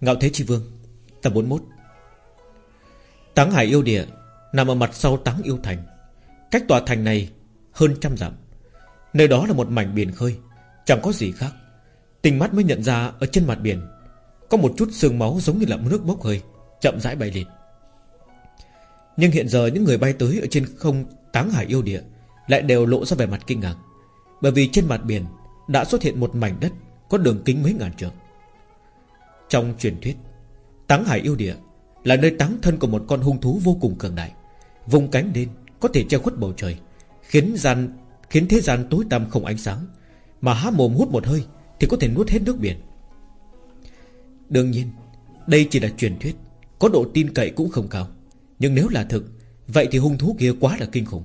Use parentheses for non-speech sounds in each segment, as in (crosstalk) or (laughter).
Ngạo Thế Chi Vương, Tập 41 Táng Hải yêu địa Nằm ở mặt sau Táng yêu thành. Cách tòa thành này hơn trăm dặm. Nơi đó là một mảnh biển khơi, Chẳng có gì khác. Tình mắt mới nhận ra ở trên mặt biển, Có một chút sương máu giống như là nước bốc hơi, Chậm rãi bay lên. Nhưng hiện giờ những người bay tới Ở trên không Táng Hải yêu địa Lại đều lộ ra vẻ mặt kinh ngạc, Bởi vì trên mặt biển Đã xuất hiện một mảnh đất Có đường kính mấy ngàn trượng. Trong truyền thuyết, Táng Hải yêu địa Là nơi táng thân của một con hung thú vô cùng cường đại, Vùng cánh lên Có thể che khuất bầu trời, Khiến gian, khiến thế gian tối tăm không ánh sáng, Mà há mồm hút một hơi Thì có thể nuốt hết nước biển. Đương nhiên, Đây chỉ là truyền thuyết, Có độ tin cậy cũng không cao, Nhưng nếu là thực, Vậy thì hung thú kia quá là kinh khủng.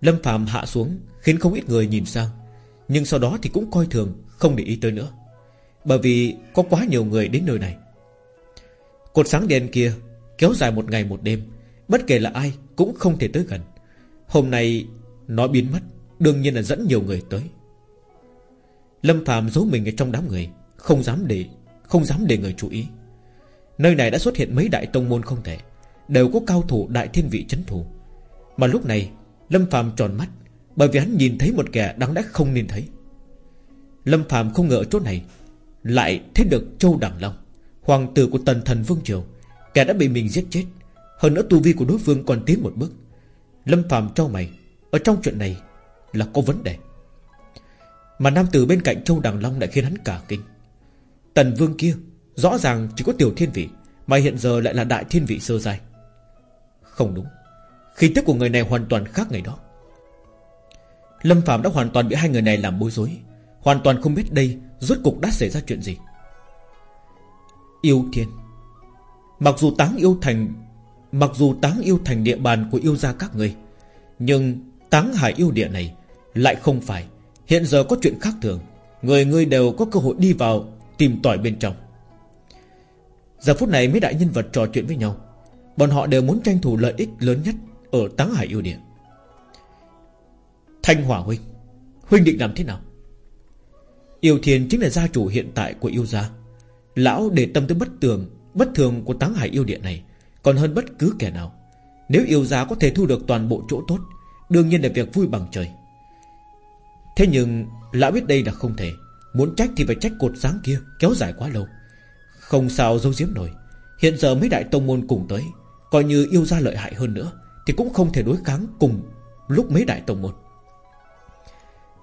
Lâm Phạm hạ xuống Khiến không ít người nhìn sang, Nhưng sau đó thì cũng coi thường, Không để ý tới nữa. Bởi vì có quá nhiều người đến nơi này. Cột sáng đèn kia Kéo dài một ngày một đêm, Bất kể là ai cũng không thể tới gần. Hôm nay, nó biến mất, Đương nhiên là dẫn nhiều người tới. Lâm Phạm giấu mình ở trong đám người, Không dám để, Không dám để người chú ý. Nơi này đã xuất hiện mấy đại tông môn không thể, Đều có cao thủ đại thiên vị chấn thủ. Mà lúc này, Lâm Phạm tròn mắt, Bởi vì hắn nhìn thấy một kẻ đáng lẽ không nên thấy. Lâm Phạm không ngờ chỗ này lại thấy được Châu Đằng Long, Hoàng tử của tần thần Vương Triều, Kẻ đã bị mình giết chết. Hơn nữa tu vi của đối phương còn tiến một bước. Lâm Phạm cho mày, Ở trong chuyện này là có vấn đề. Mà nam tử bên cạnh Châu Đằng Long lại khiến hắn cả kinh. Tần Vương kia, Rõ ràng chỉ có tiểu thiên vị, Mà hiện giờ lại là đại thiên vị sơ giai. Không đúng, Khí tức của người này hoàn toàn khác ngày đó. Lâm Phạm đã hoàn toàn bị hai người này làm bối rối, Hoàn toàn không biết đây Rốt cục đã xảy ra chuyện gì? Yêu thiên. Mặc dù táng yêu thành, Mặc dù táng yêu thành địa bàn của yêu gia các người, Nhưng táng hải yêu địa này Lại không phải. Hiện giờ có chuyện khác thường. Người người đều có cơ hội đi vào Tìm tỏi bên trong. Giờ phút này mấy đại nhân vật trò chuyện với nhau. Bọn họ đều muốn tranh thủ lợi ích lớn nhất Ở táng hải yêu địa. Thanh Hỏa Huynh Huynh định làm thế nào? Yêu Thiên chính là gia chủ hiện tại của yêu gia. Lão để tâm tới bất tường, Bất thường của táng hải yêu địa này, Còn hơn bất cứ kẻ nào. Nếu yêu gia có thể thu được toàn bộ chỗ tốt, Đương nhiên là việc vui bằng trời. Thế nhưng, Lão biết đây là không thể. Muốn trách thì phải trách cột sáng kia, Kéo dài quá lâu. Không sao dấu diếm nổi. Hiện giờ mấy đại tông môn cùng tới, Coi như yêu gia lợi hại hơn nữa, Thì cũng không thể đối kháng cùng Lúc mấy đại tông môn.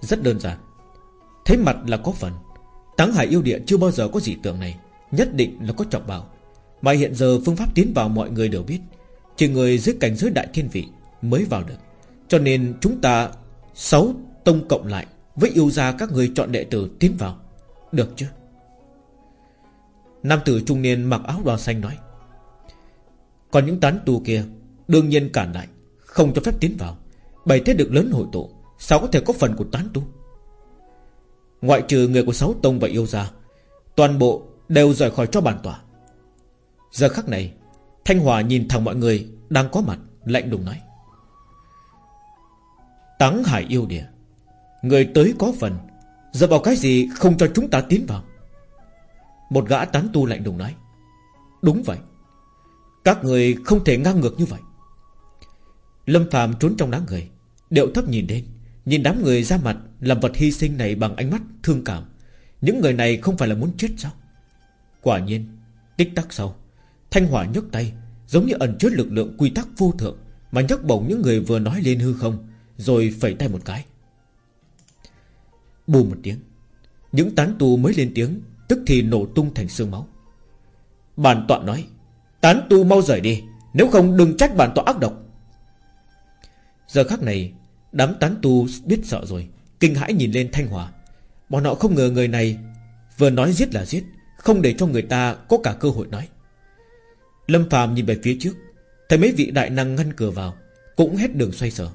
Rất đơn giản. Thấy mặt là có phần. Táng hải yêu địa chưa bao giờ có dị tượng này, Nhất định là có trọng bảo. Mà hiện giờ phương pháp tiến vào mọi người đều biết, Chỉ người dưới cảnh giới đại thiên vị Mới vào được. Cho nên chúng ta Sáu tông cộng lại Với yêu gia các người chọn đệ tử tiến vào. Được chứ? Nam tử trung niên mặc áo đỏ xanh nói, Còn những tán tu kia Đương nhiên cản lại, Không cho phép tiến vào. Bảy thế được lớn hội tụ, Sao có thể có phần của tán tu? Ngoại trừ người của sáu tông và yêu gia, Toàn bộ đều rời khỏi cho bản tỏa Giờ khắc này, Thanh Hòa nhìn thẳng mọi người Đang có mặt, lạnh lùng nói. Táng hải yêu địa, Người tới có phần Giờ vào cái gì không cho chúng ta tiến vào? Một gã tán tu lạnh lùng nói. Đúng vậy, Các người không thể ngang ngược như vậy. Lâm phàm trốn trong đám người, Điệu thấp nhìn lên. Nhìn đám người ra mặt, Làm vật hy sinh này bằng ánh mắt thương cảm. Những người này không phải là muốn chết sao? Quả nhiên, Tích tắc sau, Thanh hỏa nhấc tay, Giống như ẩn chứa lực lượng quy tắc vô thượng, Mà nhấc bổng những người vừa nói lên hư không, Rồi phẩy tay một cái. Bù một tiếng, Những tán tu mới lên tiếng, Tức thì nổ tung thành xương máu. Bản tọa nói, Tán tu mau rời đi, Nếu không đừng trách bản tọa ác độc. Giờ khắc này Đám tán tu biết sợ rồi, Kinh hãi nhìn lên Thanh Hòa. Bọn họ không ngờ người này Vừa nói giết là giết, Không để cho người ta có cả cơ hội nói. Lâm phàm nhìn về phía trước, Thấy mấy vị đại năng ngăn cửa vào, Cũng hết đường xoay sở.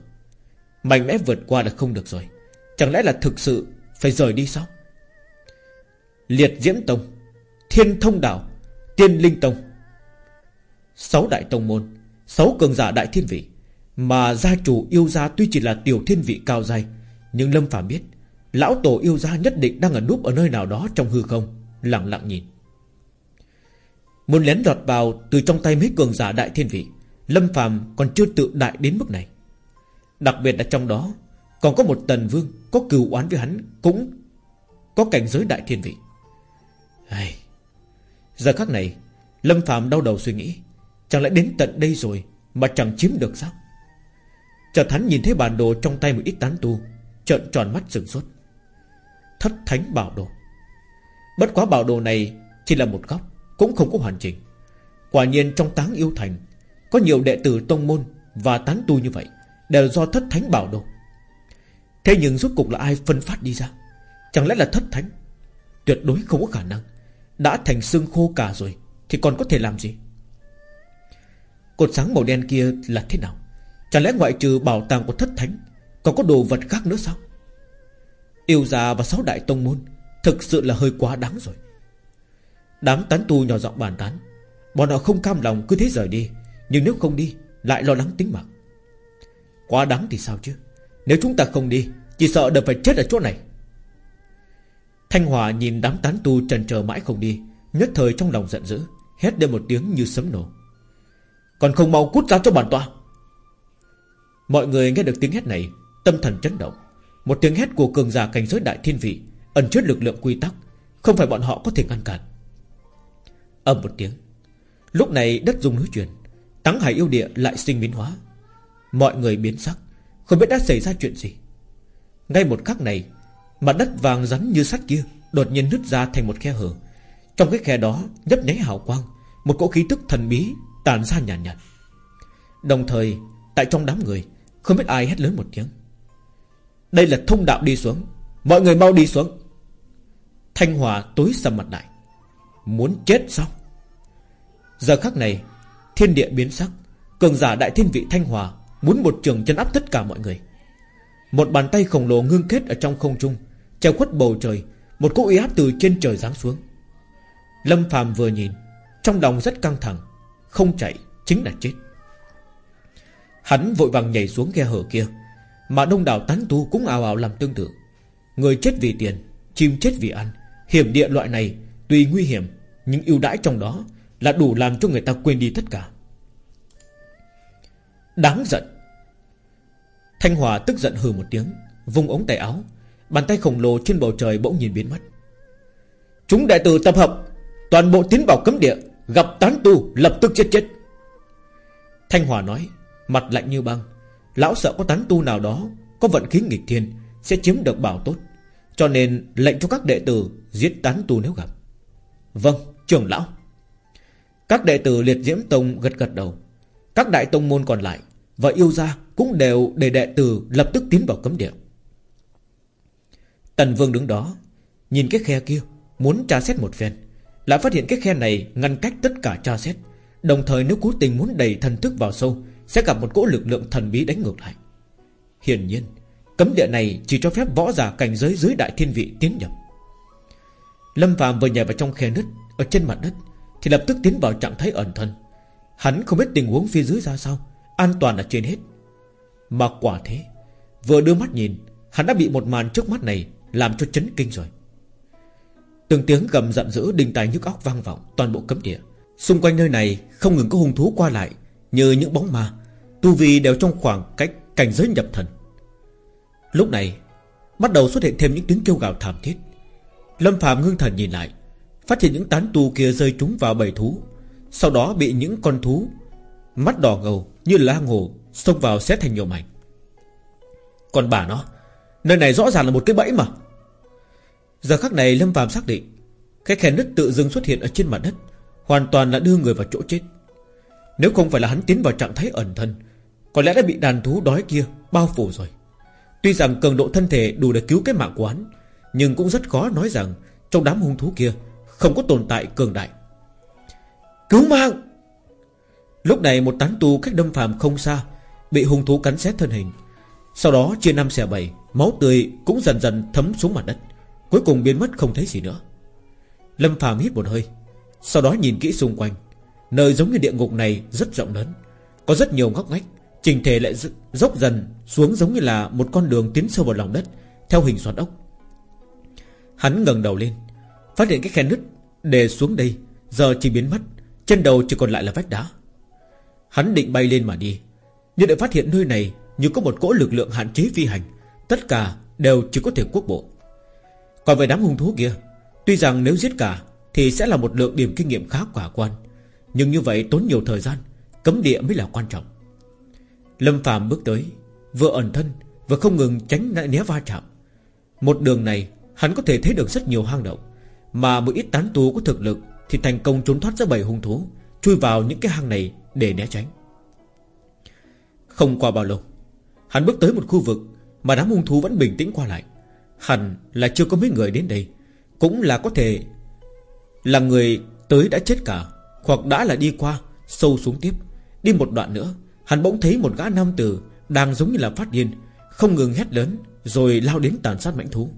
Mạnh mẽ vượt qua là không được rồi, Chẳng lẽ là thực sự phải rời đi sao? Liệt Diễm Tông, Thiên Thông Đạo, Tiên Linh Tông. Sáu đại tông môn, Sáu cường giả đại thiên vị. Mà gia chủ yêu gia tuy chỉ là tiểu thiên vị cao dày Nhưng Lâm Phàm biết, Lão tổ yêu gia nhất định đang ở núp ở nơi nào đó trong hư không, Lặng lặng nhìn. Muốn lén lọt vào từ trong tay mấy cường giả đại thiên vị, Lâm phàm còn chưa tự đại đến mức này. Đặc biệt là trong đó, Còn có một tần vương Có cừu oán với hắn Cũng có cảnh giới đại thiên vị. Ai... Giờ khắc này, Lâm phàm đau đầu suy nghĩ, Chẳng lẽ đến tận đây rồi Mà chẳng chiếm được sao? Chợt hắn nhìn thấy bản đồ trong tay một ít tán tu, Trợn tròn mắt sửng sốt. Thất thánh bảo đồ. Bất quá bảo đồ này Chỉ là một góc, Cũng không có hoàn chỉnh. Quả nhiên trong táng yêu thành, Có nhiều đệ tử tông môn Và tán tu như vậy Đều do thất thánh bảo đồ. Thế nhưng rốt cục là ai phân phát đi ra? Chẳng lẽ là thất thánh? Tuyệt đối không có khả năng. Đã thành xương khô cả rồi, Thì còn có thể làm gì? Cột sáng màu đen kia là thế nào? Chẳng lẽ ngoại trừ bảo tàng của thất thánh, Còn có đồ vật khác nữa sao? Yêu già và sáu đại tông môn, Thực sự là hơi quá đáng rồi. Đám tán tu nhỏ giọng bàn tán, Bọn họ không cam lòng cứ thế rời đi, Nhưng nếu không đi, Lại lo lắng tính mạng. Quá đáng thì sao chứ? Nếu chúng ta không đi, Chỉ sợ đợt phải chết ở chỗ này. Thanh Hòa nhìn đám tán tu trần chờ mãi không đi, Nhất thời trong lòng giận dữ, Hét lên một tiếng như sấm nổ. Còn không mau cút ra cho bản tọa Mọi người nghe được tiếng hét này Tâm thần chấn động. Một tiếng hét của cường giả cảnh giới đại thiên vị Ẩn chứa lực lượng quy tắc Không phải bọn họ có thể ngăn cản. Âm một tiếng. Lúc này đất dung núi chuyển Tắng hải yêu địa lại sinh biến hóa. Mọi người biến sắc Không biết đã xảy ra chuyện gì. Ngay một khắc này Mặt đất vàng rắn như sắt kia Đột nhiên nứt ra thành một khe hở. Trong cái khe đó nhấp nháy hào quang Một cỗ khí tức thần bí tàn ra nhàn nhạt, nhạt. Đồng thời Tại trong đám người không biết ai hét lớn một tiếng. Đây là thông đạo đi xuống. Mọi người mau đi xuống. Thanh Hòa tối sầm mặt đại Muốn chết sao? Giờ khắc này, Thiên địa biến sắc. Cường giả đại thiên vị Thanh Hòa Muốn một trường chân áp tất cả mọi người. Một bàn tay khổng lồ ngưng kết ở trong không trung Treo khuất bầu trời, Một cỗ uy áp từ trên trời giáng xuống. Lâm phàm vừa nhìn, Trong lòng rất căng thẳng, Không chạy, chính là chết. Hắn vội vàng nhảy xuống khe hở kia. Mà đông đảo tán tu cũng ào ào làm tương tự. Người chết vì tiền, Chim chết vì ăn. Hiểm địa loại này, Tuy nguy hiểm, Nhưng ưu đãi trong đó Là đủ làm cho người ta quên đi tất cả. Đáng giận. Thanh Hòa tức giận hừ một tiếng, Vung ống tay áo, Bàn tay khổng lồ trên bầu trời bỗng nhìn biến mất. Chúng đệ tử tập hợp, Toàn bộ tiến vào cấm địa, Gặp tán tu lập tức chết chết. Thanh Hòa nói Mặt lạnh như băng. Lão sợ có tán tu nào đó, Có vận khí nghịch thiên, Sẽ chiếm được bảo tốt. Cho nên lệnh cho các đệ tử Giết tán tu nếu gặp. Vâng trưởng lão. Các đệ tử liệt diễm tông gật gật đầu. Các đại tông môn còn lại Và yêu gia cũng đều để đệ tử Lập tức tiến vào cấm địa. Tần Vương đứng đó, Nhìn cái khe kia, Muốn tra xét một phen. Lại phát hiện cái khe này ngăn cách tất cả tra xét. Đồng thời nếu cố tình muốn đẩy thần thức vào sâu sẽ gặp một cỗ lực lượng thần bí đánh ngược lại. Hiển nhiên, Cấm địa này chỉ cho phép võ giả cảnh giới dưới đại thiên vị tiến nhập. Lâm Phạm vừa nhảy vào trong khe nứt, Ở trên mặt đất, Thì lập tức tiến vào trạng thái ẩn thân. Hắn không biết tình huống phía dưới ra sao, An toàn là trên hết. Mà quả thế, Vừa đưa mắt nhìn, Hắn đã bị một màn trước mắt này làm cho chấn kinh rồi. Từng tiếng gầm giận dữ đinh tài nhức óc vang vọng Toàn bộ cấm địa. Xung quanh nơi này không ngừng có hung thú qua lại, Như những bóng ma. Tu vi đều trong khoảng cách cảnh giới nhập thần. Lúc này, Bắt đầu xuất hiện thêm những tiếng kêu gào thảm thiết. Lâm phạm ngưng thần nhìn lại, Phát hiện những tán tu kia rơi trúng vào bầy thú. Sau đó bị những con thú Mắt đỏ ngầu như la hồ Xông vào xé thành nhiều mảnh. Còn bà nó, Nơi này rõ ràng là một cái bẫy mà. Giờ khắc này Lâm Phạm xác định, Cái khe nứt tự dưng xuất hiện ở trên mặt đất Hoàn toàn là đưa người vào chỗ chết. Nếu không phải là hắn tiến vào trạng thái ẩn thân có lẽ đã bị đàn thú đói kia Bao phủ rồi. Tuy rằng cường độ thân thể đủ để cứu cái mạng của hắn, Nhưng cũng rất khó nói rằng Trong đám hung thú kia Không có tồn tại cường đại. Cứu mạng! Lúc này một tán tu cách đâm phàm không xa, Bị hung thú cắn xé thân hình. Sau đó chia năm xẻ bảy, Máu tươi cũng dần dần thấm xuống mặt đất, Cuối cùng biến mất không thấy gì nữa. Lâm phàm hít một hơi, Sau đó nhìn kỹ xung quanh. Nơi giống như địa ngục này rất rộng lớn, Có rất nhiều ngóc ngách. Trình thể lại dốc dần xuống giống như là Một con đường tiến sâu vào lòng đất, Theo hình xoắn ốc. Hắn ngẩng đầu lên, Phát hiện cái khe nứt để xuống đây, Giờ chỉ biến mất chân đầu chỉ còn lại là vách đá. Hắn định bay lên mà đi, Nhưng lại phát hiện nơi này Như có một cỗ lực lượng hạn chế phi hành, Tất cả đều chỉ có thể quốc bộ. Còn về đám hung thú kia, Tuy rằng nếu giết cả Thì sẽ là một lượng điểm kinh nghiệm khá quả quan, Nhưng như vậy tốn nhiều thời gian, Cấm địa mới là quan trọng. Lâm Phạm bước tới, Vừa ẩn thân Vừa không ngừng tránh né va chạm. Một đường này, Hắn có thể thấy được rất nhiều hang động, Mà một ít tán tu có thực lực Thì thành công trốn thoát ra bảy hung thú, Chui vào những cái hang này để né tránh. Không qua bao lâu, Hắn bước tới một khu vực Mà đám hung thú vẫn bình tĩnh qua lại. Hẳn là chưa có mấy người đến đây, Cũng là có thể Là người tới đã chết cả, Hoặc đã là đi qua, Sâu xuống tiếp, Đi một đoạn nữa Hắn bỗng thấy một gã nam tử Đang giống như là phát điên, Không ngừng hét lớn Rồi lao đến tàn sát mãnh thú.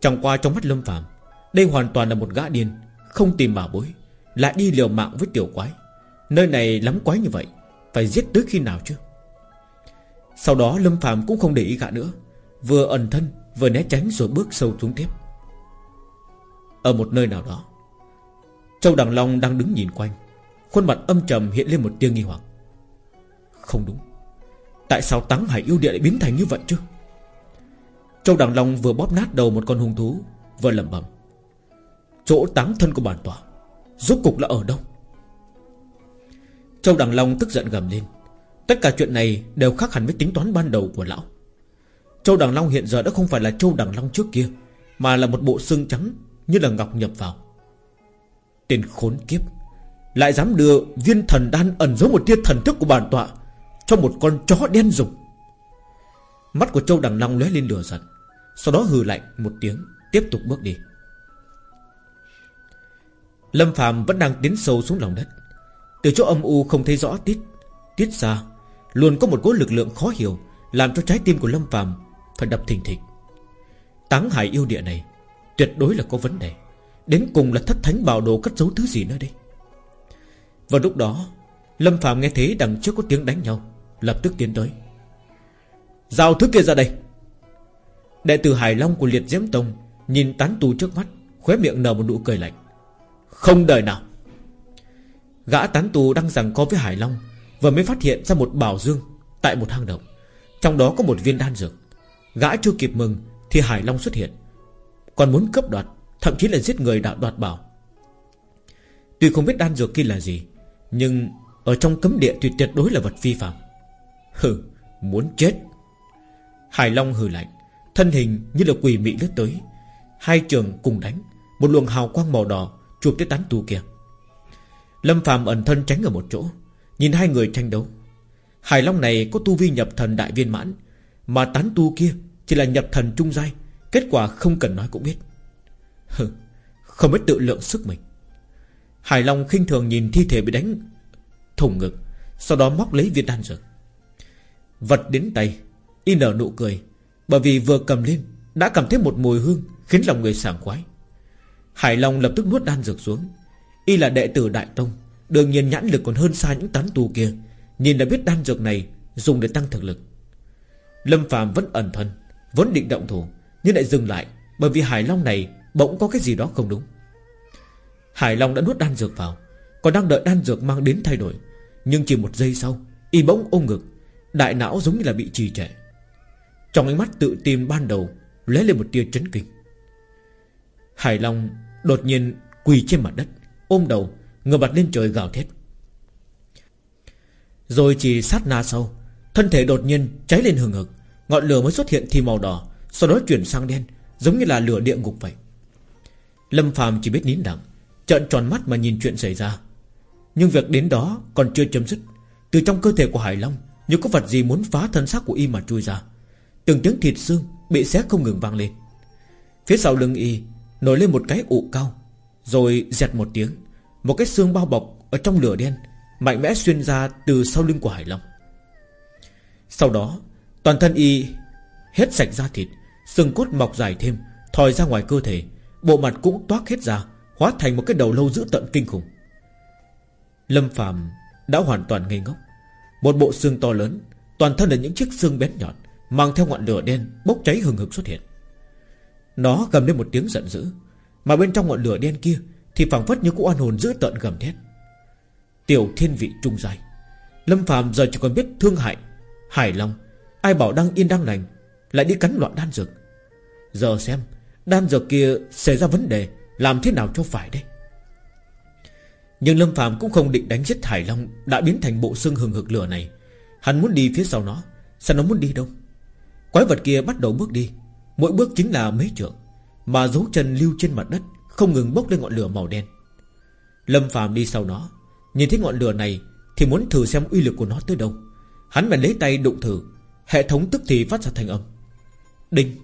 Chẳng qua trong mắt Lâm Phạm Đây hoàn toàn là một gã điên, Không tìm bảo bối, Lại đi liều mạng với tiểu quái. Nơi này lắm quái như vậy, Phải giết tới khi nào chứ? Sau đó Lâm Phạm cũng không để ý gã nữa, Vừa ẩn thân, Vừa né tránh rồi bước sâu xuống tiếp. Ở một nơi nào đó, Châu Đằng Long đang đứng nhìn quanh, Khuôn mặt âm trầm hiện lên một tia nghi hoặc. Không đúng. Tại sao Táng Hải yêu địa lại biến thành như vậy chứ? Châu Đằng Long vừa bóp nát đầu một con hung thú, Vừa lẩm bẩm. Chỗ táng thân của bản tỏa Rốt cục là ở đâu? Châu Đằng Long tức giận gầm lên. Tất cả chuyện này đều khác hẳn với tính toán ban đầu của lão. Châu Đằng Long hiện giờ đã không phải là Châu Đằng Long trước kia, Mà là một bộ xương trắng Như là ngọc nhập vào. Tên khốn kiếp, Lại dám đưa viên thần đan ẩn giấu một tia thần thức của bản tọa cho một con chó đen dùng Mắt của Châu Đằng Long lóe lên lửa giận, Sau đó hừ lạnh một tiếng, Tiếp tục bước đi. Lâm Phạm vẫn đang tiến sâu xuống lòng đất. Từ chỗ âm u không thấy rõ tiết Tiết ra Luôn có một cỗ lực lượng khó hiểu Làm cho trái tim của Lâm Phạm Phải đập thình thịch. Táng hải yêu địa này Tuyệt đối là có vấn đề, Đến cùng là thất thánh bảo đồ cất giấu thứ gì nữa đây? Vào lúc đó, Lâm Phạm nghe thấy đằng trước có tiếng đánh nhau. Lập tức tiến tới. Giao thứ kia ra đây. Đệ tử Hải Long của liệt diễm tông Nhìn tán tu trước mắt, Khóe miệng nở một nụ cười lạnh. Không đời nào. Gã tán tu đang rằng co với Hải Long Vừa mới phát hiện ra một bảo dương Tại một hang động. Trong đó có một viên đan dược. Gã chưa kịp mừng Thì Hải Long xuất hiện. Còn muốn cướp đoạt, Thậm chí là giết người đạo đoạt bảo. Tuy không biết đan dược kia là gì, Nhưng ở trong cấm địa thì tuyệt đối là vật vi phạm. Hừ, Muốn chết. Hải Long hừ lạnh, Thân hình như là quỷ mị lướt tới. Hai trường cùng đánh, Một luồng hào quang màu đỏ chụp tới tán tu kia. Lâm Phạm ẩn thân tránh ở một chỗ, Nhìn hai người tranh đấu. Hải Long này có tu vi nhập thần đại viên mãn, Mà tán tu kia Chỉ là nhập thần trung giai, Kết quả không cần nói cũng biết. Hừ, Không biết tự lượng sức mình. Hải Long khinh thường nhìn thi thể bị đánh Thủng ngực, Sau đó móc lấy viên đan dược. Vật đến tay. Y nở nụ cười, Bởi vì vừa cầm lên, Đã cảm thấy một mùi hương Khiến lòng người sảng khoái. Hải Long lập tức nuốt đan dược xuống. Y là đệ tử Đại Tông, Đương nhiên nhãn lực còn hơn xa những tán tù kia, Nhìn đã biết đan dược này Dùng để tăng thực lực. Lâm Phạm vẫn ẩn thân Vẫn định động thủ, Nhưng lại dừng lại, Bởi vì Hải Long này bỗng có cái gì đó không đúng. Hải Long đã nuốt đan dược vào, Còn đang đợi đan dược mang đến thay đổi, Nhưng chỉ một giây sau, Y bỗng ôm ngực Đại não giống như là bị trì trệ. Trong ánh mắt tự tìm ban đầu, lóe lên một tia chấn kinh. Hải Long đột nhiên quỳ trên mặt đất, Ôm đầu, Ngửa mặt lên trời gào thét. Rồi chỉ sát na sau, Thân thể đột nhiên cháy lên hừng hực, Ngọn lửa mới xuất hiện thì màu đỏ, Sau đó chuyển sang đen, Giống như là lửa địa ngục vậy. Lâm phàm chỉ biết nín lặng, Trợn tròn mắt mà nhìn chuyện xảy ra. Nhưng việc đến đó còn chưa chấm dứt. Từ trong cơ thể của Hải Long như có vật gì muốn phá thân xác của y mà chui ra, Từng tiếng thịt xương Bị xé không ngừng vang lên. Phía sau lưng y Nổi lên một cái ụ cao, Rồi dẹt một tiếng, Một cái xương bao bọc ở trong lửa đen Mạnh mẽ xuyên ra từ sau lưng của Hải Long. Sau đó, Toàn thân y hết sạch da thịt, Xương cốt mọc dài thêm, Thòi ra ngoài cơ thể, Bộ mặt cũng toát hết ra, Hóa thành một cái đầu lâu dữ tận kinh khủng. Lâm Phạm đã hoàn toàn ngây ngốc. Một bộ xương to lớn, Toàn thân là những chiếc xương bén nhọn, Mang theo ngọn lửa đen Bốc cháy hừng hực xuất hiện. Nó gầm lên một tiếng giận dữ, Mà bên trong ngọn lửa đen kia Thì phảng phất như cỗ oan hồn dữ tợn gầm thét. Tiểu thiên vị trung dài Lâm phàm giờ chỉ còn biết thương hại Hải Long Ai bảo đang yên đang lành, Lại đi cắn loạn đan dược. Giờ xem, Đan dược kia xảy ra vấn đề Làm thế nào cho phải đây? Nhưng Lâm phàm cũng không định đánh giết Hải Long, Đã biến thành bộ xương hừng hực lửa này. Hắn muốn đi phía sau nó, Sao nó muốn đi đâu? Quái vật kia bắt đầu bước đi, Mỗi bước chính là mấy trượng, Mà dấu chân lưu trên mặt đất Không ngừng bốc lên ngọn lửa màu đen. Lâm phàm đi sau nó, Nhìn thấy ngọn lửa này Thì muốn thử xem uy lực của nó tới đâu. Hắn bèn lấy tay đụng thử, Hệ thống tức thì phát ra thành âm. Đinh!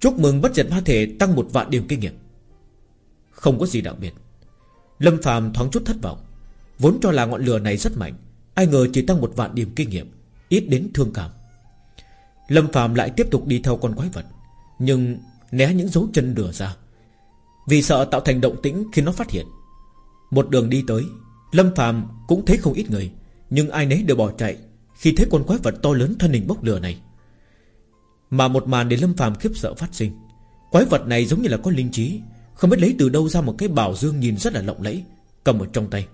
Chúc mừng bất diệt ma thể tăng một vạn điểm kinh nghiệm. Không có gì đặc biệt. Lâm phàm thoáng chút thất vọng. Vốn cho là ngọn lửa này rất mạnh, Ai ngờ chỉ tăng một vạn điểm kinh nghiệm, Ít đến thương cảm. Lâm phàm lại tiếp tục đi theo con quái vật, Nhưng né những dấu chân lửa ra. Vì sợ tạo thành động tĩnh khi nó phát hiện. Một đường đi tới, Lâm phàm cũng thấy không ít người, Nhưng ai nấy đều bỏ chạy Khi thấy con quái vật to lớn thân hình bốc lửa này. Mà một màn để Lâm phàm khiếp sợ phát sinh. Quái vật này giống như là có linh trí không biết lấy từ đâu ra một cái bảo dương nhìn rất là lộng lẫy, Cầm ở trong tay.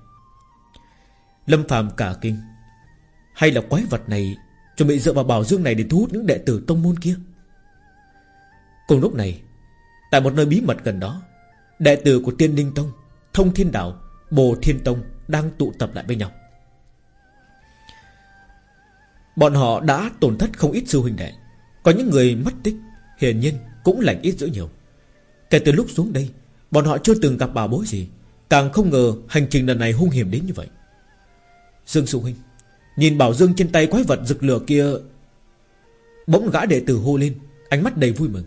Lâm phàm cả kinh. Hay là quái vật này Chuẩn bị dựa vào bảo dương này để thu hút những đệ tử tông môn kia? Cùng lúc này, Tại một nơi bí mật gần đó, Đệ tử của tiên ninh tông, Thông thiên đạo, Bồ thiên tông Đang tụ tập lại với nhau. Bọn họ đã tổn thất không ít sư huynh đệ. Có những người mất tích, Hiển nhiên cũng lành ít dữ nhiều. Kể từ lúc xuống đây Bọn họ chưa từng gặp bảo bối gì, Càng không ngờ hành trình lần này hung hiểm đến như vậy. Dương sư huynh, Nhìn bảo dương trên tay quái vật rực lửa kia, Bỗng gã đệ tử hô lên, Ánh mắt đầy vui mừng.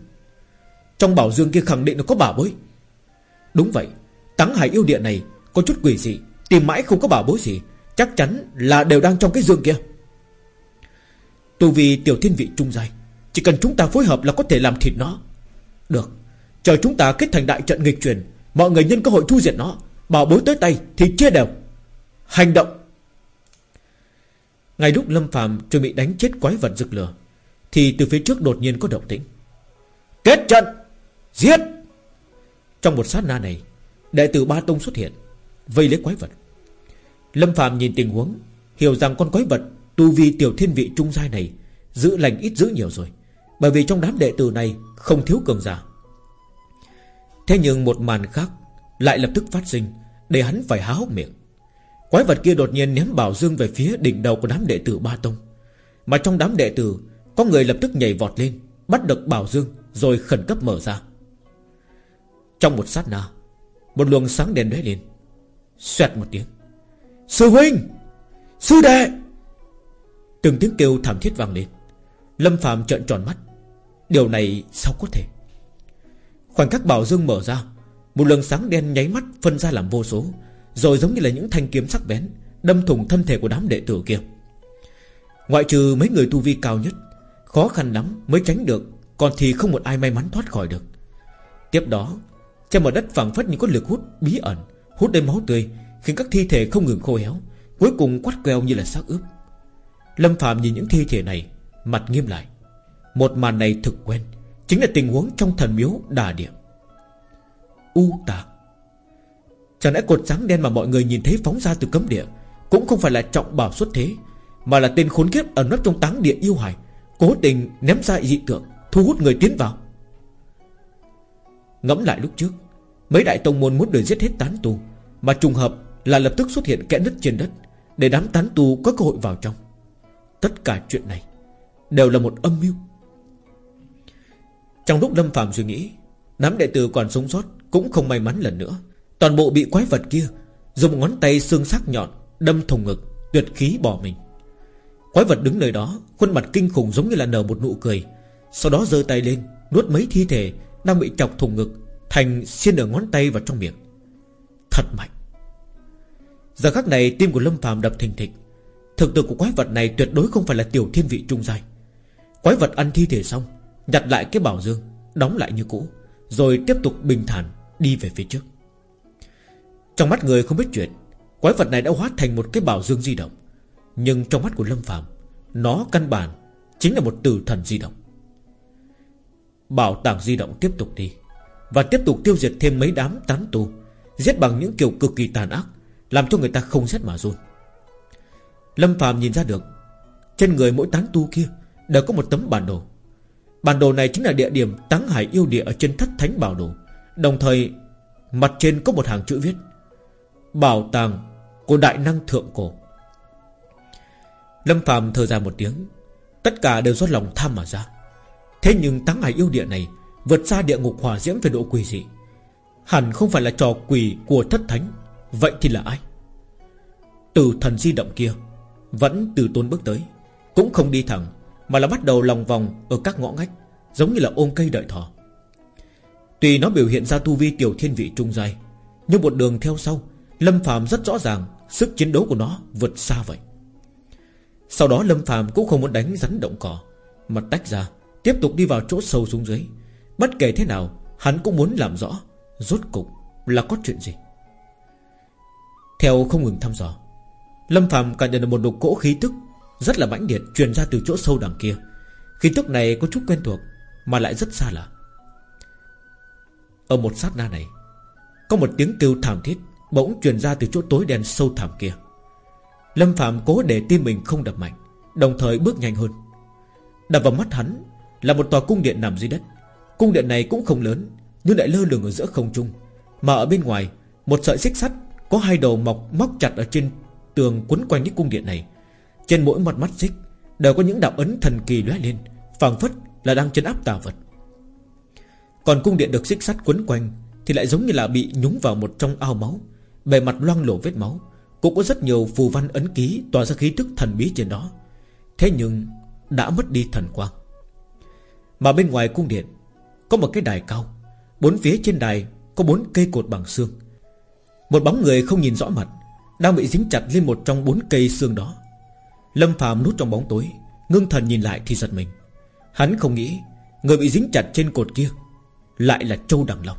Trong bảo dương kia khẳng định nó có bảo bối. Đúng vậy Tắng hải yêu địa này có chút quỷ dị, Tìm mãi không có bảo bối gì, Chắc chắn là đều đang trong cái dương kia. Tu vì tiểu thiên vị trung dài Chỉ cần chúng ta phối hợp là có thể làm thịt nó. Được. Chờ chúng ta kết thành đại trận nghịch truyền Mọi người nhân cơ hội thu diệt nó, Bảo bối tới tay thì chia đều. Hành động. Ngay lúc Lâm Phạm chuẩn bị đánh chết quái vật rực lửa, Thì từ phía trước đột nhiên có động tĩnh. Kết trận. Giết. Trong một sát na này, Đệ tử Ba Tông xuất hiện, Vây lấy quái vật. Lâm Phạm nhìn tình huống, Hiểu rằng con quái vật Tu vi tiểu thiên vị trung giai này Giữ lành ít giữ nhiều rồi, Bởi vì trong đám đệ tử này Không thiếu cường giả. Thế nhưng một màn khác Lại lập tức phát sinh, Để hắn phải há hốc miệng. Quái vật kia đột nhiên ném bảo dương về phía đỉnh đầu của đám đệ tử Ba Tông. Mà trong đám đệ tử, Có người lập tức nhảy vọt lên, Bắt được bảo dương, Rồi khẩn cấp mở ra. Trong một sát na, Một luồng sáng đèn lóe lên. Xoẹt một tiếng. Sư huynh! Sư đệ! Từng tiếng kêu thảm thiết vang lên. Lâm phàm trợn tròn mắt. Điều này sao có thể? Khoảnh khắc bảo dương mở ra, Một lần sáng đen nháy mắt phân ra làm vô số, rồi giống như là những thanh kiếm sắc bén, Đâm thủng thân thể của đám đệ tử kia. Ngoại trừ mấy người tu vi cao nhất, Khó khăn lắm mới tránh được, Còn thì không một ai may mắn thoát khỏi được. Tiếp đó, Trên mặt đất phẳng phất như có lực hút bí ẩn, Hút đầy máu tươi, Khiến các thi thể không ngừng khô héo, Cuối cùng quắt queo như là xác ướp. Lâm Phạm nhìn những thi thể này, Mặt nghiêm lại. Một màn này thực quen. Chính là tình huống trong thần miếu đà điểm U tà Chẳng lẽ cột sáng đen mà mọi người nhìn thấy phóng ra từ cấm địa Cũng không phải là trọng bảo xuất thế, Mà là tên khốn kiếp ẩn nấp trong táng địa yêu hải Cố tình ném ra dị tượng, Thu hút người tiến vào? Ngẫm lại lúc trước, Mấy đại tông môn muốn đuổi giết hết tán tu Mà trùng hợp là lập tức xuất hiện kẽ nứt trên đất Để đám tán tu có cơ hội vào trong. Tất cả chuyện này Đều là một âm mưu. Trong lúc Lâm Phạm suy nghĩ nắm đệ tử còn sống sót Cũng không may mắn lần nữa. Toàn bộ bị quái vật kia Dùng ngón tay xương sắc nhọn Đâm thùng ngực, Tuyệt khí bỏ mình. Quái vật đứng nơi đó, Khuôn mặt kinh khủng giống như là nở một nụ cười. Sau đó giơ tay lên, Nuốt mấy thi thể Đang bị chọc thùng ngực, Thành xiên ở ngón tay vào trong miệng. Thật mạnh. Giờ khắc này, tim của Lâm phàm đập thình thịch. Thực lực của quái vật này tuyệt đối không phải là tiểu thiên vị trung giai. Quái vật ăn thi thể xong Nhặt lại cái bảo dương, Đóng lại như cũ, Rồi tiếp tục bình thản đi về phía trước. Trong mắt người không biết chuyện, Quái vật này đã hóa thành một cái bảo dương di động. Nhưng trong mắt của Lâm Phạm Nó căn bản Chính là một tử thần di động. Bảo tàng di động tiếp tục đi, Và tiếp tục tiêu diệt thêm mấy đám tán tu, Giết bằng những kiểu cực kỳ tàn ác, Làm cho người ta không rét mà run. Lâm Phạm nhìn ra được, Trên người mỗi tán tu kia Đều có một tấm bản đồ Bản đồ này chính là địa điểm Táng Hải yêu địa ở trên thất thánh bảo đồ. Đồng thời, Mặt trên có một hàng chữ viết, Bảo tàng của đại năng thượng cổ. Lâm Phạm thở dài một tiếng, Tất cả đều do lòng tham mà ra. Thế nhưng táng hải yêu địa này Vượt xa địa ngục hỏa diễm về độ quỷ dị. Hẳn không phải là trò quỷ của thất thánh, Vậy thì là ai? Từ thần di động kia Vẫn từ tôn bước tới, Cũng không đi thẳng. Mà là bắt đầu lòng vòng ở các ngõ ngách, Giống như là ôm cây đợi thỏ. Tuy nó biểu hiện ra tu vi tiểu thiên vị trung dài Nhưng một đường theo sau, Lâm Phạm rất rõ ràng Sức chiến đấu của nó vượt xa vậy. Sau đó Lâm Phạm cũng không muốn đánh rắn động cỏ, Mà tách ra, Tiếp tục đi vào chỗ sâu xuống dưới. Bất kể thế nào, Hắn cũng muốn làm rõ Rốt cục là có chuyện gì. Theo không ngừng thăm dò, Lâm Phạm cảm nhận được một đục cỗ khí tức rất là mãnh liệt, truyền ra từ chỗ sâu đằng kia. Khí tức này có chút quen thuộc, Mà lại rất xa lạ. Ở một sát na này, Có một tiếng kêu thảm thiết Bỗng truyền ra từ chỗ tối đen sâu thẳm kia. Lâm Phạm cố để tim mình không đập mạnh, Đồng thời bước nhanh hơn. Đập vào mắt hắn Là một tòa cung điện nằm dưới đất. Cung điện này cũng không lớn, Nhưng lại lơ lửng ở giữa không trung. Mà ở bên ngoài, Một sợi xích sắt Có hai đầu mọc móc chặt ở trên tường quấn quanh cái cung điện này. Trên mỗi mặt mắt xích Đều có những đạo ấn thần kỳ lóe lên, phảng phất là đang chấn áp tà vật. Còn cung điện được xích sắt quấn quanh Thì lại giống như là bị nhúng vào một trong ao máu, Bề mặt loang lổ vết máu, Cũng có rất nhiều phù văn ấn ký Tỏa ra khí tức thần bí trên đó. Thế nhưng đã mất đi thần quang. Mà bên ngoài cung điện Có một cái đài cao, Bốn phía trên đài có bốn cây cột bằng xương. Một bóng người không nhìn rõ mặt, Đang bị dính chặt lên một trong bốn cây xương đó. Lâm phàm nút trong bóng tối, Ngưng thần nhìn lại thì giật mình. Hắn không nghĩ Người bị dính chặt trên cột kia Lại là Châu Đằng Long.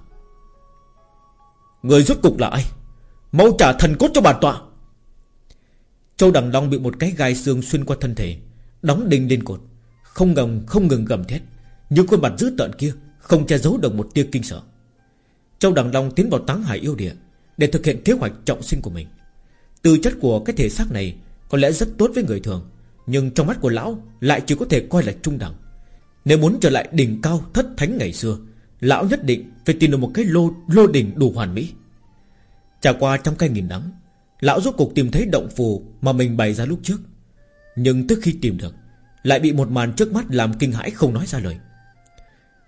Người rốt cục là ai? Mau trả thần cốt cho bản tọa. Châu Đằng Long bị một cái gai xương xuyên qua thân thể, Đóng đinh lên cột, Không ngừng không ngừng gầm thét, Nhưng khuôn mặt dữ tợn kia Không che giấu được một tia kinh sợ. Châu Đằng Long tiến vào táng hải yêu địa Để thực hiện kế hoạch trọng sinh của mình. Tư chất của cái thể xác này có lẽ rất tốt với người thường, Nhưng trong mắt của lão Lại chỉ có thể coi là trung đẳng. Nếu muốn trở lại đỉnh cao thất thánh ngày xưa, Lão nhất định phải tìm được một cái lô lô đỉnh đủ hoàn mỹ. Trải qua trăm cây nghìn nắng, Lão rốt cuộc tìm thấy động phù Mà mình bày ra lúc trước. Nhưng tức khi tìm được, Lại bị một màn trước mắt làm kinh hãi không nói ra lời.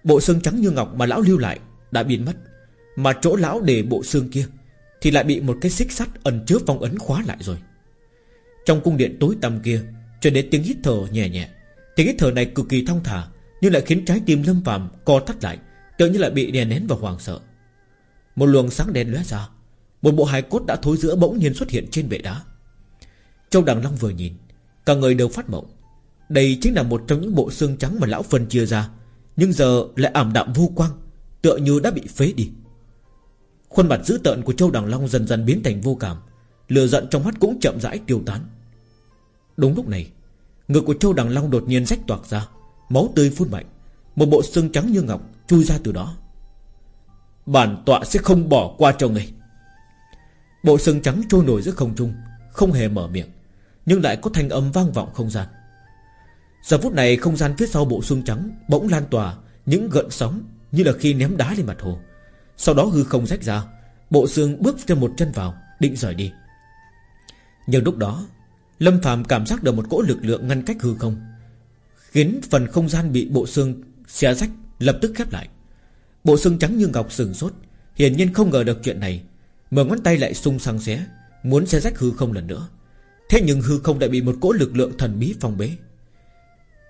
Bộ xương trắng như ngọc mà lão lưu lại Đã biến mất, Mà chỗ lão để bộ xương kia Thì lại bị một cái xích sắt ẩn chứa phong ấn khóa lại rồi. Trong cung điện tối tăm kia, cho đến tiếng hít thở nhẹ nhẹ. Tiếng hít thở này cực kỳ thong thả, Nhưng lại khiến trái tim lâm phàm co thắt lại Tự như lại bị đè nén và hoảng sợ. Một luồng sáng đen lóe ra, một bộ hài cốt đã thối giữa bỗng nhiên xuất hiện trên bệ đá. Châu Đằng Long vừa nhìn, Cả người đều phát mộng. Đây chính là một trong những bộ xương trắng mà lão phân chia ra, Nhưng giờ lại ảm đạm vô quang, Tựa như đã bị phế đi. Khuôn mặt dữ tợn của Châu Đằng Long dần dần biến thành vô cảm Lừa giận trong mắt cũng chậm rãi tiêu tán. Đúng lúc này, Ngực của Châu Đằng Long đột nhiên rách toạc ra, Máu tươi phun mạnh, Một bộ xương trắng như ngọc chui ra từ đó. Bản tọa sẽ không bỏ qua cho người Bộ xương trắng trôi nổi giữa không trung, Không hề mở miệng, Nhưng lại có thanh âm vang vọng không gian. Giờ phút này không gian phía sau bộ xương trắng Bỗng lan tỏa những gợn sóng Như là khi ném đá lên mặt hồ. Sau đó hư không rách ra, Bộ xương bước thêm một chân vào, Định rời đi. Nhưng lúc đó, Lâm Phạm cảm giác được một cỗ lực lượng ngăn cách hư không, Khiến phần không gian bị bộ xương xé rách Lập tức khép lại. Bộ xương trắng như ngọc sừng sốt, Hiển nhiên không ngờ được chuyện này Mở ngón tay lại sung sang xé, Muốn xé rách hư không lần nữa. Thế nhưng hư không đã bị một cỗ lực lượng thần bí phong bế.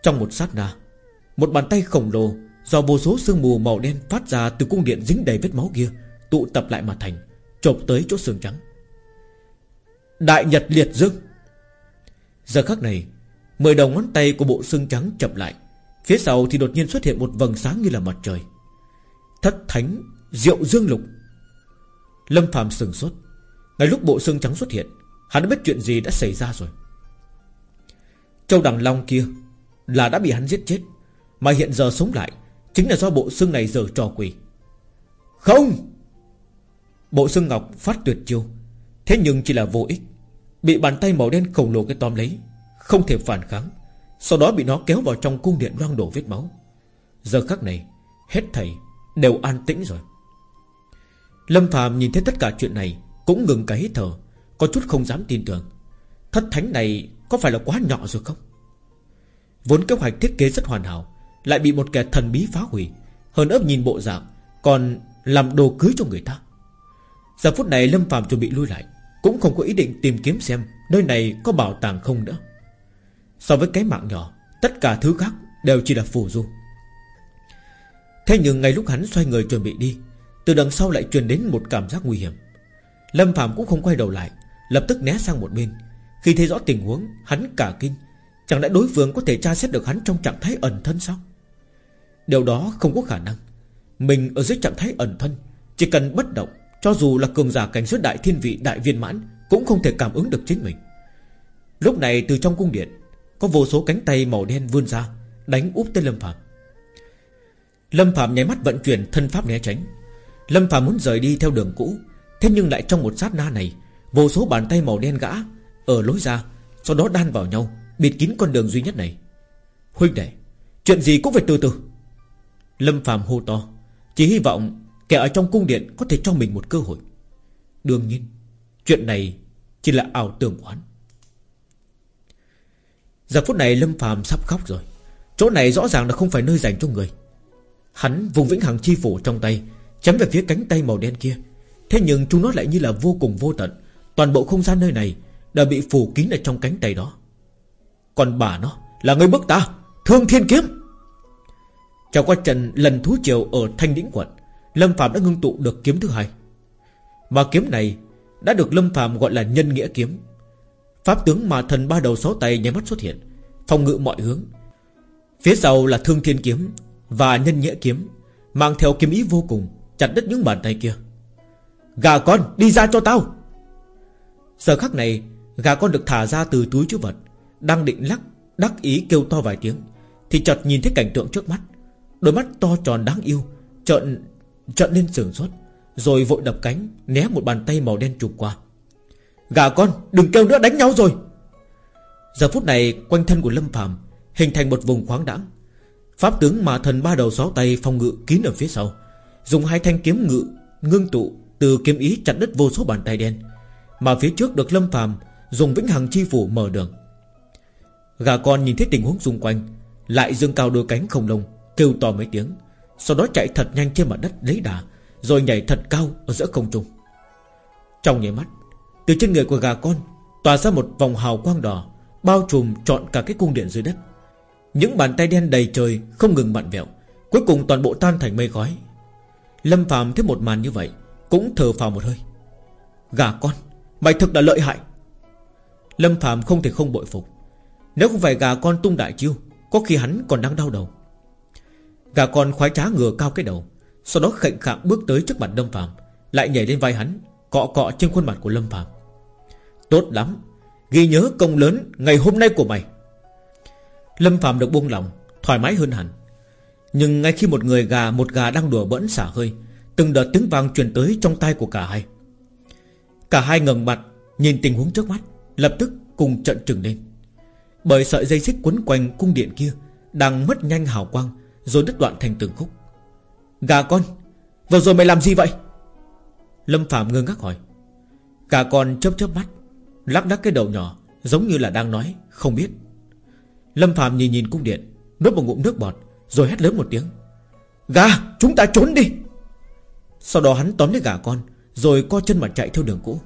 Trong một sát na, Một bàn tay khổng lồ Do vô số sương mù màu đen phát ra Từ cung điện dính đầy vết máu kia, Tụ tập lại mà thành, Chộp tới chỗ xương trắng. Đại Nhật liệt dương Giờ khắc này, Mười đầu ngón tay của bộ xương trắng chập lại. Phía sau thì đột nhiên xuất hiện một vầng sáng như là mặt trời. Thất thánh, Diệu dương lục. Lâm Phạm sừng sốt. Ngay lúc bộ xương trắng xuất hiện, Hắn đã biết chuyện gì đã xảy ra rồi. Châu Đằng Long kia Là đã bị hắn giết chết, Mà hiện giờ sống lại Chính là do bộ xương này giờ trò quỷ. Không! Bộ xương ngọc phát tuyệt chiêu, Thế nhưng chỉ là vô ích. Bị bàn tay màu đen khổng lồ cái tóm lấy, Không thể phản kháng. Sau đó bị nó kéo vào trong cung điện loang đổ vết máu. Giờ khắc này, Hết thầy đều an tĩnh rồi. Lâm phàm nhìn thấy tất cả chuyện này, Cũng ngừng cái hít thở, Có chút không dám tin tưởng. Thất thánh này có phải là quá nhỏ rồi không? Vốn kế hoạch thiết kế rất hoàn hảo, Lại bị một kẻ thần bí phá hủy, Hơn ấp nhìn bộ dạng, Còn làm đồ cưới cho người ta. Giờ phút này Lâm phàm chuẩn bị lui lại. Cũng không có ý định tìm kiếm xem Nơi này có bảo tàng không nữa. So với cái mạng nhỏ, Tất cả thứ khác đều chỉ là phù du. Thế nhưng ngay lúc hắn xoay người chuẩn bị đi, Từ đằng sau lại truyền đến một cảm giác nguy hiểm. Lâm Phạm cũng không quay đầu lại, Lập tức né sang một bên. Khi thấy rõ tình huống, Hắn cả kinh. Chẳng lẽ đối phương có thể tra xét được hắn trong trạng thái ẩn thân sao? Điều đó không có khả năng. Mình ở dưới trạng thái ẩn thân, Chỉ cần bất động cho dù là cường giả cảnh xuất đại thiên vị đại viên mãn, Cũng không thể cảm ứng được chính mình. Lúc này từ trong cung điện, Có vô số cánh tay màu đen vươn ra, Đánh úp tới Lâm Phạm Lâm Phạm nháy mắt vận chuyển thân pháp né tránh. Lâm Phạm muốn rời đi theo đường cũ, Thế nhưng lại trong một sát na này, Vô số bàn tay màu đen gã Ở lối ra, Sau đó đan vào nhau, Bịt kín con đường duy nhất này. Huynh đệ, Chuyện gì cũng phải từ từ. Lâm Phạm hô to, Chỉ hy vọng kẻ ở trong cung điện Có thể cho mình một cơ hội. Đương nhiên, Chuyện này chỉ là ảo tưởng oán. Giờ phút này Lâm phàm sắp khóc rồi. Chỗ này rõ ràng là không phải nơi dành cho người. Hắn vùng vĩnh hằng chi phủ trong tay, Chém về phía cánh tay màu đen kia. Thế nhưng chúng nó lại như là vô cùng vô tận. Toàn bộ không gian nơi này Đã bị phủ kín ở trong cánh tay đó. Còn bà nó là người bức ta, Thương thiên kiếm. Trong quá trình lần thú triều ở Thanh Đĩnh quận Lâm Phạm đã ngưng tụ được kiếm thứ hai. Mà kiếm này Đã được Lâm Phạm gọi là nhân nghĩa kiếm. Pháp tướng mà thần ba đầu sáu tay nháy mắt xuất hiện, Phòng ngự mọi hướng. Phía sau là thương thiên kiếm Và nhân nghĩa kiếm, Mang theo kiếm ý vô cùng, Chặt đứt những bàn tay kia. Gà con, đi ra cho tao! Giờ khắc này, Gà con được thả ra từ túi chứa vật, Đang định lắc, Đắc ý kêu to vài tiếng, Thì chợt nhìn thấy cảnh tượng trước mắt. Đôi mắt to tròn đáng yêu, Trợn trợn lên sườn sốt, Rồi vội đập cánh, Né một bàn tay màu đen chụp qua. Gà con, đừng kêu nữa, đánh nhau rồi. Giờ phút này, quanh thân của Lâm Phạm Hình thành một vùng khoáng đãng. Pháp tướng mà thần ba đầu sáu tay phòng ngự kín ở phía sau, Dùng hai thanh kiếm ngự, Ngưng tụ từ kiếm ý chặt đứt vô số bàn tay đen, Mà phía trước được Lâm Phàm Dùng vĩnh hằng chi phủ mở đường. Gà con nhìn thấy tình huống xung quanh, Lại dương cao đôi cánh không lông, Kêu to mấy tiếng. Sau đó chạy thật nhanh trên mặt đất lấy đà, Rồi nhảy thật cao ở giữa không trung. Trong nhảy mắt, Từ trên người của gà con Tỏa ra một vòng hào quang đỏ, Bao trùm trọn cả cái cung điện dưới đất. Những bàn tay đen đầy trời Không ngừng mặn vẹo, Cuối cùng toàn bộ tan thành mây khói. Lâm phàm thấy một màn như vậy, Cũng thở phào một hơi. Gà con, Mày thực là lợi hại. Lâm phàm không thể không bội phục. Nếu không phải gà con tung đại chiêu, Có khi hắn còn đang đau đầu. Gà con khoái trá ngửa cao cái đầu, Sau đó khệnh khạng bước tới trước mặt Lâm Phạm Lại nhảy lên vai hắn, Cọ cọ trên khuôn mặt của Lâm Phạm Tốt lắm, Ghi nhớ công lớn ngày hôm nay của mày. Lâm Phạm được buông lòng Thoải mái hơn hẳn. Nhưng ngay khi một người gà, Một gà đang đùa bỡn xả hơi, Từng đợt tiếng vang truyền tới trong tay của cả hai. Cả hai ngẩng mặt, Nhìn tình huống trước mắt, Lập tức cùng trận trừng lên. Bởi sợi dây xích quấn quanh cung điện kia Đang mất nhanh hào quang rồi đứt đoạn thành từng khúc. Gà con, Vừa rồi mày làm gì vậy? Lâm Phạm ngơ ngác hỏi. Gà con chớp chớp mắt, Lắc đắc cái đầu nhỏ, Giống như là đang nói, Không biết. Lâm Phạm nhìn nhìn cung điện, Nuốt một ngụm nước bọt, Rồi hét lớn một tiếng. Gà, chúng ta trốn đi! Sau đó hắn tóm lấy gà con, Rồi co chân mà chạy theo đường cũ.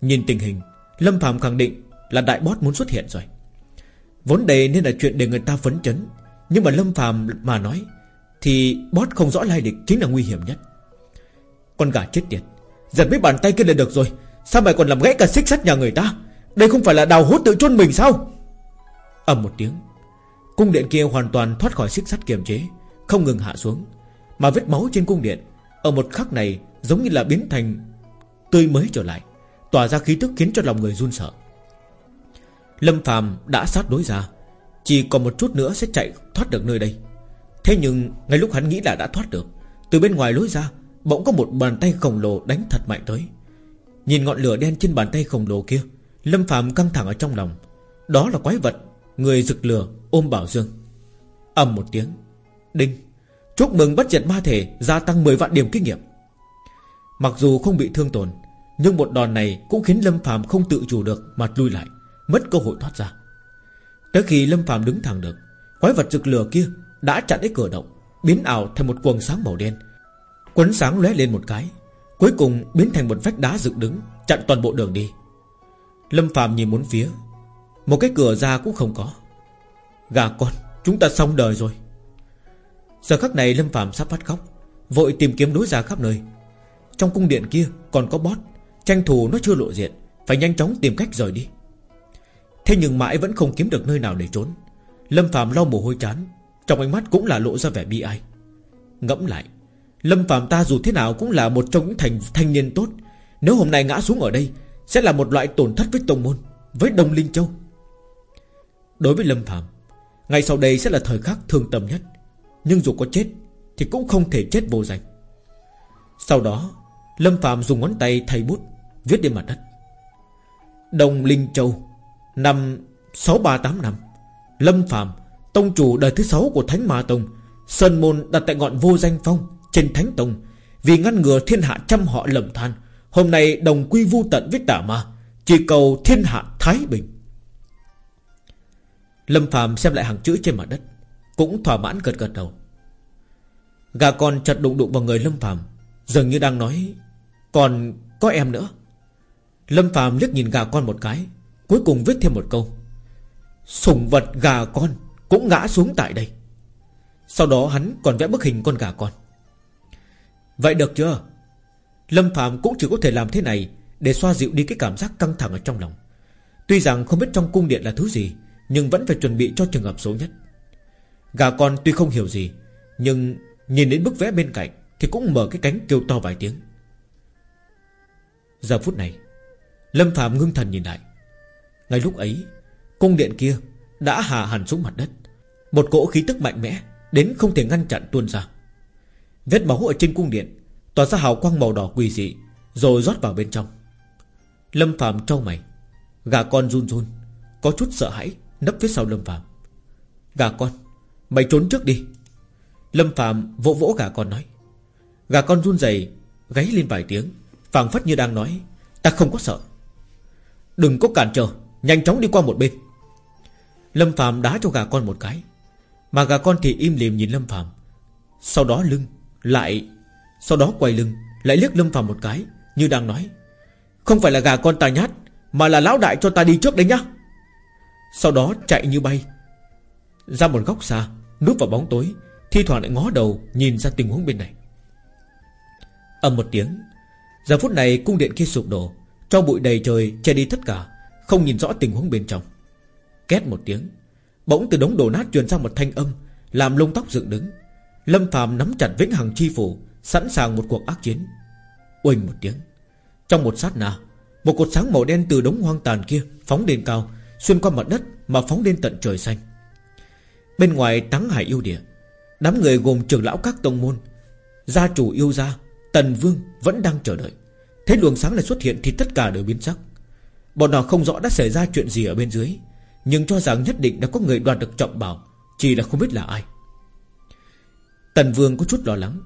Nhìn tình hình, Lâm Phạm khẳng định là đại boss muốn xuất hiện rồi. Vốn đây nên là chuyện để người ta phấn chấn nhưng mà Lâm Phạm mà nói Thì boss không rõ lai lịch Chính là nguy hiểm nhất. Con gà chết tiệt, Giật mấy bàn tay kia lên được rồi, Sao mày còn làm gãy cả xích sắt nhà người ta? Đây không phải là đào hốt tự chôn mình sao? Ầm một tiếng, Cung điện kia hoàn toàn thoát khỏi xích sắt kiềm chế, Không ngừng hạ xuống, Mà vết máu trên cung điện Ở một khắc này giống như là biến thành Tươi mới trở lại, Tỏa ra khí tức khiến cho lòng người run sợ. Lâm phàm đã sát đối ra chỉ còn một chút nữa sẽ chạy thoát được nơi đây. Thế nhưng, ngay lúc hắn nghĩ là đã thoát được, Từ bên ngoài lối ra, Bỗng có một bàn tay khổng lồ đánh thật mạnh tới. Nhìn ngọn lửa đen trên bàn tay khổng lồ kia, Lâm Phạm căng thẳng ở trong lòng. Đó là quái vật Người rực lửa ôm Bảo Dương. Ầm một tiếng, Đinh, Chúc mừng bất diệt ma thể Gia tăng 10 vạn điểm kinh nghiệm. Mặc dù không bị thương tổn, Nhưng một đòn này cũng khiến Lâm Phạm không tự chủ được Mà lui lại, Mất cơ hội thoát ra. Tới khi Lâm Phạm đứng thẳng được, Quái vật rực lửa kia đã chặn cái cửa động, Biến ảo thành một quần sáng màu đen. Quấn sáng lóe lên một cái, Cuối cùng biến thành một vách đá dựng đứng, Chặn toàn bộ đường đi. Lâm Phạm nhìn muốn phía, Một cái cửa ra cũng không có. Gà con, Chúng ta xong đời rồi. Giờ khắc này Lâm Phạm sắp phát khóc, Vội tìm kiếm đối ra khắp nơi. Trong cung điện kia còn có bót, Tranh thủ nó chưa lộ diện, Phải nhanh chóng tìm cách rời đi. Thế nhưng mãi vẫn không kiếm được nơi nào để trốn. Lâm Phạm lau mồ hôi chán, Trong ánh mắt cũng là lộ ra vẻ bi ai. Ngẫm lại, Lâm Phạm ta dù thế nào cũng là một trong những thành, thanh niên tốt. Nếu hôm nay ngã xuống ở đây, Sẽ là một loại tổn thất với Tông Môn, Với Đông Linh Châu. Đối với Lâm Phạm Ngày sau đây sẽ là thời khắc thương tâm nhất. Nhưng dù có chết, Thì cũng không thể chết vô danh. Sau đó, Lâm Phạm dùng ngón tay thay bút, Viết lên mặt đất. Đông Linh Châu. Năm 638 năm, Lâm Phạm Tông chủ đời thứ sáu của Thánh Ma Tông, Sơn Môn đặt tại ngọn vô danh phong Trên Thánh Tông, Vì ngăn ngừa thiên hạ trăm họ lầm than, Hôm nay đồng quy vu tận với tả ma, Chỉ cầu thiên hạ thái bình. Lâm Phạm xem lại hàng chữ trên mặt đất, Cũng thỏa mãn gật gật đầu. Gà con chật đụng đụng vào người Lâm Phạm Dường như đang nói, Còn có em nữa? Lâm Phạm liếc nhìn gà con một cái Cuối cùng viết thêm một câu. Sùng vật gà con Cũng ngã xuống tại đây. Sau đó hắn còn vẽ bức hình con gà con. Vậy được chưa? Lâm Phạm cũng chỉ có thể làm thế này Để xoa dịu đi cái cảm giác căng thẳng ở trong lòng. Tuy rằng không biết trong cung điện là thứ gì, Nhưng vẫn phải chuẩn bị cho trường hợp xấu nhất. Gà con tuy không hiểu gì, Nhưng nhìn đến bức vẽ bên cạnh Thì cũng mở cái cánh kêu to vài tiếng. Giờ phút này, Lâm Phạm ngưng thần nhìn lại. Ngay lúc ấy, Cung điện kia đã hạ hẳn xuống mặt đất. Một cỗ khí tức mạnh mẽ Đến không thể ngăn chặn tuôn ra. Vết máu ở trên cung điện Tỏa ra hào quang màu đỏ quỳ dị, Rồi rót vào bên trong. Lâm Phạm trao mày. Gà con run run, Có chút sợ hãi, nấp phía sau Lâm Phạm Gà con, Mày trốn trước đi. Lâm Phạm vỗ vỗ gà con nói. Gà con run rẩy, gáy lên vài tiếng, phảng phất như đang nói, Ta không có sợ. Đừng có cản trở Nhanh chóng đi qua một bên. Lâm Phạm đá cho gà con một cái, Mà gà con thì im lìm nhìn Lâm Phạm Sau đó lưng Lại, Sau đó quay lưng, Lại liếc Lâm Phạm một cái, Như đang nói, Không phải là gà con ta nhát, Mà là lão đại cho ta đi trước đấy nhá. Sau đó chạy như bay, Ra một góc xa, Núp vào bóng tối, Thi thoảng lại ngó đầu Nhìn ra tình huống bên này. Ầm một tiếng, Giờ phút này cung điện kia sụp đổ, Cho bụi đầy trời che đi tất cả. Không nhìn rõ tình huống bên trong. Két một tiếng, Bỗng từ đống đổ nát truyền ra một thanh âm, Làm lông tóc dựng đứng. Lâm phàm nắm chặt vĩnh hằng chi phủ, Sẵn sàng một cuộc ác chiến. Oanh một tiếng, Trong một sát na, Một cột sáng màu đen từ đống hoang tàn kia Phóng lên cao, Xuyên qua mặt đất mà phóng lên tận trời xanh. Bên ngoài táng hải yêu địa, Đám người gồm trưởng lão các tông môn, Gia chủ yêu gia, Tần Vương vẫn đang chờ đợi. Thế luồng sáng này xuất hiện thì tất cả đều biến sắc. Bọn họ không rõ đã xảy ra chuyện gì ở bên dưới, Nhưng cho rằng nhất định đã có người đoạt được trọng bảo, Chỉ là không biết là ai. Tần Vương có chút lo lắng.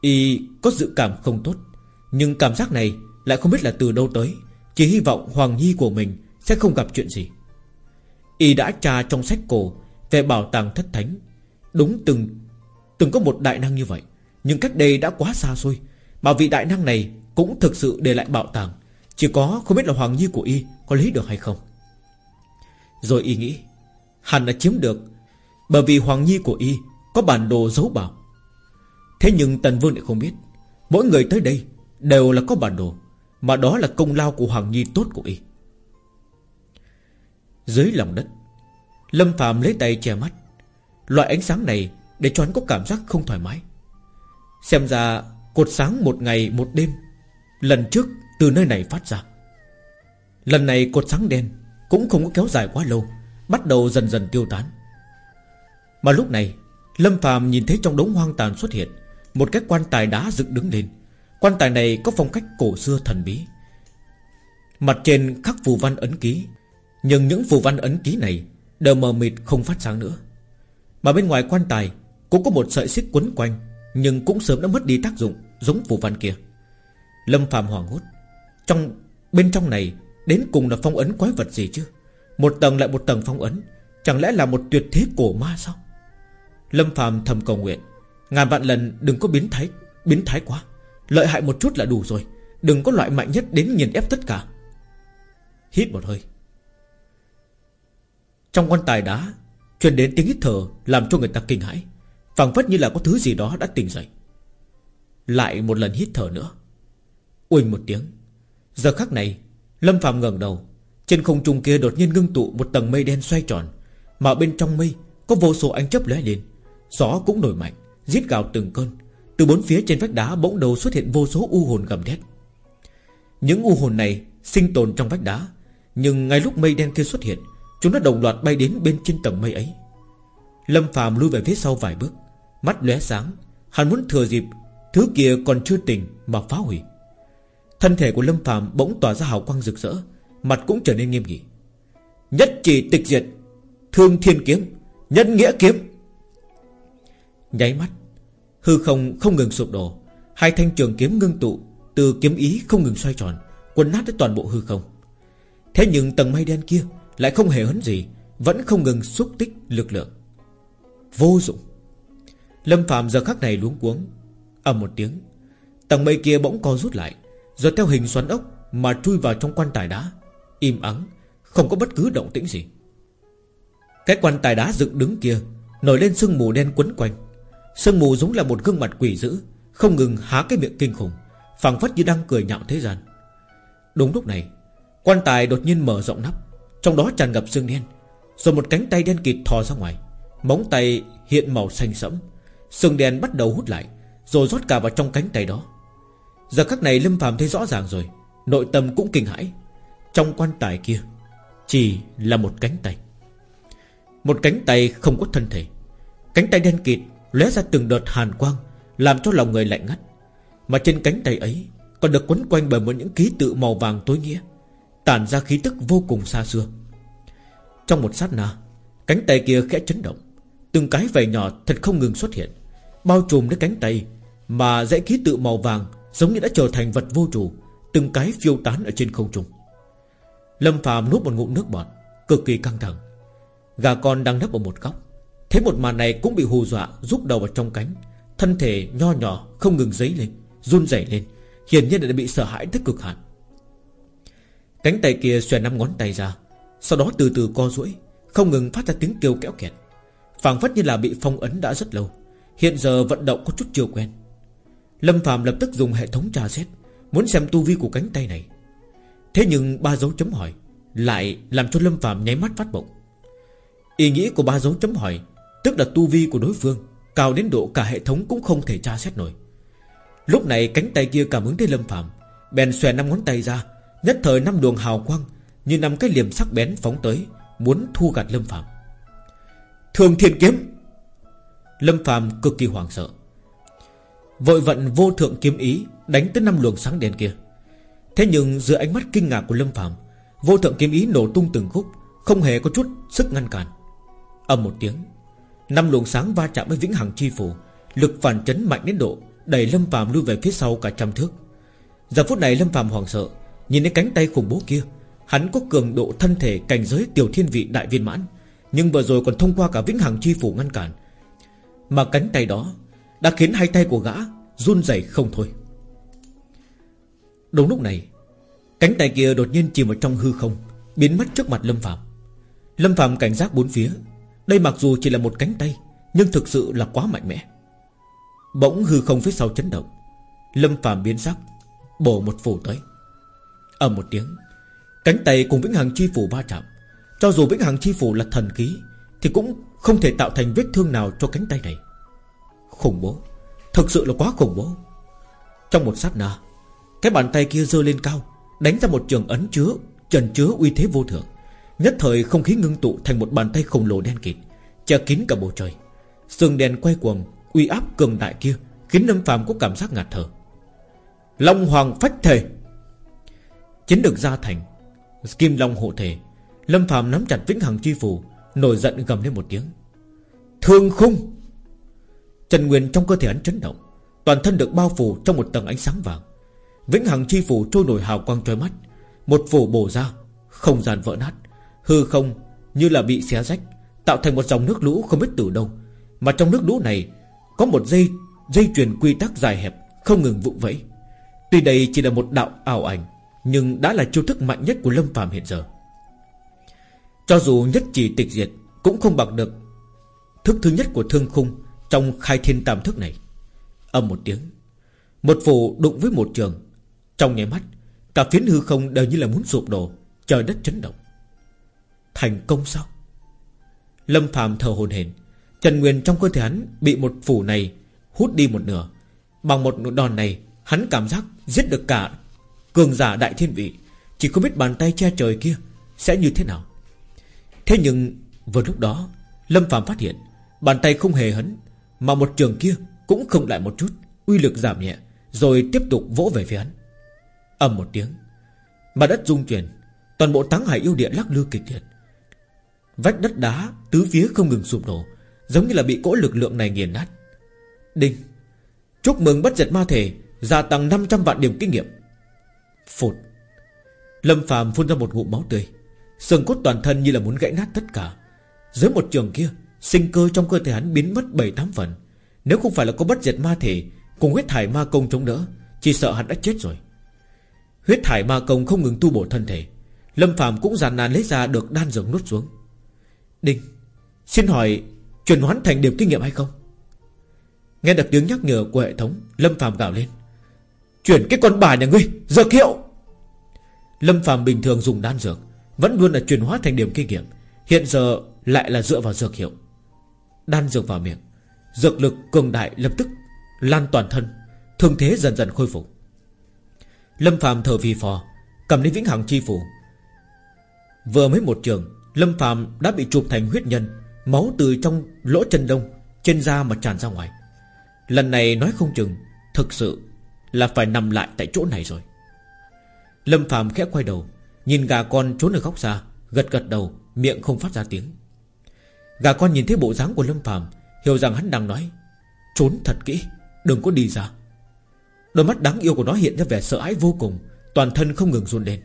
Y có dự cảm không tốt, Nhưng cảm giác này lại không biết là từ đâu tới, Chỉ hy vọng Hoàng Nhi của mình Sẽ không gặp chuyện gì. Y đã tra trong sách cổ Về bảo tàng thất thánh. Đúng từng Từng có một đại năng như vậy, Nhưng cách đây đã quá xa xôi, Mà vị đại năng này cũng thực sự để lại bảo tàng. Chỉ có không biết là Hoàng Nhi của Y Có lấy được hay không. Rồi Y nghĩ, Hẳn là chiếm được, Bởi vì Hoàng Nhi của Y Có bản đồ giấu bảo. Thế nhưng Tần Vương lại không biết, Mỗi người tới đây đều là có bản đồ, Mà đó là công lao của Hoàng Nhi tốt của Y. Dưới lòng đất, Lâm Phạm lấy tay che mắt. Loại ánh sáng này Để cho hắn có cảm giác không thoải mái. Xem ra cột sáng một ngày một đêm, Lần trước từ nơi này phát ra. Lần này cột sáng đen Cũng không có kéo dài quá lâu, Bắt đầu dần dần tiêu tán. Mà lúc này, Lâm phàm nhìn thấy trong đống hoang tàn xuất hiện Một cái quan tài đá dựng đứng lên. Quan tài này có phong cách cổ xưa thần bí. Mặt trên khắc phù văn ấn ký, Nhưng những phù văn ấn ký này Đều mờ mịt không phát sáng nữa. Mà bên ngoài quan tài Cũng có một sợi xích quấn quanh, Nhưng cũng sớm đã mất đi tác dụng Giống phù văn kia. Lâm phàm hoảng hốt trong, bên trong này, Đến cùng là phong ấn quái vật gì chứ? Một tầng lại một tầng phong ấn, Chẳng lẽ là một tuyệt thế cổ ma sao? Lâm phàm thầm cầu nguyện, Ngàn vạn lần đừng có biến thái Biến thái quá. Lợi hại một chút là đủ rồi, Đừng có loại mạnh nhất đến nghiền ép tất cả. Hít một hơi. Trong quan tài đá, Truyền đến tiếng hít thở Làm cho người ta kinh hãi, phảng phất như là có thứ gì đó đã tỉnh dậy. Lại một lần hít thở nữa. Uỳnh một tiếng. Giờ khắc này, Lâm Phạm ngẩng đầu, Trên không trung kia đột nhiên ngưng tụ một tầng mây đen xoay tròn, Mà bên trong mây Có vô số ánh chớp lóe lên. Gió cũng nổi mạnh Giết gào từng cơn. Từ bốn phía trên vách đá bỗng đầu xuất hiện vô số u hồn gầm thét. Những u hồn này sinh tồn trong vách đá, Nhưng ngay lúc mây đen kia xuất hiện, Chúng nó đồng loạt bay đến bên trên tầng mây ấy. Lâm Phạm lui về phía sau vài bước, Mắt lóe sáng, Hắn muốn thừa dịp Thứ kia còn chưa tỉnh mà phá hủy. Thân thể của Lâm Phạm bỗng tỏa ra hào quang rực rỡ, Mặt cũng trở nên nghiêm nghị. Nhất chỉ tịch diệt, Thương thiên kiếm Nhân nghĩa kiếm. Nháy mắt, Hư không không ngừng sụp đổ, Hai thanh trường kiếm ngưng tụ, Từ kiếm ý không ngừng xoay tròn quấn nát tới toàn bộ hư không. Thế nhưng tầng mây đen kia Lại không hề hấn gì, Vẫn không ngừng xúc tích lực lượng. Vô dụng. Lâm Phạm giờ khắc này luống cuống, ầm một tiếng, Tầng mây kia bỗng co rút lại rồi theo hình xoắn ốc Mà chui vào trong quan tài đá, Im ắng, Không có bất cứ động tĩnh gì. Cái quan tài đá dựng đứng kia Nổi lên sương mù đen quấn quanh. Sương mù giống là một gương mặt quỷ dữ, Không ngừng há cái miệng kinh khủng, phảng phất như đang cười nhạo thế gian. Đúng lúc này, Quan tài đột nhiên mở rộng nắp, Trong đó tràn ngập sương đen, Rồi một cánh tay đen kịt thò ra ngoài, Móng tay hiện màu xanh sẫm, Sương đen bắt đầu hút lại, Rồi rót cả vào trong cánh tay đó. Giờ khắc này Lâm phạm thấy rõ ràng rồi, Nội tâm cũng kinh hãi. Trong quan tài kia, Chỉ là một cánh tay. Một cánh tay không có thân thể. Cánh tay đen kịt lóe ra từng đợt hàn quang, Làm cho lòng người lạnh ngắt. Mà trên cánh tay ấy Còn được quấn quanh bởi một những ký tự màu vàng tối nghĩa, Tản ra khí tức vô cùng xa xưa. Trong một sát na, Cánh tay kia khẽ chấn động. Từng cái vầy nhỏ thật không ngừng xuất hiện, Bao trùm lấy cánh tay Mà dãy ký tự màu vàng Giống như đã trở thành vật vô chủ, Từng cái phiêu tán ở trên không trung. Lâm phàm nuốt một ngụm nước bọt Cực kỳ căng thẳng. Gà con đang nấp ở một góc Thế một màn này cũng bị hù dọa Rút đầu vào trong cánh Thân thể nho nhỏ không ngừng giấy lên Run rẩy lên Hiển nhiên đã bị sợ hãi tới cực hạn. Cánh tay kia xòe năm ngón tay ra Sau đó từ từ co duỗi Không ngừng phát ra tiếng kêu kéo kẹt. Phảng phất như là bị phong ấn đã rất lâu Hiện giờ vận động có chút chưa quen. Lâm Phạm lập tức dùng hệ thống tra xét, Muốn xem tu vi của cánh tay này. Thế nhưng ba dấu chấm hỏi Lại làm cho Lâm Phạm nháy mắt phát bộng Ý nghĩ của ba dấu chấm hỏi, Tức là tu vi của đối phương Cao đến độ cả hệ thống cũng không thể tra xét nổi. Lúc này cánh tay kia cảm ứng tới Lâm Phạm Bèn xòe năm ngón tay ra, Nhất thời năm đường hào quang Như năm cái liềm sắc bén phóng tới, Muốn thu gạt Lâm Phạm Thường thiên kiếm! Lâm Phạm cực kỳ hoảng sợ. Vội vận vô thượng kiếm ý, Đánh tới năm luồng sáng đèn kia. Thế nhưng dưới ánh mắt kinh ngạc của Lâm Phạm Vô thượng kiếm ý nổ tung từng khúc, Không hề có chút sức ngăn cản. Âm một tiếng, Năm luồng sáng va chạm với vĩnh hằng chi phủ, Lực phản chấn mạnh đến độ Đẩy Lâm Phạm lui về phía sau cả trăm thước. Giờ phút này Lâm Phạm hoảng sợ, Nhìn thấy cánh tay khủng bố kia, Hắn có cường độ thân thể cảnh giới tiểu thiên vị đại viên mãn, Nhưng vừa rồi còn thông qua cả vĩnh hằng chi phủ ngăn cản. Mà cánh tay đó đã khiến hai tay của gã run rẩy không thôi. Đúng lúc này, Cánh tay kia đột nhiên chìm vào trong hư không, Biến mất trước mặt Lâm Phạm Lâm Phạm cảnh giác bốn phía, Đây mặc dù chỉ là một cánh tay, Nhưng thực sự là quá mạnh mẽ. Bỗng hư không phía sau chấn động, Lâm Phạm biến sắc, Bổ một phủ tới. Ở một tiếng, Cánh tay cùng Vĩnh Hằng Chi Phủ va chạm. Cho dù Vĩnh Hằng Chi Phủ là thần khí Thì cũng không thể tạo thành vết thương nào cho cánh tay này. Khủng bố. Thực sự là quá khủng bố. Trong một sát na Cái bàn tay kia giơ lên cao Đánh ra một trường ấn chứa Trần chứa uy thế vô thượng. Nhất thời không khí ngưng tụ thành một bàn tay khổng lồ đen kịt Che kín cả bầu trời. Sương đèn quay cuồng Uy áp cường đại kia Khiến Lâm phàm có cảm giác ngạt thở. Long Hoàng phách thể. Chiến được gia thành Kim Long hộ thể Lâm Phạm nắm chặt vĩnh hằng chi phù, Nổi giận gầm lên một tiếng. Thương khung. Trần Nguyên trong cơ thể hắn chấn động. Toàn thân được bao phủ trong một tầng ánh sáng vàng. Vĩnh hằng chi phủ trôi nổi hào quang trói mắt. Một phủ bổ ra, Không gian vỡ nát. Hư không như là bị xé rách, Tạo thành một dòng nước lũ không biết từ đâu. Mà trong nước lũ này, Có một dây dây truyền quy tắc dài hẹp, Không ngừng vụng vẫy. Tuy đây chỉ là một đạo ảo ảnh, Nhưng đã là chiêu thức mạnh nhất của Lâm phàm hiện giờ. Cho dù nhất chỉ tịch diệt, Cũng không bằng được. Thức thứ nhất của thương khung trong khai thiên tam thức này. Âm một tiếng, Một phù đụng với một trường. Trong nháy mắt, Cả phiến hư không đều như là muốn sụp đổ, Trời đất chấn động. Thành công sao? Lâm phàm thở hồn hển. Trần Nguyên trong cơ thể hắn Bị một phủ này hút đi một nửa. Bằng một đòn này, Hắn cảm giác giết được cả Cường giả đại thiên vị. Chỉ không biết bàn tay che trời kia Sẽ như thế nào. Thế nhưng, vừa lúc đó, Lâm Phạm phát hiện Bàn tay không hề hấn mà một trường kia cũng không lại một chút, Uy lực giảm nhẹ, Rồi tiếp tục vỗ về phía hắn. Ầm một tiếng Mà đất rung chuyển, Toàn bộ táng hải yêu địa lắc lư kịch liệt. Vách đất đá Tứ phía không ngừng sụp đổ, Giống như là bị cỗ lực lượng này nghiền nát. Đinh, Chúc mừng bất diệt ma thể, Gia tăng 500 vạn điểm kinh nghiệm. Phụt, Lâm phàm phun ra một ngụm máu tươi Sườn cốt toàn thân như là muốn gãy nát tất cả. Dưới một trường kia Sinh cơ trong cơ thể hắn biến mất 7-8 phần. Nếu không phải là có bất diệt ma thể, Cùng huyết thải ma công chống đỡ, Chỉ sợ hắn đã chết rồi. Huyết thải ma công không ngừng tu bổ thân thể, Lâm phàm cũng giàn nàn lấy ra được đan dược nuốt xuống. Đinh, Xin hỏi, Chuyển hoán thành điểm kinh nghiệm hay không? Nghe được tiếng nhắc nhở của hệ thống, Lâm phàm gào lên. Chuyển cái con bà nhà ngươi, Dược hiệu! Lâm phàm bình thường dùng đan dược, Vẫn luôn là chuyển hóa thành điểm kinh nghiệm, Hiện giờ lại là dựa vào dược hiệu. Đan dược vào miệng. Dược lực cường đại lập tức Lan toàn thân, Thương thế dần dần khôi phục. Lâm phàm thở vì phò, Cầm lấy vĩnh hằng chi phủ. Vừa mới một trường, Lâm phàm đã bị chụp thành huyết nhân, Máu từ trong lỗ chân đông Trên da mà tràn ra ngoài. Lần này nói không chừng, Thực sự là phải nằm lại tại chỗ này rồi. Lâm phàm khẽ quay đầu, Nhìn gà con trốn ở góc xa, Gật gật đầu, Miệng không phát ra tiếng. Gà con nhìn thấy bộ dáng của Lâm Phạm, Hiểu rằng hắn đang nói Trốn thật kỹ Đừng có đi ra. Đôi mắt đáng yêu của nó hiện ra vẻ sợ hãi vô cùng Toàn thân không ngừng run lên.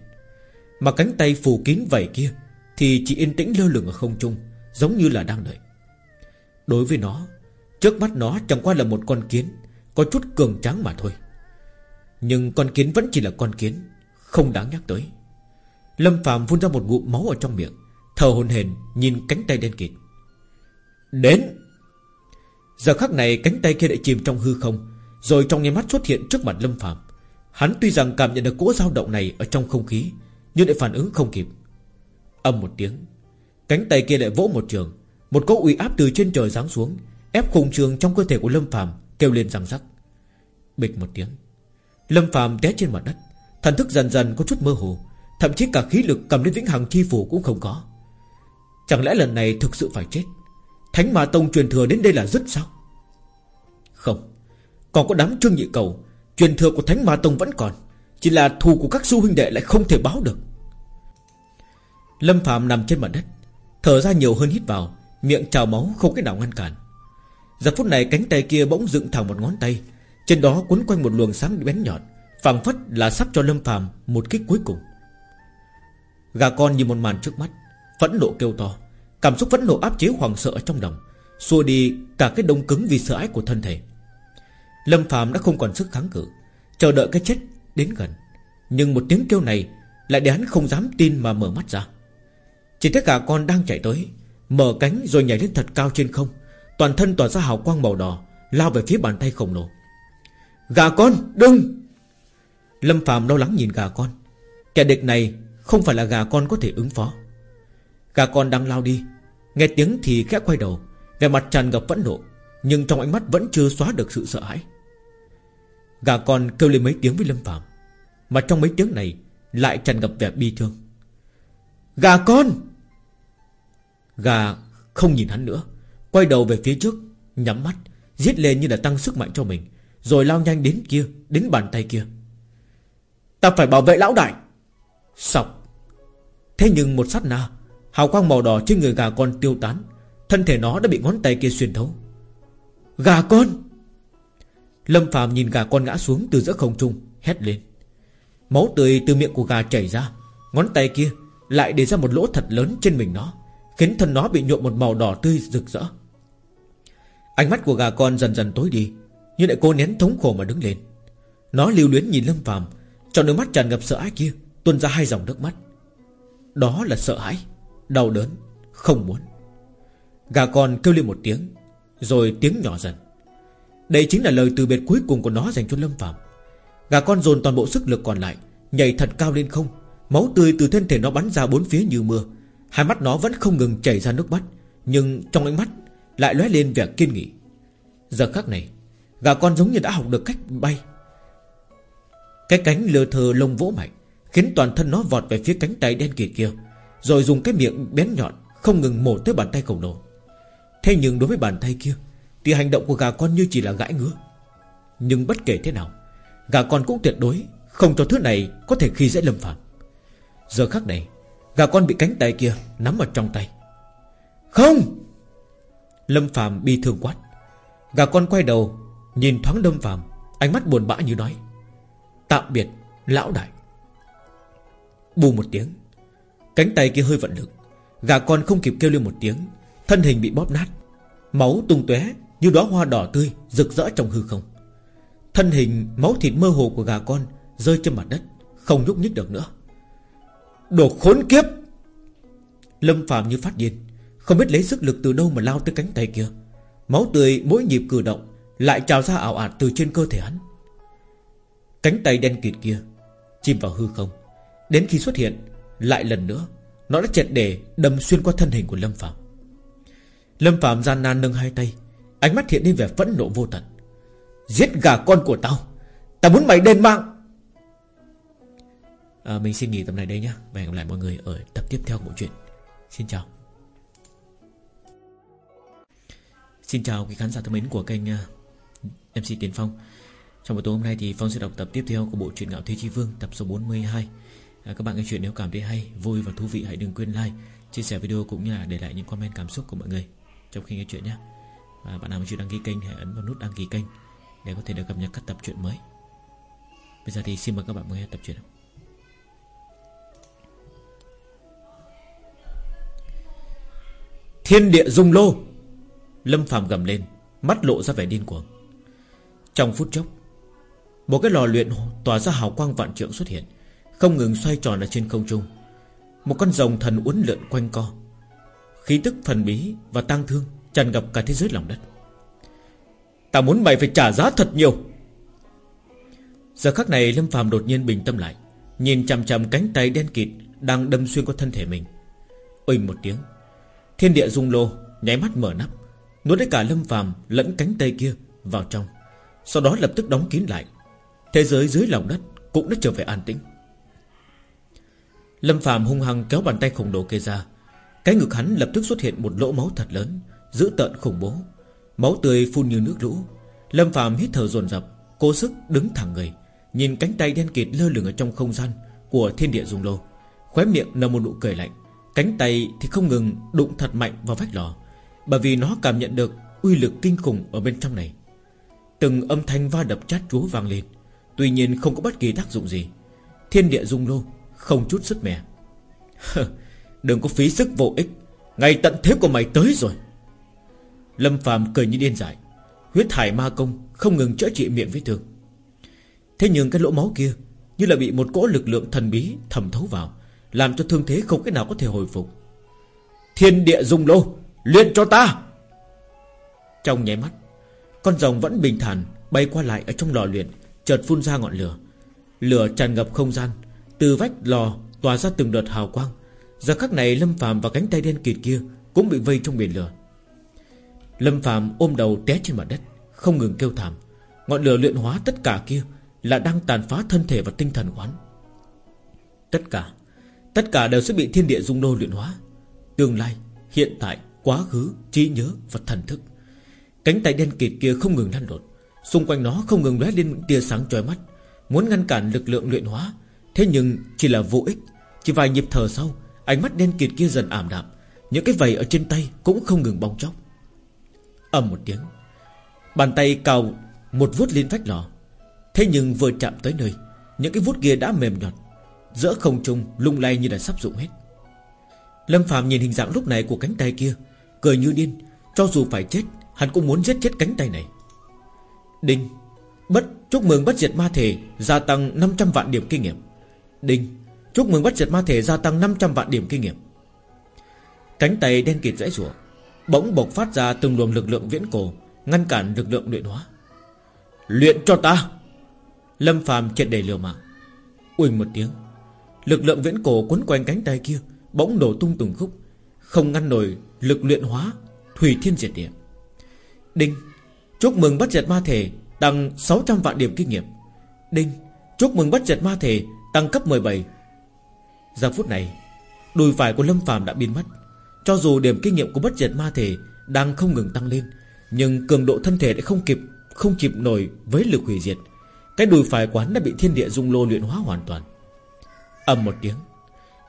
Mà cánh tay phủ kín vảy kia Thì chỉ yên tĩnh lơ lửng ở không trung Giống như là đang đợi. Đối với nó Trước mắt nó chẳng qua là một con kiến Có chút cường tráng mà thôi. Nhưng con kiến vẫn chỉ là con kiến Không đáng nhắc tới. Lâm Phạm phun ra một ngụm máu ở trong miệng Thở hồn hển nhìn cánh tay đen kịt. Đến. Giờ khắc này cánh tay kia lại chìm trong hư không, Rồi trong nháy mắt xuất hiện trước mặt Lâm Phạm Hắn tuy rằng cảm nhận được cỗ dao động này Ở trong không khí, Nhưng lại phản ứng không kịp. Âm một tiếng, Cánh tay kia lại vỗ một trường, Một cỗ uy áp từ trên trời giáng xuống, Ép khung trường trong cơ thể của Lâm Phạm Kêu lên răng rắc. Bịch một tiếng, Lâm Phạm té trên mặt đất, Thần thức dần dần có chút mơ hồ, Thậm chí cả khí lực cầm lên vĩnh hằng chi phủ cũng không có. Chẳng lẽ lần này thực sự phải chết? Thánh Ma Tông truyền thừa đến đây là dứt sao? Không, Còn có đám trương nhị cầu, Truyền thừa của Thánh Ma Tông vẫn còn, Chỉ là thù của các du huynh đệ lại không thể báo được. Lâm Phạm nằm trên mặt đất, Thở ra nhiều hơn hít vào, Miệng trào máu không cái nào ngăn cản. Giờ phút này cánh tay kia bỗng dựng thẳng một ngón tay, Trên đó quấn quanh một luồng sáng bén nhọn, phảng phất là sắp cho Lâm Phàm một kích cuối cùng. Gà con như một màn trước mắt, Phẫn nộ kêu to. Cảm xúc phẫn nộ áp chế hoàng sợ trong lòng, Xua đi cả cái đông cứng vì sợ ái của thân thể. Lâm Phạm đã không còn sức kháng cự, Chờ đợi cái chết đến gần. Nhưng một tiếng kêu này Lại để hắn không dám tin mà mở mắt ra. Chỉ thấy gà con đang chạy tới, Mở cánh rồi nhảy lên thật cao trên không. Toàn thân tỏa ra hào quang màu đỏ, Lao về phía bàn tay khổng lồ. Gà con, đừng! Lâm Phạm lo lắng nhìn gà con. Kẻ địch này không phải là gà con có thể ứng phó. Gà con đang lao đi. Nghe tiếng thì khẽ quay đầu. Về mặt tràn ngập vẫn nộ, Nhưng trong ánh mắt vẫn chưa xóa được sự sợ hãi. Gà con kêu lên mấy tiếng với Lâm Phạm Mà trong mấy tiếng này Lại tràn ngập vẻ bi thương. Gà con! Gà không nhìn hắn nữa, Quay đầu về phía trước, Nhắm mắt, Giết lên như là tăng sức mạnh cho mình, Rồi lao nhanh đến kia, Đến bàn tay kia. Ta phải bảo vệ lão đại! Sọc Thế nhưng một sát na Hào quang màu đỏ trên người gà con tiêu tán. Thân thể nó đã bị ngón tay kia xuyên thấu. Gà con! Lâm Phạm nhìn gà con ngã xuống từ giữa không trung, Hét lên. Máu tươi từ miệng của gà chảy ra, Ngón tay kia lại để ra một lỗ thật lớn trên mình nó, Khiến thân nó bị nhuộm một màu đỏ tươi rực rỡ. Ánh mắt của gà con dần dần tối đi, Nhưng lại cố nén thống khổ mà đứng lên. Nó lưu luyến nhìn Lâm Phạm Trong đôi mắt tràn ngập sợ hãi kia Tuôn ra hai dòng nước mắt. Đó là sợ hãi. Đau đớn, Không muốn. Gà con kêu lên một tiếng, Rồi tiếng nhỏ dần. Đây chính là lời từ biệt cuối cùng của nó dành cho Lâm Phạm Gà con dồn toàn bộ sức lực còn lại, Nhảy thật cao lên không. Máu tươi từ thân thể nó bắn ra bốn phía như mưa. Hai mắt nó vẫn không ngừng chảy ra nước mắt, Nhưng trong ánh mắt Lại lóe lên vẻ kiên nghị. Giờ khắc này, Gà con giống như đã học được cách bay. Cái cánh lơ thơ lông vỗ mạnh Khiến toàn thân nó vọt về phía cánh tay đen kịt kia. Rồi dùng cái miệng bén nhọn, Không ngừng mổ tới bàn tay khổng lồ. Thế nhưng đối với bàn tay kia, Thì hành động của gà con như chỉ là gãi ngứa. Nhưng bất kể thế nào, Gà con cũng tuyệt đối Không cho thứ này có thể khi dễ lâm phạm Giờ khắc này, Gà con bị cánh tay kia nắm ở trong tay. Không! Lâm Phạm bi thương quát. Gà con quay đầu, Nhìn thoáng Lâm Phạm Ánh mắt buồn bã như nói, Tạm biệt, lão đại. Bù một tiếng Cánh tay kia hơi vận lực. Gà con không kịp kêu lên một tiếng. Thân hình bị bóp nát. Máu tung tóe, như đóa hoa đỏ tươi, Rực rỡ trong hư không. Thân hình máu thịt mơ hồ của gà con Rơi trên mặt đất, Không nhúc nhích được nữa. Đồ khốn kiếp! Lâm phàm như phát điên, Không biết lấy sức lực từ đâu mà lao tới cánh tay kia. Máu tươi mỗi nhịp cử động Lại trào ra ảo ạt từ trên cơ thể hắn. Cánh tay đen kịt kia Chìm vào hư không. Đến khi xuất hiện lại lần nữa Nó đã chẹt để đâm xuyên qua thân hình của Lâm Phạm Lâm Phạm gian nan nâng hai tay Ánh mắt hiện lên vẻ phẫn nộ vô tận. Giết gà con của tao Tao muốn mày đền mạng. À, Mình xin nghỉ tập này đây nhé Và hẹn gặp lại mọi người ở tập tiếp theo của bộ truyện. Xin chào. Xin chào quý khán giả thân mến của kênh à, MC Tiến Phong. Trong buổi tối hôm nay thì Phong sẽ đọc tập tiếp theo của bộ truyện Ngạo Thế Chi Vương tập số 42 à, Các bạn nghe chuyện nếu cảm thấy hay, vui và thú vị hãy đừng quên like Chia sẻ video cũng như là để lại những comment cảm xúc của mọi người Trong khi nghe chuyện nhé. Và bạn nào chưa đăng ký kênh hãy ấn vào nút đăng ký kênh Để có thể được cập nhật các tập truyện mới. Bây giờ thì xin mời các bạn nghe tập truyện Thiên địa dung lô. Lâm phàm gầm lên Mắt lộ ra vẻ điên cuồng. Trong phút chốc Một cái lò luyện tỏa ra hào quang vạn trượng xuất hiện. Không ngừng xoay tròn ở trên không trung. Một con rồng thần uốn lượn quanh co. Khí tức thần bí và tang thương Tràn ngập cả thế giới lòng đất. Ta muốn mày phải trả giá thật nhiều. Giờ khắc này Lâm phàm đột nhiên bình tâm lại, Nhìn chằm chằm cánh tay đen kịt Đang đâm xuyên qua thân thể mình. Uỳnh một tiếng, Thiên địa rung lô, Nháy mắt mở nắp, Nuốt lấy cả lâm phàm lẫn cánh tay kia vào trong. Sau đó lập tức đóng kín lại. Thế giới dưới lòng đất cũng đã trở về an tĩnh. Lâm Phạm hung hăng kéo bàn tay khổng lồ kia ra. Cái ngực hắn lập tức xuất hiện một lỗ máu thật lớn, Dữ tợn khủng bố. Máu tươi phun như nước lũ. Lâm Phạm hít thở dồn dập, Cố sức đứng thẳng người, Nhìn cánh tay đen kịt lơ lửng ở trong không gian Của thiên địa dung lô. Khóe miệng nở một nụ cười lạnh, Cánh tay thì không ngừng đụng thật mạnh vào vách lò, Bởi vì nó cảm nhận được Uy lực kinh khủng ở bên trong này. Từng âm thanh va đập chát chúa vang lên, Tuy nhiên không có bất kỳ tác dụng gì. Thiên địa dung lô không chút sức mẻ. Đừng có phí sức vô ích. Ngày tận thế của mày tới rồi. Lâm phàm cười như điên dại. Huyết thải ma công không ngừng chữa trị miệng vết thương. Thế nhưng cái lỗ máu kia Như là bị một cỗ lực lượng thần bí thẩm thấu vào, làm cho thương thế không cái nào có thể hồi phục. Thiên địa dung lô, Luyện cho ta! Trong nháy mắt, Con rồng vẫn bình thản Bay qua lại ở trong lò luyện, Chợt phun ra ngọn lửa. Lửa tràn ngập không gian từ vách lò tỏa ra từng đợt hào quang. Giờ khắc này Lâm phàm và cánh tay đen kịt kia Cũng bị vây trong biển lửa. Lâm phàm ôm đầu té trên mặt đất Không ngừng kêu thảm. Ngọn lửa luyện hóa tất cả kia Là đang tàn phá thân thể và tinh thần quán. Tất cả Tất cả đều sẽ bị thiên địa dung đô luyện hóa. Tương lai, hiện tại, quá khứ, trí nhớ và thần thức. Cánh tay đen kịt kia không ngừng lăn lộn. Xung quanh nó không ngừng lóe lên tia sáng chói mắt. Muốn ngăn cản lực lượng luyện hóa Thế nhưng chỉ là vô ích. Chỉ vài nhịp thở sau, Ánh mắt đen kịt kia dần ảm đạm. Những cái vầy ở trên tay cũng không ngừng bong chóc. Ầm một tiếng, Bàn tay cào một vuốt lên vách lò. Thế nhưng vừa chạm tới nơi, Những cái vuốt kia đã mềm nhọt, Giữa không trung lung lay như là sắp dụng hết. Lâm Phạm nhìn hình dạng lúc này của cánh tay kia, Cười như điên. Cho dù phải chết, Hắn cũng muốn giết chết cánh tay này. Đinh, Bất, chúc mừng bất diệt ma thể, Gia tăng 500 vạn điểm kinh nghiệm. Đinh. Chúc mừng bất diệt ma thể gia tăng 500 vạn điểm kinh nghiệm. Cánh tay đen kịt rẽ rủa, Bỗng bộc phát ra từng luồng lực lượng viễn cổ, Ngăn cản lực lượng luyện hóa. Luyện cho ta! Lâm phàm triệt đầy liều mạng. Uỳnh một tiếng, Lực lượng viễn cổ quấn quanh cánh tay kia Bỗng đổ tung từng khúc, Không ngăn nổi lực luyện hóa Thủy thiên diệt địa. Đinh, Chúc mừng bất diệt ma thể Tăng 600 vạn điểm kinh nghiệm. Đinh, Chúc mừng bất diệt ma thể Tăng cấp 17 Giờ phút này, Đùi phải của Lâm phàm đã biến mất. Cho dù điểm kinh nghiệm của bất diệt ma thể Đang không ngừng tăng lên, Nhưng cường độ thân thể đã không kịp Không kịp nổi với lực hủy diệt. Cái đùi phải quán đã bị thiên địa dung lô luyện hóa hoàn toàn. Ầm một tiếng,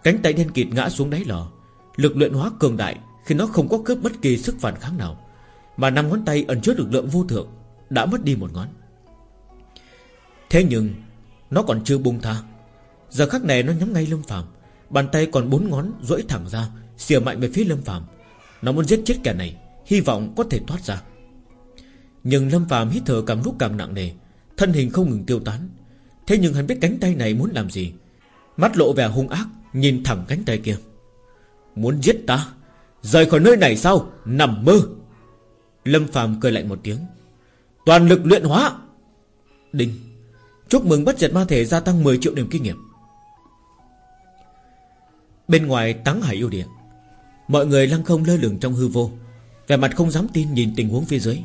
Cánh tay đen kịt ngã xuống đáy lò. Lực luyện hóa cường đại Khi nó không có cướp bất kỳ sức phản kháng nào, Mà năm ngón tay ẩn chứa lực lượng vô thượng Đã mất đi một ngón. Thế nhưng, Nó còn chưa buông tha. Giờ khắc này nó nhắm ngay Lâm Phạm Bàn tay còn bốn ngón duỗi thẳng ra, Xìa mạnh về phía Lâm Phạm Nó muốn giết chết kẻ này, Hy vọng có thể thoát ra. Nhưng Lâm Phạm hít thở càng lúc càng nặng nề, Thân hình không ngừng tiêu tán. Thế nhưng hắn biết cánh tay này muốn làm gì? Mắt lộ vẻ hung ác, Nhìn thẳng cánh tay kia. Muốn giết ta? Rời khỏi nơi này sao? Nằm mơ. Lâm Phạm cười lạnh một tiếng. Toàn lực luyện hóa. Đinh. Chúc mừng bất diệt ma thể gia tăng 10 triệu điểm kinh nghiệm. Bên ngoài táng hải yêu địa Mọi người lăng không lơ lửng trong hư vô. Vẻ mặt không dám tin nhìn tình huống phía dưới.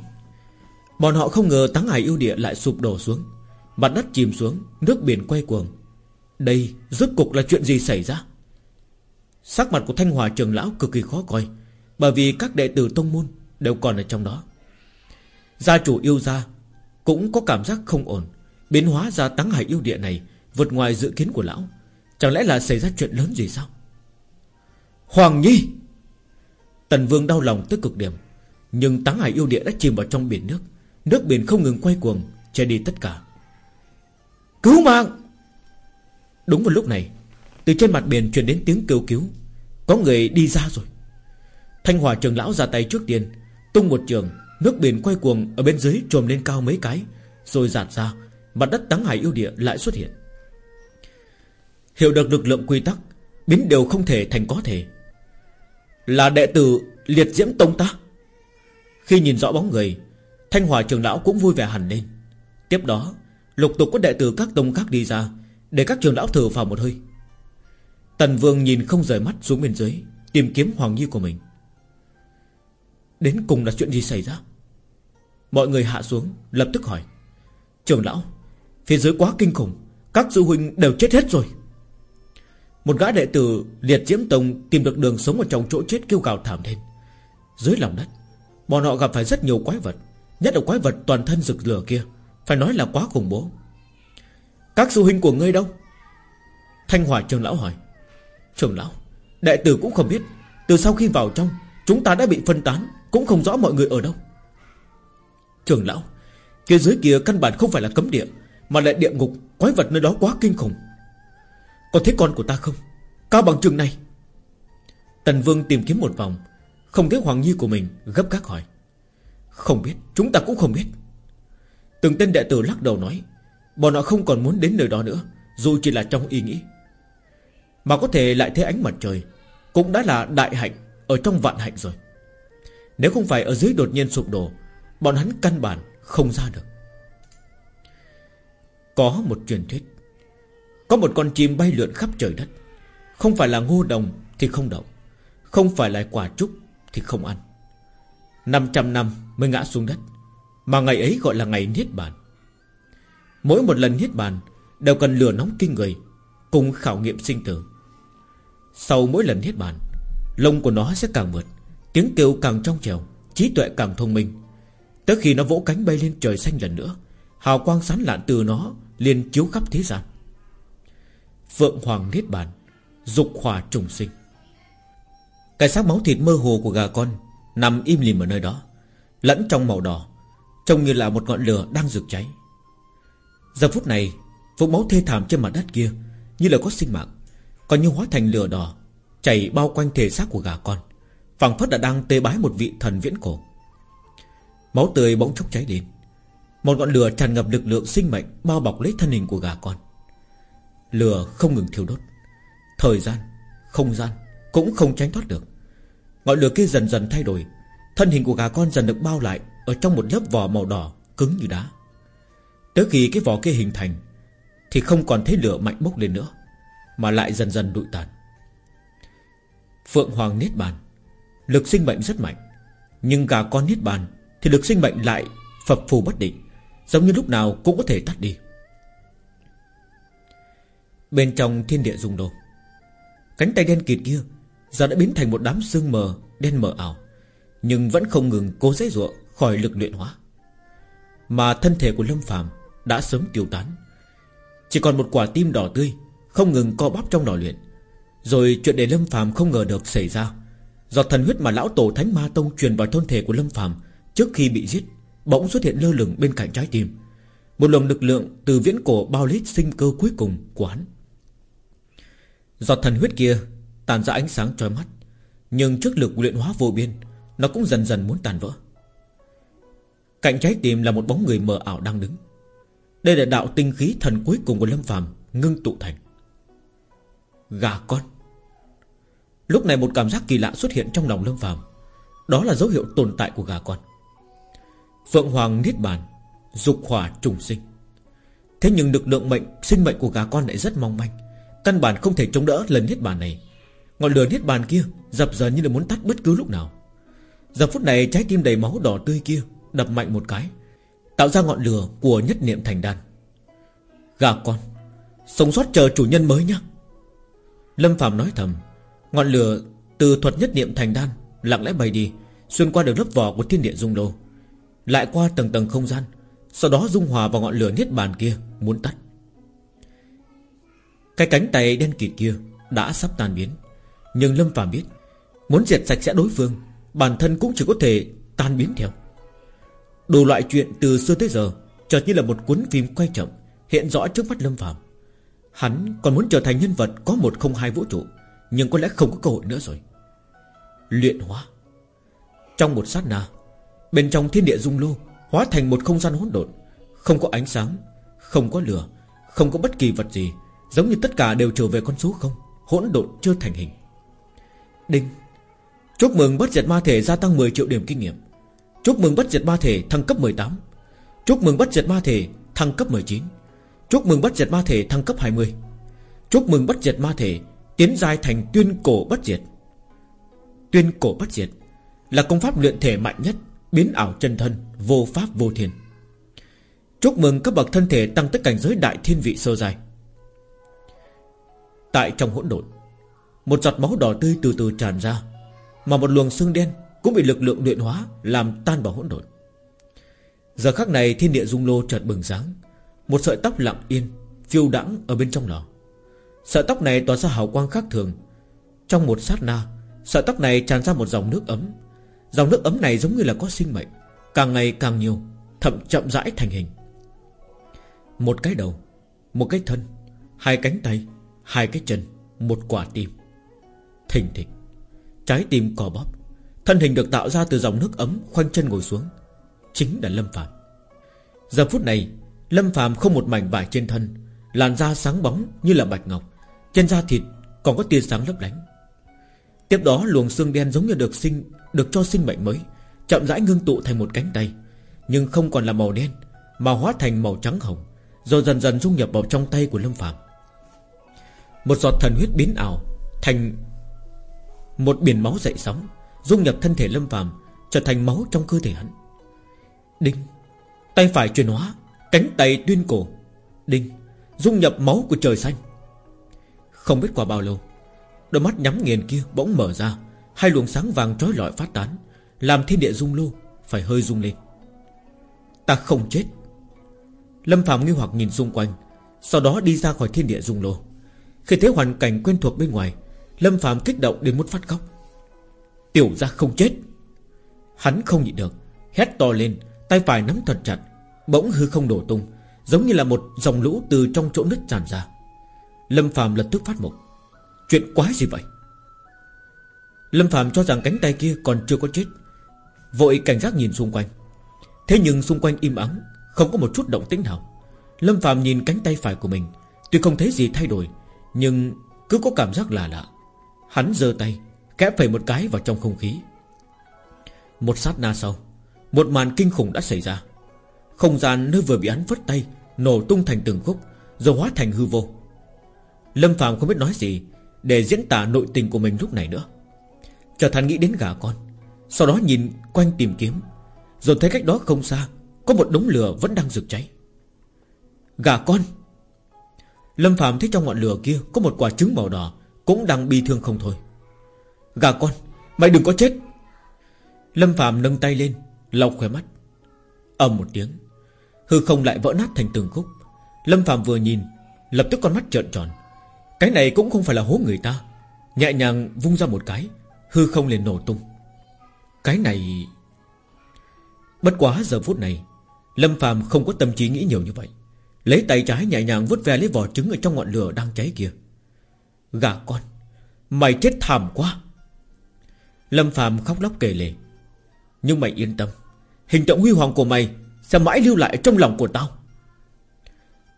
Bọn họ không ngờ táng hải yêu địa lại sụp đổ xuống. Mặt đất chìm xuống, Nước biển quay cuồng. Đây rốt cục là chuyện gì xảy ra? Sắc mặt của Thanh Hòa trường lão cực kỳ khó coi, Bởi vì các đệ tử tông môn Đều còn ở trong đó. Gia chủ yêu gia Cũng có cảm giác không ổn. Biến hóa ra táng hải yêu địa này Vượt ngoài dự kiến của lão. Chẳng lẽ là xảy ra chuyện lớn gì sao? Hoàng Nhi! Tần Vương đau lòng tới cực điểm, Nhưng táng hải yêu địa đã chìm vào trong biển nước. Nước biển không ngừng quay cuồng, Che đi tất cả. Cứu mạng! Đúng vào lúc này, Từ trên mặt biển truyền đến tiếng kêu cứu. Có người đi ra rồi. Thanh Hòa trường lão ra tay trước tiên, Tung một trường, Nước biển quay cuồng ở bên dưới trồm lên cao mấy cái, Rồi giạt ra, Mặt đất táng hải yêu địa lại xuất hiện. Hiểu được lực lượng quy tắc Biến đều không thể thành có thể. Là đệ tử liệt diễm tông ta. Khi nhìn rõ bóng người, Thanh Hòa trường lão cũng vui vẻ hẳn lên. Tiếp đó, Lục tục có đệ tử các tông khác đi ra Để các trường lão thở vào một hơi. Tần Vương nhìn không rời mắt xuống bên dưới, Tìm kiếm Hoàng Nhi của mình. Đến cùng là chuyện gì xảy ra? Mọi người hạ xuống, Lập tức hỏi. Trường lão, Phía dưới quá kinh khủng, Các sư huynh đều chết hết rồi. Một gã đệ tử liệt diễm tông Tìm được đường sống ở trong chỗ chết kêu gào thảm lên Dưới lòng đất, Bọn họ gặp phải rất nhiều quái vật, Nhất là quái vật toàn thân rực lửa kia, Phải nói là quá khủng bố. Các sư huynh của ngươi đâu? Thanh Hòa trường lão hỏi. Trường lão, Đệ tử cũng không biết, Từ sau khi vào trong, Chúng ta đã bị phân tán, Cũng không rõ mọi người ở đâu. Trường lão, Phía dưới kia căn bản không phải là cấm địa, Mà lại địa ngục, Quái vật nơi đó quá kinh khủng. Có thấy con của ta không? Cao bằng trường này. Tần Vương tìm kiếm một vòng, Không thấy Hoàng Nhi của mình, gấp gáp hỏi. Không biết, Chúng ta cũng không biết. Từng tên đệ tử lắc đầu nói, Bọn họ không còn muốn đến nơi đó nữa, Dù chỉ là trong ý nghĩ. Mà có thể lại thấy ánh mặt trời, Cũng đã là đại hạnh, Ở trong vạn hạnh rồi. Nếu không phải ở dưới đột nhiên sụp đổ, Bọn hắn căn bản không ra được. Có một truyền thuyết có một con chim bay lượn khắp trời đất. Không phải là ngô đồng thì không động, Không phải là quả trúc thì không ăn. 500 năm mới ngã xuống đất Mà ngày ấy gọi là ngày Niết Bàn. Mỗi một lần Niết Bàn Đều cần lửa nóng kinh người Cùng khảo nghiệm sinh tử. Sau mỗi lần Niết Bàn Lông của nó sẽ càng mượt Tiếng kêu càng trong trèo Trí tuệ càng thông minh. Tới khi nó vỗ cánh bay lên trời xanh lần nữa Hào quang sáng lạn từ nó liền chiếu khắp thế gian. Phượng Hoàng Niết Bàn, Dục hỏa trùng sinh. Cái xác máu thịt mơ hồ của gà con Nằm im lìm ở nơi đó, Lẫn trong màu đỏ, Trông như là một ngọn lửa đang rực cháy. Giờ phút này Vùng máu thê thảm trên mặt đất kia Như là có sinh mạng Còn như hóa thành lửa đỏ, Chảy bao quanh thể xác của gà con, phảng phất đã đang tê bái một vị thần viễn cổ. Máu tươi bỗng chốc cháy lên, Một ngọn lửa tràn ngập lực lượng sinh mệnh Bao bọc lấy thân hình của gà con. Lửa không ngừng thiêu đốt. Thời gian, không gian Cũng không tránh thoát được. Ngọn lửa kia dần dần thay đổi. Thân hình của gà con dần được bao lại Ở trong một lớp vỏ màu đỏ cứng như đá. Tới khi cái vỏ kia hình thành Thì không còn thấy lửa mạnh bốc lên nữa Mà lại dần dần đụi tàn. Phượng Hoàng Niết Bàn Lực sinh mệnh rất mạnh Nhưng gà con Niết Bàn Thì lực sinh mệnh lại phập phù bất định Giống như lúc nào cũng có thể tắt đi. Bên trong thiên địa dung đô. Cánh tay đen kịt kia Giờ đã biến thành một đám sương mờ Đen mờ ảo, Nhưng vẫn không ngừng cố dãy ruộng khỏi lực luyện hóa. Mà thân thể của Lâm phàm Đã sớm tiêu tán. Chỉ còn một quả tim đỏ tươi Không ngừng co bắp trong lò luyện. Rồi chuyện để Lâm phàm không ngờ được xảy ra. Giọt thần huyết mà lão tổ Thánh Ma Tông truyền vào thân thể của Lâm phàm Trước khi bị giết, Bỗng xuất hiện lơ lửng bên cạnh trái tim. Một luồng lực lượng từ viễn cổ bao lít sinh cơ cuối cùng của hắn. Giọt thần huyết kia Tàn ra ánh sáng trói mắt, Nhưng trước lực luyện hóa vô biên, Nó cũng dần dần muốn tàn vỡ. Cạnh trái tim là một bóng người mờ ảo đang đứng. Đây là đạo tinh khí thần cuối cùng của Lâm phàm Ngưng tụ thành. Gà con. Lúc này một cảm giác kỳ lạ xuất hiện trong lòng Lâm phàm, Đó là dấu hiệu tồn tại của gà con. Phượng Hoàng Niết Bàn, Dục hỏa trùng sinh. Thế nhưng lực lượng mệnh, Sinh mệnh của gà con lại rất mong manh. Căn bản không thể chống đỡ lần Niết Bàn này. Ngọn lửa Niết Bàn kia Dập dờn như là muốn tắt bất cứ lúc nào. Giờ phút này trái tim đầy máu đỏ tươi kia Đập mạnh một cái, Tạo ra ngọn lửa của nhất niệm thành đan. Gà con, Sống sót chờ chủ nhân mới nhé Lâm Phạm nói thầm, Ngọn lửa từ thuật nhất niệm thành đan Lặng lẽ bay đi, Xuyên qua được lớp vỏ của thiên địa dung lô, Lại qua tầng tầng không gian, Sau đó dung hòa vào ngọn lửa niết bàn kia Muốn tắt. Cái cánh tay đen kịt kia Đã sắp tan biến. Nhưng Lâm Phạm biết, Muốn diệt sạch sẽ đối phương, Bản thân cũng chỉ có thể tan biến theo. Đủ loại chuyện từ xưa tới giờ, Chợt như là một cuốn phim quay chậm, Hiện rõ trước mắt Lâm Phạm Hắn còn muốn trở thành nhân vật Có một không hai vũ trụ, Nhưng có lẽ không có cơ hội nữa rồi. Luyện hóa. Trong một sát na, Bên trong thiên địa dung lô Hóa thành một không gian hỗn độn, Không có ánh sáng, Không có lửa, Không có bất kỳ vật gì Giống như tất cả đều trở về con số không? Hỗn độn chưa thành hình. Đinh. Chúc mừng bất diệt ma thể gia tăng 10 triệu điểm kinh nghiệm. Chúc mừng bất diệt ma thể thăng cấp 18 Chúc mừng bất diệt ma thể thăng cấp 19 Chúc mừng bất diệt ma thể thăng cấp 20 Chúc mừng bất diệt ma thể Tiến giai thành tuyên cổ bất diệt. Tuyên cổ bất diệt Là công pháp luyện thể mạnh nhất, Biến ảo chân thân, Vô pháp vô thiên. Chúc mừng các bậc thân thể tăng tới cảnh giới đại thiên vị sơ dài Tại trong hỗn độn. Một giọt máu đỏ tươi từ từ tràn ra, Mà một luồng xương đen Cũng bị lực lượng luyện hóa Làm tan vào hỗn độn. Giờ khắc này thiên địa dung lô chợt bừng sáng, Một sợi tóc lặng yên, Phiêu đãng ở bên trong lò. Sợi tóc này tỏa ra hào quang khác thường. Trong một sát na, Sợi tóc này tràn ra một dòng nước ấm. Dòng nước ấm này giống như là có sinh mệnh, Càng ngày càng nhiều, Thậm chậm rãi thành hình. Một cái đầu, Một cái thân, Hai cánh tay Hai cái chân, Một quả tim. Thình thịch, Trái tim cò bóp. Thân hình được tạo ra từ dòng nước ấm, Khoanh chân ngồi xuống. Chính là Lâm Phạm Giờ phút này, Lâm Phạm không một mảnh vải trên thân, Làn da sáng bóng như là bạch ngọc. Trên da thịt còn có tia sáng lấp lánh. Tiếp đó, luồng xương đen giống như được sinh, Được cho sinh mệnh mới, Chậm rãi ngưng tụ thành một cánh tay. Nhưng không còn là màu đen, Mà hóa thành màu trắng hồng, Rồi dần dần dung nhập vào trong tay của Lâm Phạm một giọt thần huyết biến ảo Thành Một biển máu dậy sóng, Dung nhập thân thể Lâm phàm, Trở thành máu trong cơ thể hắn. Đinh, Tay phải chuyển hóa, Cánh tay tuyên cổ. Đinh, Dung nhập máu của trời xanh. Không biết qua bao lâu, Đôi mắt nhắm nghiền kia bỗng mở ra, Hai luồng sáng vàng trói lọi phát tán, Làm thiên địa rung lô, Phải hơi rung lên. Ta không chết. Lâm Phạm nghi hoặc nhìn xung quanh, Sau đó đi ra khỏi thiên địa rung lô. Khi thấy hoàn cảnh quen thuộc bên ngoài, Lâm Phạm kích động đến muốn phát khóc. Tiểu ra không chết. Hắn không nhịn được, Hét to lên, Tay phải nắm thật chặt, Bỗng hư không đổ tung, Giống như là một dòng lũ từ trong chỗ nứt tràn ra. Lâm Phạm lập tức phát mục Chuyện quái gì vậy? Lâm Phạm cho rằng cánh tay kia còn chưa có chết. Vội cảnh giác nhìn xung quanh. Thế nhưng xung quanh im ắng, Không có một chút động tĩnh nào. Lâm Phạm nhìn cánh tay phải của mình, Tuy không thấy gì thay đổi nhưng cứ có cảm giác lạ lạ, Hắn giơ tay Kẽ phẩy một cái vào trong không khí. Một sát na sau, Một màn kinh khủng đã xảy ra. Không gian nơi vừa bị hắn vứt tay, Nổ tung thành từng khúc, Rồi hóa thành hư vô. Lâm Phạm không biết nói gì Để diễn tả nội tình của mình lúc này nữa. Trở thành nghĩ đến gà con, Sau đó nhìn quanh tìm kiếm, Rồi thấy cách đó không xa, Có một đống lửa vẫn đang rực cháy. Gà con! Lâm Phạm thấy trong ngọn lửa kia Có một quả trứng màu đỏ, Cũng đang bi thương không thôi. Gà con, Mày đừng có chết. Lâm Phạm nâng tay lên, Lau khóe mắt. Ầm một tiếng, Hư không lại vỡ nát thành từng khúc. Lâm Phạm vừa nhìn, Lập tức con mắt trợn tròn. Cái này cũng không phải là hố người ta. Nhẹ nhàng vung ra một cái, Hư không liền nổ tung. Cái này Bất quá giờ phút này, Lâm Phạm không có tâm trí nghĩ nhiều như vậy. Lấy tay trái nhẹ nhàng vút ve lấy vỏ trứng Ở trong ngọn lửa đang cháy kia. Gà con, Mày chết thảm quá. Lâm Phạm khóc lóc kể lể. Nhưng mày yên tâm, Hình tượng huy hoàng của mày Sẽ mãi lưu lại trong lòng của tao.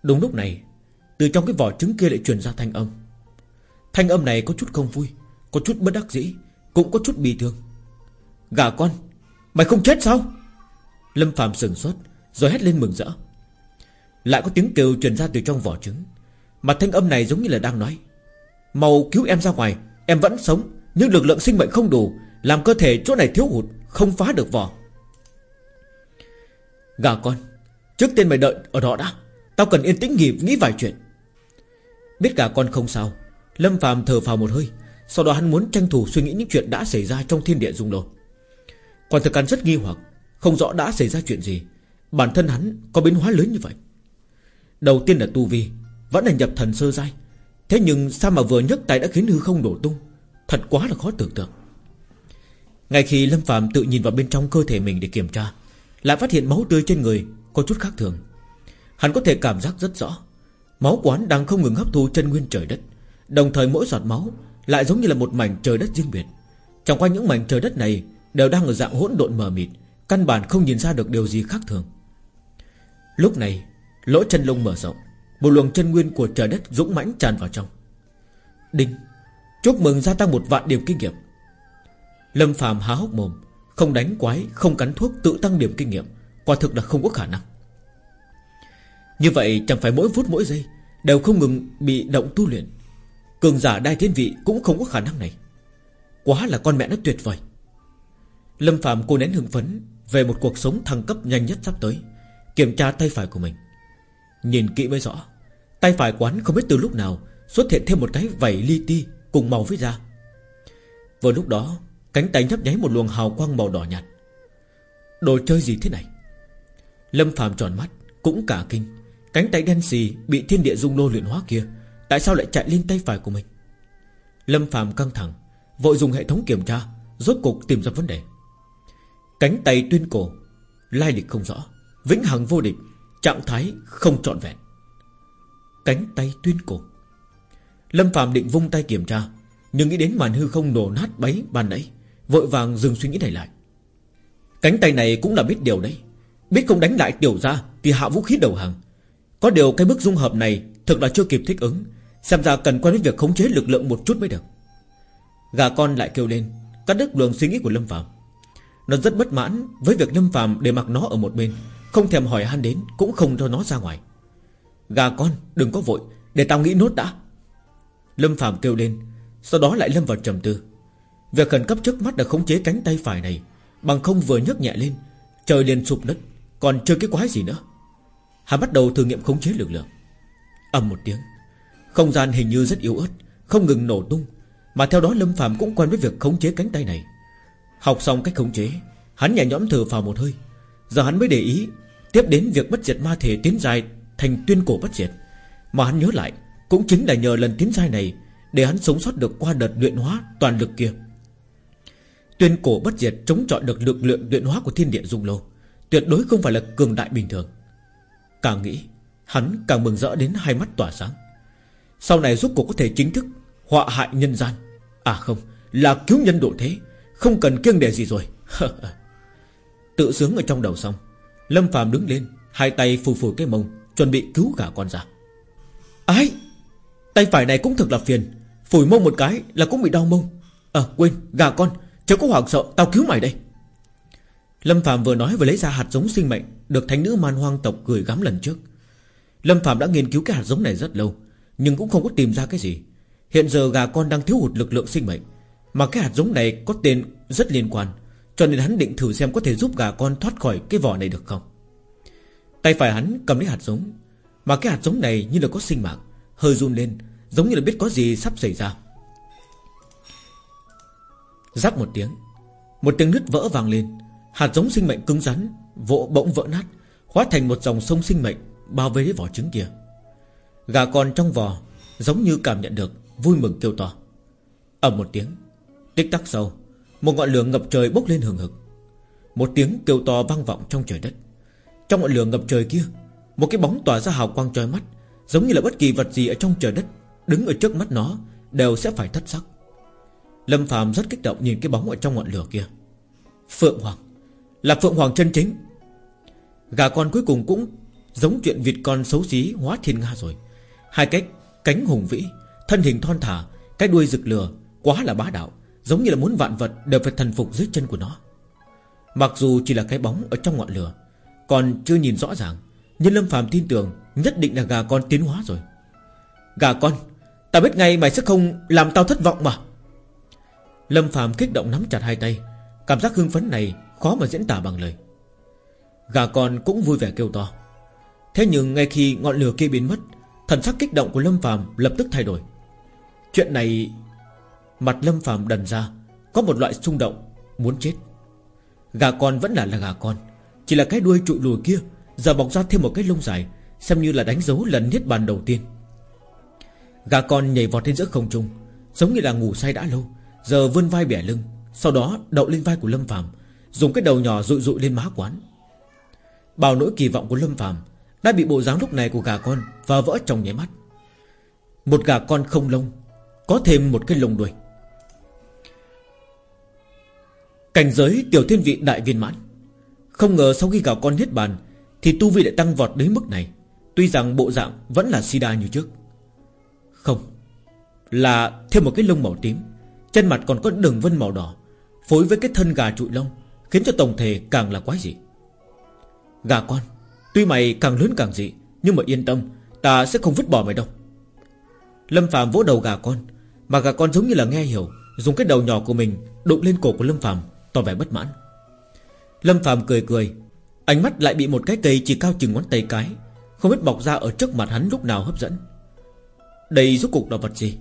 Đúng lúc này, Từ trong cái vỏ trứng kia lại truyền ra thanh âm. Thanh âm này có chút không vui, Có chút bất đắc dĩ, Cũng có chút bi thương. Gà con, Mày không chết sao? Lâm Phạm sừng sốt, Rồi hét lên mừng rỡ. Lại có tiếng kêu truyền ra từ trong vỏ trứng. Mà thanh âm này giống như là đang nói. Màu cứu em ra ngoài, Em vẫn sống, Nhưng lực lượng sinh mệnh không đủ, Làm cơ thể chỗ này thiếu hụt, Không phá được vỏ. Gà con, Trước tiên mày đợi ở đó đã, Tao cần yên tĩnh nghỉ, nghĩ vài chuyện. Biết gà con không sao. Lâm phàm thở phào một hơi, Sau đó hắn muốn tranh thủ suy nghĩ những chuyện đã xảy ra Trong thiên địa dung lô Còn thực hắn rất nghi hoặc, Không rõ đã xảy ra chuyện gì, Bản thân hắn có biến hóa lớn như vậy. Đầu tiên là tu vi, Vẫn là nhập thần sơ giai. Thế nhưng sao mà vừa nhấc tay đã khiến hư không đổ tung? Thật quá là khó tưởng tượng. Ngay khi Lâm Phạm tự nhìn vào bên trong cơ thể mình để kiểm tra, Lại phát hiện máu tươi trên người Có chút khác thường. Hắn có thể cảm giác rất rõ, Máu quán đang không ngừng hấp thu chân nguyên trời đất. Đồng thời mỗi giọt máu Lại giống như là một mảnh trời đất riêng biệt. Trong qua những mảnh trời đất này Đều đang ở dạng hỗn độn mờ mịt, Căn bản không nhìn ra được điều gì khác thường. Lúc này Lỗ chân lông mở rộng Một luồng chân nguyên của trời đất dũng mãnh tràn vào trong. Đinh Chúc mừng gia tăng một vạn điểm kinh nghiệm. Lâm phàm há hốc mồm Không đánh quái, không cắn thuốc tự tăng điểm kinh nghiệm Quả thực là không có khả năng. Như vậy chẳng phải mỗi phút mỗi giây Đều không ngừng bị động tu luyện. Cường giả đai thiên vị cũng không có khả năng này. Quá là con mẹ nó tuyệt vời. Lâm Phạm cô nén hưng phấn Về một cuộc sống thăng cấp nhanh nhất sắp tới Kiểm tra tay phải của mình. Nhìn kỹ mới rõ. Tay phải quán không biết từ lúc nào Xuất hiện thêm một cái vảy li ti Cùng màu với da. Vừa lúc đó, Cánh tay nhấp nháy một luồng hào quang màu đỏ nhạt. Đồ chơi gì thế này? Lâm Phạm tròn mắt, Cũng cả kinh. Cánh tay đen xì bị thiên địa dung lô luyện hóa kia, Tại sao lại chạy lên tay phải của mình? Lâm Phạm căng thẳng, Vội dùng hệ thống kiểm tra, Rốt cục tìm ra vấn đề. Cánh tay tuyên cổ, Lai lịch không rõ, Vĩnh hằng vô địch Trạng thái không trọn vẹn. Cánh tay tuyên cổ. Lâm Phạm định vung tay kiểm tra, Nhưng nghĩ đến màn hư không nổ nát bấy bàn nãy, Vội vàng dừng suy nghĩ này lại. Cánh tay này cũng là biết điều đấy. Biết không đánh lại tiểu ra Thì hạ vũ khí đầu hàng. Có điều cái bước dung hợp này Thực là chưa kịp thích ứng, Xem ra cần quen với việc khống chế lực lượng một chút mới được. Gà con lại kêu lên, Cắt đứt luồng suy nghĩ của Lâm Phạm Nó rất bất mãn với việc Lâm Phạm để mặc nó ở một bên. Không thèm hỏi han đến, Cũng không cho nó ra ngoài. Gà con, đừng có vội, Để tao nghĩ nốt đã. Lâm Phạm kêu lên, Sau đó lại lâm vào trầm tư. Việc khẩn cấp trước mắt là khống chế cánh tay phải này, Bằng không vừa nhấc nhẹ lên, Trời liền sụp đất, Còn chơi cái quái gì nữa. Hắn bắt đầu thử nghiệm khống chế lực lượng. Ầm một tiếng, Không gian hình như rất yếu ớt, Không ngừng nổ tung, Mà theo đó Lâm Phạm cũng quen với việc khống chế cánh tay này. Học xong cách khống chế, Hắn nhẹ nhõm thở vào một hơi. Giờ hắn mới để ý Tiếp đến việc bất diệt ma thể tiến dài Thành tuyên cổ bất diệt. Mà hắn nhớ lại, Cũng chính là nhờ lần tiến dài này Để hắn sống sót được qua đợt luyện hóa toàn lực kia. Tuyên cổ bất diệt chống chọi được lực lượng luyện hóa của thiên địa dung lô, Tuyệt đối không phải là cường đại bình thường. Càng nghĩ, Hắn càng mừng rỡ đến hai mắt tỏa sáng. Sau này giúp cuộc có thể chính thức Họa hại nhân gian. À không, Là cứu nhân độ thế, Không cần kiêng đề gì rồi. (laughs) Tự sướng ở trong đầu xong Lâm Phạm đứng lên, Hai tay phù phù cái mông, Chuẩn bị cứu cả con ra. Ái, Tay phải này cũng thật là phiền, Phủi mông một cái là cũng bị đau mông. À quên, gà con, Chớ có hoảng sợ, Tao cứu mày đây. Lâm Phạm vừa nói vừa lấy ra hạt giống sinh mệnh, Được thánh nữ man hoang tộc gửi gắm lần trước. Lâm Phạm đã nghiên cứu cái hạt giống này rất lâu, Nhưng cũng không có tìm ra cái gì. Hiện giờ gà con đang thiếu hụt lực lượng sinh mệnh, Mà cái hạt giống này có tên rất liên quan. Cho nên hắn định thử xem có thể giúp gà con thoát khỏi cái vỏ này được không? Tay phải hắn cầm lấy hạt giống, Mà cái hạt giống này như là có sinh mạng, Hơi run lên, Giống như là biết có gì sắp xảy ra. Rắc một tiếng Một tiếng nứt vỡ vàng lên, Hạt giống sinh mệnh cứng rắn, Vỗ bỗng vỡ nát, Hóa thành một dòng sông sinh mệnh Bao vây lấy vỏ trứng kia. Gà con trong vò Giống như cảm nhận được Vui mừng kêu to. Ầm một tiếng, Tích tắc sau một ngọn lửa ngập trời bốc lên hừng hực. Một tiếng kêu to vang vọng trong trời đất. Trong ngọn lửa ngập trời kia, Một cái bóng tỏa ra hào quang chói mắt, Giống như là bất kỳ vật gì ở trong trời đất Đứng ở trước mắt nó Đều sẽ phải thất sắc. Lâm Phạm rất kích động nhìn cái bóng ở trong ngọn lửa kia. Phượng Hoàng, Là Phượng Hoàng chân chính. Gà con cuối cùng cũng Giống chuyện vịt con xấu xí hóa thiên nga rồi. Hai cái cánh hùng vĩ, Thân hình thon thả, Cái đuôi rực lửa, Quá là bá đạo. Giống như là muốn vạn vật đều phải thần phục dưới chân của nó. Mặc dù chỉ là cái bóng ở trong ngọn lửa, Còn chưa nhìn rõ ràng, Nhưng Lâm Phạm tin tưởng Nhất định là gà con tiến hóa rồi. Gà con, Ta biết ngay mày sẽ không làm tao thất vọng mà. Lâm Phạm kích động nắm chặt hai tay, Cảm giác hưng phấn này khó mà diễn tả bằng lời. Gà con cũng vui vẻ kêu to. Thế nhưng ngay khi ngọn lửa kia biến mất, Thần sắc kích động của Lâm Phạm lập tức thay đổi. Chuyện này Mặt Lâm Phạm đần ra, Có một loại xung động, Muốn chết. Gà con vẫn là là gà con, Chỉ là cái đuôi trụi lùi kia, Giờ bọc ra thêm một cái lông dài, Xem như là đánh dấu lần niết bàn đầu tiên. Gà con nhảy vọt lên giữa không trung, Giống như là ngủ say đã lâu, Giờ vươn vai bẻ lưng, Sau đó đậu lên vai của Lâm Phạm Dùng cái đầu nhỏ rụi rụi lên má quán. Bao nỗi kỳ vọng của Lâm Phạm Đã bị bộ dáng lúc này của gà con Và vỡ trong nháy mắt. Một gà con không lông, Có thêm một cái lông đuôi. Cảnh giới tiểu thiên vị đại viên mãn. Không ngờ sau khi gà con hết bàn, Thì tu vi lại tăng vọt đến mức này. Tuy rằng bộ dạng vẫn là sida như trước. Không, Là thêm một cái lông màu tím. Chân mặt còn có đường vân màu đỏ, Phối với cái thân gà trụi lông, Khiến cho tổng thể càng là quái dị. Gà con, Tuy mày càng lớn càng dị, Nhưng mà yên tâm, Ta sẽ không vứt bỏ mày đâu. Lâm Phạm vỗ đầu gà con, Mà gà con giống như là nghe hiểu, Dùng cái đầu nhỏ của mình đụng lên cổ của Lâm Phạm Tỏ vẻ bất mãn. Lâm Phạm cười cười, Ánh mắt lại bị một cái cây chỉ cao chừng ngón tay cái, Không biết bọc ra ở trước mặt hắn lúc nào hấp dẫn. Đây rốt cục là vật gì?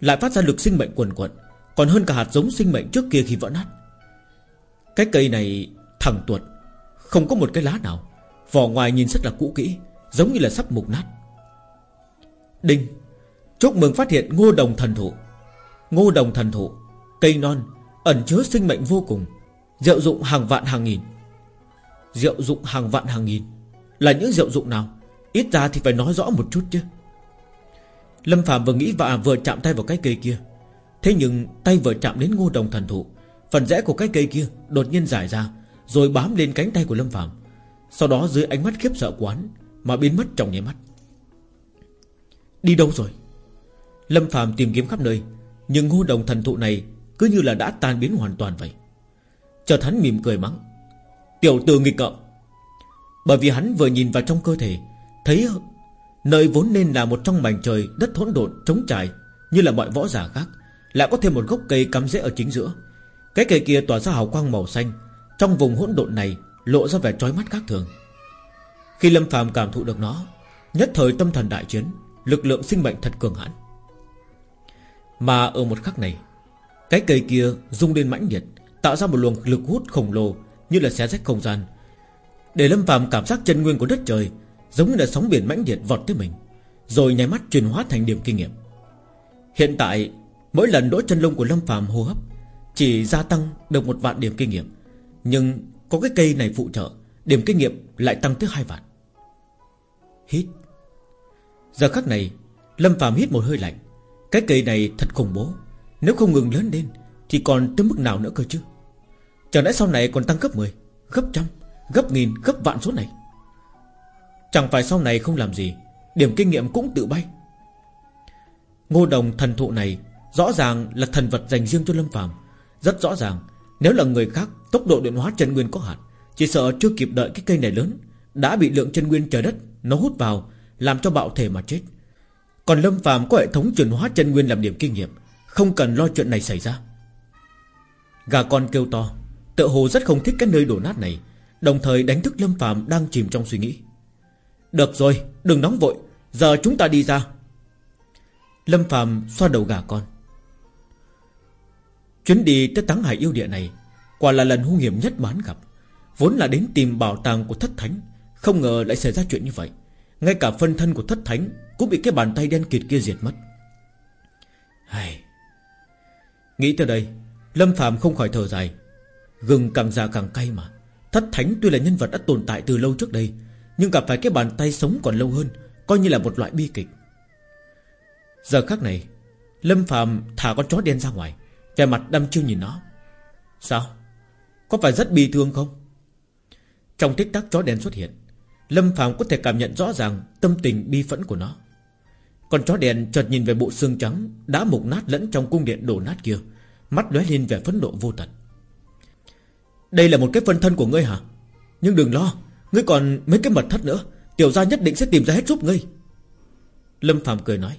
Lại phát ra lực sinh mệnh quần quận Còn hơn cả hạt giống sinh mệnh trước kia khi vỡ nát. Cái cây này thẳng tuột, Không có một cái lá nào, Vỏ ngoài nhìn rất là cũ kỹ, Giống như là sắp mục nát. Đinh, Chúc mừng phát hiện ngô đồng thần thụ. Ngô đồng thần thụ, Cây non Ẩn chứa sinh mệnh vô cùng. Diệu dụng hàng vạn hàng nghìn. Diệu dụng hàng vạn hàng nghìn Là những diệu dụng nào? Ít ra thì phải nói rõ một chút chứ. Lâm Phạm vừa nghĩ và vừa chạm tay vào cái cây kia. Thế nhưng tay vừa chạm đến ngô đồng thần thụ, Phần rẽ của cái cây kia đột nhiên giải ra, Rồi bám lên cánh tay của Lâm Phạm Sau đó dưới ánh mắt khiếp sợ quán Mà biến mất trong nháy mắt. Đi đâu rồi? Lâm Phạm tìm kiếm khắp nơi, Nhưng ngô đồng thần thụ này cứ như là đã tan biến hoàn toàn vậy. Chợt hắn mỉm cười mắng, Tiểu tử nghịch ngợm. Bởi vì hắn vừa nhìn vào trong cơ thể, Thấy nơi vốn nên là một trong mảnh trời Đất hỗn độn, trống trải, Như là mọi võ giả khác, Lại có thêm một gốc cây cắm rễ ở chính giữa. Cái cây kia tỏa ra hào quang màu xanh, Trong vùng hỗn độn này Lộ ra vẻ trói mắt khác thường. Khi Lâm phàm cảm thụ được nó, Nhất thời tâm thần đại chiến, Lực lượng sinh mệnh thật cường hãn. Mà ở một khắc này cái cây kia rung lên mãnh liệt, Tạo ra một luồng lực hút khổng lồ Như là xé rách không gian. Để Lâm phàm cảm giác chân nguyên của đất trời Giống như là sóng biển mãnh liệt vọt tới mình, Rồi nháy mắt chuyển hóa thành điểm kinh nghiệm. Hiện tại, Mỗi lần đỗ chân lông của Lâm phàm hô hấp Chỉ gia tăng được một vạn điểm kinh nghiệm, Nhưng có cái cây này phụ trợ, Điểm kinh nghiệm lại tăng tới hai vạn. Hít. Giờ khắc này, Lâm phàm hít một hơi lạnh. Cái cây này thật khủng bố. Nếu không ngừng lớn lên, Thì còn tới mức nào nữa cơ chứ? Chẳng lẽ sau này còn tăng gấp 10 Gấp trăm, Gấp nghìn, Gấp vạn số này? Chẳng phải sau này không làm gì, Điểm kinh nghiệm cũng tự bay. Ngô đồng thần thụ này Rõ ràng là thần vật dành riêng cho Lâm Phàm. Rất rõ ràng, Nếu là người khác, Tốc độ điện hóa chân nguyên có hạn, Chỉ sợ chưa kịp đợi cái cây này lớn, Đã bị lượng chân nguyên trời đất Nó hút vào, Làm cho bạo thể mà chết. Còn Lâm Phàm có hệ thống chuyển hóa chân nguyên làm điểm kinh nghiệm không cần lo chuyện này xảy ra. Gà con kêu to Tự hồ rất không thích cái nơi đổ nát này, Đồng thời đánh thức Lâm Phàm đang chìm trong suy nghĩ. Được rồi, đừng nóng vội, Giờ chúng ta đi ra. Lâm Phàm xoa đầu gà con. Chuyến đi tới Táng Hải yêu địa này, Quả là lần hung hiểm nhất bán gặp. Vốn là đến tìm bảo tàng của thất thánh, Không ngờ lại xảy ra chuyện như vậy. Ngay cả phân thân của thất thánh Cũng bị cái bàn tay đen kịt kia diệt mất. Hay... Nghĩ tới đây, Lâm Phạm không khỏi thở dài. Gừng càng già càng cay mà. Thất thánh tuy là nhân vật đã tồn tại từ lâu trước đây, Nhưng gặp phải cái bàn tay sống còn lâu hơn, Coi như là một loại bi kịch. Giờ khắc này, Lâm Phạm thả con chó đen ra ngoài, Vẻ mặt đăm chiêu nhìn nó. Sao? Có phải rất bi thương không? Trong tích tắc chó đen xuất hiện, Lâm Phạm có thể cảm nhận rõ ràng Tâm tình bi phẫn của nó. Con chó đèn chợt nhìn về bộ xương trắng Đã mục nát lẫn trong cung điện đổ nát kia, Mắt lóe lên vẻ phẫn nộ vô tận. Đây là một cái phân thân của ngươi hả? Nhưng đừng lo, Ngươi còn mấy cái mật thất nữa, Tiểu gia nhất định sẽ tìm ra hết giúp ngươi. Lâm Phạm cười nói.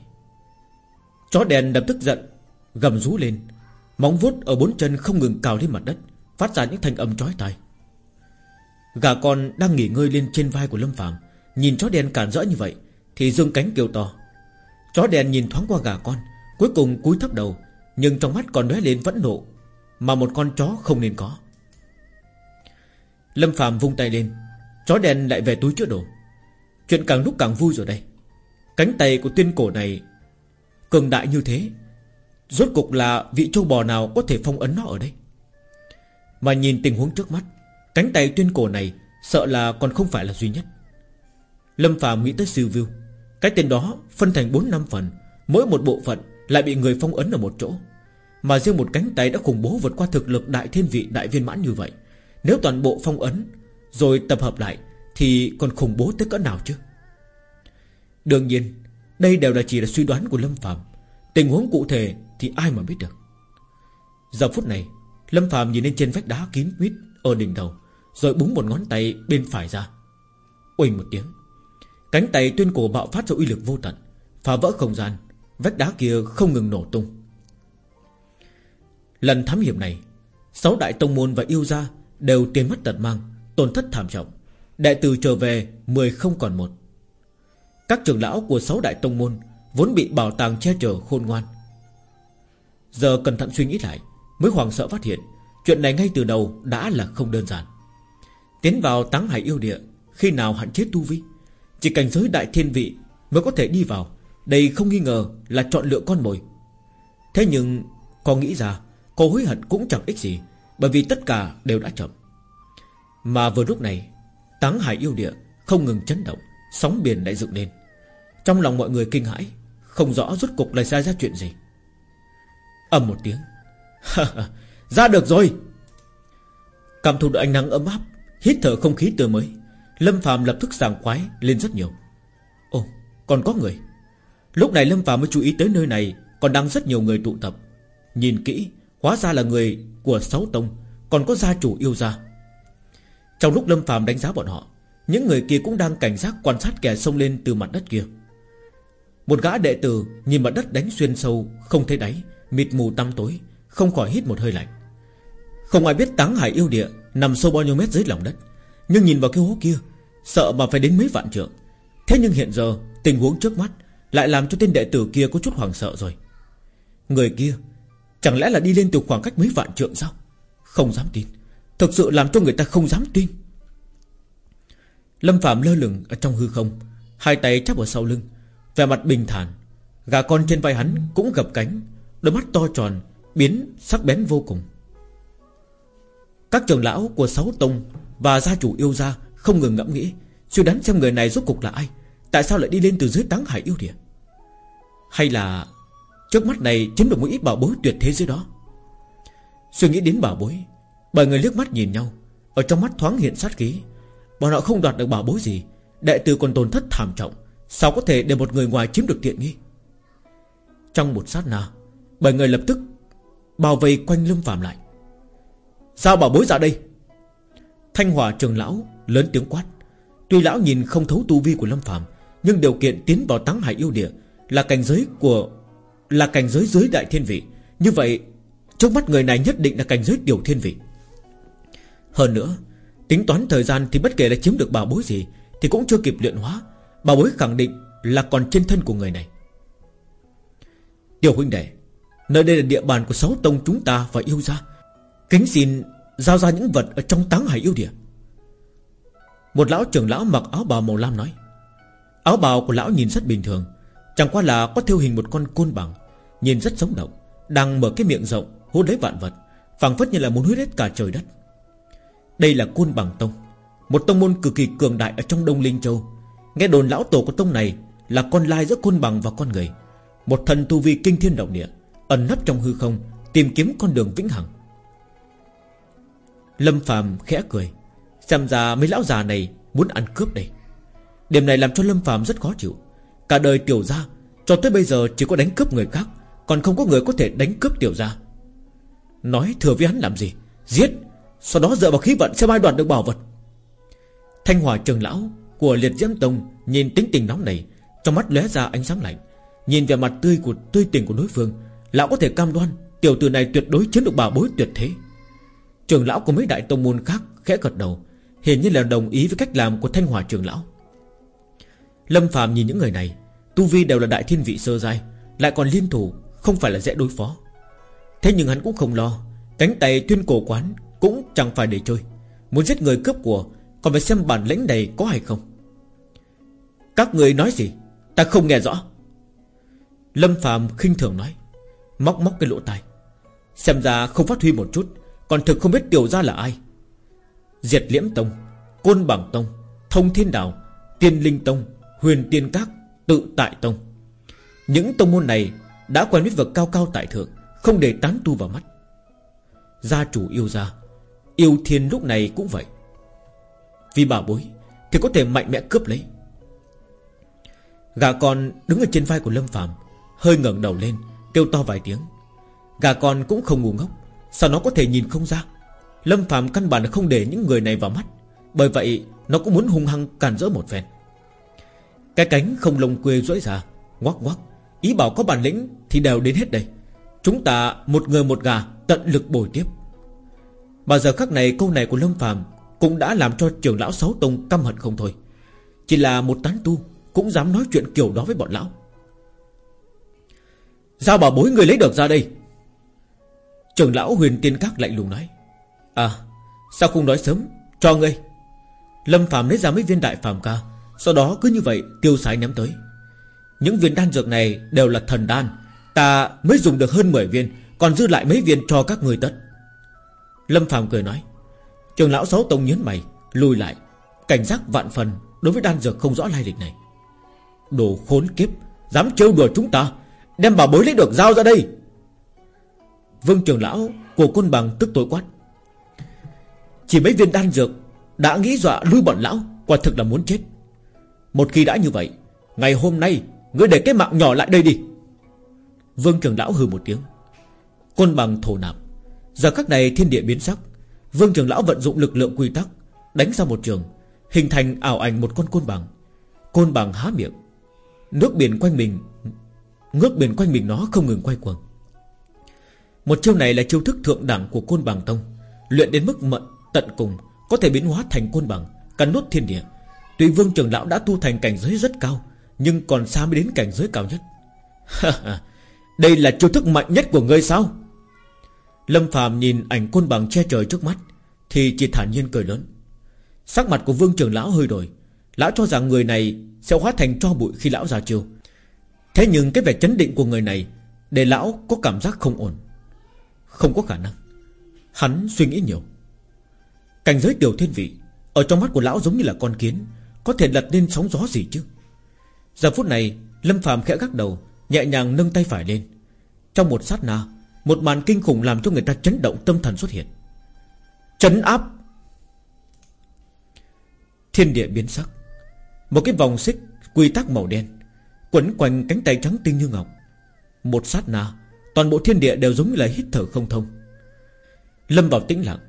Chó đèn đập tức giận, Gầm rú lên, Móng vuốt ở bốn chân không ngừng cào lên mặt đất, Phát ra những thanh âm chói tai. Gà con đang nghỉ ngơi lên trên vai của Lâm Phạm Nhìn chó đen cản rỡ như vậy Thì dương cánh kêu to. Chó đen nhìn thoáng qua gà con, Cuối cùng cúi thấp đầu, Nhưng trong mắt còn lóe lên vẫn nộ Mà một con chó không nên có. Lâm Phạm vung tay lên, Chó đen lại về túi chứa đồ. Chuyện càng lúc càng vui rồi đây. Cánh tay của tiên cổ này Cường đại như thế, Rốt cục là vị châu bò nào có thể phong ấn nó ở đây? Mà nhìn tình huống trước mắt, Cánh tay tuyên cổ này Sợ là còn không phải là duy nhất. Lâm Phạm nghĩ tới siêu view cái tên đó phân thành 4 năm phần, Mỗi một bộ phận lại bị người phong ấn ở một chỗ. Mà riêng một cánh tay đã khủng bố vượt qua thực lực đại thiên vị đại viên mãn như vậy. Nếu toàn bộ phong ấn Rồi tập hợp lại Thì còn khủng bố tới cỡ nào chứ? Đương nhiên, Đây đều là chỉ là suy đoán của Lâm Phạm Tình huống cụ thể thì ai mà biết được. Giờ phút này, Lâm Phạm nhìn lên trên vách đá kín mít Ở đỉnh đầu, Rồi búng một ngón tay bên phải ra. Uỳnh một tiếng. Cánh tay tuyên cổ bạo phát ra uy lực vô tận, Phá vỡ không gian, Vách đá kia không ngừng nổ tung. Lần thám hiểm này, Sáu đại tông môn và yêu gia Đều tiền mất tật mang, Tổn thất thảm trọng. Đệ tử trở về, mười không còn một. Các trưởng lão của sáu đại tông môn Vốn bị bảo tàng che chở khôn ngoan. Giờ cẩn thận suy nghĩ lại, Mới hoàng sợ phát hiện, Chuyện này ngay từ đầu đã là không đơn giản. Tiến vào táng hải yêu địa, Khi nào hạn chế tu vi? Chỉ cảnh giới đại thiên vị mới có thể đi vào. Đây không nghi ngờ là chọn lựa con mồi. Thế nhưng cô nghĩ ra cô hối hận cũng chẳng ích gì, Bởi vì tất cả đều đã chậm. Mà vừa lúc này, Táng hải yêu địa không ngừng chấn động, Sóng biển lại dựng lên. Trong lòng mọi người kinh hãi, Không rõ rốt cục lại ra ra chuyện gì. Ầm một tiếng. Ra được rồi! Cảm thụ được ánh nắng ấm áp, Hít thở không khí tươi mới. Lâm Phạm lập tức sảng khoái lên rất nhiều. Ồ, còn có người. Lúc này Lâm Phạm mới chú ý tới nơi này, Còn đang rất nhiều người tụ tập. Nhìn kỹ, Hóa ra là người của Sáu Tông, Còn có gia chủ yêu gia. Trong lúc Lâm Phạm đánh giá bọn họ, Những người kia cũng đang cảnh giác quan sát kẻ sông lên từ mặt đất kia. Một gã đệ tử Nhìn mặt đất đánh xuyên sâu, Không thấy đáy, Mịt mù tăm tối, Không khỏi hít một hơi lạnh. Không ai biết táng hải yêu địa Nằm sâu bao nhiêu mét dưới lòng đất. Nhưng nhìn vào cái hố kia, Sợ mà phải đến mấy vạn trượng. Thế nhưng hiện giờ, tình huống trước mắt Lại làm cho tên đệ tử kia có chút hoảng sợ rồi. Người kia, Chẳng lẽ là đi lên từ khoảng cách mấy vạn trượng sao? Không dám tin. Thực sự làm cho người ta không dám tin. Lâm Phạm lơ lửng ở trong hư không, Hai tay chắp ở sau lưng, Vẻ mặt bình thản. Gà con trên vai hắn cũng gập cánh, Đôi mắt to tròn, Biến sắc bén vô cùng. Các trưởng lão của sáu tông và gia chủ yêu gia Không ngừng ngẫm nghĩ, Suy đoán xem người này rốt cục là ai, Tại sao lại đi lên từ dưới táng hải yêu địa. Hay là Trước mắt này chính là một ít bảo bối tuyệt thế dưới đó. Suy nghĩ đến bảo bối, Bảy người liếc mắt nhìn nhau, Ở trong mắt thoáng hiện sát khí. Bọn họ không đoạt được bảo bối gì, Đệ tử còn tổn thất thảm trọng, Sao có thể để một người ngoài chiếm được tiện nghi? Trong một sát na, Bảy người lập tức Bao vây quanh Lâm Phạm lại. Sao bảo bối ra đây? Thanh Hòa trường lão lớn tiếng quát. Tuy lão nhìn không thấu tu vi của Lâm Phạm Nhưng điều kiện tiến vào táng hải yêu địa Là cảnh giới của, Là cảnh giới dưới đại thiên vị. Như vậy, Trước mắt người này nhất định là cảnh giới tiểu thiên vị. Hơn nữa, Tính toán thời gian thì bất kể là chiếm được bảo bối gì Thì cũng chưa kịp luyện hóa. Bảo bối khẳng định là còn trên thân của người này. Tiểu huynh đệ, Nơi đây là địa bàn của sáu tông chúng ta và yêu gia. Kính xin Giao ra những vật ở trong táng hải yêu địa. Một lão trưởng lão mặc áo bào màu lam nói, Áo bào của lão nhìn rất bình thường, Chẳng qua là có theo hình một con côn bằng, Nhìn rất sống động, Đang mở cái miệng rộng hút lấy vạn vật, phảng phất như là muốn hút hết cả trời đất. Đây là côn bằng tông, Một tông môn cực kỳ cường đại ở trong Đông Linh Châu. Nghe đồn lão tổ của tông này Là con lai giữa côn bằng và con người, Một thần tu vi kinh thiên động địa, Ẩn nấp trong hư không, Tìm kiếm con đường vĩnh hằng. Lâm Phạm khẽ cười. Xem ra mấy lão già này muốn ăn cướp đây. Điểm này làm cho Lâm Phạm rất khó chịu. Cả đời tiểu gia, Cho tới bây giờ chỉ có đánh cướp người khác, Còn không có người có thể đánh cướp tiểu gia. Nói thừa với hắn làm gì? Giết! Sau đó dựa vào khí vận xem ai đoạt được bảo vật. Thanh hòa trường lão Của liệt diễm tông Nhìn tính tình nóng này, Trong mắt lóe ra ánh sáng lạnh. Nhìn về mặt tươi của, tươi tình của đối phương, Lão có thể cam đoan Tiểu tử này tuyệt đối chiến được bảo bối tuyệt thế. Trường lão của mấy đại tông môn khác Khẽ gật đầu, Hiển như là đồng ý với cách làm của thanh hòa trường lão. Lâm phàm nhìn những người này, Tu vi đều là đại thiên vị sơ giai, Lại còn liên thủ, Không phải là dễ đối phó. Thế nhưng hắn cũng không lo, Cánh tay tuyên cổ quán Cũng chẳng phải để chơi. Muốn giết người cướp của, Còn phải xem bản lĩnh này có hay không. Các người nói gì? Ta không nghe rõ. Lâm Phạm khinh thường nói, Móc móc cái lỗ tai. Xem ra không phát huy một chút còn thực không biết tiểu gia là ai? Diệt liễm tông, Côn bằng tông, Thông thiên đạo Tiên linh tông, Huyền tiên các, Tự tại tông. Những tông môn này Đã quen biết vật cao cao tại thượng, Không để tán tu vào mắt. Gia chủ yêu gia, Yêu thiên lúc này cũng vậy. Vì bảo bối Thì có thể mạnh mẽ cướp lấy. Gà con đứng ở trên vai của Lâm Phạm Hơi ngẩng đầu lên, Kêu to vài tiếng. Gà con cũng không ngu ngốc. Sao nó có thể nhìn không ra? Lâm Phạm căn bản không để những người này vào mắt. Bởi vậy, nó cũng muốn hung hăng càn rỡ một phen. Cái cánh không lông quê rỗi ra, Ngoác ngoác. Ý bảo có bản lĩnh thì đều đến hết đây. Chúng ta một người một gà Tận lực bồi tiếp. Mà giờ khắc này, câu này của Lâm Phạm Cũng đã làm cho trưởng lão Sáu Tông căm hận không thôi. Chỉ là một tán tu Cũng dám nói chuyện kiểu đó với bọn lão. Sao bảo bối người lấy được ra đây. Trưởng lão huyền tiên các lạnh lùng nói. À sao không nói sớm? Cho ngươi. Lâm Phạm lấy ra mấy viên đại phàm ca, Sau đó cứ như vậy tiêu sái ném tới. Những viên đan dược này đều là thần đan, Ta mới dùng được hơn 10 viên, Còn dư lại mấy viên cho các người tất. Lâm Phạm cười nói. Trường lão sáu tông nhớn mày, Lùi lại. Cảnh giác vạn phần Đối với đan dược không rõ lai lịch này. Đồ khốn kiếp, Dám trêu đùa chúng ta, Đem bảo bối lấy được giao ra đây. Vương trường lão, của côn bằng tức tối quát. Chỉ mấy viên đan dược Đã nghĩ dọa lui bọn lão, Quả thực là muốn chết. Một khi đã như vậy, Ngày hôm nay, Ngươi để cái mạng nhỏ lại đây đi. Vương trường lão hừ một tiếng. Côn bằng thổ nạp. Giờ các này thiên địa biến sắc, Vương trường lão vận dụng lực lượng quy tắc, Đánh ra một trường, Hình thành ảo ảnh một con côn bằng. Côn bằng há miệng. Nước biển quanh mình, nước biển quanh mình nó không ngừng quay cuồng. Một chiêu này là chiêu thức thượng đẳng của côn bằng tông. Luyện đến mức mận, tận cùng, Có thể biến hóa thành côn bằng, Cắn nốt thiên địa. Tuy vương trưởng lão đã tu thành cảnh giới rất cao, Nhưng còn xa mới đến cảnh giới cao nhất. Đây là chiêu thức mạnh nhất của ngươi sao? Lâm phàm nhìn ảnh côn bằng che trời trước mắt, Thì chỉ thản nhiên cười lớn. Sắc mặt của vương trưởng lão hơi đổi. Lão cho rằng người này sẽ hóa thành cho bụi khi lão ra chiêu. Thế nhưng cái vẻ chấn định của người này Để lão có cảm giác không ổn. Không có khả năng. Hắn suy nghĩ nhiều. Cảnh giới tiểu thiên vị Ở trong mắt của lão giống như là con kiến, Có thể lật lên sóng gió gì chứ? Giờ phút này, Lâm phàm khẽ gác đầu, Nhẹ nhàng nâng tay phải lên. Trong một sát na, Một màn kinh khủng làm cho người ta chấn động tâm thần xuất hiện. Chấn áp! Thiên địa biến sắc. Một cái vòng xích quy tắc màu đen, Quấn quanh cánh tay trắng tinh như ngọc. Một sát na Toàn bộ thiên địa đều giống như là hít thở không thông. Lâm vào tĩnh lặng.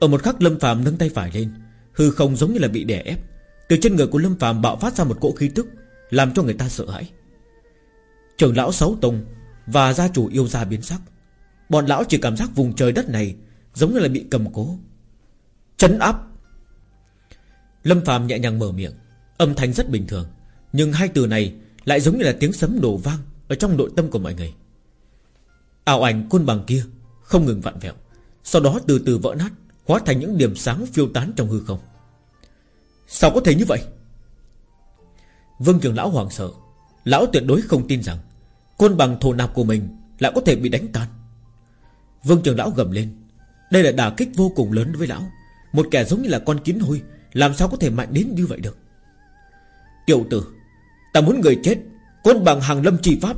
Ở một khắc Lâm phàm nâng tay phải lên, Hư không giống như là bị đè ép. Từ trên người của Lâm phàm bạo phát ra một cỗ khí tức, Làm cho người ta sợ hãi. Trưởng lão Sáu Tông Và gia chủ yêu gia biến sắc. Bọn lão chỉ cảm giác vùng trời đất này Giống như là bị cầm cố. Chấn áp. Lâm phàm nhẹ nhàng mở miệng, Âm thanh rất bình thường, Nhưng hai từ này lại giống như là tiếng sấm đổ vang Ở trong nội tâm của mọi người. Ảo ảnh côn bằng kia Không ngừng vặn vẹo, Sau đó từ từ vỡ nát, Hóa thành những điểm sáng phiêu tán trong hư không. Sao có thể như vậy? Vương trường lão hoàng sợ. Lão tuyệt đối không tin rằng Côn bằng thổ nạp của mình Lại có thể bị đánh tan. Vương trường lão gầm lên. Đây là đả kích vô cùng lớn với lão. Một kẻ giống như là con kiến hôi, Làm sao có thể mạnh đến như vậy được? Tiểu tử, Ta muốn người chết, Côn bằng hàng lâm chi pháp.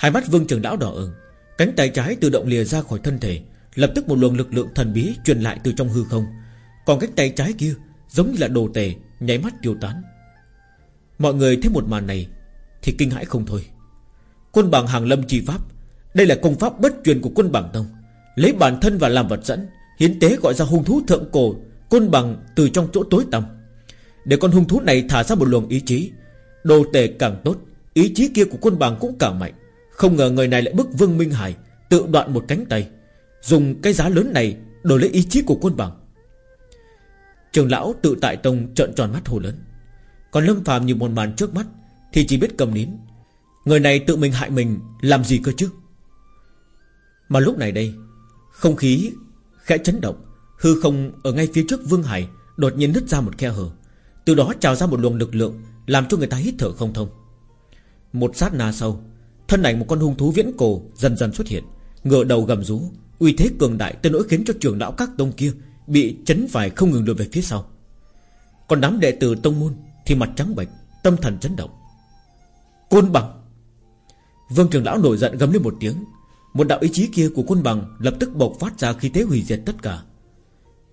Hai mắt vương trường lão đỏ ửng, Cánh tay trái tự động lìa ra khỏi thân thể, Lập tức một luồng lực lượng thần bí truyền lại từ trong hư không. Còn cánh tay trái kia Giống như là đồ tể, Nháy mắt tiêu tán. Mọi người thấy một màn này Thì kinh hãi không thôi. Quân bằng hàng lâm chi pháp, Đây là công pháp bất truyền của quân bằng tông. Lấy bản thân và làm vật dẫn, Hiến tế gọi ra hung thú thượng cổ, Quân bằng từ trong chỗ tối tăm. Để con hung thú này thả ra một luồng ý chí, Đồ tể càng tốt, Ý chí kia của quân bằng cũng càng mạnh. Không ngờ người này lại bức Vương Minh Hải, Tự đoạn một cánh tay, Dùng cái giá lớn này đổi lấy ý chí của quân bằng. Trường lão tự tại tông trợn tròn mắt hồ lớn. Còn Lâm phàm như một màn trước mắt Thì chỉ biết cầm nín. Người này tự mình hại mình Làm gì cơ chứ? Mà lúc này đây, Không khí khẽ chấn động, Hư không ở ngay phía trước Vương Hải Đột nhiên nứt ra một khe hở. Từ đó trào ra một luồng lực lượng Làm cho người ta hít thở không thông. Một sát na sau Thân ảnh một con hung thú viễn cổ dần dần xuất hiện Ngựa đầu gầm rú. Uy thế cường đại tới nỗi khiến cho trường lão các tông kia Bị chấn phải không ngừng lùi về phía sau. Còn đám đệ tử tông môn Thì mặt trắng bệch, Tâm thần chấn động. Côn bằng. Vương trường lão nổi giận gầm lên một tiếng. Một đạo ý chí kia của côn bằng Lập tức bộc phát ra khí thế hủy diệt tất cả.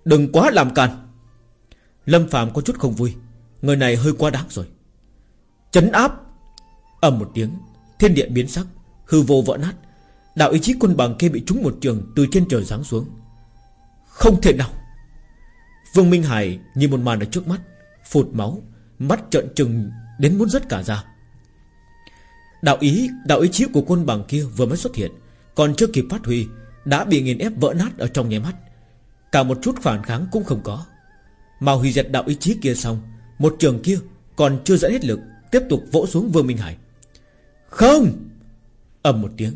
Đừng quá làm càn. Lâm phàm có chút không vui. Người này hơi quá đáng rồi. Chấn áp. Ầm một tiếng. Thiên địa biến sắc, Hư vô vỡ nát. Đạo ý chí quân bằng kia bị trúng một trường Từ trên trời giáng xuống. Không thể nào. Vương Minh Hải nhìn một màn ở trước mắt, Phụt máu, Mắt trợn trừng đến muốn rớt cả ra Đạo ý Đạo ý chí của quân bằng kia vừa mới xuất hiện, Còn chưa kịp phát huy, Đã bị nghiền ép vỡ nát ở trong nháy mắt. Cả một chút phản kháng cũng không có. Mà hủy diệt đạo ý chí kia xong, Một trường kia còn chưa dẫn hết lực, Tiếp tục vỗ xuống Vương Minh Hải. Không! Ầm một tiếng.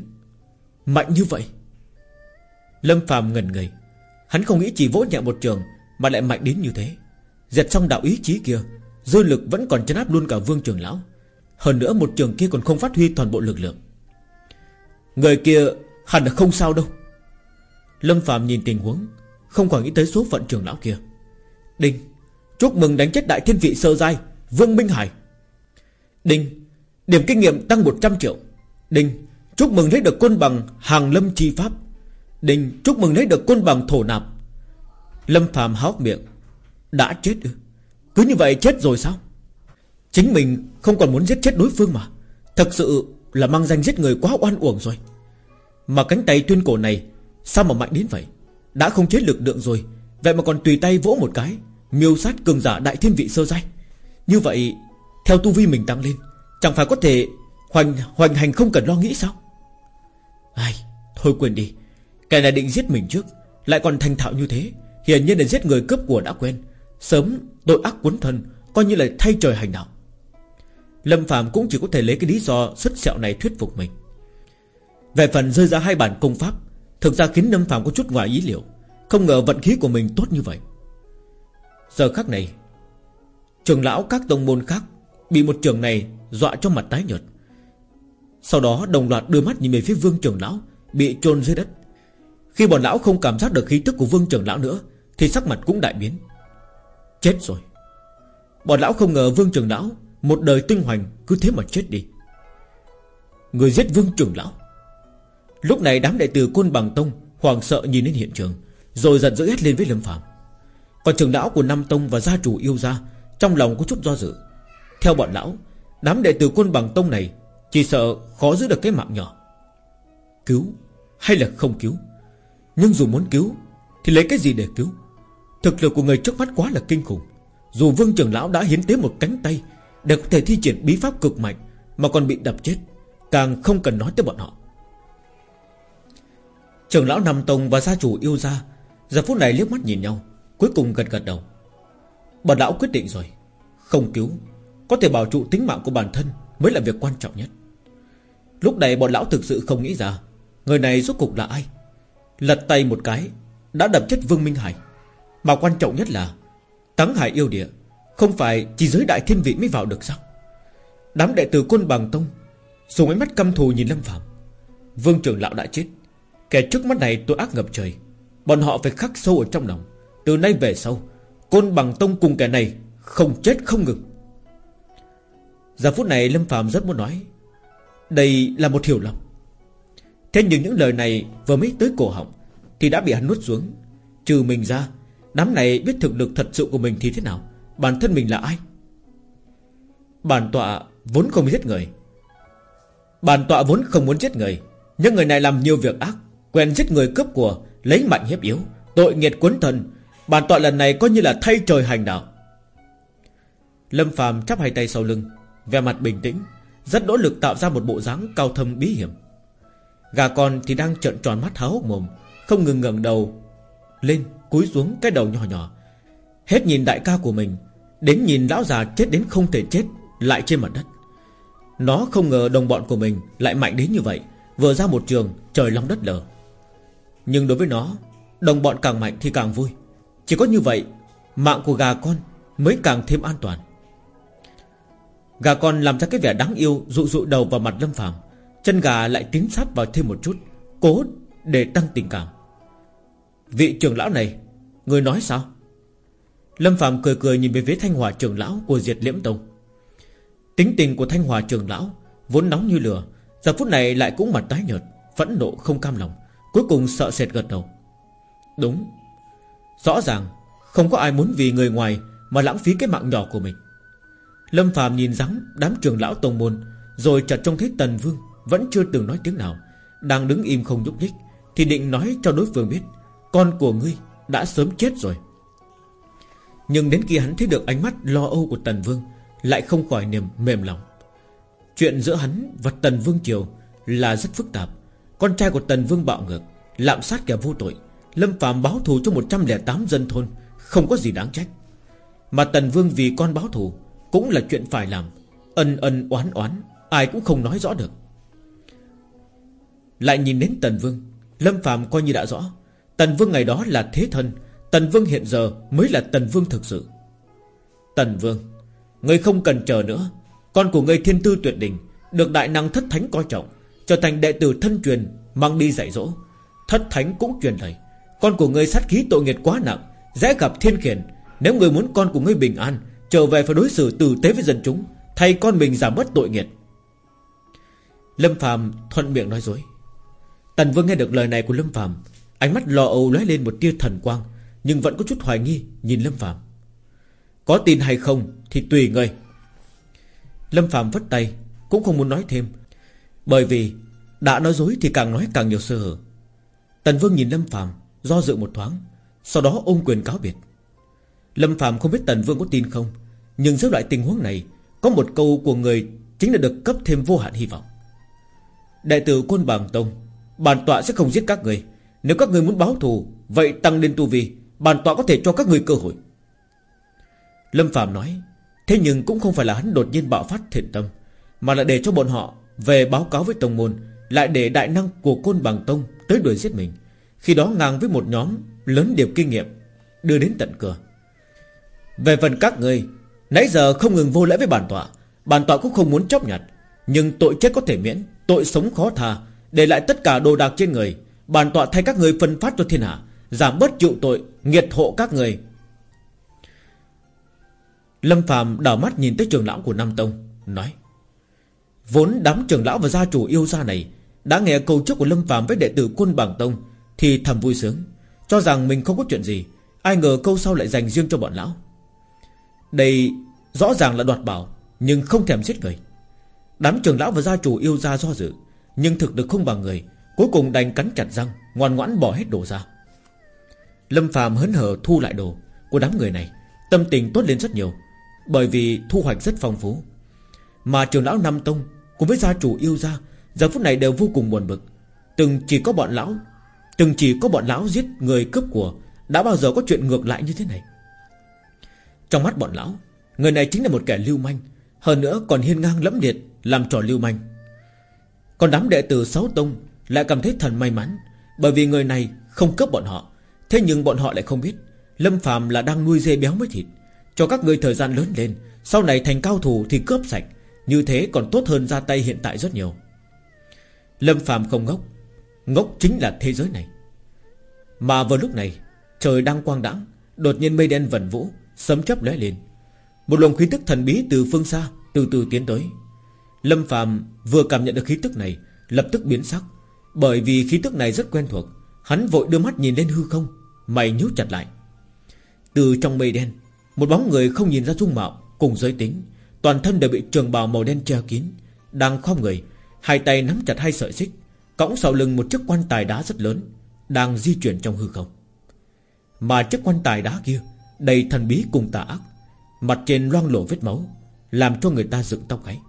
Mạnh như vậy. Lâm phàm ngần ngây Hắn không nghĩ chỉ vỗ nhẹ một trường Mà lại mạnh đến như thế. Giật xong đạo ý chí kia, Dư lực vẫn còn chấn áp luôn cả vương trường lão. Hơn nữa một trường kia còn không phát huy toàn bộ lực lượng. Người kia hẳn là không sao đâu. Lâm phàm nhìn tình huống, Không còn nghĩ tới số phận trường lão kia. Đinh, Chúc mừng đánh chết đại thiên vị sơ giai, Vương Minh Hải. Đinh Điểm kinh nghiệm tăng 100 triệu. Đinh, Chúc mừng lấy được quân bằng hàng lâm chi pháp. Đinh, chúc mừng lấy được quân bằng thổ nạp. Lâm phàm háo miệng. Đã chết ư? Cứ như vậy chết rồi sao? Chính mình không còn muốn giết chết đối phương mà. Thật sự là mang danh giết người quá oan uổng rồi. Mà cánh tay tuyên cổ này, Sao mà mạnh đến vậy? Đã không chết lực lượng rồi, Vậy mà còn tùy tay vỗ một cái, Miêu sát cường giả đại thiên vị sơ giai. Như vậy, Theo tu vi mình tăng lên Chẳng phải có thể hoành, hoành hành không cần lo nghĩ sao? Ai Thôi quên đi. Kẻ này định giết mình trước Lại còn thành thạo như thế. Hiển nhiên là giết người cướp của đã quen. Sớm tội ác cuốn thân Coi như là thay trời hành đạo. Lâm Phạm cũng chỉ có thể lấy cái lý do xuất sẹo này thuyết phục mình. Về phần rơi ra hai bản công pháp Thực ra khiến Lâm Phạm có chút ngoài ý liệu. Không ngờ vận khí của mình tốt như vậy. Giờ khắc này Trường lão các tông môn khác Bị một trường này dọa cho mặt tái nhợt. Sau đó, đồng loạt đưa mắt nhìn về phía vương trưởng lão, Bị chôn dưới đất. Khi bọn lão không cảm giác được khí tức của vương trưởng lão nữa, Thì sắc mặt cũng đại biến. Chết rồi. Bọn lão không ngờ vương trưởng lão, Một đời tinh hoành, cứ thế mà chết đi. Người giết vương trưởng lão. Lúc này đám đệ tử côn bằng tông Hoàng sợ nhìn đến hiện trường, Rồi giận dữ hét lên với Lâm Phạm Còn trưởng lão của Nam Tông và gia chủ yêu gia, Trong lòng có chút do dự. Theo bọn lão Đám đệ tử quân bằng tông này Chỉ sợ khó giữ được cái mạng nhỏ. Cứu hay là không cứu? Nhưng dù muốn cứu Thì lấy cái gì để cứu? Thực lực của người trước mắt quá là kinh khủng. Dù vương trưởng lão đã hiến tế một cánh tay Để có thể thi triển bí pháp cực mạnh Mà còn bị đập chết, Càng không cần nói tới bọn họ. Trưởng lão Nam Tông và gia chủ yêu gia Giờ phút này liếc mắt nhìn nhau, Cuối cùng gật gật đầu. Bọn lão quyết định rồi, Không cứu có thể bảo trụ tính mạng của bản thân Mới là việc quan trọng nhất. Lúc này bọn lão thực sự không nghĩ ra, Người này rốt cục là ai? Lật tay một cái, Đã đập chết Vương Minh Hải. Mà quan trọng nhất là Tắng Hải yêu địa, Không phải chỉ giới đại thiên vị mới vào được sao? Đám đệ tử quân bằng tông, Dùng ánh mắt căm thù nhìn Lâm Phạm Vương trưởng lão đã chết, Kẻ trước mắt này tôi ác ngập trời. Bọn họ phải khắc sâu ở trong lòng. Từ nay về sau, Côn bằng tông cùng kẻ này Không chết không ngừng. Giờ phút này Lâm Phạm rất muốn nói, Đây là một hiểu lầm. Thế nhưng những lời này vừa mới tới cổ họng Thì đã bị hắn nuốt xuống. Trừ mình ra, Đám này biết thực lực thật sự của mình thì thế nào? Bản thân mình là ai? Bản tọa vốn không giết người. Bản tọa vốn không muốn giết người. Nhưng người này làm nhiều việc ác, Quen giết người cướp của, Lấy mạnh hiếp yếu, Tội nghiệt cuốn thân. Bản tọa lần này coi như là thay trời hành đạo. Lâm phàm chắp hai tay sau lưng về mặt bình tĩnh, Rất nỗ lực tạo ra một bộ dáng cao thâm bí hiểm. Gà con thì đang trợn tròn mắt há hốc mồm, Không ngừng ngẩng đầu Lên, cúi xuống cái đầu nhỏ nhỏ. Hết nhìn đại ca của mình, Đến nhìn lão già chết đến không thể chết Lại trên mặt đất. Nó không ngờ đồng bọn của mình Lại mạnh đến như vậy, Vừa ra một trường, trời long đất lở. Nhưng đối với nó, Đồng bọn càng mạnh thì càng vui. Chỉ có như vậy, Mạng của gà con mới càng thêm an toàn. Gà con làm ra cái vẻ đáng yêu, Dụ dụ đầu vào mặt Lâm Phạm Chân gà lại tiến sát vào thêm một chút, Cố để tăng tình cảm. Vị trưởng lão này, Người nói sao? Lâm Phạm cười cười nhìn về phía Thanh Hòa trưởng lão Của Diệt Liễm Tông. Tính tình của Thanh Hòa trưởng lão Vốn nóng như lửa, Giờ phút này lại cũng mặt tái nhợt, Phẫn nộ không cam lòng, Cuối cùng sợ sệt gật đầu. Đúng, Rõ ràng Không có ai muốn vì người ngoài Mà lãng phí cái mạng nhỏ của mình. Lâm Phạm nhìn rắn đám trường lão tông môn, Rồi chợt trông thấy Tần Vương, Vẫn chưa từng nói tiếng nào. Đang đứng im không nhúc nhích, Thì định nói cho đối phương biết, Con của ngươi đã sớm chết rồi. Nhưng đến khi hắn thấy được ánh mắt lo âu của Tần Vương, Lại không khỏi niềm mềm lòng. Chuyện giữa hắn và Tần Vương Triều Là rất phức tạp. Con trai của Tần Vương bạo ngược, Lạm sát kẻ vô tội. Lâm Phạm báo thù cho 108 dân thôn, Không có gì đáng trách. Mà Tần Vương vì con báo thù cũng là chuyện phải làm. Ân ân oán oán, Ai cũng không nói rõ được. Lại nhìn đến Tần Vương, Lâm Phạm coi như đã rõ. Tần Vương ngày đó là thế thân, Tần Vương hiện giờ mới là Tần Vương thực sự. Tần Vương Người không cần chờ nữa. Con của người thiên tư tuyệt đỉnh, Được đại năng thất thánh coi trọng, Trở thành đệ tử thân truyền, Mang đi dạy dỗ. Thất thánh cũng truyền lời. Con của ngươi sát khí tội nghiệt quá nặng, Dễ gặp thiên khiển. Nếu người muốn con của ngươi bình an Trở về phải đối xử tử tế với dân chúng, Thay con mình giảm bớt tội nghiệt. Lâm Phạm thuận miệng nói dối. Tần Vương nghe được lời này của Lâm Phạm Ánh mắt lo âu lóe lên một tia thần quang, Nhưng vẫn có chút hoài nghi Nhìn Lâm Phạm Có tin hay không thì tùy ngươi Lâm Phạm vất tay, Cũng không muốn nói thêm, Bởi vì đã nói dối thì càng nói càng nhiều sơ hở. Tần Vương nhìn Lâm Phạm Do dự một thoáng, Sau đó ôm quyền cáo biệt. Lâm Phạm không biết Tần Vương có tin không nhưng dưới loại tình huống này, Có một câu của người Chính là được cấp thêm vô hạn hy vọng. Đại tử quân bàng tông, Bản tọa sẽ không giết các người. Nếu các người muốn báo thù, Vậy tăng lên tu vi, Bản tọa có thể cho các người cơ hội. Lâm Phạm nói, Thế nhưng cũng không phải là hắn đột nhiên bạo phát thiện tâm, Mà là để cho bọn họ Về báo cáo với Tông Môn, Lại để đại năng của Côn Bằng Tông Tới đuổi giết mình. Khi đó ngang với một nhóm lớn điểm kinh nghiệm, Đưa đến tận cửa. Về phần các người Nãy giờ không ngừng vô lễ với bản tọa. Bản tọa cũng không muốn chấp nhận Nhưng tội chết có thể miễn, Tội sống khó tha. Để lại tất cả đồ đạc trên người, Bản tọa thay các người phân phát cho thiên hạ, Giảm bớt chịu tội, Nghiệt hộ các người. Lâm Phạm đảo mắt nhìn tới trường lão của Nam Tông, Nói, Vốn đám trường lão và gia chủ yêu gia này Đã nghe câu trước của Lâm Phạm với đệ tử quân Bảng Tông Thì thầm vui sướng, Cho rằng mình không có chuyện gì, Ai ngờ câu sau lại dành riêng cho bọn lão. Đây rõ ràng là đoạt bảo, Nhưng không thèm giết người. Đám trưởng lão và gia chủ yêu gia do dự, Nhưng thực được không bằng người, Cuối cùng đành cắn chặt răng, Ngoan ngoãn bỏ hết đồ ra. Lâm phàm hớn hở thu lại đồ Của đám người này, Tâm tình tốt lên rất nhiều, Bởi vì thu hoạch rất phong phú. Mà trưởng lão Nam Tông Cùng với gia chủ yêu gia, Giờ phút này đều vô cùng buồn bực. Từng chỉ có bọn lão, Từng chỉ có bọn lão giết người cướp của, Đã bao giờ có chuyện ngược lại như thế này? Trong mắt bọn lão, Người này chính là một kẻ lưu manh, Hơn nữa còn hiên ngang lẫm liệt Làm trò lưu manh. Còn đám đệ tử Sáu Tông Lại cảm thấy thần may mắn, Bởi vì người này không cướp bọn họ. Thế nhưng bọn họ lại không biết, Lâm Phạm là đang nuôi dê béo mới thịt. Cho các người thời gian lớn lên, Sau này thành cao thủ thì cướp sạch, Như thế còn tốt hơn ra tay hiện tại rất nhiều. Lâm Phạm không ngốc Ngốc chính là thế giới này. Mà vào lúc này, Trời đang quang đãng, Đột nhiên mây đen vần vũ Sấm chớp lóe lên. Một luồng khí tức thần bí từ phương xa Từ từ tiến tới. Lâm Phạm vừa cảm nhận được khí tức này, Lập tức biến sắc. Bởi vì khí tức này rất quen thuộc, Hắn vội đưa mắt nhìn lên hư không, Mày nhíu chặt lại. Từ trong mây đen, Một bóng người không nhìn ra dung mạo Cùng giới tính, Toàn thân đều bị trường bào màu đen che kín, Đang khom người, Hai tay nắm chặt hai sợi xích, Cõng sau lưng một chiếc quan tài đá rất lớn, Đang di chuyển trong hư không. Mà chiếc quan tài đá kia Đầy thần bí cùng tà ác Mặt trên loang lổ vết máu Làm cho người ta dựng tóc gáy.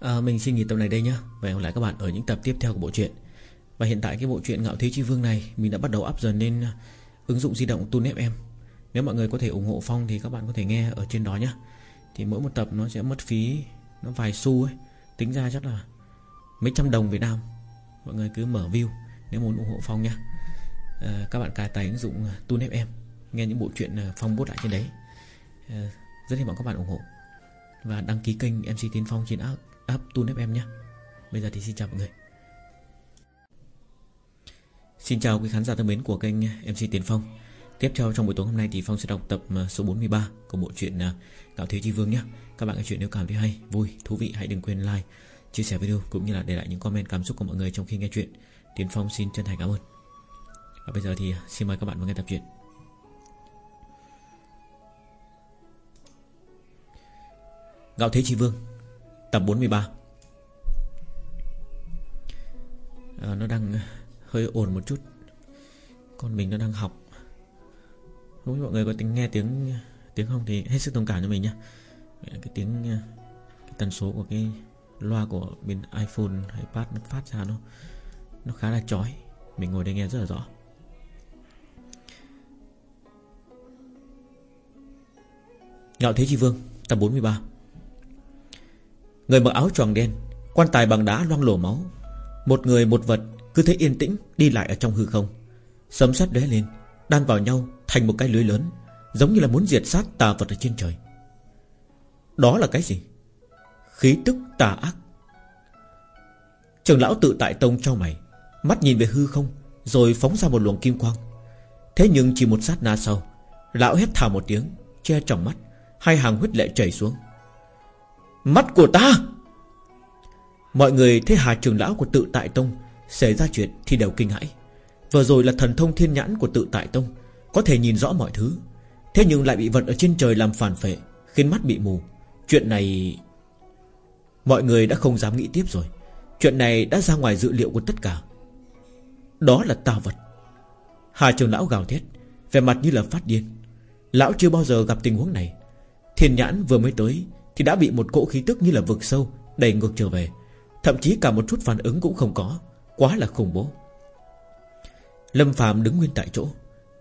À, Mình xin nghỉ tập này đây nhé Và hẹn gặp lại các bạn ở những tập tiếp theo của bộ truyện. Và hiện tại cái bộ truyện Ngạo Thế Chi Vương này Mình đã bắt đầu áp dần lên à, ứng dụng di động Tune FM Nếu mọi người có thể ủng hộ Phong Thì các bạn có thể nghe ở trên đó nhé Thì mỗi một tập nó sẽ mất phí Nó vài xu ấy. Tính ra chắc là mấy trăm đồng Việt Nam. Mọi người cứ mở view Nếu muốn ủng hộ Phong nha à, Các bạn cài tài ứng dụng ờ, Tune FM Nghe những bộ truyện ờ, Phong bút lại trên đấy. À, Rất hy vọng các bạn ủng hộ. Và đăng ký kênh MC Tiến Phong trên app, app Tune FM nhé. Bây giờ thì xin chào mọi người. Xin chào quý khán giả thân mến của kênh MC Tiến Phong. Tiếp theo trong buổi tối hôm nay thì Phong sẽ đọc tập số 43 của bộ truyện Cạo Thế Chi Vương nhé. Các bạn nghe chuyện nếu cảm thấy hay, vui, thú vị hãy đừng quên like chia sẻ video cũng như là để lại những comment cảm xúc của mọi người trong khi nghe chuyện. Tiến Phong xin chân thành cảm ơn. Và bây giờ thì xin mời các bạn vào nghe tập truyện. Gạo Thế Chi Vương Tập 43 à, Nó đang hơi ồn một chút. Con mình nó đang học. Nếu mọi người có tính nghe tiếng tiếng không thì hết sức thông cảm cho mình nhé Cái tiếng cái tần số của cái loa của bên iPhone hay iPad nó phát ra nó nó khá là chói. Mình ngồi đây nghe rất là rõ. Ngạo Thế Chi Vương, Tập 43 Người mặc áo choàng đen, Quan tài bằng đá loang lổ máu. Một người một vật cứ thế yên tĩnh Đi lại ở trong hư không. Sấm sét đế lên, Đan vào nhau thành một cái lưới lớn, Giống như là muốn diệt sát tà vật ở trên trời. Đó là cái gì? Khí tức tà ác. Trường lão tự tại tông cho mày, Mắt nhìn về hư không, Rồi phóng ra một luồng kim quang. Thế nhưng chỉ một sát na sau, Lão hét thào một tiếng, Che trọng mắt. Hai hàng huyết lệ chảy xuống. Mắt của ta! Mọi người thấy hà trường lão của tự tại tông Xảy ra chuyện thì đều kinh hãi. Vừa rồi là thần thông thiên nhãn của tự tại tông, Có thể nhìn rõ mọi thứ. Thế nhưng lại bị vật ở trên trời làm phản phệ, Khiến mắt bị mù. Chuyện này Mọi người đã không dám nghĩ tiếp rồi. Chuyện này đã ra ngoài dự liệu của tất cả. Đó là tà vật. Hà trường lão gào thét Về mặt như là phát điên. Lão chưa bao giờ gặp tình huống này. Thiên nhãn vừa mới tới Thì đã bị một cỗ khí tức như là vực sâu Đẩy ngược trở về. Thậm chí cả một chút phản ứng cũng không có, Quá là khủng bố. Lâm phàm đứng nguyên tại chỗ,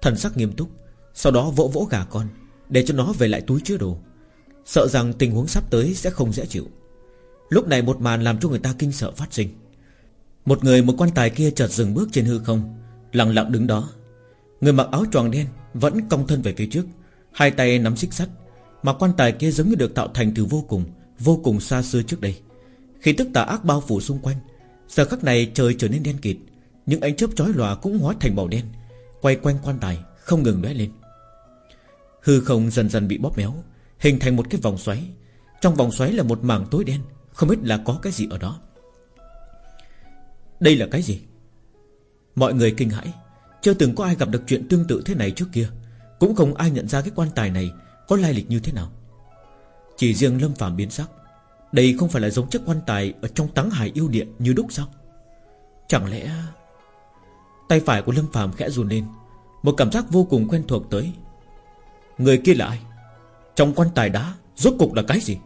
Thần sắc nghiêm túc, Sau đó vỗ vỗ gà con, Để cho nó về lại túi chứa đồ. Sợ rằng tình huống sắp tới sẽ không dễ chịu. Lúc này một màn làm cho người ta kinh sợ phát sinh. Một người một quan tài kia chợt dừng bước trên hư không, Lặng lặng đứng đó. Người mặc áo choàng đen Vẫn cong thân về phía trước, Hai tay nắm xích sắt mà quan tài kia giống như được tạo thành từ vô cùng Vô cùng xa xưa trước đây. Khi tức tà ác bao phủ xung quanh, Giờ khắc này trời trở nên đen kịt, Những ánh chớp chói lòa cũng hóa thành màu đen, Quay quanh quan tài, không ngừng lóe lên. Hư không dần dần bị bóp méo, Hình thành một cái vòng xoáy. Trong vòng xoáy là một mảng tối đen, Không biết là có cái gì ở đó. Đây là cái gì? Mọi người kinh hãi, Chưa từng có ai gặp được chuyện tương tự thế này trước kia. Cũng không ai nhận ra cái quan tài này có lai lịch như thế nào? Chỉ riêng Lâm Phạm biến sắc, Đây không phải là giống chiếc quan tài Ở trong táng hải yêu điện như đúc sao? Chẳng lẽ Tay phải của Lâm Phạm khẽ run lên, Một cảm giác vô cùng quen thuộc tới. Người kia là ai? Trong quan tài đá, Rốt cục là cái gì?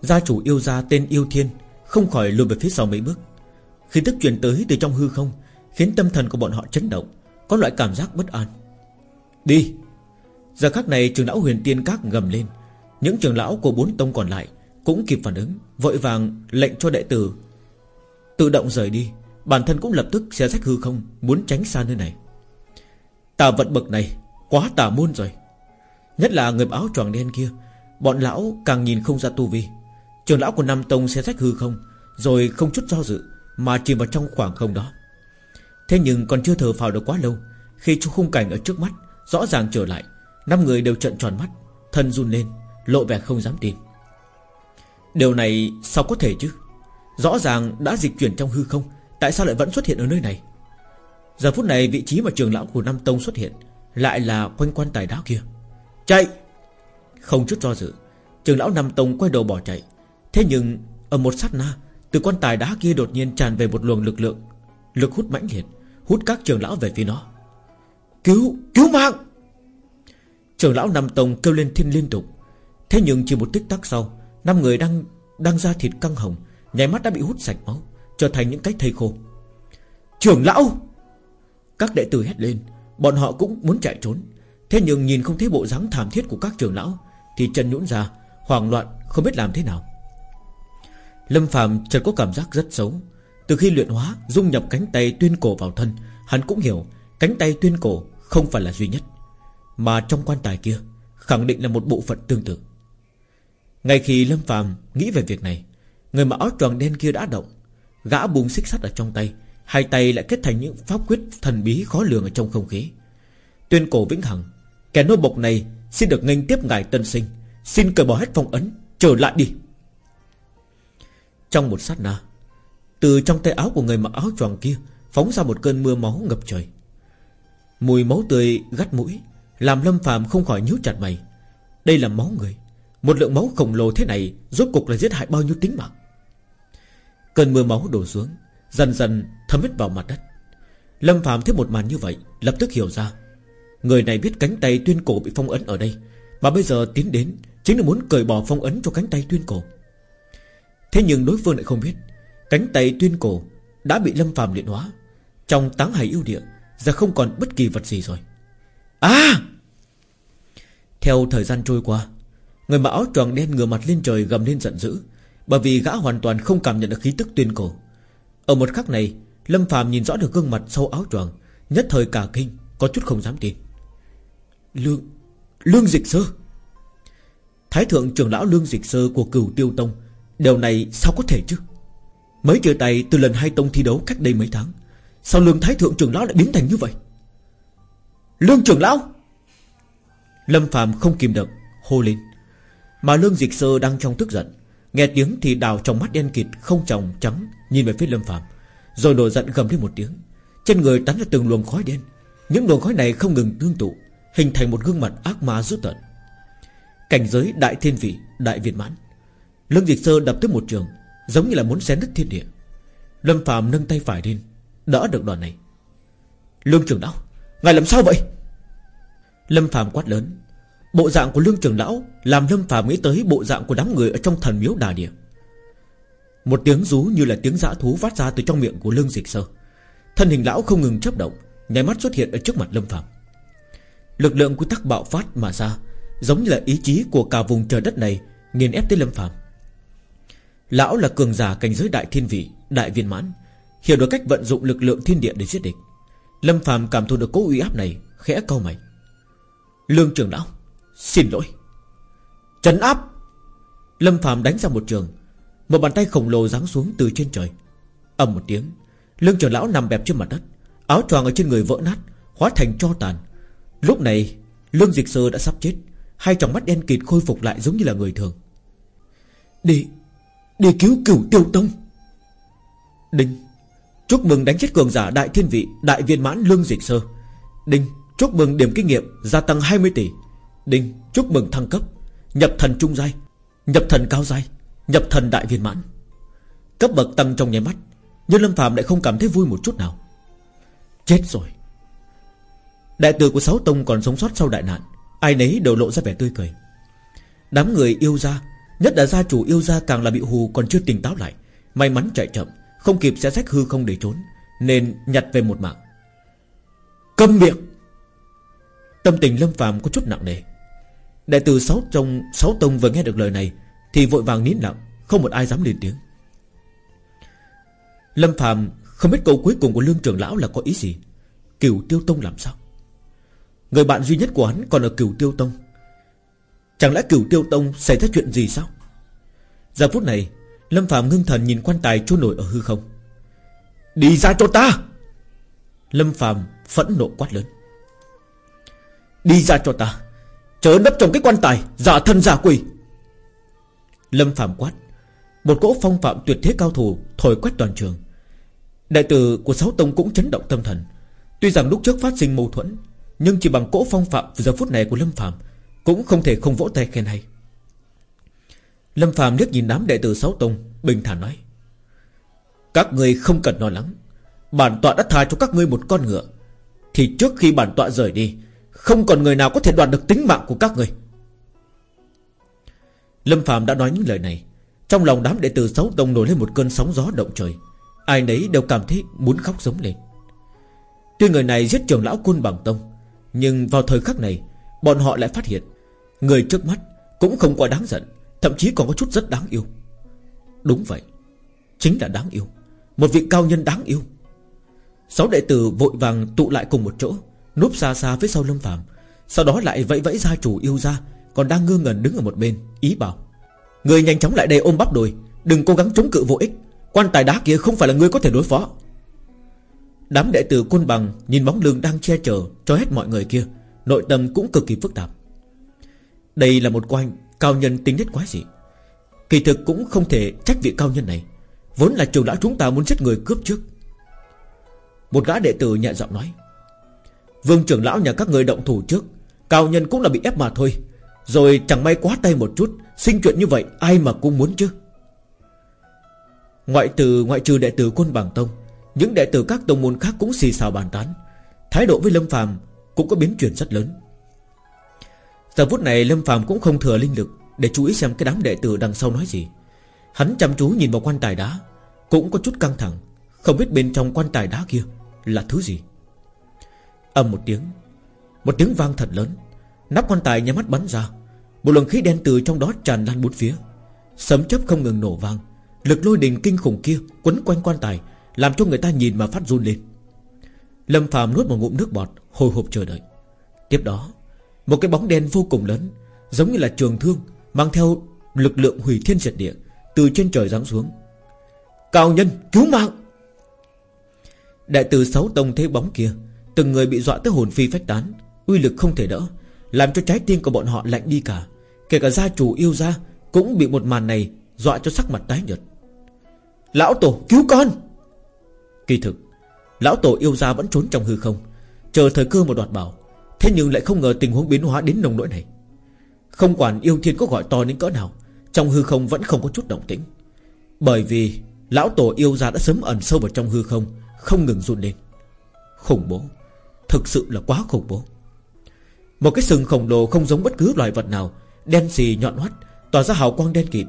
Gia chủ yêu gia tên yêu thiên Không khỏi lùi về phía sau mấy bước. Khi tức truyền tới từ trong hư không, Khiến tâm thần của bọn họ chấn động, Có loại cảm giác bất an. Đi! Giờ khắc này trường lão huyền tiên các gầm lên. Những trường lão của bốn tông còn lại Cũng kịp phản ứng, Vội vàng lệnh cho đệ tử. Tự động rời đi, Bản thân cũng lập tức xé rách hư không, Muốn tránh xa nơi này. Tà vận bậc này Quá tà môn rồi. Nhất là người áo choàng đen kia, Bọn lão càng nhìn không ra tu vi. Trường lão của Nam Tông xé rách hư không, Rồi không chút do dự Mà chìm vào trong khoảng không đó. Thế nhưng còn chưa thở phào được quá lâu, Khi khung cảnh ở trước mắt Rõ ràng trở lại năm người đều trợn tròn mắt Thân run lên Lộ vẻ không dám tin. Điều này sao có thể chứ? Rõ ràng đã dịch chuyển trong hư không Tại sao lại vẫn xuất hiện ở nơi này? Giờ phút này vị trí mà trường lão của Nam Tông xuất hiện Lại là quanh quan tài đá kia. Chạy! Không chút do dự Trường lão Nam Tông quay đầu bỏ chạy. Thế nhưng ở một sát na Từ quan tài đá kia đột nhiên tràn về một luồng lực lượng Lực hút mãnh liệt Hút các trường lão về phía nó. Cứu, cứu mạng! Trường lão Nam Tông kêu lên thiên liên tục. Thế nhưng chỉ một tích tắc sau, năm người đang đang ra thịt căng hồng Nhảy mắt đã bị hút sạch máu, Trở thành những cái thây khô. Trưởng lão! Các đệ tử hét lên, Bọn họ cũng muốn chạy trốn. Thế nhưng nhìn không thấy bộ dáng thảm thiết của các trưởng lão, Thì chân nhũn ra, Hoảng loạn, không biết làm thế nào. Lâm Phạm chợt có cảm giác rất xấu. Từ khi luyện hóa, Dung nhập cánh tay tuyên cổ vào thân, Hắn cũng hiểu, Cánh tay tuyên cổ không phải là duy nhất. Mà trong quan tài kia Khẳng định là một bộ phận tương tự. Ngay khi Lâm phàm nghĩ về việc này, Người mặc áo tròn đen kia đã động, Gã bùng xích sắt ở trong tay, Hai tay lại kết thành những pháp quyết thần bí khó lường ở trong không khí. Tuyên cổ vĩnh hằng, Kẻ nô bộc này xin được nghênh tiếp ngài tân sinh, Xin cởi bỏ hết phong ấn, Trở lại đi. Trong một sát na, Từ trong tay áo của người mặc áo tròn kia Phóng ra một cơn mưa máu ngập trời. Mùi máu tươi gắt mũi làm Lâm phàm không khỏi nhíu chặt mày. Đây là máu người. Một lượng máu khổng lồ thế này Rốt cục là giết hại bao nhiêu tính mạng? Cơn mưa máu đổ xuống, Dần dần thấm hết vào mặt đất. Lâm phàm thấy một màn như vậy, Lập tức hiểu ra. Người này biết cánh tay tuyên cổ bị phong ấn ở đây, Mà bây giờ tiến đến Chính là muốn cởi bỏ phong ấn cho cánh tay tuyên cổ. Thế nhưng đối phương lại không biết, Cánh tay tuyên cổ Đã bị lâm phàm luyện hóa. Trong táng hải yêu địa, Giờ không còn bất kỳ vật gì rồi. À! Theo thời gian trôi qua, Người mặc áo choàng đen ngửa mặt lên trời gầm lên giận dữ, Bởi vì gã hoàn toàn không cảm nhận được khí tức tuyên cổ. Ở một khắc này, Lâm phàm nhìn rõ được gương mặt sau áo choàng, Nhất thời cả kinh, Có chút không dám tin. Lương Lương Dịch Sơ! Thái thượng trưởng lão Lương Dịch Sơ của cửu tiêu tông, Điều này sao có thể chứ? Mới chia tay từ lần hai tông thi đấu cách đây mấy tháng, Sao lương thái thượng trưởng lão lại biến thành như vậy? Lương trưởng lão! Lâm phàm không kìm được, Hô lên. Mà lương dịch sơ đang trong tức giận, Nghe tiếng thì đào trong mắt đen kịt, Không tròng trắng, Nhìn về phía lâm phàm, Rồi nổi giận gầm lên một tiếng. Trên người tắn ra từng luồng khói đen. Những luồng khói này không ngừng tương tụ, Hình thành một gương mặt ác ma dữ tợn. Cảnh giới đại thiên vị, Đại việt mãn. Lương Dịch Sơ đập tới một trường, Giống như là muốn xé nứt thiên địa. Lâm Phạm nâng tay phải lên Đỡ được đoàn này. Lương trưởng lão! Ngài làm sao vậy? Lâm Phạm quát lớn. Bộ dạng của lương trường lão Làm Lâm Phạm nghĩ tới bộ dạng của đám người Ở trong thần miếu đà địa. Một tiếng rú như là tiếng dã thú phát ra từ trong miệng của lương dịch sơ. Thân hình lão không ngừng chấp động, Nháy mắt xuất hiện ở trước mặt Lâm Phạm Lực lượng quy tắc bạo phát mà ra, Giống như là ý chí của cả vùng trời đất này Nghiền ép tới Lâm Phạm Lão là cường giả cảnh giới đại thiên vị, Đại viên mãn, Hiểu được cách vận dụng lực lượng thiên địa để giết địch. Lâm Phạm cảm thụ được cố uy áp này, Khẽ câu mày. Lương trưởng lão, Xin lỗi. Trấn áp! Lâm Phạm đánh ra một trường, Một bàn tay khổng lồ giáng xuống từ trên trời. Ầm một tiếng, Lương trưởng lão nằm bẹp trên mặt đất, Áo choàng ở trên người vỡ nát, Hóa thành cho tàn. Lúc này, Lương dịch sơ đã sắp chết, Hai tròng mắt đen kịt khôi phục lại giống như là người thường. Đi Đi cứu cửu tiêu tông. Đinh. Chúc mừng đánh chết cường giả đại thiên vị, Đại viên mãn lương dịch sơ. Đinh, Chúc mừng điểm kinh nghiệm gia tăng 20 tỷ. Đinh, Chúc mừng thăng cấp. Nhập thần trung giai, Nhập thần cao giai, Nhập thần đại viên mãn. Cấp bậc tăng trong nháy mắt Nhưng Lâm Phạm lại không cảm thấy vui một chút nào. Chết rồi. Đại tử của Sáu Tông còn sống sót sau đại nạn, Ai nấy đều lộ ra vẻ tươi cười. Đám người yêu ra Nhất là gia chủ yêu ra càng là bị hù còn chưa tỉnh táo lại, May mắn chạy chậm. Không kịp sẽ rách hư không để trốn, Nên nhặt về một mạng. Câm miệng. Tâm tình Lâm phàm có chút nặng nề. Đại tử sáu trong sáu tông vừa nghe được lời này Thì vội vàng nín lặng, Không một ai dám lên tiếng. Lâm phàm không biết câu cuối cùng của lương trưởng lão là có ý gì. Cửu tiêu tông làm sao? Người bạn duy nhất của hắn còn ở cửu tiêu tông. Chẳng lẽ cửu tiêu tông xảy ra chuyện gì sao? Giờ phút này Lâm Phạm ngưng thần nhìn quan tài trôi nổi ở hư không. Đi ra cho ta! Lâm Phạm phẫn nộ quát lớn. Đi ra cho ta! Chớ nấp trong cái quan tài, Giả thân giả quỷ! Lâm Phạm quát. Một cỗ phong phạm tuyệt thế cao thủ Thổi quét toàn trường. Đại tử của sáu tông cũng chấn động tâm thần. Tuy rằng lúc trước phát sinh mâu thuẫn, Nhưng chỉ bằng cỗ phong phạm giờ phút này của Lâm Phạm Cũng không thể không vỗ tay khen hay. Lâm Phạm liếc nhìn đám đệ tử sáu tông, Bình thản nói, Các người không cần lo lắng. Bản tọa đã tha cho các ngươi một con ngựa. Thì trước khi bản tọa rời đi, Không còn người nào có thể đoạt được tính mạng của các người Lâm Phạm đã nói những lời này. Trong lòng đám đệ tử sáu tông nổi lên một cơn sóng gió động trời. Ai nấy đều cảm thấy muốn khóc giống lên. Tuy người này giết trưởng lão côn bằng tông, Nhưng vào thời khắc này, Bọn họ lại phát hiện, Người trước mắt cũng không quá đáng giận. Thậm chí còn có chút rất đáng yêu. Đúng vậy, Chính là đáng yêu. Một vị cao nhân đáng yêu. Sáu đệ tử vội vàng tụ lại cùng một chỗ, Núp xa xa phía sau lâm phàm, Sau đó lại vẫy vẫy gia chủ yêu ra Còn đang ngơ ngẩn đứng ở một bên, Ý bảo, Người nhanh chóng lại đây ôm bắp đùi, Đừng cố gắng chống cự vô ích. Quan tài đá kia không phải là người có thể đối phó. Đám đệ tử côn bằng Nhìn bóng lưng đang che chở Cho hết mọi người kia, Nội tâm cũng cực kỳ phức tạp. Đây là một quan cao nhân tính nhất quái gì? Kỳ thực cũng không thể trách vị cao nhân này. Vốn là trường lão chúng ta muốn giết người cướp trước. Một gã đệ tử nhẹ giọng nói, Vương trưởng lão nhà các người động thủ trước, Cao nhân cũng là bị ép mà thôi. Rồi chẳng may quá tay một chút, Sinh chuyện như vậy ai mà cũng muốn chứ? Ngoại trừ ngoại trừ đệ tử quân bảng tông, Những đệ tử các tông môn khác cũng xì xào bàn tán. Thái độ với Lâm phàm Cũng có biến chuyển rất lớn. Giờ phút này Lâm phàm cũng không thừa linh lực Để chú ý xem cái đám đệ tử đằng sau nói gì. Hắn chăm chú nhìn vào quan tài đá, Cũng có chút căng thẳng, Không biết bên trong quan tài đá kia Là thứ gì. Âm một tiếng Một tiếng vang thật lớn, Nắp quan tài nhắm mắt bắn ra, Một luồng khí đen từ trong đó tràn lan bốn phía. Sấm chớp không ngừng nổ vang, Lực lôi đình kinh khủng kia quấn quanh quan tài, Làm cho người ta nhìn mà phát run lên. Lâm phàm nuốt một ngụm nước bọt, Hồi hộp chờ đợi. Tiếp đó một cái bóng đen vô cùng lớn, Giống như là trường thương, Mang theo lực lượng hủy thiên diệt địa, Từ trên trời giáng xuống. Cao nhân, cứu mạng! Đại tử sáu tông thế bóng kia, Từng người bị dọa tới hồn phi phách tán, Uy lực không thể đỡ, Làm cho trái tim của bọn họ lạnh đi cả. Kể cả gia chủ yêu gia Cũng bị một màn này Dọa cho sắc mặt tái nhợt. Lão tổ, cứu con! Kỳ thực, Lão tổ yêu gia vẫn trốn trong hư không, Chờ thời cơ một đoạt bảo. Thế nhưng lại không ngờ tình huống biến hóa đến nồng nỗi này. Không quản yêu thiên có gọi to đến cỡ nào, Trong hư không vẫn không có chút động tĩnh. Bởi vì Lão tổ yêu gia đã sớm ẩn sâu vào trong hư không Không ngừng run lên. Khủng bố, Thực sự là quá khủng bố. Một cái sừng khổng lồ không giống bất cứ loài vật nào, Đen xì nhọn hoắt, Tỏa ra hào quang đen kịt.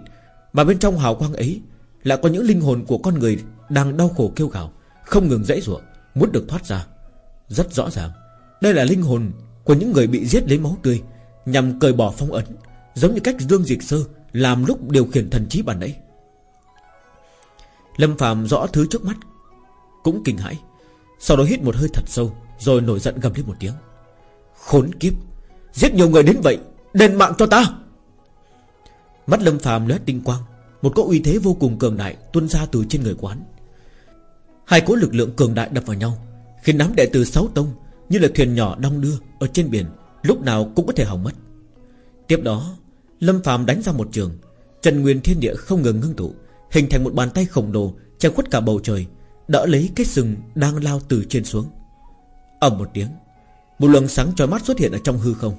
Mà bên trong hào quang ấy Lại có những linh hồn của con người Đang đau khổ kêu gào, Không ngừng dãy ruộng Muốn được thoát ra. Rất rõ ràng, Đây là linh hồn của những người bị giết lấy máu tươi, Nhằm cởi bỏ phong ấn, Giống như cách Dương Diệt Sơ Làm lúc điều khiển thần trí bản ấy. Lâm Phạm rõ thứ trước mắt, Cũng kinh hãi, Sau đó hít một hơi thật sâu, Rồi nổi giận gầm lên một tiếng. Khốn kiếp, Giết nhiều người đến vậy, Đền mạng cho ta! Mắt Lâm Phạm lóe tinh quang, Một cỗ uy thế vô cùng cường đại Tuôn ra từ trên người quán. Hai cỗ lực lượng cường đại đập vào nhau, Khiến đám đệ tử sáu tông như là thuyền nhỏ đong đưa ở trên biển, Lúc nào cũng có thể hỏng mất. Tiếp đó, Lâm phàm đánh ra một trường, Trần Nguyên Thiên Địa không ngừng ngưng tụ, Hình thành một bàn tay khổng lồ Che khuất cả bầu trời, Đỡ lấy cái sừng đang lao từ trên xuống. Ầm một tiếng, Một luồng sáng trói mắt xuất hiện ở trong hư không.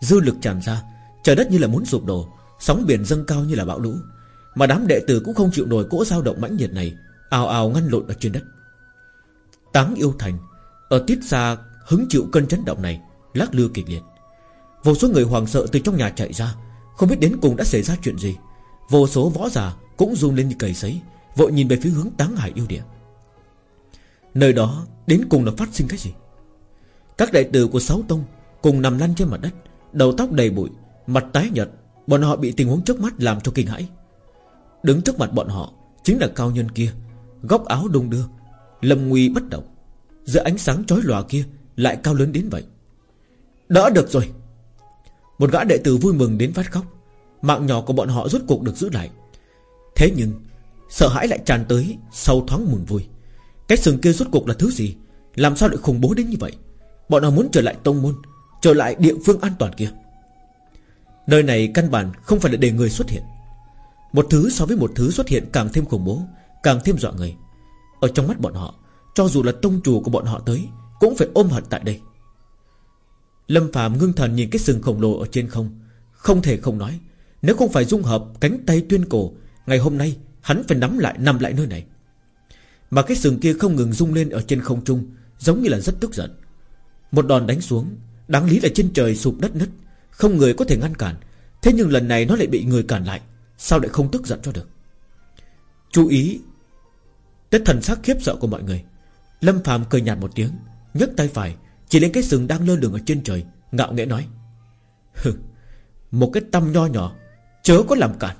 Dư lực tràn ra, Trời đất như là muốn sụp đổ, Sóng biển dâng cao như là bão lũ. Mà đám đệ tử cũng không chịu nổi cỗ dao động mãnh nhiệt này, ào ào ngăn lộn ở trên đất. Táng yêu thành, Ở tiết xa hứng chịu cơn chấn động này, Lắc lư kịch liệt. Vô số người hoàng sợ từ trong nhà chạy ra, Không biết đến cùng đã xảy ra chuyện gì. Vô số võ giả cũng run lên như cầy sấy, Vội nhìn về phía hướng táng hải yêu địa. Nơi đó đến cùng là phát sinh cái gì? Các đại tử của sáu tông Cùng nằm lăn trên mặt đất, Đầu tóc đầy bụi, Mặt tái nhợt, Bọn họ bị tình huống trước mắt làm cho kinh hãi. Đứng trước mặt bọn họ Chính là cao nhân kia, Góc áo đung đưa, Lâm nguy bất động. Giữa ánh sáng chói lòa kia lại cao lớn đến vậy. Đỡ được rồi. Một gã đệ tử vui mừng đến phát khóc. Mạng nhỏ của bọn họ rốt cuộc được giữ lại. Thế nhưng, Sợ hãi lại tràn tới Sau thoáng mừng vui. Cái sừng kia rốt cuộc là thứ gì? Làm sao lại khủng bố đến như vậy? Bọn họ muốn trở lại tông môn, Trở lại địa phương an toàn kia. Nơi này căn bản không phải là để người xuất hiện. Một thứ so với một thứ xuất hiện càng thêm khủng bố, Càng thêm dọa người. Ở trong mắt bọn họ, Cho dù là tông chủ của bọn họ tới cũng phải ôm hận tại đây. Lâm Phạm ngưng thần nhìn cái sừng khổng lồ ở trên không Không thể không nói, Nếu không phải dung hợp cánh tay tuyên cổ, Ngày hôm nay hắn phải nắm lại, nằm lại nơi này. Mà cái sừng kia không ngừng rung lên ở trên không trung, Giống như là rất tức giận. Một đòn đánh xuống, Đáng lý là trên trời sụp đất nứt, Không người có thể ngăn cản. Thế nhưng lần này nó lại bị người cản lại, Sao lại không tức giận cho được? Chú ý, tất thần sắc khiếp sợ của mọi người. Lâm phàm cười nhạt một tiếng nhấc tay phải, Chỉ lên cái sừng đang lơ lửng ở trên trời, Ngạo nghễ nói, Hừ, Một cái tâm nho nhỏ, Chớ có làm cản.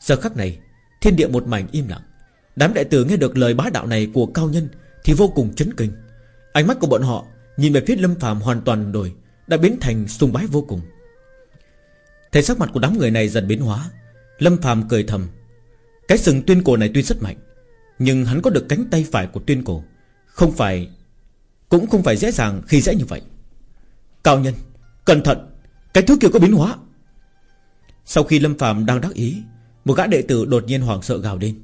Giờ khắc này, Thiên địa một mảnh im lặng. Đám đại tử nghe được lời bá đạo này của cao nhân Thì vô cùng chấn kinh. Ánh mắt của bọn họ Nhìn về phía Lâm phàm hoàn toàn đổi, Đã biến thành sùng bái vô cùng. Thấy sắc mặt của đám người này dần biến hóa, Lâm phàm cười thầm, Cái sừng tuyên cổ này tuy rất mạnh, Nhưng hắn có được cánh tay phải của tuyên cổ, Không phải cũng không phải dễ dàng khi dễ như vậy. Cao nhân Cẩn thận Cái thứ kia có biến hóa. Sau khi Lâm phàm đang đắc ý Một gã đệ tử đột nhiên hoảng sợ gào lên.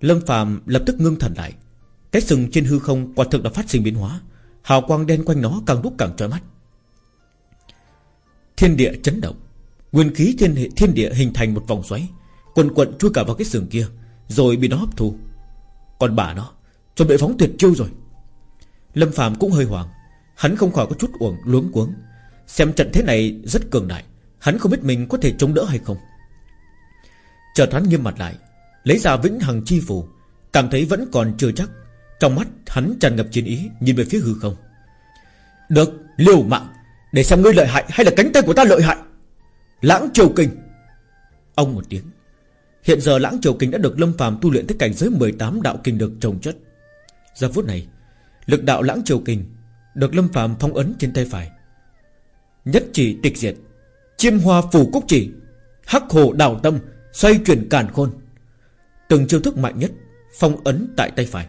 Lâm phàm lập tức ngưng thần lại. Cái sừng trên hư không quả thực đã phát sinh biến hóa. Hào quang đen quanh nó càng lúc càng trói mắt. Thiên địa chấn động. Nguyên khí thiên, thiên địa hình thành một vòng xoáy Quần quận chui cả vào cái sừng kia Rồi bị nó hấp thu. Còn bà nó Chuẩn bị phóng tuyệt chiêu rồi. Lâm Phạm cũng hơi hoảng. Hắn không khỏi có chút uổng luống cuống. Xem trận thế này rất cường đại, Hắn không biết mình có thể chống đỡ hay không. Chợt hắn nghiêm mặt lại, Lấy ra vĩnh hằng chi phù, Cảm thấy vẫn còn chưa chắc. Trong mắt hắn tràn ngập chiến ý, Nhìn về phía hư không. Được, liều mạng, Để xem ngươi lợi hại hay là cánh tay của ta lợi hại. Lãng triều kinh Ông một tiếng. Hiện giờ lãng triều kinh đã được Lâm phàm tu luyện tới cảnh giới 18 đạo kinh được trồng chất. Giờ phút này Lực đạo lãng triều kình Được Lâm phàm phong ấn trên tay phải. Nhất chỉ tịch diệt, Chiêm hoa phủ cúc chỉ, Hắc hồ đào tâm Xoay chuyển càn khôn. Từng chiêu thức mạnh nhất Phong ấn tại tay phải.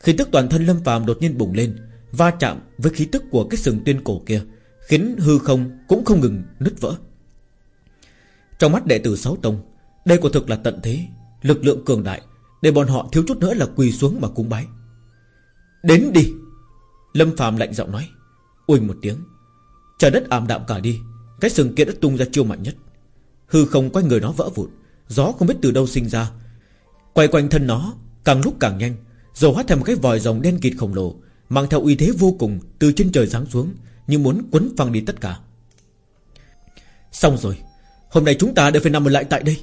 Khí tức toàn thân Lâm phàm đột nhiên bùng lên, Va chạm với khí tức của cái sừng tuyên cổ kia Khiến hư không cũng không ngừng nứt vỡ. Trong mắt đệ tử Sáu Tông, Đây quả thực là tận thế, Lực lượng cường đại, Để bọn họ thiếu chút nữa là quỳ xuống mà cúng bái. Đến đi. Lâm Phạm lạnh giọng nói. Uỳnh một tiếng. Trời đất ảm đạm cả đi. Cái sừng kia đã tung ra chiêu mạnh nhất. Hư không quanh người nó vỡ vụn. Gió không biết từ đâu sinh ra. Quay quanh thân nó, Càng lúc càng nhanh. Rồi hóa thành một cái vòi rồng đen kịt khổng lồ, Mang theo uy thế vô cùng, Từ trên trời giáng xuống, Như muốn quấn phăng đi tất cả. Xong rồi. Hôm nay chúng ta đều phải nằm lại tại đây.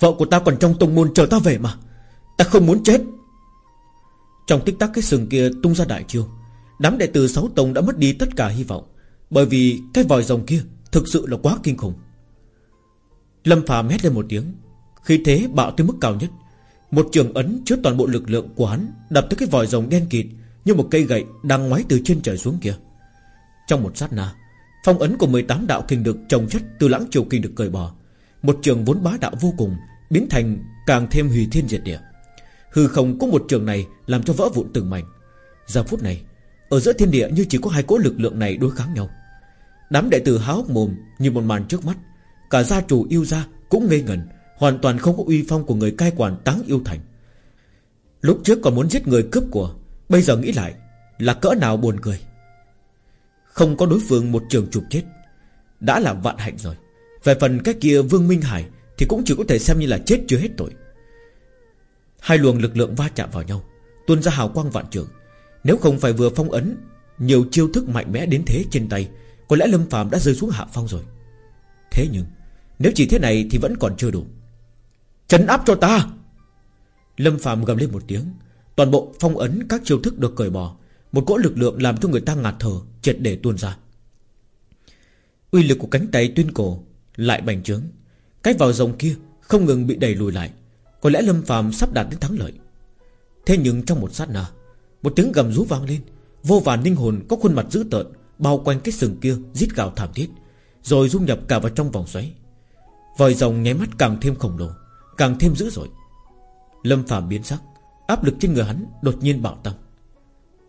Vợ của ta còn trong tông môn chờ ta về mà. Ta không muốn chết. Trong tích tắc cái sừng kia tung ra đại chiêu, Đám đệ tử sáu tông đã mất đi tất cả hy vọng, Bởi vì cái vòi rồng kia Thực sự là quá kinh khủng. Lâm phàm hét lên một tiếng, Khi thế bạo tới mức cao nhất, Một trường ấn chứa toàn bộ lực lượng của hắn Đập tới cái vòi rồng đen kịt Như một cây gậy đang ngoái từ trên trời xuống kia. Trong một sát na, Phong ấn của 18 đạo kinh được trồng chất từ lãng triều kinh được cởi bỏ, Một trường vốn bá đạo vô cùng Biến thành càng thêm hủy thiên diệt địa. Hư không có một trường này Làm cho vỡ vụn từng mảnh. Giờ phút này, Ở giữa thiên địa như chỉ có hai cỗ lực lượng này đối kháng nhau. Đám đệ tử há hốc mồm Như một màn trước mắt. Cả gia chủ yêu gia cũng ngây ngẩn, Hoàn toàn không có uy phong của người cai quản táng yêu thành. Lúc trước còn muốn giết người cướp của, Bây giờ nghĩ lại Là cỡ nào buồn cười. Không có đối phương một trường chụp chết, Đã là vạn hạnh rồi. Về phần cái kia Vương Minh Hải Thì cũng chỉ có thể xem như là chết chưa hết tội. Hai luồng lực lượng va chạm vào nhau, Tuôn ra hào quang vạn trường Nếu không phải vừa phong ấn, Nhiều chiêu thức mạnh mẽ đến thế trên tay, Có lẽ Lâm phàm đã rơi xuống hạ phong rồi. Thế nhưng, Nếu chỉ thế này thì vẫn còn chưa đủ. Chấn áp cho ta! Lâm phàm gầm lên một tiếng, Toàn bộ phong ấn các chiêu thức được cởi bỏ, Một cỗ lực lượng làm cho người ta ngạt thở, Triệt để tuôn ra. Uy lực của cánh tay tuyên cổ Lại bành trướng, Cái vào rồng kia không ngừng bị đẩy lùi lại. Có lẽ Lâm phàm sắp đạt đến thắng lợi. Thế nhưng trong một sát na, Một tiếng gầm rú vang lên. Vô vàn linh hồn có khuôn mặt dữ tợn, Bao quanh cái sừng kia rít gào thảm thiết, Rồi dung nhập cả vào trong vòng xoáy. Vòi rồng nháy mắt càng thêm khổng lồ, Càng thêm dữ dội. Lâm phàm biến sắc, Áp lực trên người hắn đột nhiên bạo tăng.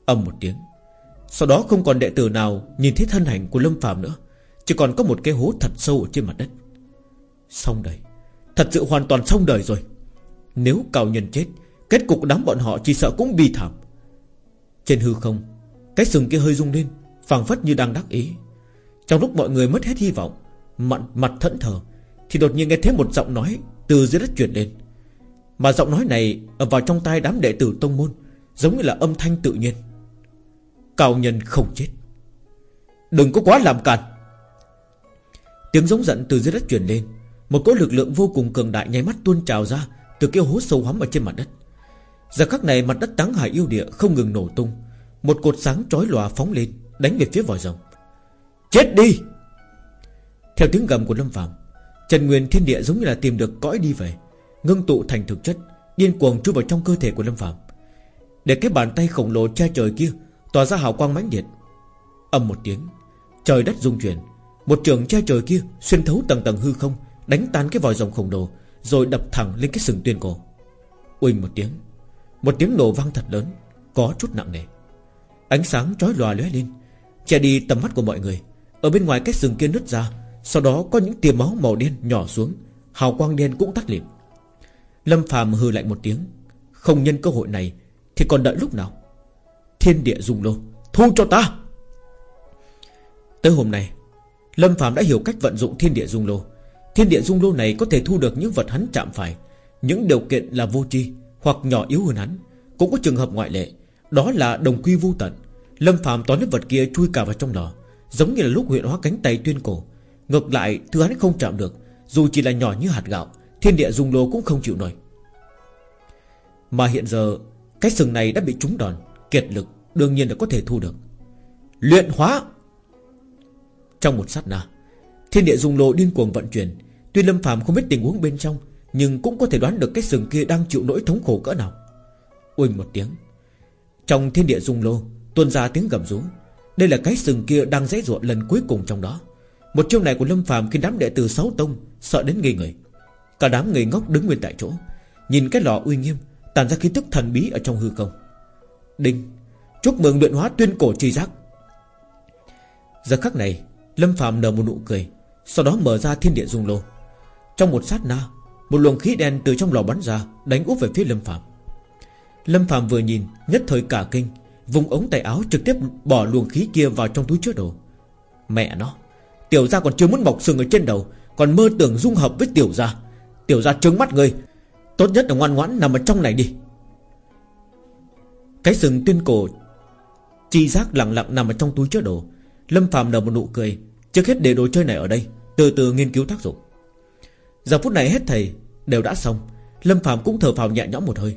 Âm một tiếng, Sau đó không còn đệ tử nào nhìn thấy thân ảnh của Lâm phàm nữa, Chỉ còn có một cái hố thật sâu ở trên mặt đất. Xong đời, Thật sự hoàn toàn xong đời rồi. Nếu cao nhân chết Kết cục đám bọn họ chỉ sợ cũng bi thảm. Trên hư không Cái sừng kia hơi rung lên phảng phất như đang đắc ý. Trong lúc mọi người mất hết hy vọng Mặt, mặt thẫn thờ Thì đột nhiên nghe thấy một giọng nói Từ dưới đất chuyển lên. Mà giọng nói này ở vào trong tai đám đệ tử tông môn Giống như là âm thanh tự nhiên. Cao nhân không chết. Đừng có quá làm càn. Tiếng giống giận từ dưới đất truyền lên Một cỗ lực lượng vô cùng cường đại nháy mắt tuôn trào ra từ cái hố sâu hắm ở trên mặt đất. Giờ khắc này mặt đất táng hải yêu địa không ngừng nổ tung, Một cột sáng chói lòa phóng lên, Đánh về phía vòi rồng. Chết đi! Theo tiếng gầm của Lâm Phạm Trần Nguyên thiên địa giống như là tìm được cõi đi về, Ngưng tụ thành thực chất, Điên cuồng chui vào trong cơ thể của Lâm Phạm Để cái bàn tay khổng lồ che trời kia Tỏa ra hào quang mãnh liệt. Âm một tiếng, Trời đất rung chuyển, Một trường che trời kia xuyên thấu tầng tầng hư không, Đánh tan cái vòi rồng khổng lồ rồi đập thẳng lên cái sừng tuyên cổ. Uỳnh một tiếng Một tiếng nổ vang thật lớn, Có chút nặng nề. Ánh sáng chói lòa lóe lên, Che đi tầm mắt của mọi người. Ở bên ngoài cái sừng kia nứt ra, Sau đó có những tia máu màu đen nhỏ xuống, Hào quang đen cũng tắt liền. Lâm phàm hừ lạnh một tiếng, Không nhân cơ hội này Thì còn đợi lúc nào? Thiên địa dung lô, Thu cho ta! Tới hôm nay, Lâm phàm đã hiểu cách vận dụng thiên địa dung lô. Thiên địa dung lô này có thể thu được những vật hắn chạm phải. Những điều kiện là vô tri, Hoặc nhỏ yếu hơn hắn. Cũng có trường hợp ngoại lệ, Đó là đồng quy vô tận. Lâm phàm toán những vật kia chui cả vào trong lò, Giống như là lúc huyện hóa cánh tay tuyên cổ. Ngược lại, thứ hắn không chạm được, Dù chỉ là nhỏ như hạt gạo, Thiên địa dung lô cũng không chịu nổi. Mà hiện giờ, Cái sừng này đã bị trúng đòn, Kiệt lực, đương nhiên là có thể thu được. Luyện hóa! Trong một sát na Thiên địa dung lô điên cuồng vận chuyển. Tuy Lâm phàm không biết tình huống bên trong, Nhưng cũng có thể đoán được cái sừng kia đang chịu nỗi thống khổ cỡ nào. Uỳnh một tiếng. Trong thiên địa dung lô, Tuôn ra tiếng gầm rú. Đây là cái sừng kia đang dãy ruộng lần cuối cùng trong đó. Một chiêu này của Lâm phàm khiến đám đệ tử sáu tông Sợ đến ngây người. Cả đám người ngốc đứng nguyên tại chỗ, Nhìn cái lò uy nghiêm Tàn ra khí tức thần bí ở trong hư không. Đinh. Chúc mừng luyện hóa tuyên cổ trì giác. Giờ khắc này, Lâm phàm nở một nụ cười. Sau đó mở ra thiên địa dung lô. Trong một sát na, Một luồng khí đen từ trong lò bắn ra, Đánh úp về phía Lâm phàm. Lâm phàm vừa nhìn, Nhất thời cả kinh, Vùng ống tay áo trực tiếp bỏ luồng khí kia vào trong túi chứa đồ. Mẹ nó, Tiểu gia còn chưa muốn mọc sừng ở trên đầu, Còn mơ tưởng dung hợp với tiểu gia. Tiểu gia trướng mắt người Tốt nhất là ngoan ngoãn nằm ở trong này đi. Cái sừng tuyên cổ, Chi giác lặng lặng nằm ở trong túi chứa đồ. Lâm phàm nở một nụ cười Trước hết để đồ chơi này ở đây, Từ từ nghiên cứu tác dụng. Giờ phút này hết thầy, đều đã xong. Lâm phạm cũng thở phào nhẹ nhõm một hơi.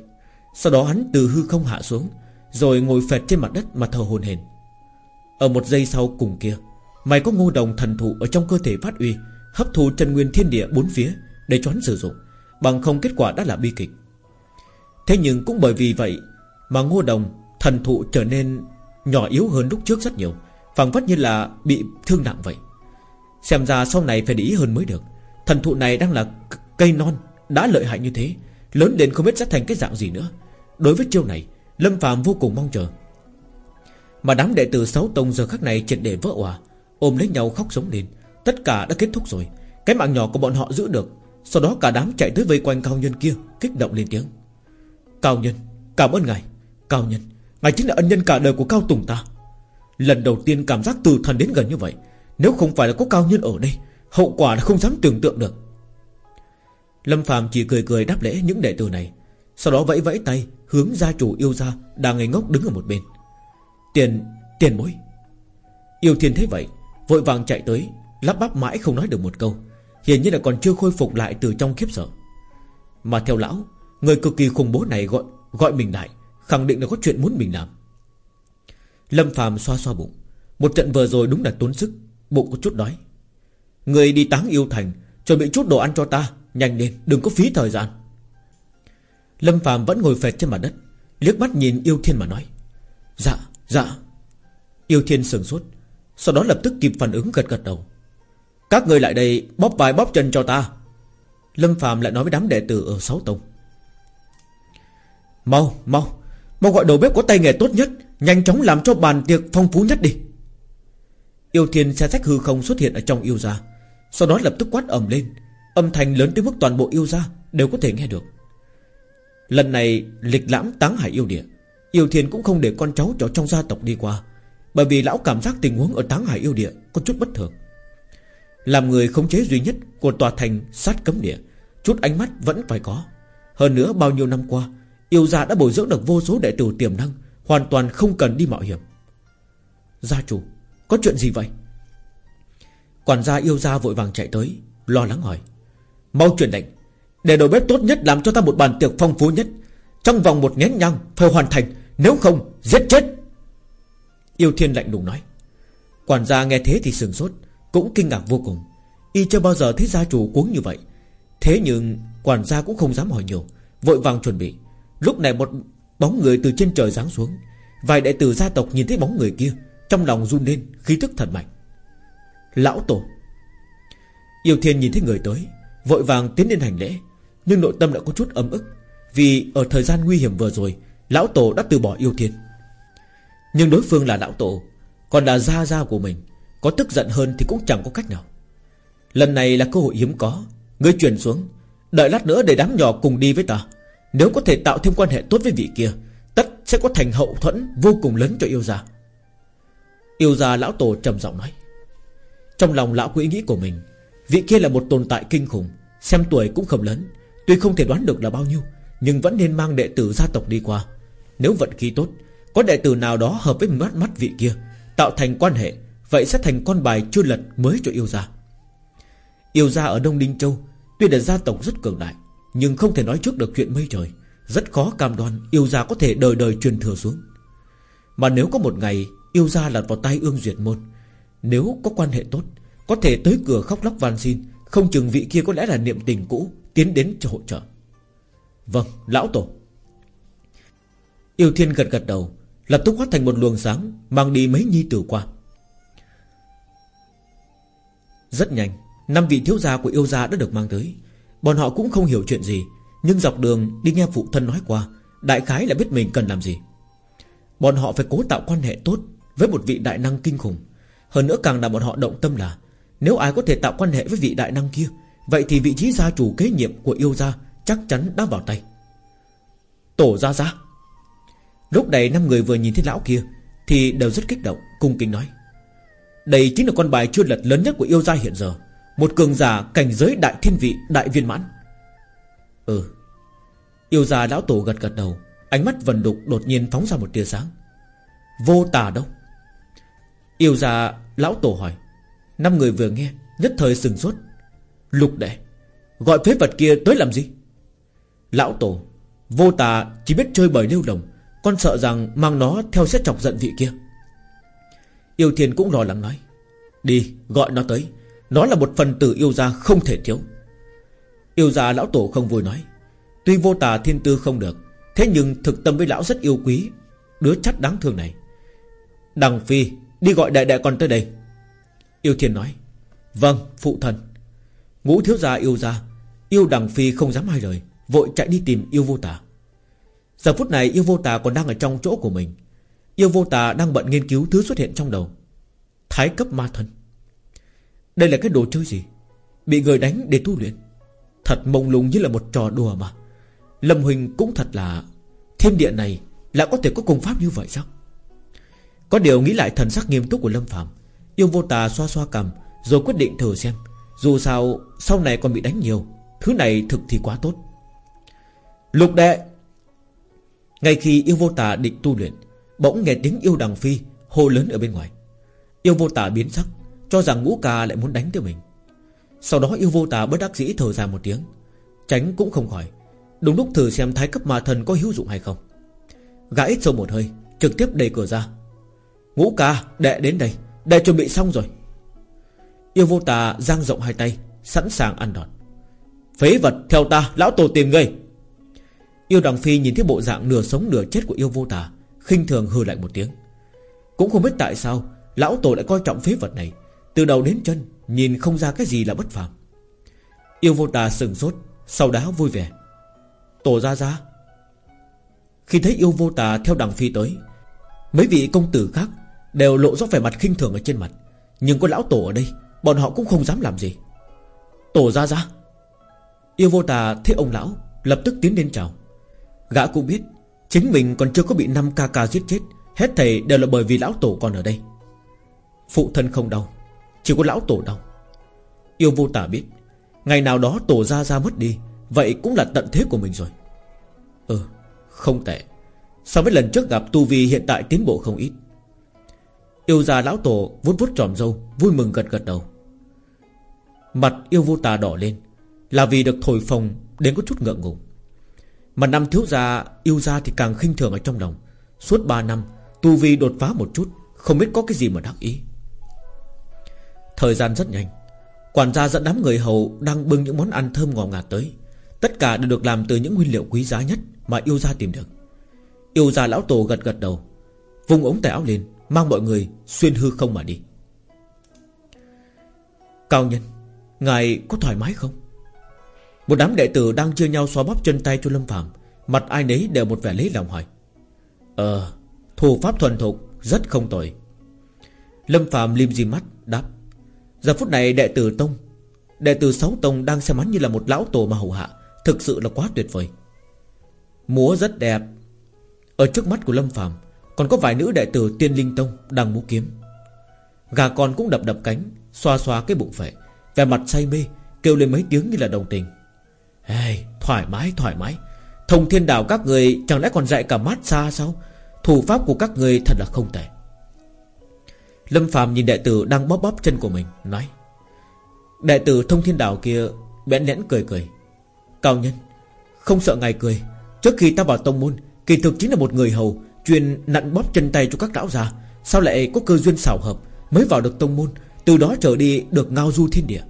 Sau đó hắn từ hư không hạ xuống, Rồi ngồi phẹt trên mặt đất mà thở hồn hển. Ở một giây sau cùng kia, Mày có ngô đồng thần thụ ở trong cơ thể phát uy, Hấp thụ chân nguyên thiên địa bốn phía Để choán sử dụng, Bằng không kết quả đã là bi kịch. Thế nhưng cũng bởi vì vậy Mà ngô đồng thần thụ trở nên Nhỏ yếu hơn lúc trước rất nhiều phảng phất như là bị thương nặng vậy. Xem ra sau này phải để ý hơn mới được. Thần thụ này đang là cây non, Đã lợi hại như thế, Lớn đến không biết sẽ thành cái dạng gì nữa. Đối với chiêu này, Lâm phàm vô cùng mong chờ. Mà đám đệ tử sáu tông giờ khắc này triệt để vỡ hòa Ôm lấy nhau khóc sống lên. Tất cả đã kết thúc rồi. Cái mạng nhỏ của bọn họ giữ được, Sau đó cả đám chạy tới vây quanh cao nhân kia, Kích động lên tiếng. Cao nhân, Cảm ơn ngài. Cao nhân, Ngài chính là ân nhân cả đời của Cao Tùng ta. Lần đầu tiên cảm giác từ thần đến gần như vậy. Nếu không phải là có cao nhân ở đây Hậu quả là không dám tưởng tượng được. Lâm Phạm chỉ cười cười đáp lễ những đệ tử này Sau đó vẫy vẫy tay Hướng gia chủ yêu ra Đang ngây ngốc đứng ở một bên. Tiền, tiền bối. Yêu thiên thấy vậy Vội vàng chạy tới Lắp bắp mãi không nói được một câu. Hiển nhiên là còn chưa khôi phục lại từ trong khiếp sợ. Mà theo lão Người cực kỳ khủng bố này gọi gọi mình lại Khẳng định là có chuyện muốn mình làm. Lâm Phạm xoa xoa bụng. Một trận vừa rồi đúng là tốn sức, Bụng có chút đói. Người đi táng yêu thành, Chuẩn bị chút đồ ăn cho ta, Nhanh lên, đừng có phí thời gian. Lâm Phạm vẫn ngồi phệt trên mặt đất, Liếc mắt nhìn yêu thiên mà nói Dạ dạ. Yêu thiên sừng sốt, Sau đó lập tức kịp phản ứng gật gật đầu. Các người lại đây bóp vai bóp chân cho ta. Lâm Phạm lại nói với đám đệ tử ở sáu tông, Mau mau Mau gọi đầu bếp có tay nghề tốt nhất Nhanh chóng làm cho bàn tiệc phong phú nhất đi. Yêu thiên xe sách hư không xuất hiện ở trong yêu gia. Sau đó lập tức quát ầm lên. Âm thanh lớn tới mức toàn bộ yêu gia Đều có thể nghe được. Lần này, lịch lãm táng hải yêu địa. Yêu thiên cũng không để con cháu cho trong gia tộc đi qua, Bởi vì lão cảm giác tình huống ở táng hải yêu địa Có chút bất thường. Làm người khống chế duy nhất của tòa thành sát cấm địa, Chút ánh mắt vẫn phải có. Hơn nữa, bao nhiêu năm qua, Yêu gia đã bồi dưỡng được vô số đệ tử tiềm năng Hoàn toàn không cần đi mạo hiểm. Gia chủ, Có chuyện gì vậy? Quản gia yêu gia vội vàng chạy tới, Lo lắng hỏi. Mau truyền lệnh, Để đầu bếp tốt nhất làm cho ta một bàn tiệc phong phú nhất. Trong vòng một nén nhang Phải hoàn thành, Nếu không, giết chết. Yêu thiên lạnh lùng nói. Quản gia nghe thế thì sừng sốt, Cũng kinh ngạc vô cùng. Y chưa bao giờ thấy gia chủ cuống như vậy. Thế nhưng, quản gia cũng không dám hỏi nhiều, Vội vàng chuẩn bị. Lúc này một bóng người từ trên trời giáng xuống. Vài đệ tử gia tộc nhìn thấy bóng người kia, Trong lòng run lên, khí tức thật mạnh. Lão Tổ. Yêu Thiên nhìn thấy người tới, Vội vàng tiến lên hành lễ, Nhưng nội tâm đã có chút ấm ức, Vì ở thời gian nguy hiểm vừa rồi, Lão Tổ đã từ bỏ Yêu Thiên. Nhưng đối phương là Lão Tổ, Còn là gia gia của mình, Có tức giận hơn thì cũng chẳng có cách nào. Lần này là cơ hội hiếm có, Ngươi truyền xuống, Đợi lát nữa để đám nhỏ cùng đi với ta nếu có thể tạo thêm quan hệ tốt với vị kia, Tất sẽ có thành hậu thuẫn vô cùng lớn cho yêu gia. Yêu gia lão tổ trầm giọng nói. Trong lòng lão có ý nghĩ của mình, Vị kia là một tồn tại kinh khủng, Xem tuổi cũng không lớn, Tuy không thể đoán được là bao nhiêu, Nhưng vẫn nên mang đệ tử gia tộc đi qua. Nếu vận khí tốt, Có đệ tử nào đó hợp với mắt mắt vị kia, Tạo thành quan hệ, Vậy sẽ thành con bài chưa lật mới cho yêu gia. Yêu gia ở Đông Đinh Châu, Tuy là gia tộc rất cường đại nhưng không thể nói trước được chuyện mây trời. Rất khó cam đoan yêu gia có thể đời đời truyền thừa xuống. Mà nếu có một ngày Yêu gia lật vào tay ương duyệt môn, Nếu có quan hệ tốt, Có thể tới cửa khóc lóc van xin, Không chừng vị kia có lẽ là niệm tình cũ, Tiến đến cho hỗ trợ. Vâng lão tổ. Yêu thiên gật gật đầu, Lập tức hóa thành một luồng sáng, Mang đi mấy nhi tử qua. Rất nhanh, Năm vị thiếu gia của yêu gia đã được mang tới. Bọn họ cũng không hiểu chuyện gì, Nhưng dọc đường đi nghe phụ thân nói qua, Đại khái là biết mình cần làm gì. Bọn họ phải cố tạo quan hệ tốt Với một vị đại năng kinh khủng. Hơn nữa càng là bọn họ động tâm là, Nếu ai có thể tạo quan hệ với vị đại năng kia, Vậy thì vị trí gia chủ kế nhiệm của yêu gia Chắc chắn đã vào tay. Tổ gia gia. Lúc này năm người vừa nhìn thấy lão kia Thì đều rất kích động, Cung kính nói, Đây chính là con bài chưa lật lớn nhất của yêu gia hiện giờ một cường giả cảnh giới đại thiên vị, Đại viên mãn. Ừ. Yêu già lão tổ gật gật đầu, Ánh mắt vần đục đột nhiên phóng ra một tia sáng. Vô tà đâu? Yêu già lão tổ hỏi. Năm người vừa nghe, Nhất thời sừng sốt. Lục đệ, Gọi phế vật kia tới làm gì? Lão tổ, Vô tà chỉ biết chơi bời lưu đồng, Con sợ rằng mang nó theo sẽ chọc giận vị kia. Yêu thiền cũng lo lắng nói. Đi, gọi nó tới nó là một phần tử yêu gia không thể thiếu. Yêu gia lão tổ không vui nói Tuy vô tà thiên tư không được Thế nhưng thực tâm với lão rất yêu quý Đứa chắc đáng thương này. Đằng Phi đi gọi đại đại con tới đây. Yêu thiên nói Vâng phụ thần. Ngũ thiếu gia yêu gia, Yêu đằng phi không dám hai lời Vội chạy đi tìm yêu vô tà. Giờ phút này yêu vô tà còn đang ở trong chỗ của mình. Yêu vô tà đang bận nghiên cứu thứ xuất hiện trong đầu. Thái cấp ma thân đây là cái đồ chơi gì? Bị người đánh để tu luyện. Thật mông lung như là một trò đùa mà. Lâm Huỳnh cũng thật là Thiên địa này lại có thể có công pháp như vậy sao? Có điều nghĩ lại thần sắc nghiêm túc của Lâm Phạm Yêu vô tà xoa xoa cầm Rồi quyết định thử xem, Dù sao sau này còn bị đánh nhiều, Thứ này thực thì quá tốt. Lục đệ, Ngay khi yêu vô tà định tu luyện, Bỗng nghe tiếng yêu đằng phi Hô lớn ở bên ngoài. Yêu vô tà biến sắc cho rằng ngũ ca lại muốn đánh tới mình. Sau đó yêu vô tà bất đắc dĩ thở dài một tiếng. Tránh cũng không khỏi. Đúng lúc thử xem thái cấp ma thần có hữu dụng hay không. Gã ít sâu một hơi, Trực tiếp đẩy cửa ra. Ngũ ca, đệ đến đây. Đệ chuẩn bị xong rồi. Yêu vô tà giang rộng hai tay, Sẵn sàng ăn đòn. Phế vật, theo ta, lão tổ tìm ngươi. Yêu đằng phi nhìn thấy bộ dạng nửa sống nửa chết của yêu vô tà, khinh thường hừ lại một tiếng. Cũng không biết tại sao, Lão tổ lại coi trọng phế vật này. Từ đầu đến chân, Nhìn không ra cái gì là bất phàm. Yêu vô tà sừng sốt, Sau đó vui vẻ. Tổ ra ra. Khi thấy yêu vô tà theo đằng phi tới, Mấy vị công tử khác Đều lộ rõ vẻ mặt khinh thường ở trên mặt. Nhưng có lão tổ ở đây, Bọn họ cũng không dám làm gì. Tổ ra ra. Yêu vô tà thấy ông lão, Lập tức tiến lên chào. Gã cũng biết, Chính mình còn chưa có bị năm ca ca giết chết, Hết thầy đều là bởi vì lão tổ còn ở đây. Phụ thân không đau. Chỉ có lão tổ đau. Yêu vô tả biết, Ngày nào đó tổ ra ra mất đi, Vậy cũng là tận thế của mình rồi. Ừ không tệ. So với lần trước gặp Tu Vi hiện tại tiến bộ không ít. Yêu già lão tổ vuốt vuốt tròm dâu Vui mừng gật gật đầu. Mặt yêu vô tà đỏ lên, Là vì được thổi phồng đến có chút ngượng ngùng. Mà năm thiếu gia yêu gia thì càng khinh thường ở trong lòng. Suốt 3 năm, Tu Vi đột phá một chút, Không biết có cái gì mà đắc ý. Thời gian rất nhanh. Quản gia dẫn đám người hầu Đang bưng những món ăn thơm ngọt ngạt tới. Tất cả đều được làm từ những nguyên liệu quý giá nhất Mà yêu gia tìm được. Yêu gia lão tổ gật gật đầu Vùng ống tay áo lên, Mang mọi người xuyên hư không mà đi. Cao nhân, Ngài có thoải mái không? Một đám đệ tử đang chia nhau xoa bóp chân tay cho Lâm Phạm Mặt ai nấy đều một vẻ lấy lòng hỏi. Ờ Thủ pháp thuần thục Rất không tồi. Lâm Phạm lim di mắt, đáp. Giờ phút này đệ tử Tông Đệ tử Sáu Tông đang xem hắn như là một lão tổ mà hầu hạ. Thực sự là quá tuyệt vời. Múa rất đẹp. Ở trước mắt của Lâm phàm Còn có vài nữ đệ tử Tiên Linh Tông đang múa kiếm. Gà con cũng đập đập cánh Xoa xoa cái bụng phệ Vẻ mặt say mê Kêu lên mấy tiếng như là đồng tình. Hey, Thoải mái thoải mái. Thông thiên đạo các người chẳng lẽ còn dạy cả mát xa sao? Thủ pháp của các người thật là không tệ. Lâm Phạm nhìn đệ tử đang bóp bóp chân của mình, Nói, Đệ tử thông thiên đảo kia bẽn lẽn cười cười. Cao nhân, Không sợ ngài cười. Trước khi ta vào tông môn, Kỳ thực chính là một người hầu, Chuyên nặn bóp chân tay cho các lão già. Sao lại có cơ duyên xảo hợp? Mới vào được tông môn, Từ đó trở đi được ngao du thiên địa.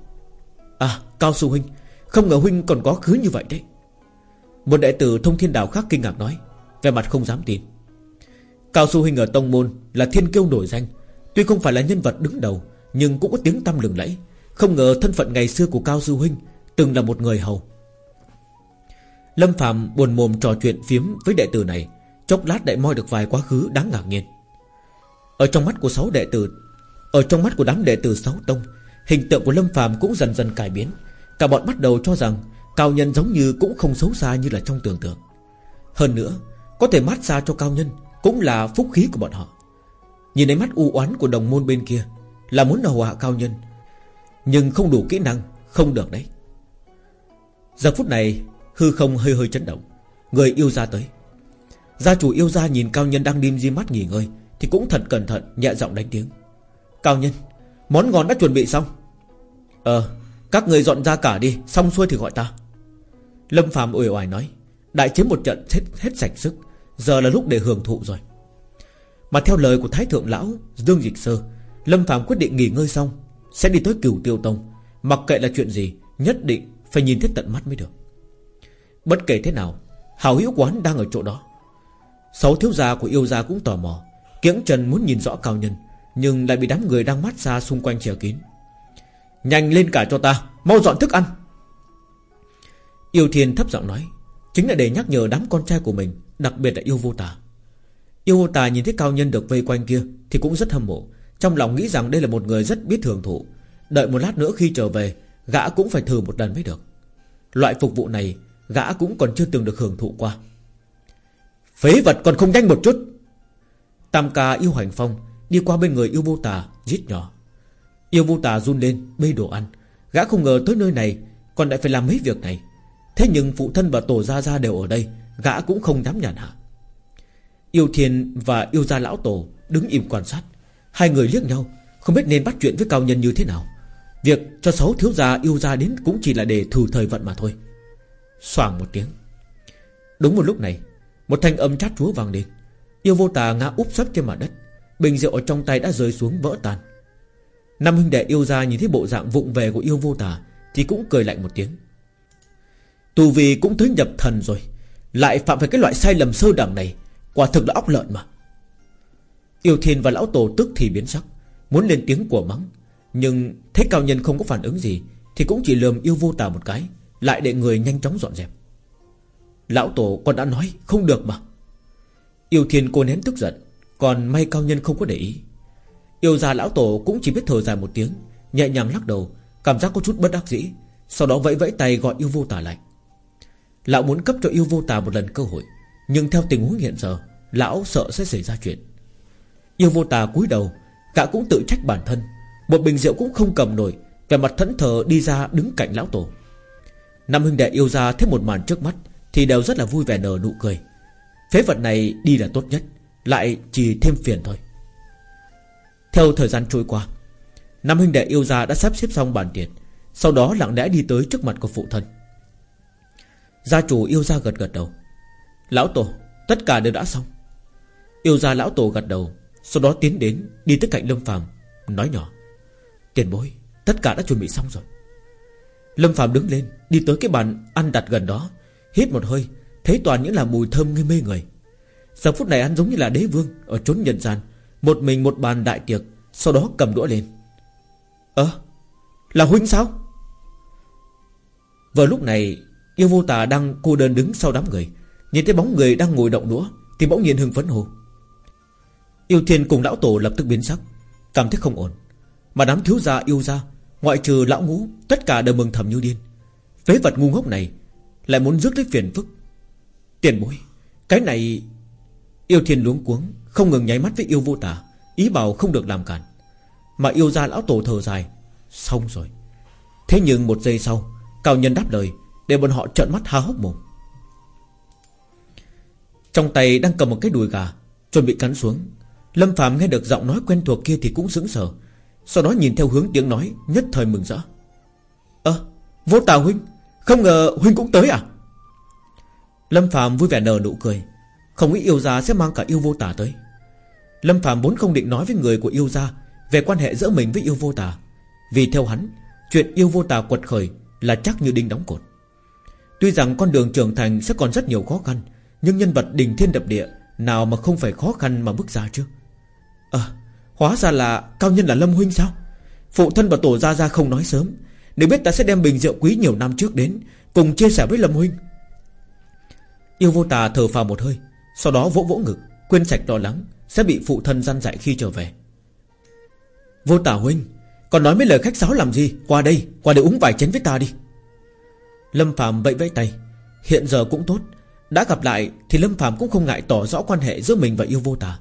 À Cao Sư Huynh, Không ngờ Huynh còn có khứ như vậy đấy. Một đệ tử thông thiên đảo khác kinh ngạc nói Về mặt không dám tin. Cao Sư Huynh ở tông môn là thiên kiêu nổi danh Tuy không phải là nhân vật đứng đầu, Nhưng cũng có tiếng tăm lừng lẫy. Không ngờ thân phận ngày xưa của Cao du Huynh Từng là một người hầu. Lâm Phạm buồn mồm trò chuyện phiếm với đệ tử này, Chốc lát đại moi được vài quá khứ đáng ngạc nhiên. Ở trong mắt của sáu đệ tử, Ở trong mắt của đám đệ tử sáu tông, Hình tượng của Lâm Phạm cũng dần dần cải biến. Cả bọn bắt đầu cho rằng Cao nhân giống như cũng không xấu xa như là trong tưởng tượng. Hơn nữa, Có thể mát xa cho cao nhân Cũng là phúc khí của bọn họ. Nhìn ánh mắt u oán của đồng môn bên kia Là muốn hầu hạ cao nhân. Nhưng không đủ kỹ năng Không được đấy. Giờ phút này Hư không hơi hơi chấn động. Người yêu ra tới. Gia chủ yêu ra nhìn cao nhân đang đêm di mắt nghỉ ngơi Thì cũng thật cẩn thận nhẹ giọng đánh tiếng. Cao nhân Món ngon đã chuẩn bị xong. Ờ Các người dọn ra cả đi Xong xuôi thì gọi ta. Lâm phàm uể oải nói Đại chiến một trận hết, hết sạch sức. Giờ là lúc để hưởng thụ rồi. Mà theo lời của Thái Thượng Lão, Dương Dịch Sơ, Lâm phàm quyết định nghỉ ngơi xong, Sẽ đi tới cửu tiêu tông. Mặc kệ là chuyện gì, Nhất định phải nhìn thấy tận mắt mới được. Bất kể thế nào, Hảo hữu quán đang ở chỗ đó. Sáu thiếu gia của yêu gia cũng tò mò, Kiễng Trần muốn nhìn rõ cao nhân, Nhưng lại bị đám người đang mát xa xung quanh che kín. Nhanh lên cả cho ta, Mau dọn thức ăn. Yêu Thiên thấp giọng nói, Chính là để nhắc nhở đám con trai của mình, Đặc biệt là yêu vô tà. Yêu vô tà nhìn thấy cao nhân được vây quanh kia Thì cũng rất hâm mộ. Trong lòng nghĩ rằng đây là một người rất biết thường thụ. Đợi một lát nữa khi trở về, Gã cũng phải thử một lần mới được. Loại phục vụ này, Gã cũng còn chưa từng được hưởng thụ qua. Phế vật còn không nhanh một chút. Tam ca yêu hành phong Đi qua bên người yêu vô tà, Giết nhỏ. Yêu vô tà run lên, bê đồ ăn. Gã không ngờ tới nơi này Còn lại phải làm mấy việc này. Thế nhưng phụ thân và tổ gia gia đều ở đây, Gã cũng không dám nhàn hạ. Yêu thiên và yêu gia lão tổ Đứng im quan sát. Hai người liếc nhau, Không biết nên bắt chuyện với cao nhân như thế nào. Việc cho sáu thiếu gia yêu gia đến Cũng chỉ là để thử thời vận mà thôi. Xoảng một tiếng. Đúng một lúc này, Một thanh âm chát chúa vang lên. Yêu vô tà ngã úp sấp trên mặt đất, Bình rượu ở trong tay đã rơi xuống vỡ tan. Năm huynh đệ yêu gia nhìn thấy bộ dạng vụng về của yêu vô tà Thì cũng cười lạnh một tiếng. Tù vì cũng tới nhập thần rồi, Lại phạm phải cái loại sai lầm sơ đẳng này. Quả thực là óc lợn mà. Yêu thiên và lão tổ tức thì biến sắc, Muốn lên tiếng của mắng. Nhưng thấy cao nhân không có phản ứng gì, Thì cũng chỉ lườm yêu vô tà một cái, Lại để người nhanh chóng dọn dẹp. Lão tổ còn đã nói, không được mà. Yêu thiên cô nén tức giận, Còn may cao nhân không có để ý. Yêu già lão tổ cũng chỉ biết thở dài một tiếng, Nhẹ nhàng lắc đầu, Cảm giác có chút bất đắc dĩ, Sau đó vẫy vẫy tay gọi yêu vô tà lại. Lão muốn cấp cho yêu vô tà một lần cơ hội. Nhưng theo tình huống hiện giờ, Lão sợ sẽ xảy ra chuyện. Yêu vô tà cúi đầu, cả cũng tự trách bản thân. Một bình rượu cũng không cầm nổi Về mặt thẫn thờ đi ra đứng cạnh lão tổ. Năm huynh đệ yêu ra thấy một màn trước mắt, Thì đều rất là vui vẻ nở nụ cười. Phế vật này đi là tốt nhất, Lại chỉ thêm phiền thôi. Theo thời gian trôi qua, Năm huynh đệ yêu ra đã sắp xếp xong bàn tiền Sau đó lặng lẽ đi tới trước mặt của phụ thân. Gia chủ yêu ra gật gật đầu. Lão tổ, Tất cả đều đã xong. Yêu ra lão tổ gật đầu, Sau đó tiến đến, Đi tới cạnh Lâm Phàm, Nói nhỏ. Tiền bối, Tất cả đã chuẩn bị xong rồi. Lâm Phạm đứng lên, Đi tới cái bàn ăn đặt gần đó, Hít một hơi, Thấy toàn những là mùi thơm ngây mê người. Giờ phút này ăn giống như là đế vương, Ở chốn nhân gian, Một mình một bàn đại tiệc, Sau đó cầm đũa lên. Ơ, Là huynh sao? Vừa lúc này, Yêu vô tà đang cô đơn đứng sau đám người Nhìn thấy bóng người đang ngồi động đũa, Thì bỗng nhiên hưng phấn hồ Yêu thiên cùng lão tổ lập tức biến sắc, Cảm thấy không ổn. Mà đám thiếu gia yêu gia, Ngoại trừ lão ngũ, Tất cả đều mừng thầm như điên. Phế vật ngu ngốc này Lại muốn rước lấy phiền phức. Tiền bối, Cái này, Yêu thiên luống cuống, Không ngừng nháy mắt với yêu vô tả, Ý bảo không được làm cản. Mà yêu gia lão tổ thở dài, Xong rồi. Thế nhưng một giây sau, Cao nhân đáp lời, Để bọn họ trợn mắt há hốc mồm. Trong tay đang cầm một cái đùi gà, Chuẩn bị cắn xuống. Lâm Phạm nghe được giọng nói quen thuộc kia thì cũng sững sờ, Sau đó nhìn theo hướng tiếng nói Nhất thời mừng rỡ. Ơ, vô tào huynh, Không ngờ huynh cũng tới à? Lâm Phạm vui vẻ nở nụ cười, Không nghĩ yêu gia sẽ mang cả yêu vô tà tới. Lâm Phạm vốn không định nói với người của yêu gia Về quan hệ giữa mình với yêu vô tà, Vì theo hắn, Chuyện yêu vô tà quật khởi Là chắc như đinh đóng cột. Tuy rằng con đường trưởng thành sẽ còn rất nhiều khó khăn nhưng nhân vật đình thiên đập địa Nào mà không phải khó khăn mà bước ra chứ? À Hóa ra là cao nhân là Lâm Huynh sao? Phụ thân và tổ gia gia không nói sớm. Nếu biết ta sẽ đem bình rượu quý nhiều năm trước đến, Cùng chia sẻ với Lâm Huynh. Yêu vô tà thở phào một hơi, Sau đó vỗ vỗ ngực, Quên sạch lo lắng, Sẽ bị phụ thân gian dạy khi trở về. Vô tà huynh, Còn nói mấy lời khách sáo làm gì? Qua đây Qua đây uống vài chén với ta đi. Lâm Phạm vẫy vẫy tay, Hiện giờ cũng tốt đã gặp lại thì Lâm Phạm cũng không ngại tỏ rõ quan hệ giữa mình và yêu vô tà.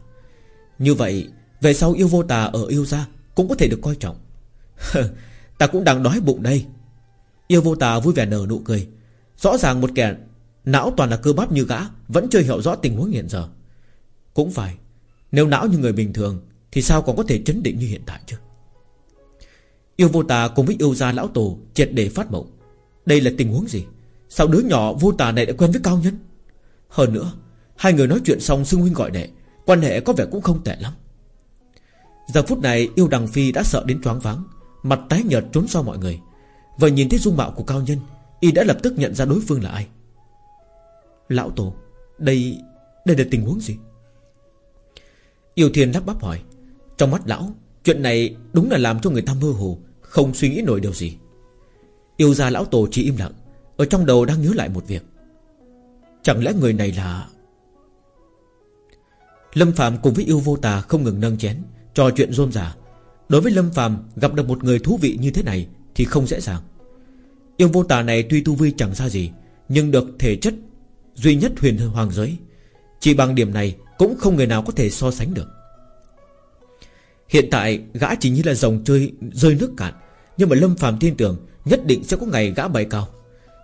Như vậy, Về sau yêu vô tà ở yêu gia Cũng có thể được coi trọng. Ta cũng đang đói bụng đây. Yêu vô tà vui vẻ nở nụ cười. Rõ ràng một kẻ Não toàn là cơ bắp như gã, Vẫn chưa hiểu rõ tình huống hiện giờ. Cũng phải, Nếu não như người bình thường, Thì sao còn có thể chấn định như hiện tại chứ? Yêu vô tà cùng với yêu gia lão tổ Triệt để phát mộng. Đây là tình huống gì? Sao đứa nhỏ vô tà này đã quen với cao nhân? Hơn nữa, Hai người nói chuyện xong xưng huynh gọi đệ, Quan hệ có vẻ cũng không tệ lắm. Giờ phút này, yêu đằng phi đã sợ đến choáng váng, Mặt tái nhợt trốn sau mọi người. Vừa nhìn thấy dung mạo của cao nhân, Y đã lập tức nhận ra đối phương là ai. Lão Tổ, Đây đây là tình huống gì? Yêu Thiên lắp bắp hỏi. Trong mắt lão, Chuyện này đúng là làm cho người ta mơ hồ, Không suy nghĩ nổi điều gì. Yêu gia lão tổ chỉ im lặng, Ở trong đầu đang nhớ lại một việc. Chẳng lẽ người này là Lâm Phạm cùng với yêu vô tà không ngừng nâng chén, Trò chuyện rôm rả. Đối với Lâm Phạm gặp được một người thú vị như thế này Thì không dễ dàng. Yêu vô tà này tuy tu vi chẳng ra gì, Nhưng được thể chất Duy nhất huyền hoàng giới. Chỉ bằng điểm này cũng không người nào có thể so sánh được. Hiện tại, gã chỉ như là dòng chơi rơi nước cạn, Nhưng mà Lâm Phạm tin tưởng Nhất định sẽ có ngày gã bay cao.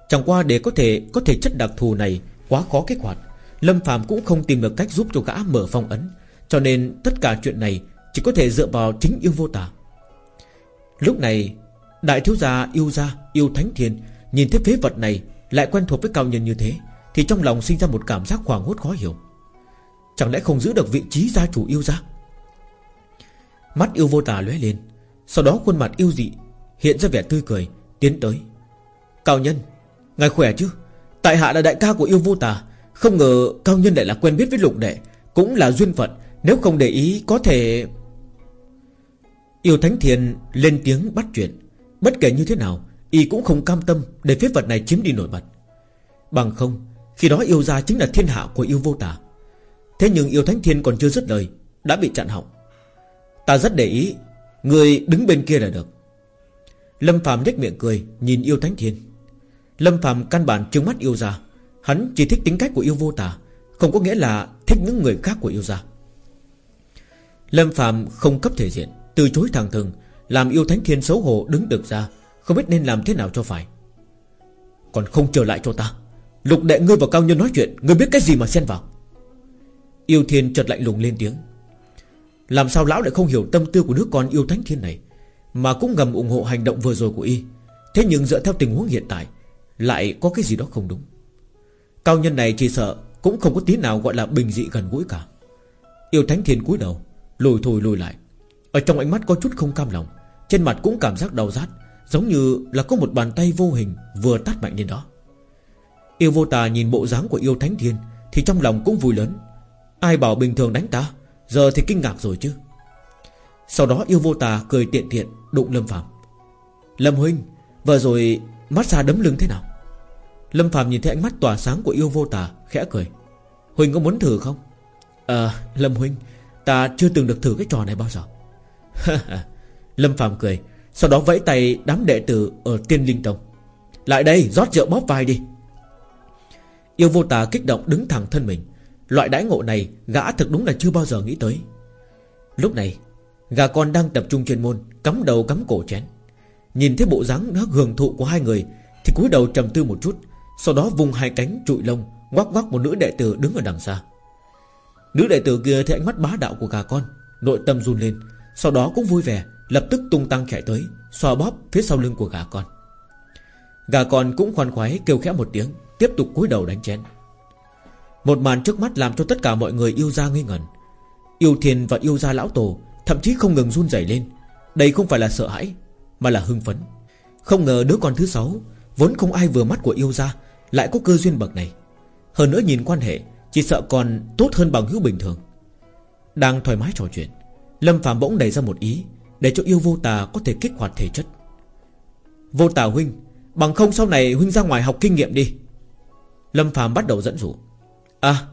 Chẳng qua để có thể có thể chất đặc thù này Quá khó kích hoạt. Lâm Phạm cũng không tìm được cách giúp cho gã mở phong ấn, Cho nên tất cả chuyện này Chỉ có thể dựa vào chính yêu vô tả. Lúc này, Đại thiếu gia yêu gia, yêu thánh thiên Nhìn thấy phế vật này Lại quen thuộc với cao nhân như thế, Thì trong lòng sinh ra một cảm giác hoảng hốt khó hiểu. Chẳng lẽ không giữ được vị trí gia chủ yêu gia? Mắt yêu vô tà lóe lên, Sau đó khuôn mặt yêu dị Hiện ra vẻ tươi cười, Tiến tới. Cao nhân, Ngài khỏe chứ? Tại hạ là đại ca của yêu vô tà Không ngờ cao nhân lại là quen biết với lục đệ, Cũng là duyên phận, Nếu không để ý có thể Yêu Thánh Thiền lên tiếng bắt chuyện. Bất kể như thế nào, Y cũng không cam tâm để phế vật này chiếm đi nổi bật. Bằng không, Khi đó yêu gia chính là thiên hạ của yêu vô tà Thế nhưng yêu Thánh Thiên còn chưa dứt lời, Đã bị chặn họng. Ta rất để ý, Người đứng bên kia là được. Lâm Phạm nhếch miệng cười, Nhìn yêu Thánh Thiên. Lâm Phạm căn bản trừng mắt yêu gia. Hắn chỉ thích tính cách của yêu vô tà, Không có nghĩa là thích những người khác của yêu gia. Lâm Phạm không cấp thể diện, Từ chối thẳng thừng, Làm yêu thánh thiên xấu hổ đứng được ra, Không biết nên làm thế nào cho phải. Còn không trở lại cho ta, Lục đệ ngươi và cao nhân nói chuyện, Ngươi biết cái gì mà xen vào? Yêu thiên chợt lạnh lùng lên tiếng. Làm sao lão lại không hiểu tâm tư của đứa con yêu thánh thiên này, Mà cũng ngầm ủng hộ hành động vừa rồi của y? Thế nhưng dựa theo tình huống hiện tại lại có cái gì đó không đúng. Cao nhân này chỉ sợ Cũng không có tí nào gọi là bình dị gần gũi cả. Yêu thánh thiên cúi đầu, Lùi thùi lùi lại. Ở trong ánh mắt có chút không cam lòng, Trên mặt cũng cảm giác đau rát, Giống như là có một bàn tay vô hình Vừa tát mạnh lên đó. Yêu vô tà nhìn bộ dáng của yêu thánh thiên Thì trong lòng cũng vui lớn. Ai bảo bình thường đánh ta, Giờ thì kinh ngạc rồi chứ. Sau đó yêu vô tà cười tiện tiện Đụng Lâm Phạm Lâm Huynh, Vừa rồi massage xa đấm lưng thế nào? Lâm Phạm nhìn thấy ánh mắt tỏa sáng của yêu vô tà, Khẽ cười. Huynh có muốn thử không? À Lâm Huynh, Ta chưa từng được thử cái trò này bao giờ. (laughs) Lâm Phạm cười, Sau đó vẫy tay đám đệ tử ở tiên linh tông. Lại đây, rót rượu bóp vai đi. Yêu vô tà kích động đứng thẳng thân mình. Loại đãi ngộ này, Gã thực đúng là chưa bao giờ nghĩ tới. Lúc này, Gà con đang tập trung chuyên môn, Cắm đầu cắm cổ chén. Nhìn thấy bộ dáng nó hưởng thụ của hai người, Thì cúi đầu trầm tư một chút. Sau đó vùng hai cánh trụi lông Ngoắc ngoắc một nữ đệ tử đứng ở đằng xa. Nữ đệ tử kia thấy ánh mắt bá đạo của gà con, Nội tâm run lên, Sau đó cũng vui vẻ, Lập tức tung tăng chạy tới, Xoa bóp phía sau lưng của gà con. Gà con cũng khoan khoái kêu khẽ một tiếng, Tiếp tục cúi đầu đánh chén. Một màn trước mắt làm cho tất cả mọi người yêu ra ngây ngẩn. Yêu thiền và yêu gia lão tổ Thậm chí không ngừng run rẩy lên. Đây không phải là sợ hãi, Mà là hưng phấn. Không ngờ đứa con thứ sáu Vốn không ai vừa mắt của yêu gia lại có cơ duyên bậc này. Hơn nữa nhìn quan hệ, Chỉ sợ còn tốt hơn bằng hữu bình thường. Đang thoải mái trò chuyện, Lâm Phạm bỗng đẩy ra một ý Để cho yêu vô tà có thể kích hoạt thể chất. Vô tà huynh, Bằng không sau này huynh ra ngoài học kinh nghiệm đi. Lâm Phạm bắt đầu dẫn dụ À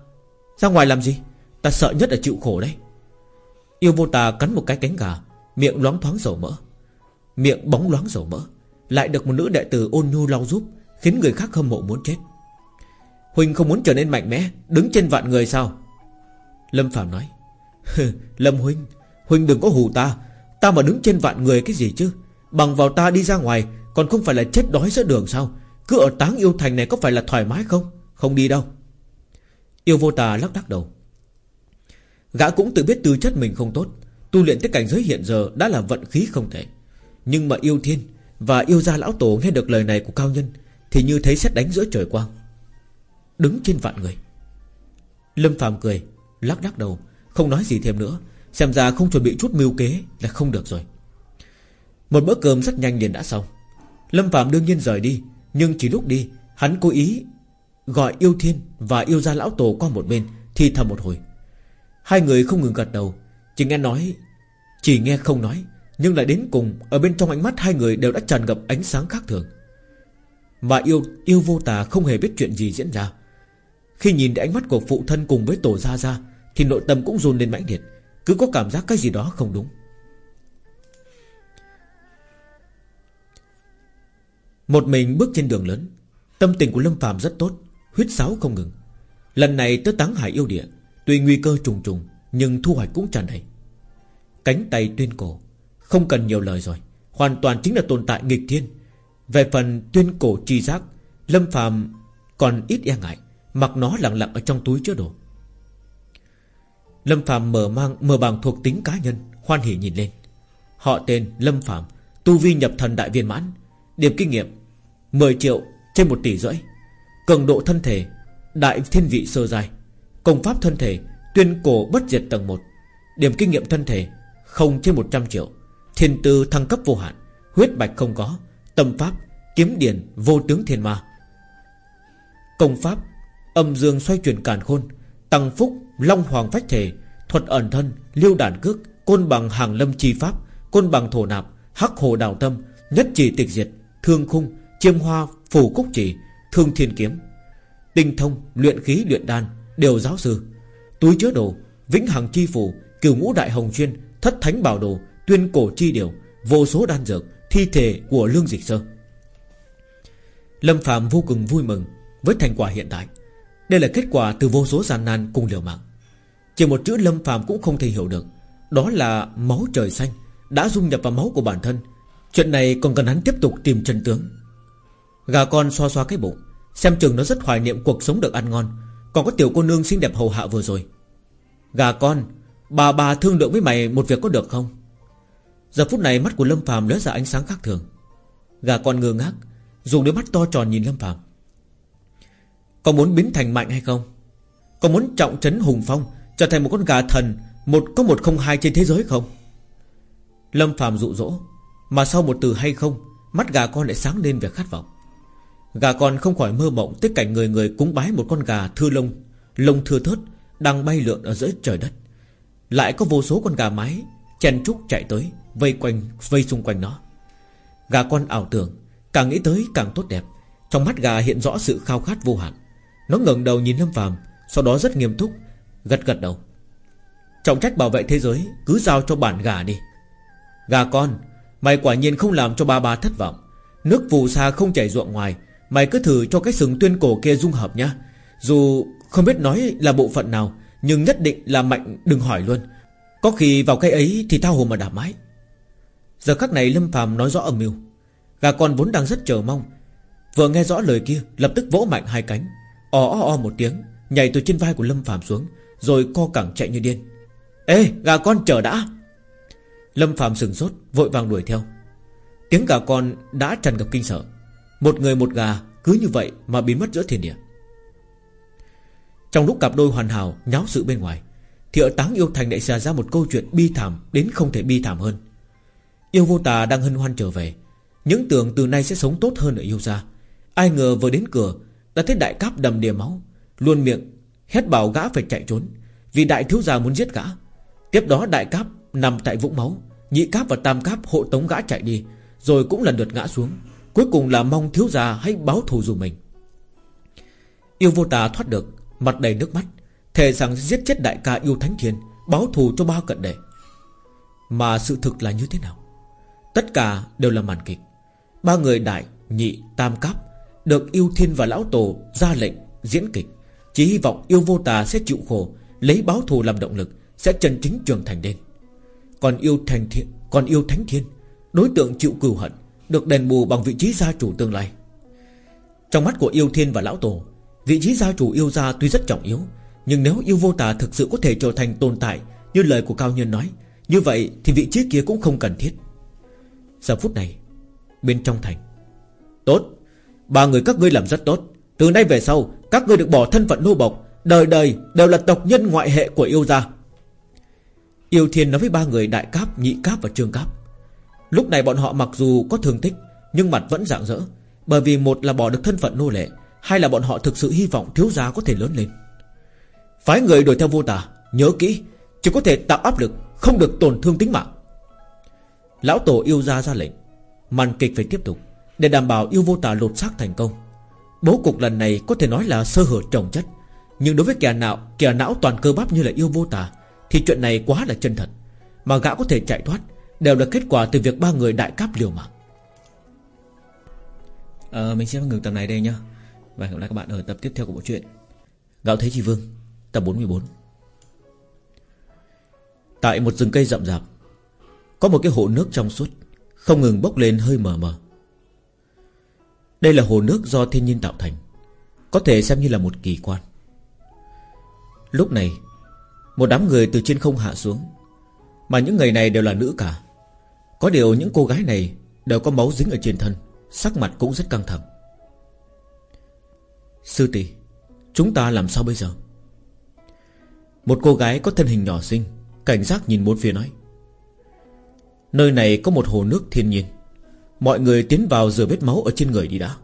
ra ngoài làm gì? Ta sợ nhất là chịu khổ đấy. Yêu vô tà cắn một cái cánh gà, Miệng loáng thoáng dầu mỡ. Miệng bóng loáng dầu mỡ, Lại được một nữ đệ tử ôn nhu lau giúp. Khiến người khác hâm mộ muốn chết. Huynh không muốn trở nên mạnh mẽ, Đứng trên vạn người sao? Lâm Phạm nói Lâm Huynh Huynh đừng có hù ta. Ta mà đứng trên vạn người cái gì chứ? Bằng vào ta đi ra ngoài, Còn không phải là chết đói giữa đường sao? Cứ ở táng yêu thành này có phải là thoải mái không? Không đi đâu. Yêu vô tà lắc đắc đầu, Gã cũng tự biết tư chất mình không tốt, Tu luyện tới cảnh giới hiện giờ đã là vận khí không thể. Nhưng mà yêu thiên Và yêu gia lão tổ nghe được lời này của cao nhân thì như thấy xét đánh giữa trời quang. Đứng trên vạn người. Lâm phàm cười, Lắc lắc đầu, Không nói gì thêm nữa, Xem ra không chuẩn bị chút mưu kế là không được rồi. Một bữa cơm rất nhanh liền đã xong. Lâm Phạm đương nhiên rời đi, Nhưng chỉ lúc đi, Hắn cố ý Gọi yêu thiên và yêu gia lão tổ qua một bên, Thì thầm một hồi. Hai người không ngừng gật đầu, Chỉ nghe nói, Chỉ nghe không nói, Nhưng lại đến cùng, Ở bên trong ánh mắt hai người đều đã tràn ngập ánh sáng khác thường. Mà yêu yêu vô tà không hề biết chuyện gì diễn ra. Khi nhìn thấy ánh mắt của phụ thân cùng với tổ gia gia, Thì nội tâm cũng run lên mãnh liệt. Cứ có cảm giác cái gì đó không đúng. Một mình bước trên đường lớn, Tâm tình của Lâm phàm rất tốt, Huyết sáo không ngừng. Lần này tới táng hải yêu địa, Tuy nguy cơ trùng trùng, Nhưng thu hoạch cũng tràn đầy. Cánh tay tuyên cổ, Không cần nhiều lời rồi, Hoàn toàn chính là tồn tại nghịch thiên. Về phần tuyên cổ chi giác, Lâm phàm còn ít e ngại, Mặc nó lặng lặng ở trong túi chứa đồ. Lâm phàm mở mang, mở bằng thuộc tính cá nhân, Hoan hỉ nhìn lên. Họ tên Lâm phàm, Tu vi nhập thần đại viên mãn, Điểm kinh nghiệm 10 triệu trên 1 tỷ rưỡi, Cường độ thân thể Đại thiên vị sơ dài Công pháp thân thể Tuyên cổ bất diệt tầng 1 Điểm kinh nghiệm thân thể Không trên 100 triệu, Thiên tư thăng cấp vô hạn, Huyết bạch không có. Tâm pháp, Kiếm điển, Vô tướng thiên ma. Công pháp, Âm dương xoay chuyển càn khôn, Tăng phúc, Long hoàng phách thể, Thuật ẩn thân Liêu đản cước, Côn bằng hàng lâm chi pháp, Côn bằng thổ nạp, Hắc hồ đào tâm, Nhất chỉ tịch diệt, Thương khung, Chiêm hoa Phủ cúc chỉ, Thương thiên kiếm. Tinh thông, Luyện khí, luyện đan, Đều giáo sư. Túi chứa đồ, Vĩnh hằng chi phủ, Cửu ngũ đại hồng chuyên, Thất thánh bảo đồ, Tuyên cổ chi điều Vô số đan dược Thi thể của lương dịch sơ. Lâm Phạm vô cùng vui mừng Với thành quả hiện tại. Đây là kết quả từ vô số gian nan cùng liều mạng. Chỉ một chữ Lâm Phạm cũng không thể hiểu được. Đó là máu trời xanh Đã dung nhập vào máu của bản thân. Chuyện này còn cần hắn tiếp tục tìm chân tướng. Gà con xoa xoa cái bụng, Xem chừng nó rất hoài niệm cuộc sống được ăn ngon. Còn có tiểu cô nương xinh đẹp hầu hạ vừa rồi. Gà con, Bà bà thương lượng với mày một việc có được không? Giờ phút này mắt của Lâm Phàm lóe ra ánh sáng khác thường. Gà con ngơ ngác, Dùng đôi mắt to tròn nhìn Lâm Phàm. Có muốn biến thành mạnh hay không? Có muốn trọng trấn hùng phong, Trở thành một con gà thần, Một có một không hai trên thế giới không? Lâm Phàm dụ dỗ, Mà sau một từ hay không, Mắt gà con lại sáng lên vẻ khát vọng. Gà con không khỏi mơ mộng Tới cảnh người người cúng bái một con gà thưa lông Lông thưa thớt, Đang bay lượn ở giữa trời đất. Lại có vô số con gà mái, Chen trúc chạy tới. Vây quanh, vây xung quanh nó. Gà con ảo tưởng, Càng nghĩ tới càng tốt đẹp. Trong mắt gà hiện rõ sự khao khát vô hạn. Nó ngẩng đầu nhìn Lâm Phàm, Sau đó rất nghiêm túc, Gật gật đầu. Trọng trách bảo vệ thế giới, Cứ giao cho bản gà đi. Gà con, Mày quả nhiên không làm cho ba ba thất vọng. Nước phù sa không chảy ruộng ngoài, Mày cứ thử cho cái sừng tuyên cổ kia dung hợp nhá. Dù không biết nói là bộ phận nào, Nhưng nhất định là mạnh, đừng hỏi luôn. Có khi vào cái ấy thì thao hồ mà đả mái Giờ khắc này Lâm phàm nói rõ âm mưu. Gà con vốn đang rất chờ mong. Vừa nghe rõ lời kia, Lập tức vỗ mạnh hai cánh. O o o một tiếng, Nhảy từ trên vai của Lâm phàm xuống, Rồi co cẳng chạy như điên. Ê, gà con chờ đã! Lâm phàm sừng sốt, Vội vàng đuổi theo. Tiếng gà con đã tràn ngập kinh sợ. Một người một gà cứ như vậy mà biến mất giữa thiên địa. Trong lúc cặp đôi hoàn hảo Nháo sự bên ngoài Thì ở táng yêu thành lại xảy ra một câu chuyện bi thảm Đến không thể bi thảm hơn. Yêu vô tà đang hân hoan trở về. Những tưởng từ nay sẽ sống tốt hơn ở yêu gia. Ai ngờ vừa đến cửa, Đã thấy đại cáp đầm đìa máu, Luôn miệng hét bảo gã phải chạy trốn, Vì đại thiếu gia muốn giết gã. Tiếp đó đại cáp nằm tại vũng máu, Nhị cáp và tam cáp hộ tống gã chạy đi, Rồi cũng lần lượt ngã xuống. Cuối cùng là mong thiếu gia hãy báo thù dù mình. Yêu vô tà thoát được, Mặt đầy nước mắt, Thề rằng giết chết đại ca yêu thánh thiên, Báo thù cho ba cận đệ. Mà sự thực là như thế nào? Tất cả đều là màn kịch. Ba người đại, nhị, tam cáp Được yêu thiên và lão tổ ra lệnh diễn kịch. Chỉ hy vọng yêu vô tà sẽ chịu khổ Lấy báo thù làm động lực Sẽ chân chính trưởng thành lên. Còn yêu thành thiên Còn yêu thánh thiên Đối tượng chịu cừu hận Được đền bù bằng vị trí gia chủ tương lai. Trong mắt của yêu thiên và lão tổ Vị trí gia chủ yêu gia tuy rất trọng yếu Nhưng nếu yêu vô tà thực sự có thể trở thành tồn tại Như lời của cao nhân nói Như vậy thì vị trí kia cũng không cần thiết. Giờ phút này Bên trong thành. Tốt Ba người các ngươi làm rất tốt. Từ nay về sau Các ngươi được bỏ thân phận nô bộc. Đời đời đều là tộc nhân ngoại hệ của yêu gia. Yêu thiên nói với ba người đại cáp, nhị cáp và trương cáp. Lúc này bọn họ mặc dù có thương tích Nhưng mặt vẫn rạng rỡ. Bởi vì một là bỏ được thân phận nô lệ Hai là bọn họ thực sự hy vọng thiếu gia có thể lớn lên. Phái người đuổi theo vô tà Nhớ kỹ Chỉ có thể tạo áp lực Không được tổn thương tính mạng. Lão tổ yêu gia ra lệnh. Màn kịch phải tiếp tục. Để đảm bảo yêu vô tà lột xác thành công. Bố cục lần này có thể nói là sơ hở trồng chất. Nhưng đối với kẻ nào Kẻ não toàn cơ bắp như là yêu vô tà Thì chuyện này quá là chân thật. Mà gã có thể chạy thoát Đều là kết quả từ việc ba người đại cáp liều mạng. À, Mình sẽ ngừng tập này đây nhá. Và hẹn gặp lại các bạn ở tập tiếp theo của bộ truyện. Gạo Thế Chi Vương Tập 44 Tại một rừng cây rậm rạp có một cái hồ nước trong suốt, Không ngừng bốc lên hơi mờ mờ. Đây là hồ nước do thiên nhiên tạo thành, Có thể xem như là một kỳ quan. Lúc này, Một đám người từ trên không hạ xuống, Mà những người này đều là nữ cả. Có điều những cô gái này Đều có máu dính ở trên thân, Sắc mặt cũng rất căng thẳng. Sư tỷ, Chúng ta làm sao bây giờ? Một cô gái có thân hình nhỏ xinh, Cảnh giác nhìn bốn phía nói. Nơi này có một hồ nước thiên nhiên. Mọi người tiến vào rửa vết máu ở trên người đi đã.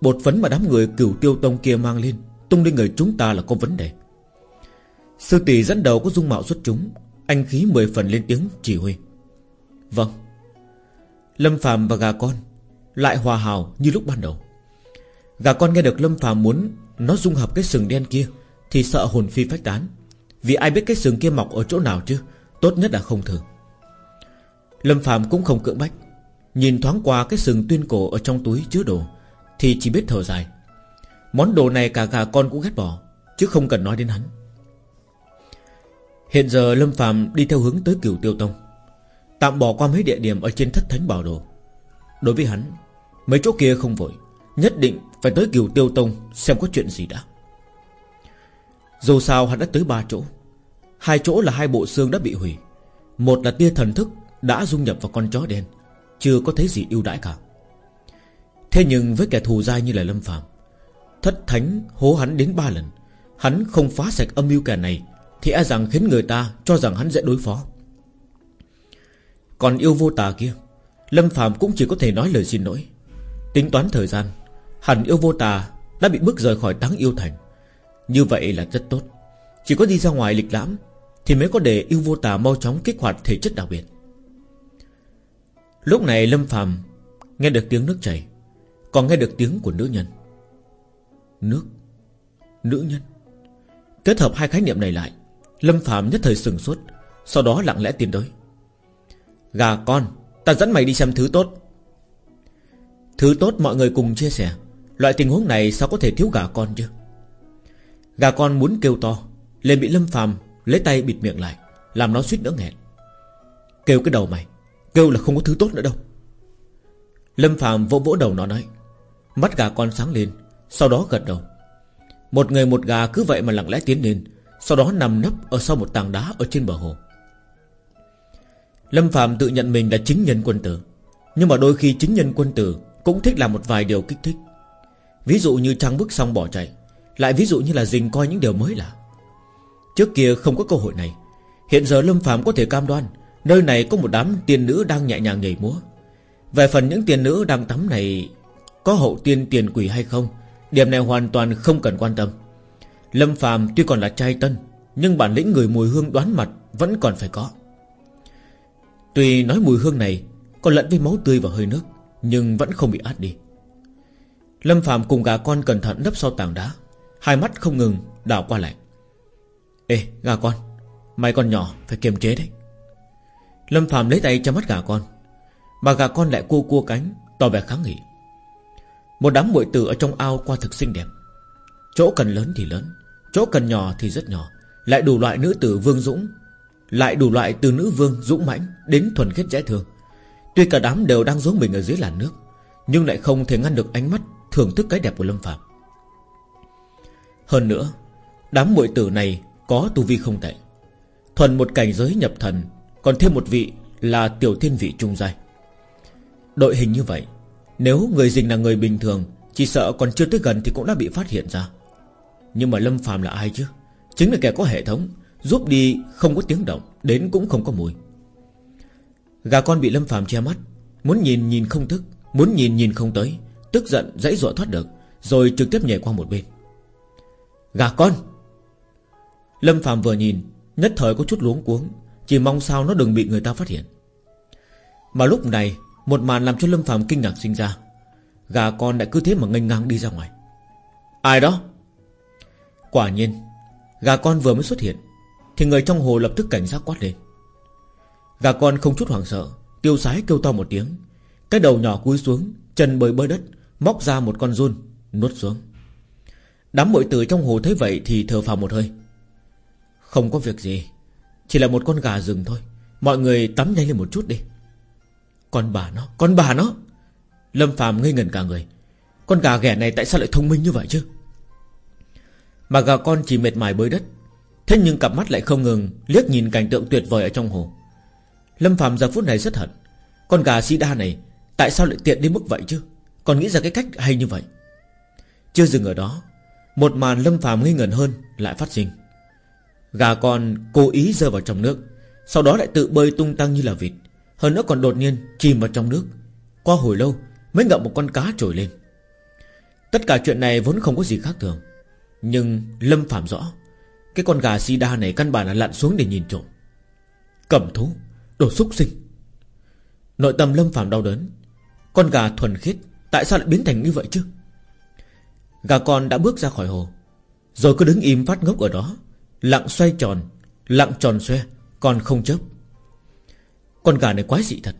Bột phấn mà đám người cửu tiêu tông kia mang lên, Tung lên người chúng ta là có vấn đề. Sư tỷ dẫn đầu có dung mạo xuất chúng, Anh khí mười phần lên tiếng chỉ huy. Vâng. Lâm Phạm và gà con Lại hòa hào như lúc ban đầu. Gà con nghe được Lâm Phạm muốn Nó dung hợp cái sừng đen kia Thì sợ hồn phi phách tán. Vì ai biết cái sừng kia mọc ở chỗ nào chứ? Tốt nhất là không thử. Lâm Phạm cũng không cưỡng bách. Nhìn thoáng qua cái sừng tuyên cổ ở trong túi chứa đồ, Thì chỉ biết thở dài. Món đồ này cả gà con cũng ghét bỏ, Chứ không cần nói đến hắn. Hiện giờ Lâm Phạm đi theo hướng tới cửu tiêu tông, Tạm bỏ qua mấy địa điểm Ở trên thất thánh bảo đồ. Đối với hắn, Mấy chỗ kia không vội, Nhất định phải tới cửu tiêu tông Xem có chuyện gì đã. Dù sao hắn đã tới ba chỗ, Hai chỗ là hai bộ xương đã bị hủy, Một là tia thần thức đã dung nhập vào con chó đen, Chưa có thấy gì ưu đãi cả. Thế nhưng với kẻ thù dai như là Lâm Phạm Thất thánh hố hắn đến ba lần, Hắn không phá sạch âm mưu kẻ này Thì e rằng khiến người ta cho rằng hắn dễ đối phó. Còn yêu vô tà kia, Lâm Phạm cũng chỉ có thể nói lời xin lỗi. Tính toán thời gian, Hẳn yêu vô tà đã bị bước rời khỏi táng yêu thành. Như vậy là rất tốt. Chỉ có đi ra ngoài lịch lãm Thì mới có để yêu vô tà mau chóng kích hoạt thể chất đặc biệt. Lúc này Lâm Phạm Nghe được tiếng nước chảy, Còn nghe được tiếng của nữ nhân. Nước, Nữ nhân. Kết hợp hai khái niệm này lại, Lâm Phạm nhất thời sừng sốt, Sau đó lặng lẽ tiến tới. Gà con, Ta dẫn mày đi xem thứ tốt. Thứ tốt mọi người cùng chia sẻ, Loại tình huống này sao có thể thiếu gà con chứ? Gà con muốn kêu to, liền bị Lâm Phàm lấy tay bịt miệng lại, Làm nó suýt nữa nghẹn Kêu cái đầu mày. Kêu là không có thứ tốt nữa đâu. Lâm Phạm vỗ vỗ đầu nó nói, Mắt gà con sáng lên, Sau đó gật đầu. Một người một gà cứ vậy mà lặng lẽ tiến lên, Sau đó nằm nấp ở sau một tảng đá Ở trên bờ hồ. Lâm Phạm tự nhận mình là chính nhân quân tử, Nhưng mà đôi khi chính nhân quân tử Cũng thích làm một vài điều kích thích. Ví dụ như trăng bước xong bỏ chạy, Lại ví dụ như là dình coi những điều mới lạ. Trước kia không có cơ hội này, Hiện giờ Lâm Phạm có thể cam đoan Nơi này có một đám tiên nữ đang nhẹ nhàng nhảy múa. Về phần những tiên nữ đang tắm này, Có hậu tiên tiền quỷ hay không, Điểm này hoàn toàn không cần quan tâm. Lâm Phạm tuy còn là trai tân, Nhưng bản lĩnh người mùi hương đoán mặt Vẫn còn phải có. Tuy nói mùi hương này Còn lẫn với máu tươi và hơi nước, Nhưng vẫn không bị át đi. Lâm Phạm cùng gà con cẩn thận nấp sau tảng đá, Hai mắt không ngừng đảo qua lại. Ê, gà con, Mày còn nhỏ, phải kiềm chế đấy. Lâm Phạm lấy tay cho mắt gà con, Mà gà con lại cua cua cánh, Tỏ vẻ kháng nghị. Một đám muội tử ở trong ao qua thực xinh đẹp. Chỗ cần lớn thì lớn, Chỗ cần nhỏ thì rất nhỏ. Lại đủ loại nữ tử vương dũng, Lại đủ loại từ nữ vương dũng mãnh Đến thuần khiết dễ thương. Tuy cả đám đều đang giống mình ở dưới làn nước, Nhưng lại không thể ngăn được ánh mắt Thưởng thức cái đẹp của Lâm Phạm Hơn nữa, Đám muội tử này có tu vi không tệ. Thuần một cảnh giới nhập thần còn thêm một vị là tiểu thiên vị trung giai. Đội hình như vậy, Nếu người dình là người bình thường, Chỉ sợ còn chưa tới gần thì cũng đã bị phát hiện ra. Nhưng mà Lâm phàm là ai chứ? Chính là kẻ có hệ thống, Giúp đi không có tiếng động, Đến cũng không có mùi. Gà con bị Lâm phàm che mắt, Muốn nhìn nhìn không thức, Muốn nhìn nhìn không tới, Tức giận dãy dọa thoát được, Rồi trực tiếp nhảy qua một bên. Gà con! Lâm phàm vừa nhìn, Nhất thời có chút luống cuống chỉ mong sao nó đừng bị người ta phát hiện. Mà lúc này, Một màn làm cho Lâm Phạm kinh ngạc sinh ra. Gà con lại cứ thế mà nghênh ngang đi ra ngoài. Ai đó? Quả nhiên, Gà con vừa mới xuất hiện, Thì người trong hồ lập tức cảnh giác quát lên. Gà con không chút hoảng sợ, Tiêu sái kêu to một tiếng. Cái đầu nhỏ cúi xuống, Chân bơi bơi đất, Móc ra một con run, Nuốt xuống. Đám bội tử trong hồ thấy vậy thì thở phào một hơi. Không có việc gì. Chỉ là một con gà rừng thôi. Mọi người tắm nhanh lên một chút đi. Con bà nó, Con bà nó. Lâm phàm ngây ngẩn cả người. Con gà ghẻ này tại sao lại thông minh như vậy chứ? Mà gà con chỉ mệt mỏi bơi đất. Thế nhưng cặp mắt lại không ngừng Liếc nhìn cảnh tượng tuyệt vời ở trong hồ. Lâm phàm giờ phút này rất hận. Con gà si đa này, Tại sao lại tiện đến mức vậy chứ? Còn nghĩ ra cái cách hay như vậy? Chưa dừng ở đó, Một màn lâm phàm nghi ngẩn hơn Lại phát sinh. Gà con cố ý rơi vào trong nước, Sau đó lại tự bơi tung tăng như là vịt. Hơn nữa còn đột nhiên chìm vào trong nước. Qua hồi lâu mới ngậm một con cá trồi lên. Tất cả chuyện này vốn không có gì khác thường. Nhưng Lâm Phạm rõ, Cái con gà si đa này căn bản là lặn xuống để nhìn trộm. Cầm thú, Đồ xúc sinh. Nội tâm Lâm Phạm đau đớn. Con gà thuần khiết, Tại sao lại biến thành như vậy chứ? Gà con đã bước ra khỏi hồ, Rồi cứ đứng im phát ngốc ở đó. Lặng xoay tròn, Lặng tròn xoe, Còn không chớp. Con gà này quái dị thật.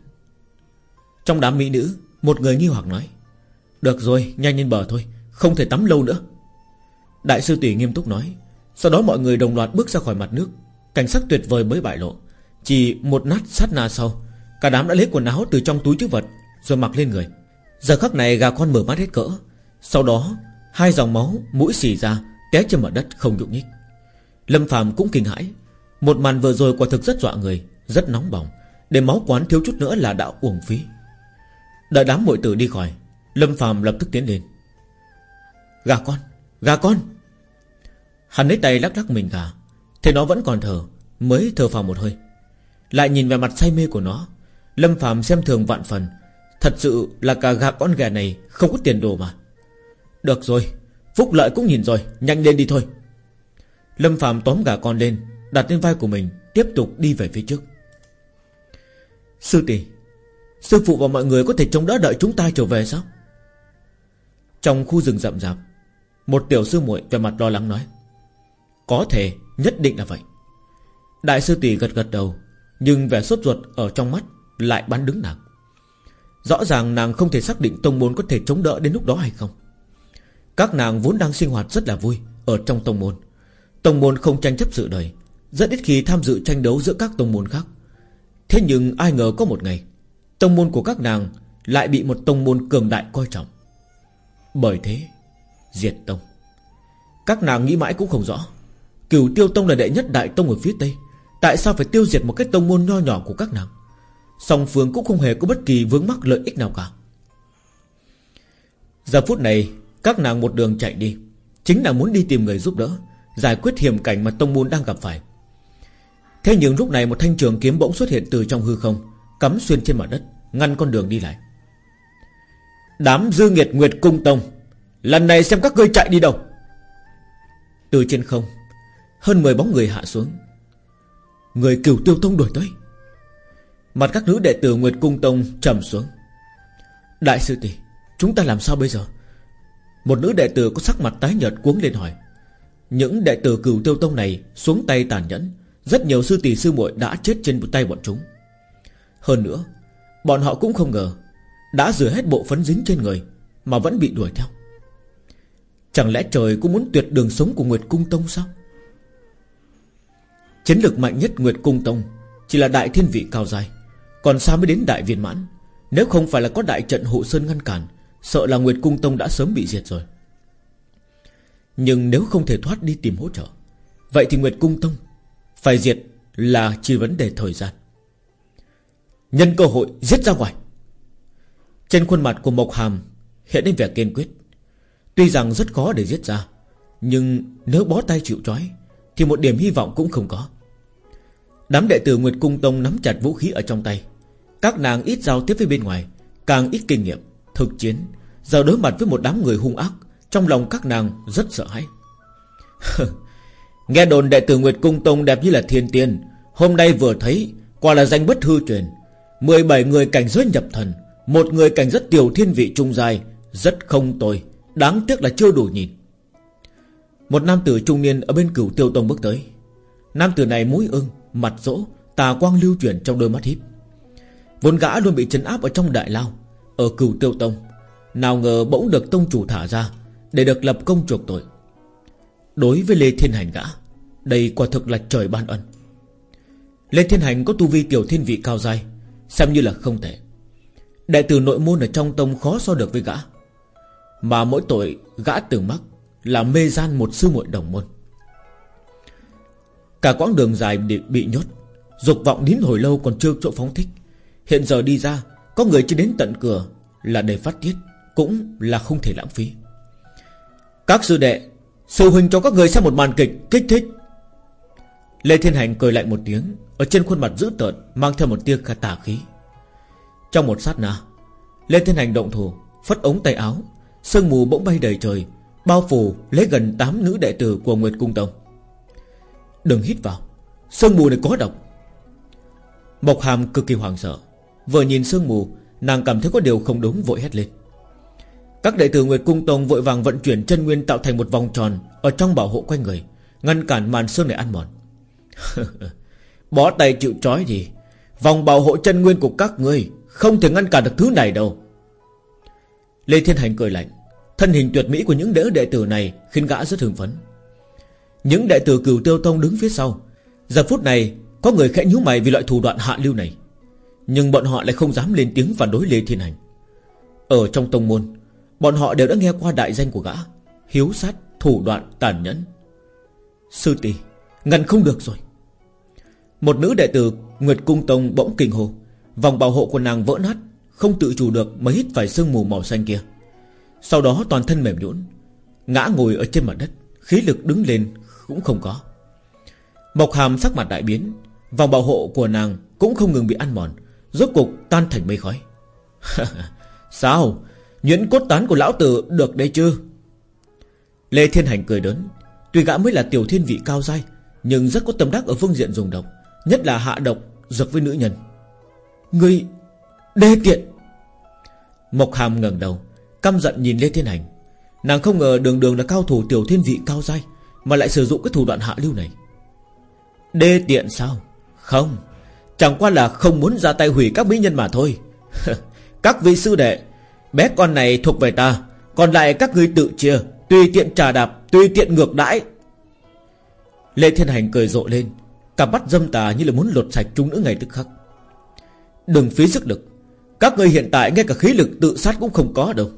Trong đám mỹ nữ, Một người nghi hoặc nói, Được rồi, nhanh lên bờ thôi, Không thể tắm lâu nữa. Đại sư tỷ nghiêm túc nói, Sau đó mọi người đồng loạt bước ra khỏi mặt nước. Cảnh sắc tuyệt vời mới bại lộ. Chỉ một nát sát na sau, Cả đám đã lấy quần áo từ trong túi chứa vật, Rồi mặc lên người. Giờ khắc này gà con mở mắt hết cỡ. Sau đó, hai dòng máu mũi xì ra, Té trên mặt đất không nhúc nhích. Lâm Phạm cũng kinh hãi. Một màn vừa rồi quả thực rất dọa người, Rất nóng bỏng. Để máu quán thiếu chút nữa là đạo uổng phí. Đợi đám muội tử đi khỏi, Lâm Phạm lập tức tiến lên. Gà con Gà con! Hắn lấy tay lắc lắc mình gà, Thế nó vẫn còn thở, Mới thở phào một hơi. Lại nhìn về mặt say mê của nó, Lâm Phạm xem thường vạn phần. Thật sự là cả gà con gà này Không có tiền đồ mà. Được rồi, Phúc lợi cũng nhìn rồi, Nhanh lên đi thôi. Lâm Phạm tóm gà con lên, Đặt lên vai của mình, Tiếp tục đi về phía trước. Sư tỷ, Sư phụ và mọi người có thể chống đỡ đợi chúng ta trở về sao? Trong khu rừng rậm rạp, Một tiểu sư muội về mặt lo lắng nói, Có thể, nhất định là vậy. Đại sư tỷ gật gật đầu, Nhưng vẻ sốt ruột ở trong mắt Lại bắn đứng nàng. Rõ ràng nàng không thể xác định tông môn có thể chống đỡ đến lúc đó hay không. Các nàng vốn đang sinh hoạt rất là vui Ở trong tông môn. Tông môn không tranh chấp sự đời, Rất ít khi tham dự tranh đấu giữa các tông môn khác. Thế nhưng ai ngờ có một ngày, Tông môn của các nàng Lại bị một tông môn cường đại coi trọng. Bởi thế, Diệt tông. Các nàng nghĩ mãi cũng không rõ, Cửu tiêu tông là đệ nhất đại tông ở phía tây, Tại sao phải tiêu diệt một cái tông môn nho nhỏ của các nàng? Song phương cũng không hề có bất kỳ vướng mắc lợi ích nào cả. Giờ phút này, Các nàng một đường chạy đi, Chính là muốn đi tìm người giúp đỡ. Giải quyết hiểm cảnh mà tông môn đang gặp phải. Thế nhưng lúc này một thanh trường kiếm bỗng xuất hiện từ trong hư không, Cắm xuyên trên mặt đất, Ngăn con đường đi lại. Đám dư nghiệt Nguyệt Cung Tông, Lần này xem các ngươi chạy đi đâu. Từ trên không, Hơn 10 bóng người hạ xuống. Người cửu tiêu tông đuổi tới. Mặt các nữ đệ tử Nguyệt Cung Tông trầm xuống. Đại sư tỷ, Chúng ta làm sao bây giờ? Một nữ đệ tử có sắc mặt tái nhợt cuống lên hỏi. Những đệ tử cửu tiêu tông này Xuống tay tàn nhẫn. Rất nhiều sư tỷ sư muội đã chết trên tay bọn chúng. Hơn nữa, Bọn họ cũng không ngờ Đã rửa hết bộ phấn dính trên người Mà vẫn bị đuổi theo. Chẳng lẽ trời cũng muốn tuyệt đường sống của Nguyệt Cung Tông sao? Chiến lực mạnh nhất Nguyệt Cung Tông Chỉ là đại thiên vị cao dài, Còn xa mới đến đại viên mãn. Nếu không phải là có đại trận hộ sơn ngăn cản, Sợ là Nguyệt Cung Tông đã sớm bị diệt rồi. Nhưng nếu không thể thoát đi tìm hỗ trợ, Vậy thì Nguyệt Cung Tông Phải diệt là chỉ vấn đề thời gian. Nhân cơ hội giết ra ngoài. Trên khuôn mặt của Mộc Hàm Hiện lên vẻ kiên quyết. Tuy rằng rất khó để giết ra, Nhưng nếu bó tay chịu trói Thì một điểm hy vọng cũng không có. Đám đệ tử Nguyệt Cung Tông nắm chặt vũ khí ở trong tay. Các nàng ít giao tiếp với bên ngoài, Càng ít kinh nghiệm, Thực chiến, Giờ đối mặt với một đám người hung ác trong lòng các nàng rất sợ hãi. (laughs) Nghe đồn đệ tử Nguyệt Cung Tông đẹp như là thiên tiên, Hôm nay vừa thấy, Quả là danh bất hư truyền. 17 người cảnh giới nhập thần, Một người cảnh rất tiểu thiên vị trung dài Rất không tồi, Đáng tiếc là chưa đủ nhìn. Một nam tử trung niên ở bên cửu tiêu tông bước tới. Nam tử này mũi ưng, Mặt rỗ, Tà quang lưu chuyển trong đôi mắt híp. Vốn gã luôn bị chấn áp ở trong đại lao, Ở cửu tiêu tông. Nào ngờ bỗng được tông chủ thả ra để được lập công chuộc tội. Đối với Lê Thiên Hành gã, Đây quả thực là trời ban ân. Lê Thiên Hành có tu vi tiểu thiên vị cao dai, Xem như là không thể Đại tử nội môn ở trong tông khó so được với gã. Mà mỗi tội gã từng mắc Là mê gian một sư muội đồng môn. Cả quãng đường dài bị nhốt, Dục vọng đến hồi lâu còn chưa chỗ phóng thích. Hiện giờ đi ra, Có người chưa đến tận cửa Là để phát tiết, Cũng là không thể lãng phí. Các sư đệ Sư huynh cho các người xem một màn kịch kích thích. Lê Thiên Hành cười lạnh một tiếng, Ở trên khuôn mặt dữ tợn, Mang theo một tia tà khí. Trong một sát na, Lê Thiên Hành động thủ, Phất ống tay áo, Sương mù bỗng bay đầy trời, Bao phủ lấy gần 8 nữ đệ tử của Nguyệt Cung Tông. Đừng hít vào, Sương mù này có độc. Mộc Hàm cực kỳ hoảng sợ, Vừa nhìn sương mù, Nàng cảm thấy có điều không đúng, vội hét lên. Các đệ tử Nguyệt Cung Tông vội vàng vận chuyển chân nguyên tạo thành một vòng tròn Ở trong bảo hộ quanh người, Ngăn cản màn sương này ăn mòn. (laughs) Bó tay chịu trói gì Vòng bảo hộ chân nguyên của các ngươi Không thể ngăn cản được thứ này đâu. Lê Thiên Hành cười lạnh, Thân hình tuyệt mỹ của những đỡ đệ tử này Khiến gã rất hưng phấn. Những đệ tử cửu tiêu tông đứng phía sau, Giờ phút này Có người khẽ nhíu mày vì loại thủ đoạn hạ lưu này, Nhưng bọn họ lại không dám lên tiếng phản đối Lê Thiên Hành. Ở trong tông môn Bọn họ đều đã nghe qua đại danh của gã. Hiếu sát, thủ đoạn, tàn nhẫn. Sư tỷ Ngăn không được rồi. Một nữ đệ tử Nguyệt Cung Tông bỗng kinh hồ Vòng bảo hộ của nàng vỡ nát Không tự chủ được mà hít phải sương mù màu xanh kia. Sau đó toàn thân mềm nhũn Ngã ngồi ở trên mặt đất Khí lực đứng lên cũng không có. Mộc hàm sắc mặt đại biến Vòng bảo hộ của nàng cũng không ngừng bị ăn mòn Rốt cục tan thành mây khói. (laughs) Sao? Nhuyễn cốt tán của lão tử được đây chưa Lê Thiên Hành cười đớn. Tuy gã mới là tiểu thiên vị cao dai, Nhưng rất có tâm đắc ở phương diện dùng độc, Nhất là hạ độc dược với nữ nhân. Ngươi Đê tiện! Mộc Hàm ngẩng đầu, Căm giận nhìn Lê Thiên Hành. Nàng không ngờ đường đường là cao thủ tiểu thiên vị cao dai, Mà lại sử dụng cái thủ đoạn hạ lưu này. Đê tiện sao? Không, Chẳng qua là không muốn ra tay hủy các mỹ nhân mà thôi. (laughs) Các vị sư đệ Bé con này thuộc về ta Còn lại các ngươi tự chia Tùy tiện trà đạp Tùy tiện ngược đãi. Lê Thiên Hành cười rộ lên Cả bắt dâm tà như là muốn lột sạch chúng nữ ngày tức khắc. Đừng phí sức lực Các ngươi hiện tại ngay cả khí lực tự sát cũng không có đâu.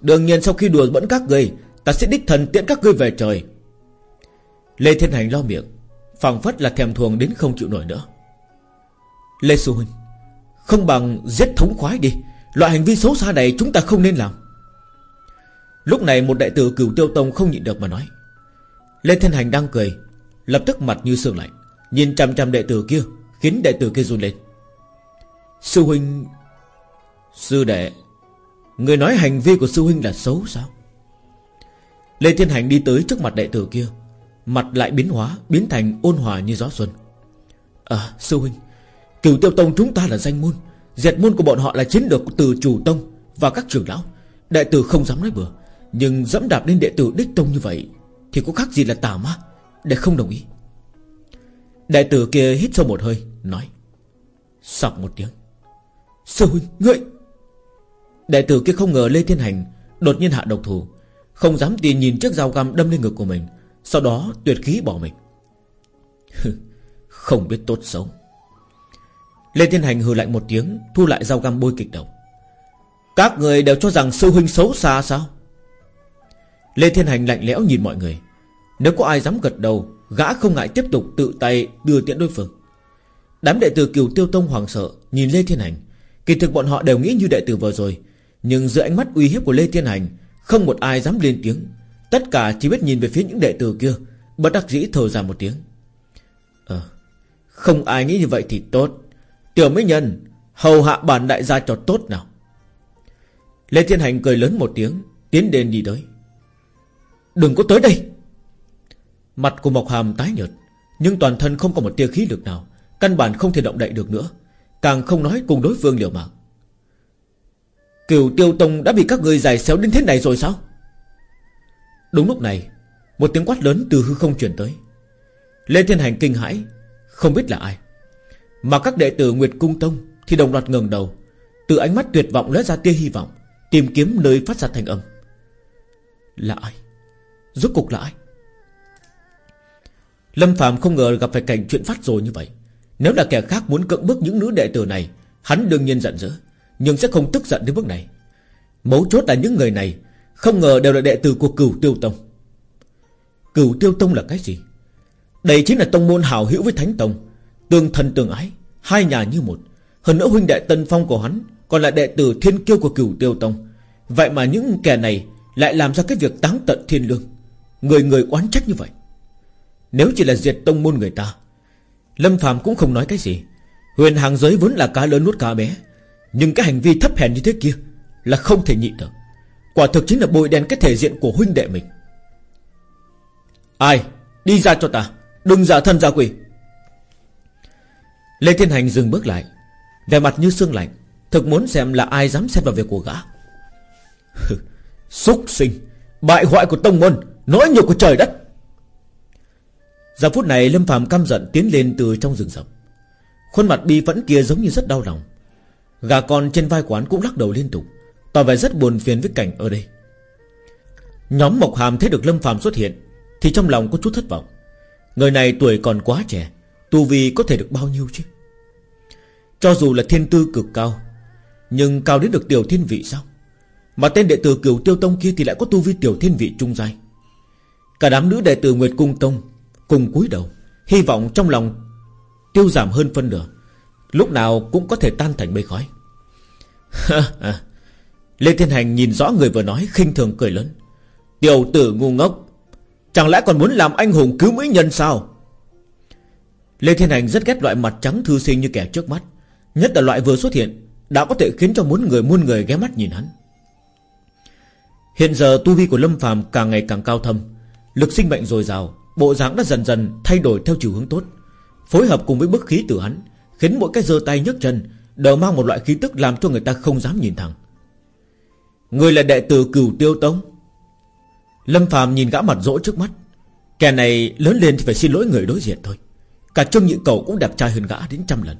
Đương nhiên sau khi đùa bẫn các ngươi, Ta sẽ đích thần tiễn các ngươi về trời. Lê Thiên Hành lo miệng phảng phất là thèm thuồng đến không chịu nổi nữa. Lê Sư Huynh Không bằng giết thống khoái đi. Loại hành vi xấu xa này chúng ta không nên làm. Lúc này một đại tử cửu tiêu tông không nhịn được mà nói. Lê Thiên Hành đang cười, Lập tức mặt như sương lạnh, Nhìn chằm chằm đệ tử kia, Khiến đệ tử kia run lên. Sư huynh, Sư đệ, Người nói hành vi của sư huynh là xấu sao? Lê Thiên Hành đi tới trước mặt đệ tử kia, Mặt lại biến hóa, Biến thành ôn hòa như gió xuân. À sư huynh, Cửu tiêu tông chúng ta là danh môn Diệt môn của bọn họ là chiến lược từ chủ tông Và các trưởng lão. Đệ tử không dám nói bừa, Nhưng dẫm đạp lên đệ tử đích tông như vậy Thì có khác gì là tà ma? Để không đồng ý. Đệ tử kia hít sâu một hơi, Nói, Sọc một tiếng. Sư huynh, ngươi! Đệ tử kia không ngờ Lê Thiên Hành Đột nhiên hạ độc thủ, Không dám tiền nhìn chiếc dao găm đâm lên ngực của mình, Sau đó tuyệt khí bỏ mình. (laughs) Không biết tốt xấu. Lê Thiên Hành hừ lạnh một tiếng, Thu lại dao găm bôi kịch đầu. Các người đều cho rằng sư huynh xấu xa sao? Lê Thiên Hành lạnh lẽo nhìn mọi người. Nếu có ai dám gật đầu, Gã không ngại tiếp tục tự tay đưa tiện đối phương. Đám đệ tử kiều tiêu tông hoàng sợ, Nhìn Lê Thiên Hành. Kỳ thực bọn họ đều nghĩ như đệ tử vừa rồi, Nhưng giữa ánh mắt uy hiếp của Lê Thiên Hành, Không một ai dám lên tiếng. Tất cả chỉ biết nhìn về phía những đệ tử kia, Bất đắc dĩ thở ra một tiếng. Ờ Không ai nghĩ như vậy thì tốt. Tiểu mỹ nhân, Hầu hạ bản đại gia cho tốt nào. Lê Thiên Hành cười lớn một tiếng, Tiến đến đi tới. Đừng có tới đây. Mặt của Mộc Hàm tái nhợt, Nhưng toàn thân không có một tia khí lực nào, Căn bản không thể động đậy được nữa, Càng không nói cùng đối phương liều mạng. Cửu tiêu tông đã bị các người giải xéo đến thế này rồi sao? Đúng lúc này, Một tiếng quát lớn từ hư không chuyển tới. Lê Thiên Hành kinh hãi, Không biết là ai. Mà các đệ tử Nguyệt Cung Tông Thì đồng loạt ngẩng đầu, Từ ánh mắt tuyệt vọng lóe ra tia hy vọng, Tìm kiếm nơi phát ra thành âm. Là ai? Rốt cục là ai? Lâm Phạm không ngờ gặp phải cảnh chuyện phát rồi như vậy. Nếu là kẻ khác muốn cưỡng bức những nữ đệ tử này, Hắn đương nhiên giận dữ, Nhưng sẽ không tức giận đến mức này. Mấu chốt là những người này Không ngờ đều là đệ tử của cửu tiêu tông. Cửu tiêu tông là cái gì? Đây chính là tông môn hào hữu với thánh tông. Tương thân tương ái, Hai nhà như một. Hơn nữa huynh đệ tân phong của hắn Còn là đệ tử thiên kiêu của cửu tiêu tông. Vậy mà những kẻ này Lại làm ra cái việc táng tận thiên lương. Người người oán trách như vậy. Nếu chỉ là diệt tông môn người ta, Lâm Phạm cũng không nói cái gì. Huyền hàng giới vốn là cá lớn nuốt cá bé, Nhưng cái hành vi thấp hèn như thế kia Là không thể nhịn được Quả thực chính là bôi đen cái thể diện của huynh đệ mình. Ai? Đi ra cho ta. Đừng giả thân giả quỷ. Lê Thiên Hành dừng bước lại. Vẻ mặt như sương lạnh, Thực muốn xem là ai dám xen vào việc của gã. Xúc sinh, Bại hoại của tông môn, Nói nhục của trời đất. Giờ phút này Lâm Phạm căm giận tiến lên từ trong rừng rậm. Khuôn mặt bi phẫn kia giống như rất đau lòng. Gà con trên vai quán cũng lắc đầu liên tục, Tỏ vẻ rất buồn phiền với cảnh ở đây. Nhóm Mộc Hàm thấy được Lâm Phạm xuất hiện, Thì trong lòng có chút thất vọng. Người này tuổi còn quá trẻ Tu vi có thể được bao nhiêu chứ? Cho dù là thiên tư cực cao, Nhưng cao đến được tiểu thiên vị sao? Mà tên đệ tử cửu tiêu tông kia Thì lại có tu vi tiểu thiên vị trung giai. Cả đám nữ đệ tử Nguyệt Cung Tông Cùng cúi đầu, Hy vọng trong lòng Tiêu giảm hơn phân nửa, Lúc nào cũng có thể tan thành mây khói. (laughs) Lê Thiên Hành nhìn rõ người vừa nói, khinh thường cười lớn. Tiểu tử ngu ngốc, Chẳng lẽ còn muốn làm anh hùng cứu mỹ nhân sao? Lê Thiên Hành rất ghét loại mặt trắng thư sinh như kẻ trước mắt. Nhất là loại vừa xuất hiện, Đã có thể khiến cho muốn người muôn người ghé mắt nhìn hắn. Hiện giờ tu vi của Lâm phàm càng ngày càng cao thâm. Lực sinh mệnh dồi dào, Bộ dáng đã dần dần thay đổi theo chiều hướng tốt. Phối hợp cùng với bức khí từ hắn, Khiến mỗi cái giơ tay nhấc chân Đều mang một loại khí tức làm cho người ta không dám nhìn thẳng. Người là đệ tử cửu tiêu tông. Lâm phàm nhìn gã mặt rỗ trước mắt. Kẻ này lớn lên thì phải xin lỗi người đối diện thôi. Cả Trương Nhị Cầu cũng đẹp trai hơn gã đến trăm lần.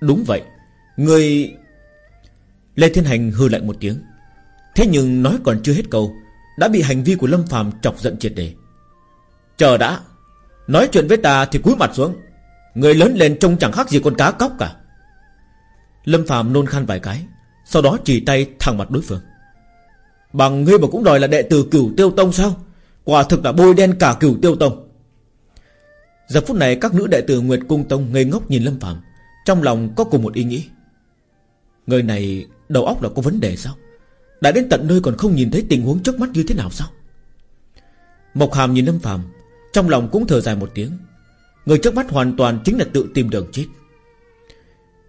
Đúng vậy. Người Lê Thiên Hành hư lạnh một tiếng. Thế nhưng nói còn chưa hết câu, Đã bị hành vi của Lâm Phàm chọc giận triệt đề. Chờ đã, Nói chuyện với ta thì cúi mặt xuống. Người lớn lên trông chẳng khác gì con cá cóc cả. Lâm Phạm nôn khan vài cái, Sau đó chỉ tay thẳng mặt đối phương. Bằng ngươi mà cũng đòi là đệ tử cửu tiêu tông sao? Quả thực là bôi đen cả cửu tiêu tông. Giờ phút này các nữ đệ tử Nguyệt Cung Tông ngây ngốc nhìn Lâm Phạm Trong lòng có cùng một ý nghĩ. Người này đầu óc là có vấn đề sao? Đã đến tận nơi còn không nhìn thấy tình huống trước mắt như thế nào sao? Mộc Hàm nhìn Lâm Phạm Trong lòng cũng thở dài một tiếng. Người trước mắt hoàn toàn chính là tự tìm đường chết.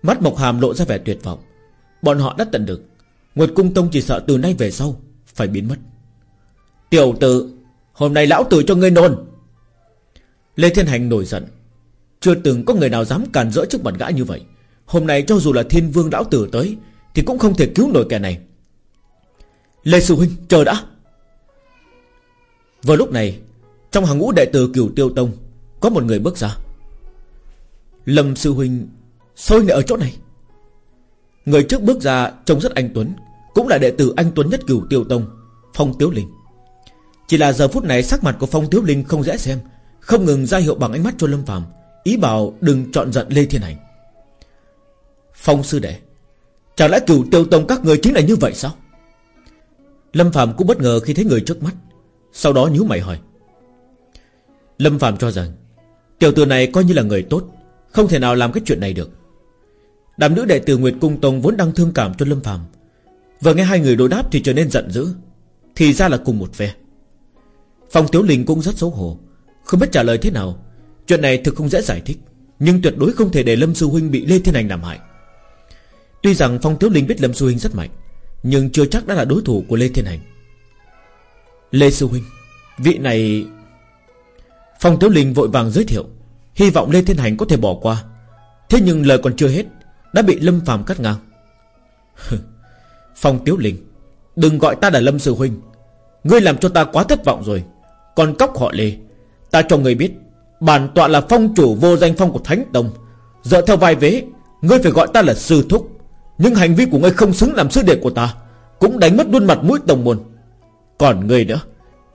Mắt Mộc Hàm lộ ra vẻ tuyệt vọng. Bọn họ đã tận được. Nguyệt Cung Tông chỉ sợ từ nay về sau Phải biến mất. Tiểu tử, Hôm nay lão tử cho ngươi nôn. Lê Thiên Hành nổi giận. Chưa từng có người nào dám càn rỡ trước mặt gã như vậy. Hôm nay cho dù là thiên vương lão tử tới, Thì cũng không thể cứu nổi kẻ này. Lê Sư Huynh, chờ đã. Vào lúc này, Trong hàng ngũ đệ tử cửu tiêu tông, Có một người bước ra. Lâm Sư Huynh Sao lại ở chỗ này. Người trước bước ra trông rất anh Tuấn, Cũng là đệ tử anh Tuấn nhất cửu tiêu tông, Phong Tiếu Linh. Chỉ là giờ phút này sắc mặt của Phong Tiếu Linh không dễ xem không ngừng ra hiệu bằng ánh mắt cho Lâm Phạm Ý bảo đừng chọn giận Lê Thiên Hành. Phong Sư Đệ, Chẳng lẽ cửu tiêu tông các người chính là như vậy sao? Lâm Phạm cũng bất ngờ khi thấy người trước mắt, Sau đó nhíu mày hỏi. Lâm Phạm cho rằng, Tiểu tử này coi như là người tốt, Không thể nào làm cái chuyện này được. Đám nữ đệ tử Nguyệt Cung Tông vốn đang thương cảm cho Lâm Phạm vừa nghe hai người đối đáp thì trở nên giận dữ, Thì ra là cùng một phe. Phong Tiếu Linh cũng rất xấu hổ không biết trả lời thế nào. Chuyện này thực không dễ giải thích, Nhưng tuyệt đối không thể để Lâm Sư Huynh bị Lê Thiên Hành làm hại. Tuy rằng Phong Tiếu Linh biết Lâm Sư Huynh rất mạnh, Nhưng chưa chắc đã là đối thủ của Lê Thiên Hành. Lê Sư Huynh, Vị này Phong Tiếu Linh vội vàng giới thiệu, Hy vọng Lê Thiên Hành có thể bỏ qua. Thế nhưng lời còn chưa hết, Đã bị Lâm Phạm cắt ngang. Phong Tiếu Linh, Đừng gọi ta là Lâm Sư Huynh. Ngươi làm cho ta quá thất vọng rồi, Còn cóc họ Lê. Ta cho người biết, Bản tọa là phong chủ vô danh phong của Thánh Tông. Dựa theo vai vế, Ngươi phải gọi ta là sư thúc. Nhưng hành vi của ngươi không xứng làm sư đệ của ta, Cũng đánh mất luôn mặt mũi tổng môn. Còn ngươi nữa,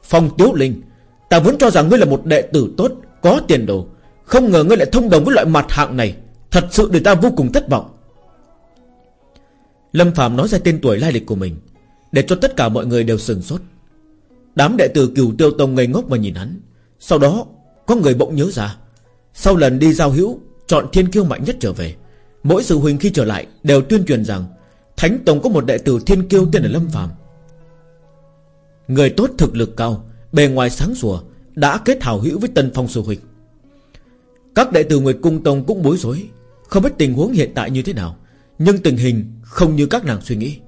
Phong Tiếu Linh, Ta vẫn cho rằng ngươi là một đệ tử tốt, Có tiền đồ. Không ngờ ngươi lại thông đồng với loại mặt hạng này, Thật sự để ta vô cùng thất vọng. Lâm Phạm nói ra tên tuổi lai lịch của mình, Để cho tất cả mọi người đều sừng sốt. Đám đệ tử cửu tiêu tông ngây ngốc mà nhìn hắn. Sau đó, có người bỗng nhớ ra. Sau lần đi giao hữu, Chọn thiên kiêu mạnh nhất trở về, Mỗi sư huynh khi trở lại đều tuyên truyền rằng Thánh Tông có một đệ tử thiên kiêu tên là Lâm Phạm Người tốt thực lực cao, Bề ngoài sáng sủa, Đã kết hảo hữu với Tân Phong sư huynh. Các đệ tử Nguyệt Cung Tông cũng bối rối, Không biết tình huống hiện tại như thế nào, Nhưng tình hình không như các nàng suy nghĩ.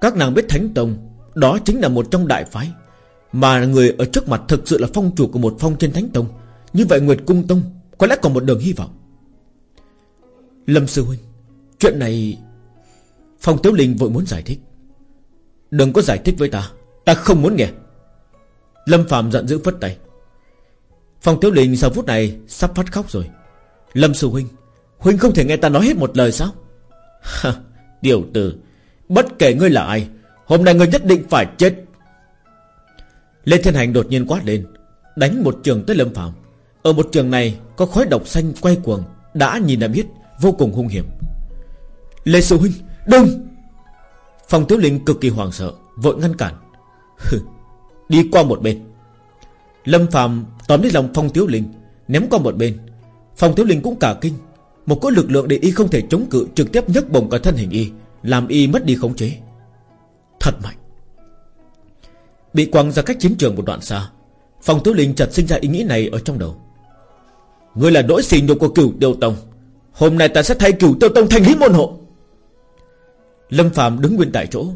Các nàng biết Thánh Tông, Đó chính là một trong đại phái mà người ở trước mặt thực sự là phong chủ của một phong trên Thánh Tông. Như vậy Nguyệt Cung Tông Có lẽ còn một đường hy vọng. Lâm Sư Huynh, Chuyện này Phong Tiếu Linh vội muốn giải thích. Đừng có giải thích với ta Ta không muốn nghe. Lâm Phạm giận dữ phất tay. Phong Tiếu Linh sau phút này Sắp phát khóc rồi. Lâm Sư Huynh Huynh không thể nghe ta nói hết một lời sao? (laughs) Điều tử, Bất kể ngươi là ai, Hôm nay ngươi nhất định phải chết. Lê Thiên Hành đột nhiên quát lên, Đánh một trường tới Lâm Phạm. Ở một trường này, có khói độc xanh quay cuồng, Đã nhìn đã biết, vô cùng hung hiểm. Lê Sư Huynh, Đừng! Phong Tiếu Linh cực kỳ hoàng sợ, Vội ngăn cản. Đi qua một bên. Lâm Phạm tóm lấy lòng Phong Tiếu Linh, Ném qua một bên. Phong Tiếu Linh cũng cả kinh, Một cỗ lực lượng để y không thể chống cự, Trực tiếp nhấc bổng cả thân hình y, Làm y mất đi khống chế. Thật mạnh! Bị quăng ra cách chiến trường một đoạn xa. Phong Tiếu Linh chợt sinh ra ý nghĩ này ở trong đầu. Ngươi là nỗi xỉ nhục của cửu tiêu tông. Hôm nay ta sẽ thay cửu tiêu tông thành lý môn hộ. Lâm Phạm đứng nguyên tại chỗ,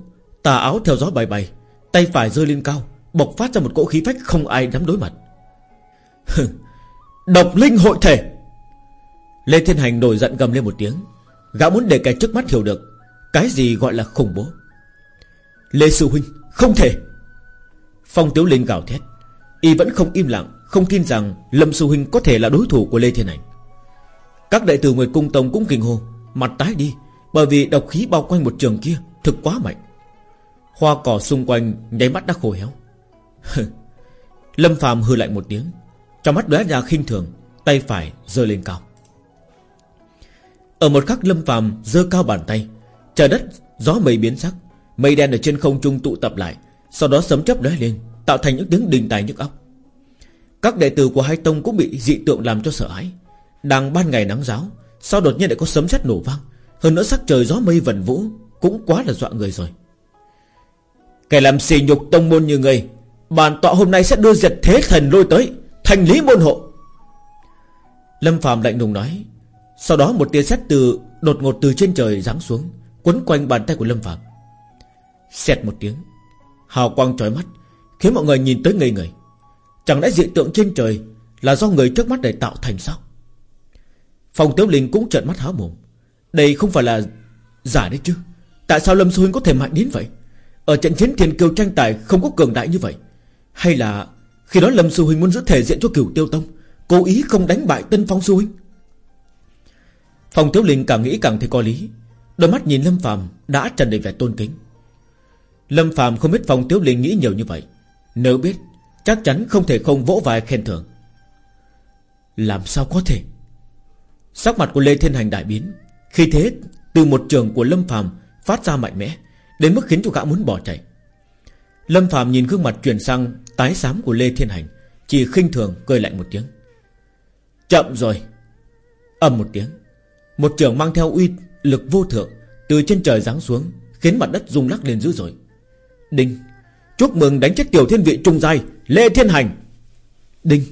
Tà áo theo gió bay bay, Tay phải rơi lên cao, Bộc phát ra một cỗ khí phách không ai dám đối mặt. Độc linh hội thể. Lê Thiên Hành nổi giận gầm lên một tiếng, Gã muốn để kẻ trước mắt hiểu được Cái gì gọi là khủng bố. Lê Sư Huynh, không thể. Phong Tiếu Linh gào thét. Y vẫn không im lặng, Không tin rằng Lâm Sư Huynh có thể là đối thủ của Lê Thiên Ảnh. Các đệ tử Nguyệt Cung Tông cũng kinh hô, Mặt tái đi, Bởi vì độc khí bao quanh một trường kia Thực quá mạnh. Hoa cỏ xung quanh nháy mắt đã khô héo. (laughs) Lâm Phạm hư lạnh một tiếng, Trong mắt đóe ra khinh thường, Tay phải giơ lên cao. Ở một khắc Lâm Phạm giơ cao bàn tay, Trời đất gió mây biến sắc, Mây đen ở trên không trung tụ tập lại sau đó sấm chớp lóe lên, Tạo thành những tiếng đình tài nhức óc. Các đệ tử của hai tông cũng bị dị tượng làm cho sợ hãi. Đang ban ngày nắng giáo Sau đột nhiên lại có sấm sét nổ vang? Hơn nữa sắc trời gió mây vần vũ Cũng quá là dọa người rồi. Kẻ làm xì nhục tông môn như người Bản tọa hôm nay sẽ đưa diệt thế thần lôi tới Thành lý môn hộ. Lâm Phạm lạnh lùng nói. Sau đó một tia sét từ, Đột ngột từ trên trời giáng xuống, Quấn quanh bàn tay của Lâm Phạm Xẹt một tiếng Hào quang trói mắt, Khiến mọi người nhìn tới ngây người. Chẳng lẽ dị tượng trên trời Là do người trước mắt này tạo thành sao? Phòng Tiếu Linh cũng trợn mắt há mồm. Đây không phải là giả đấy chứ. Tại sao Lâm Sư Huynh có thể mạnh đến vậy? Ở trận chiến thiên kiêu tranh tài Không có cường đại như vậy. Hay là khi đó Lâm Sư Huynh muốn giữ thể diện cho cửu tiêu tông, Cố ý không đánh bại Tân Phong Sư Huynh? Phong Tiếu Linh càng nghĩ càng thấy có lý. Đôi mắt nhìn Lâm Phạm đã tràn đầy vẻ tôn kính. Lâm Phạm không biết Phong Tiếu Linh nghĩ nhiều như vậy. Nếu biết, Chắc chắn không thể không vỗ vai khen thưởng. Làm sao có thể? Sắc mặt của Lê Thiên Hành đại biến. Khi thế, từ một trường của Lâm Phạm Phát ra mạnh mẽ, Đến mức khiến cho gã muốn bỏ chạy. Lâm Phạm nhìn gương mặt chuyển sang Tái xám của Lê Thiên Hành, Chỉ khinh thường cười lạnh một tiếng. Chậm rồi. Âm một tiếng. Một trường mang theo uy lực vô thượng Từ trên trời giáng xuống, Khiến mặt đất rung lắc lên dữ dội. Đinh. Chúc mừng đánh chết tiểu thiên vị trung giai, Lê Thiên Hành. Đinh.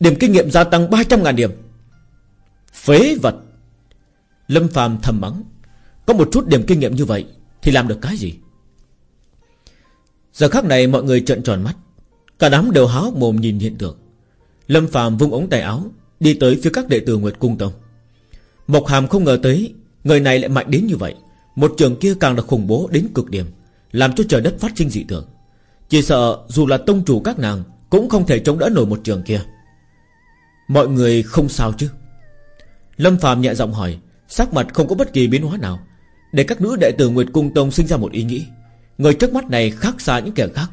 Điểm kinh nghiệm gia tăng 300.000 điểm. Phế vật. Lâm Phàm thầm mắng. Có một chút điểm kinh nghiệm như vậy thì làm được cái gì? Giờ khắc này mọi người trợn tròn mắt. Cả đám đều háo mồm nhìn hiện tượng. Lâm Phạm vung ống tay áo, Đi tới phía các đệ tử Nguyệt Cung Tông. Mộc Hàm không ngờ tới, Người này lại mạnh đến như vậy. Một trường kia càng là khủng bố đến cực điểm. Làm cho trời đất phát sinh dị thường, Chỉ sợ dù là tông chủ các nàng Cũng không thể chống đỡ nổi một trường kia. Mọi người không sao chứ? Lâm Phạm nhẹ giọng hỏi Sắc mặt không có bất kỳ biến hóa nào. Để các nữ đệ tử Nguyệt Cung Tông sinh ra một ý nghĩ Người trước mắt này khác xa những kẻ khác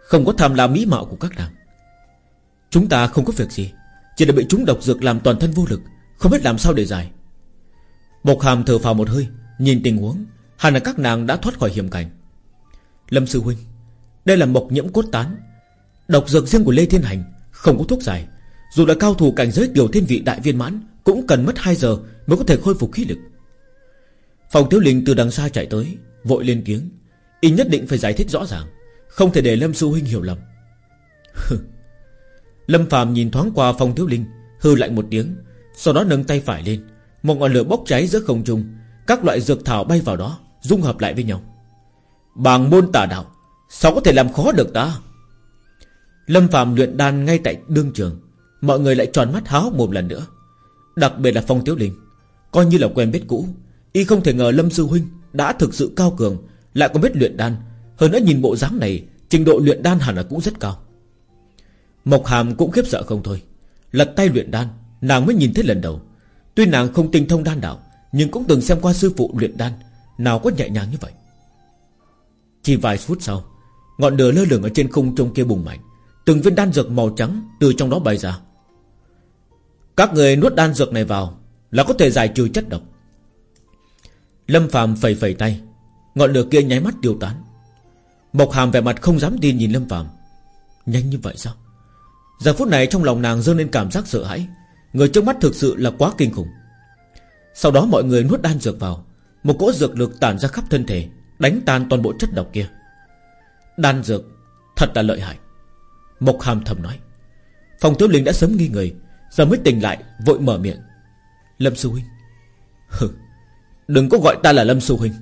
Không có tham lam mỹ mạo của các nàng. Chúng ta không có việc gì Chỉ là bị chúng độc dược làm toàn thân vô lực Không biết làm sao để giải. Bộc hàm thở phào một hơi Nhìn tình huống Hẳn là các nàng đã thoát khỏi hiểm cảnh. Lâm Sư Huynh, Đây là mộc nhiễm cốt tán. Độc dược riêng của Lê Thiên Hành Không có thuốc giải. Dù là cao thủ cảnh giới tiểu thiên vị đại viên mãn, Cũng cần mất 2 giờ mới có thể khôi phục khí lực. Phòng Tiếu Linh từ đằng xa chạy tới, Vội lên tiếng. Y nhất định phải giải thích rõ ràng, Không thể để Lâm Sư Huynh hiểu lầm. Lâm Phạm nhìn thoáng qua phòng Tiếu Linh Hư lạnh một tiếng, Sau đó nâng tay phải lên. Một ngọn lửa bốc cháy giữa không trung, Các loại dược thảo bay vào đó, Dung hợp lại với nhau. Bàng môn tà đạo, Sao có thể làm khó được ta? Lâm Phạm luyện đan ngay tại đương trường, Mọi người lại tròn mắt háo một lần nữa. Đặc biệt là Phong Tiếu Linh, Coi như là quen biết cũ, Y không thể ngờ Lâm Sư Huynh đã thực sự cao cường, Lại còn biết luyện đan. Hơn nữa nhìn bộ dáng này, Trình độ luyện đan hẳn là cũng rất cao. Mộc Hàm cũng khiếp sợ không thôi, Lật tay luyện đan, Nàng mới nhìn thấy lần đầu. Tuy nàng không tinh thông đan đạo, Nhưng cũng từng xem qua sư phụ luyện đan, Nào có nhẹ nhàng như vậy. Chỉ vài phút sau, Ngọn lửa lơ lửng ở trên không trung kia bùng mạnh. Từng viên đan dược màu trắng từ trong đó bay ra. Các người nuốt đan dược này vào Là có thể giải trừ chất độc. Lâm Phạm phẩy phẩy tay, Ngọn lửa kia nháy mắt tiêu tán. Mộc Hàm vẻ mặt không dám tin nhìn Lâm Phạm Nhanh như vậy sao? Giờ phút này trong lòng nàng dâng lên cảm giác sợ hãi. Người trước mắt thực sự là quá kinh khủng. Sau đó mọi người nuốt đan dược vào, Một cỗ dược lực tản ra khắp thân thể. Đánh tan toàn bộ chất độc kia. Đan dược Thật là lợi hại. Mộc Hàm thầm nói. Phòng Tiếu Linh đã sớm nghi người Giờ mới tỉnh lại vội mở miệng. Lâm Sư Huynh. Hừ Đừng có gọi ta là Lâm Sư Huynh.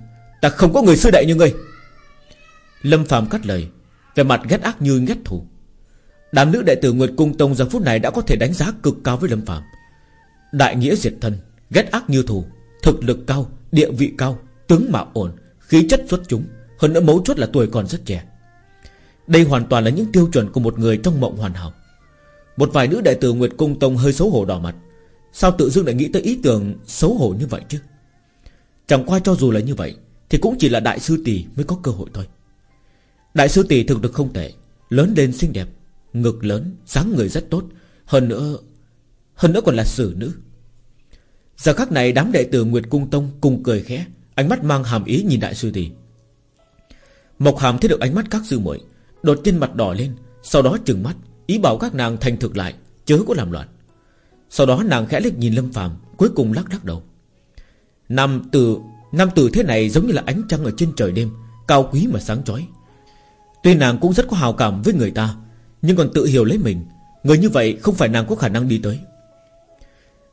Ta không có người sư đệ như ngươi. Lâm Phạm cắt lời Về mặt ghét ác như ghét thù. Đám nữ đệ tử Nguyệt Cung Tông giờ phút này đã có thể đánh giá cực cao với Lâm Phạm Đại nghĩa diệt thân Ghét ác như thù Thực lực cao, địa vị cao Tướng mạo ổn, khí chất xuất chúng Hơn nữa mấu chốt là tuổi còn rất trẻ. Đây hoàn toàn là những tiêu chuẩn của một người trong mộng hoàn hảo. Một vài nữ đệ tử Nguyệt Cung Tông hơi xấu hổ đỏ mặt. Sao tự dưng lại nghĩ tới ý tưởng xấu hổ như vậy chứ? Chẳng qua cho dù là như vậy Thì cũng chỉ là đại sư tỷ mới có cơ hội thôi. Đại sư tỷ thực được không tệ Lớn lên xinh đẹp Ngực lớn, dáng người rất tốt Hơn nữa Hơn nữa còn là xử nữ. Giờ khắc này đám đệ tử Nguyệt Cung Tông cùng cười khẽ Ánh mắt mang hàm ý nhìn đại sư tỷ Mộc hàm thấy được ánh mắt các sư muội, Đột nhiên mặt đỏ lên, Sau đó trừng mắt, Ý bảo các nàng thành thực lại, Chớ có làm loạn. Sau đó nàng khẽ liếc nhìn Lâm phàm, Cuối cùng lắc lắc đầu. Nam tử Nam tử thế này giống như là ánh trăng ở trên trời đêm, Cao quý mà sáng chói. Tuy nàng cũng rất có hào cảm với người ta, Nhưng còn tự hiểu lấy mình, Người như vậy không phải nàng có khả năng đi tới.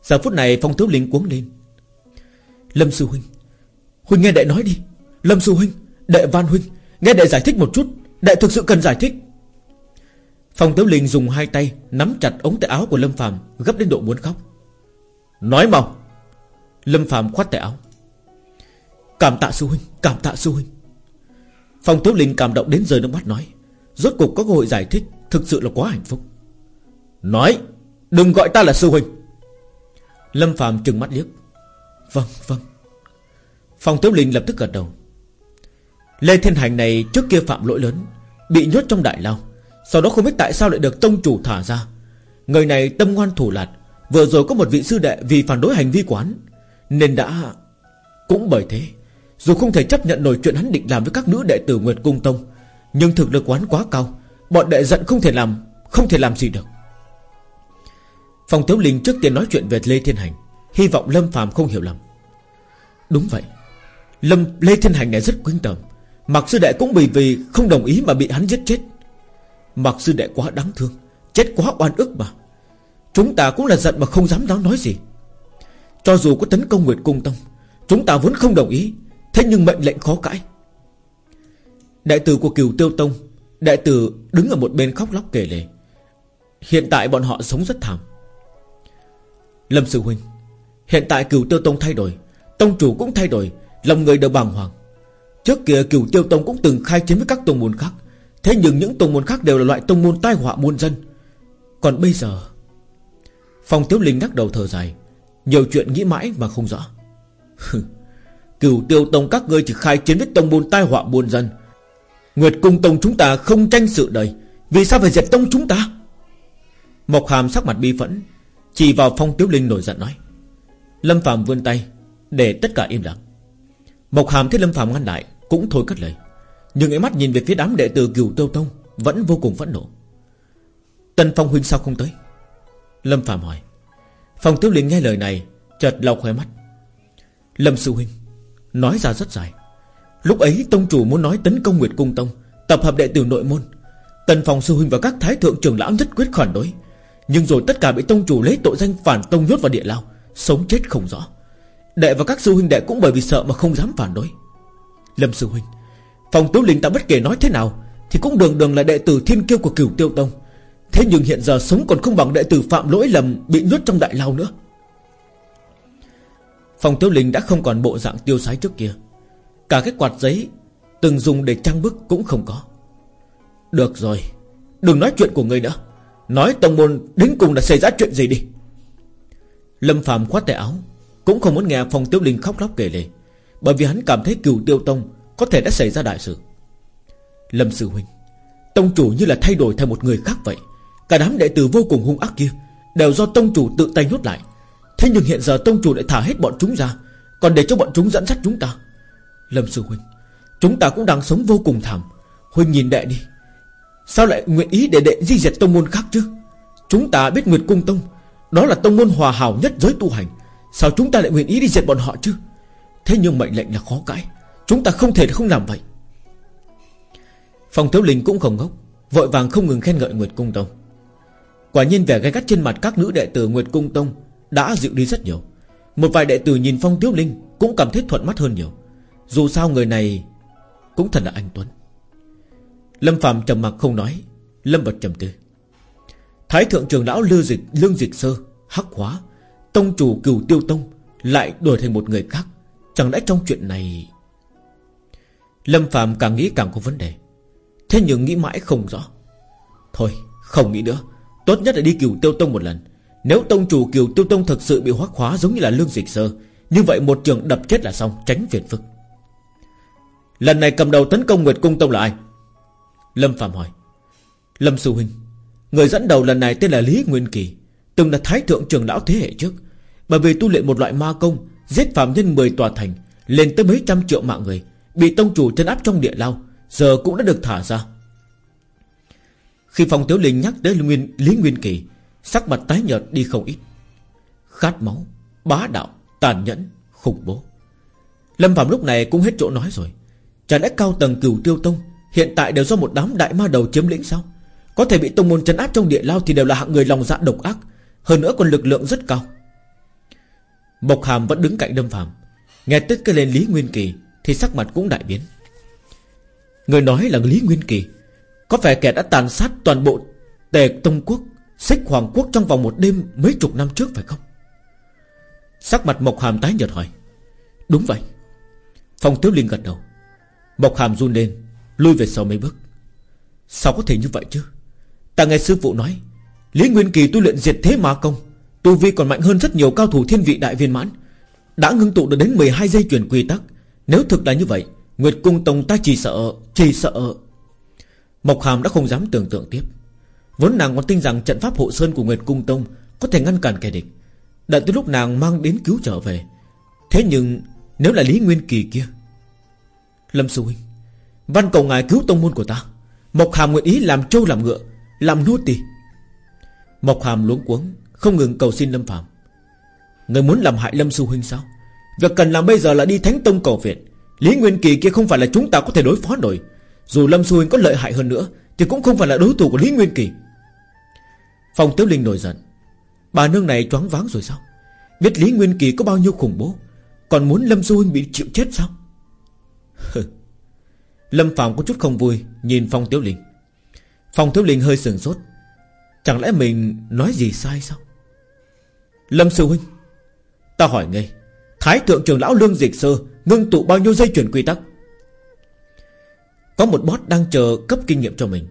Giờ phút này phong thiếu linh cuống lên. Lâm sư huynh Huynh nghe đệ nói đi. Lâm sư huynh Đệ van huynh Nghe đệ giải thích một chút. Đệ thực sự cần giải thích. Phong Tiếu Linh dùng hai tay Nắm chặt ống tay áo của Lâm Phạm, Gấp đến độ muốn khóc. Nói mau. Lâm Phạm khoát tay áo. Cảm tạ sư huynh Cảm tạ sư huynh. Phong Tiếu Linh cảm động đến rơi nước mắt nói Rốt cục có cơ hội giải thích Thực sự là quá hạnh phúc. Nói Đừng gọi ta là sư huynh. Lâm Phạm trừng mắt liếc. Vâng vâng. Phong Tiếu Linh lập tức gật đầu. Lê Thiên Hành này trước kia phạm lỗi lớn, Bị nhốt trong đại lao, Sau đó không biết tại sao lại được tông chủ thả ra. Người này tâm ngoan thủ lạt, Vừa rồi có một vị sư đệ vì phản đối hành vi quán nên đã Cũng bởi thế, Dù không thể chấp nhận nổi chuyện hắn định làm với các nữ đệ tử Nguyệt Cung Tông, Nhưng thực lực quán quá cao, Bọn đệ giận không thể làm, Không thể làm gì được. Phòng Tiếu Linh trước tiên nói chuyện về Lê Thiên Hành, Hy vọng Lâm Phàm không hiểu lầm. Đúng vậy Lâm Lê Thiên Hành này rất quyến tởm. Mặc sư đệ cũng bởi vì không đồng ý mà bị hắn giết chết. Mặc sư đệ quá đáng thương, Chết quá oan ức mà. Chúng ta cũng là giận mà không dám nói gì. Cho dù có tấn công Nguyệt Cung Tông, Chúng ta vốn không đồng ý, Thế nhưng mệnh lệnh khó cãi. Đại tử của Kiều Tiêu Tông Đại tử đứng ở một bên khóc lóc kể lể. Hiện tại bọn họ sống rất thảm. Lâm Sư Huynh, Hiện tại Kiều tiêu tông thay đổi, Tông chủ cũng thay đổi Lòng người đều bàng hoàng. Trước kia cửu tiêu tông cũng từng khai chiến với các tông môn khác. Thế nhưng những tông môn khác đều là loại tông môn tai họa muôn dân. Còn bây giờ, Phong Tiếu Linh đắc đầu thở dài. Nhiều chuyện nghĩ mãi mà không rõ. Cửu tiêu tông các ngươi chỉ khai chiến với tông môn tai họa muôn dân. Nguyệt cung tông chúng ta không tranh sự đời. Vì sao phải diệt tông chúng ta? Mộc Hàm sắc mặt bi phẫn, Chỉ vào Phong Tiếu Linh nổi giận nói. Lâm Phạm vươn tay, Để tất cả im lặng. Mộc Hàm thấy Lâm Phạm ngăn lại, Cũng thôi cất lời. Nhưng ánh mắt nhìn về phía đám đệ tử cửu tiêu tông Vẫn vô cùng phẫn nộ. Tần Phong huynh sao không tới? Lâm Phạm hỏi. Phong Tiếu Linh nghe lời này, Chợt lau khóe mắt. Lâm Sư Huynh, Nói ra rất dài. Lúc ấy Tông Chủ muốn nói tấn công Nguyệt Cung Tông, Tập hợp đệ tử nội môn. Tần Phong Sư Huynh và các Thái Thượng trưởng lão nhất quyết phản đối. Nhưng rồi tất cả bị Tông Chủ lấy tội danh phản Tông nhốt vào địa lao, Sống chết không rõ. Đệ và các sư huynh đệ cũng bởi vì sợ mà không dám phản đối. Lâm Sư Huynh Phòng Tiếu Linh ta bất kể nói thế nào Thì cũng đường đường là đệ tử thiên kiêu của cửu tiêu tông. Thế nhưng hiện giờ sống còn không bằng đệ tử phạm lỗi lầm Bị nhốt trong đại lao nữa. Phòng Tiếu Linh đã không còn bộ dạng tiêu sái trước kia. Cả cái quạt giấy Từng dùng để trang bức cũng không có. Được rồi, Đừng nói chuyện của người nữa. Nói tông môn đến cùng là xảy ra chuyện gì đi? Lâm Phạm khoát tay áo. Cũng không muốn nghe Phong Tiếu Linh khóc lóc kể lể, Bởi vì hắn cảm thấy cửu tiêu tông Có thể đã xảy ra đại sự. Lâm Sư Huynh, Tông chủ như là thay đổi thành một người khác vậy. Cả đám đệ tử vô cùng hung ác kia Đều do tông chủ tự tay nhốt lại. Thế nhưng hiện giờ tông chủ lại thả hết bọn chúng ra, Còn để cho bọn chúng dẫn dắt chúng ta. Lâm Sư Huynh, Chúng ta cũng đang sống vô cùng thảm. Huynh nhìn đệ đi, Sao lại nguyện ý để đệ di diệt tông môn khác chứ? Chúng ta biết Nguyệt Cung Tông, Đó là tông môn hòa hảo nhất giới tu hành. Sao chúng ta lại nguyện ý đi diệt bọn họ chứ? Thế nhưng mệnh lệnh là khó cãi. Chúng ta không thể không làm vậy. Phòng Thiếu Linh cũng không ngốc, Vội vàng không ngừng khen ngợi Nguyệt Cung Tông. Quả nhiên vẻ gai gắt trên mặt các nữ đệ tử Nguyệt Cung Tông Đã dịu đi rất nhiều. Một vài đệ tử nhìn Phong Thiếu Linh Cũng cảm thấy thuận mắt hơn nhiều. Dù sao người này Cũng thật là anh Tuấn. Lâm Phạm trầm mặc không nói, Lâm vật trầm tư. Thái thượng trường lão Lư Dịch Lương Dịch Sơ Hắc Hóa Tông chủ cửu tiêu tông Lại đổi thành một người khác. Chẳng lẽ trong chuyện này Lâm Phạm càng nghĩ càng có vấn đề. Thế nhưng nghĩ mãi không rõ. Thôi, không nghĩ nữa. Tốt nhất là đi cửu tiêu tông một lần. Nếu tông chủ cửu tiêu tông thực sự bị hoác hóa Giống như là lương dịch sơ, Như vậy một trường đập chết là xong, tránh phiền phức. Lần này cầm đầu tấn công Nguyệt Cung Tông là ai? Lâm Phạm hỏi. Lâm Sư Huynh, Người dẫn đầu lần này tên là Lý Nguyên Kỳ. Từng là thái thượng trưởng lão thế hệ trước. Bởi vì tu luyện một loại ma công Giết phạm nhân 10 tòa thành Lên tới mấy trăm triệu mạng người Bị tông chủ chân áp trong địa lao Giờ cũng đã được thả ra. Khi phòng tiểu linh nhắc tới Nguyên, Lý Nguyên Kỳ Sắc mặt tái nhợt đi không ít. Khát máu Bá đạo Tàn nhẫn Khủng bố. Lâm Phạm lúc này cũng hết chỗ nói rồi. Chả lẽ cao tầng cửu tiêu tông Hiện tại đều do một đám đại ma đầu chiếm lĩnh sao? Có thể bị tông môn chân áp trong địa lao Thì đều là hạng người lòng dạ độc ác hơn nữa còn lực lượng rất cao. Mộc Hàm vẫn đứng cạnh Lâm Phạm Nghe tức cái lên Lý Nguyên Kỳ Thì sắc mặt cũng đại biến. Người nói là Lý Nguyên Kỳ, Có vẻ kẻ đã tàn sát toàn bộ Tề Tông Quốc, Xích Hoàng Quốc trong vòng một đêm Mấy chục năm trước phải không? Sắc mặt Mộc Hàm tái nhợt hỏi. Đúng vậy. Phong Tiếu Linh gật đầu. Mộc Hàm run lên Lui về sau mấy bước. Sao có thể như vậy chứ? Ta nghe sư phụ nói Lý Nguyên Kỳ tu luyện diệt thế ma công, Tu Vi còn mạnh hơn rất nhiều cao thủ thiên vị đại viên mãn, Đã ngưng tụ được đến 12 giây chuyển quy tắc. Nếu thực là như vậy, Nguyệt Cung Tông ta chỉ sợ Chỉ sợ. Mộc Hàm đã không dám tưởng tượng tiếp. Vốn nàng còn tin rằng trận pháp hộ sơn của Nguyệt Cung Tông Có thể ngăn cản kẻ địch. Đợi tới lúc nàng mang đến cứu trở về. Thế nhưng, nếu là Lý Nguyên Kỳ kia, Lâm Sư Huynh, Văn cầu ngài cứu tông môn của ta. Mộc Hàm nguyện ý làm trâu làm ngựa, Làm nô tỳ. Mộc Hàm luống cuống, Không ngừng cầu xin Lâm Phạm Người muốn làm hại Lâm Sư Huynh sao? Việc cần làm bây giờ là đi Thánh Tông cầu viện. Lý Nguyên Kỳ kia không phải là chúng ta có thể đối phó nổi. Dù Lâm Sư Huynh có lợi hại hơn nữa, Thì cũng không phải là đối thủ của Lý Nguyên Kỳ. Phong Tiếu Linh nổi giận. Bà nương này choáng váng rồi sao? Biết Lý Nguyên Kỳ có bao nhiêu khủng bố, Còn muốn Lâm Sư Huynh bị chịu chết sao? Lâm Phạm có chút không vui, Nhìn Phong Tiếu Linh. Phong Tiếu Linh hơi sừng sốt. Chẳng lẽ mình nói gì sai sao? Lâm Sư Huynh, Ta hỏi ngay, Thái thượng trưởng lão lương dịch sơ Ngưng tụ bao nhiêu dây chuyển quy tắc? Có một boss đang chờ cấp kinh nghiệm cho mình.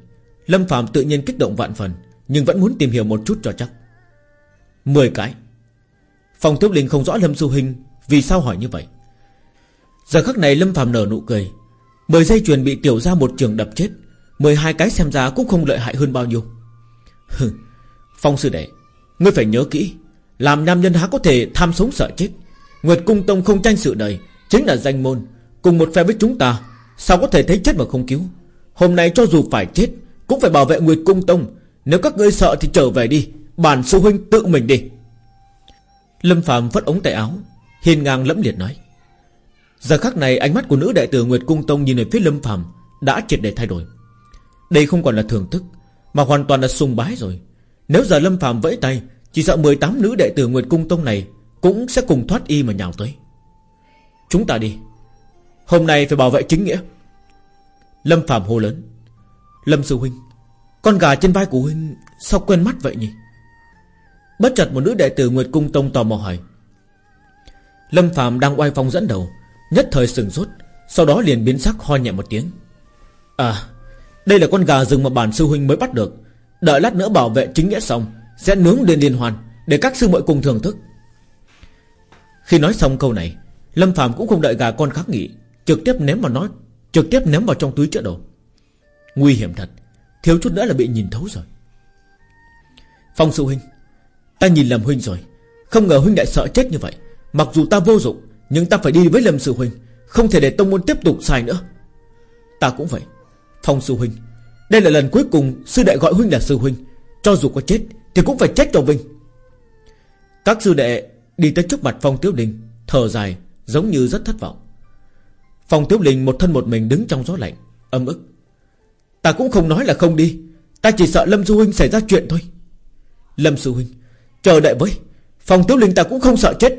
Lâm Phạm tự nhiên kích động vạn phần, Nhưng vẫn muốn tìm hiểu một chút cho chắc. Mười cái. Phòng tiếp linh không rõ Lâm sư huynh Vì sao hỏi như vậy. Giờ khắc này Lâm Phạm nở nụ cười. Mười dây chuyền bị tiểu ra một trường đập chết, mười hai cái xem ra cũng không lợi hại hơn bao nhiêu. Phong sư đệ, Ngươi phải nhớ kỹ, Làm nam nhân há có thể tham sống sợ chết. Nguyệt Cung Tông không tranh sự đời, Chính là danh môn, Cùng một phe với chúng ta, Sao có thể thấy chết mà không cứu? Hôm nay cho dù phải chết, Cũng phải bảo vệ Nguyệt Cung Tông. Nếu các ngươi sợ thì trở về đi, Bản sư huynh tự mình đi. Lâm Phạm vất ống tay áo, Hiên ngang lẫm liệt nói. Giờ khắc này, ánh mắt của nữ đại tử Nguyệt Cung Tông nhìn về phía Lâm Phạm Đã triệt để thay đổi. Đây không còn là thưởng thức mà hoàn toàn là sùng bái rồi. Nếu giờ Lâm Phạm vẫy tay, Chỉ sợ 18 nữ đệ tử Nguyệt Cung Tông này Cũng sẽ cùng thoát y mà nhào tới. Chúng ta đi. Hôm nay phải bảo vệ chính nghĩa. Lâm Phạm hô lớn. Lâm Sư Huynh, Con gà trên vai của Huynh Sao quen mắt vậy nhỉ? Bất chợt một nữ đệ tử Nguyệt Cung Tông tò mò hỏi. Lâm Phạm đang oai phong dẫn đầu, Nhất thời sừng sốt, Sau đó liền biến sắc ho nhẹ một tiếng. À đây là con gà rừng mà bản sư huynh mới bắt được. Đợi lát nữa bảo vệ chính nghĩa xong, Sẽ nướng lên liên hoàn Để các sư muội cùng thưởng thức. Khi nói xong câu này, Lâm Phạm cũng không đợi gà con khắc nghị Trực tiếp ném vào nó, Trực tiếp ném vào trong túi chữa đồ. Nguy hiểm thật, Thiếu chút nữa là bị nhìn thấu rồi. Phong sư huynh, Ta nhìn lầm huynh rồi, Không ngờ huynh đại sợ chết như vậy. Mặc dù ta vô dụng, Nhưng ta phải đi với lâm sư huynh, Không thể để tông môn tiếp tục xài nữa. Ta cũng vậy. Phong sư huynh. Đây là lần cuối cùng sư đệ gọi huynh là sư huynh. Cho dù có chết Thì cũng phải chết cho vinh. Các sư đệ đi tới trước mặt phong tiếu đình Thở dài, Giống như rất thất vọng. Phong tiếu đình một thân một mình đứng trong gió lạnh, Âm ức. Ta cũng không nói là không đi, Ta chỉ sợ Lâm Sư Huynh xảy ra chuyện thôi. Lâm Sư Huynh, Chờ đợi với, phong Tiếu Linh ta cũng không sợ chết.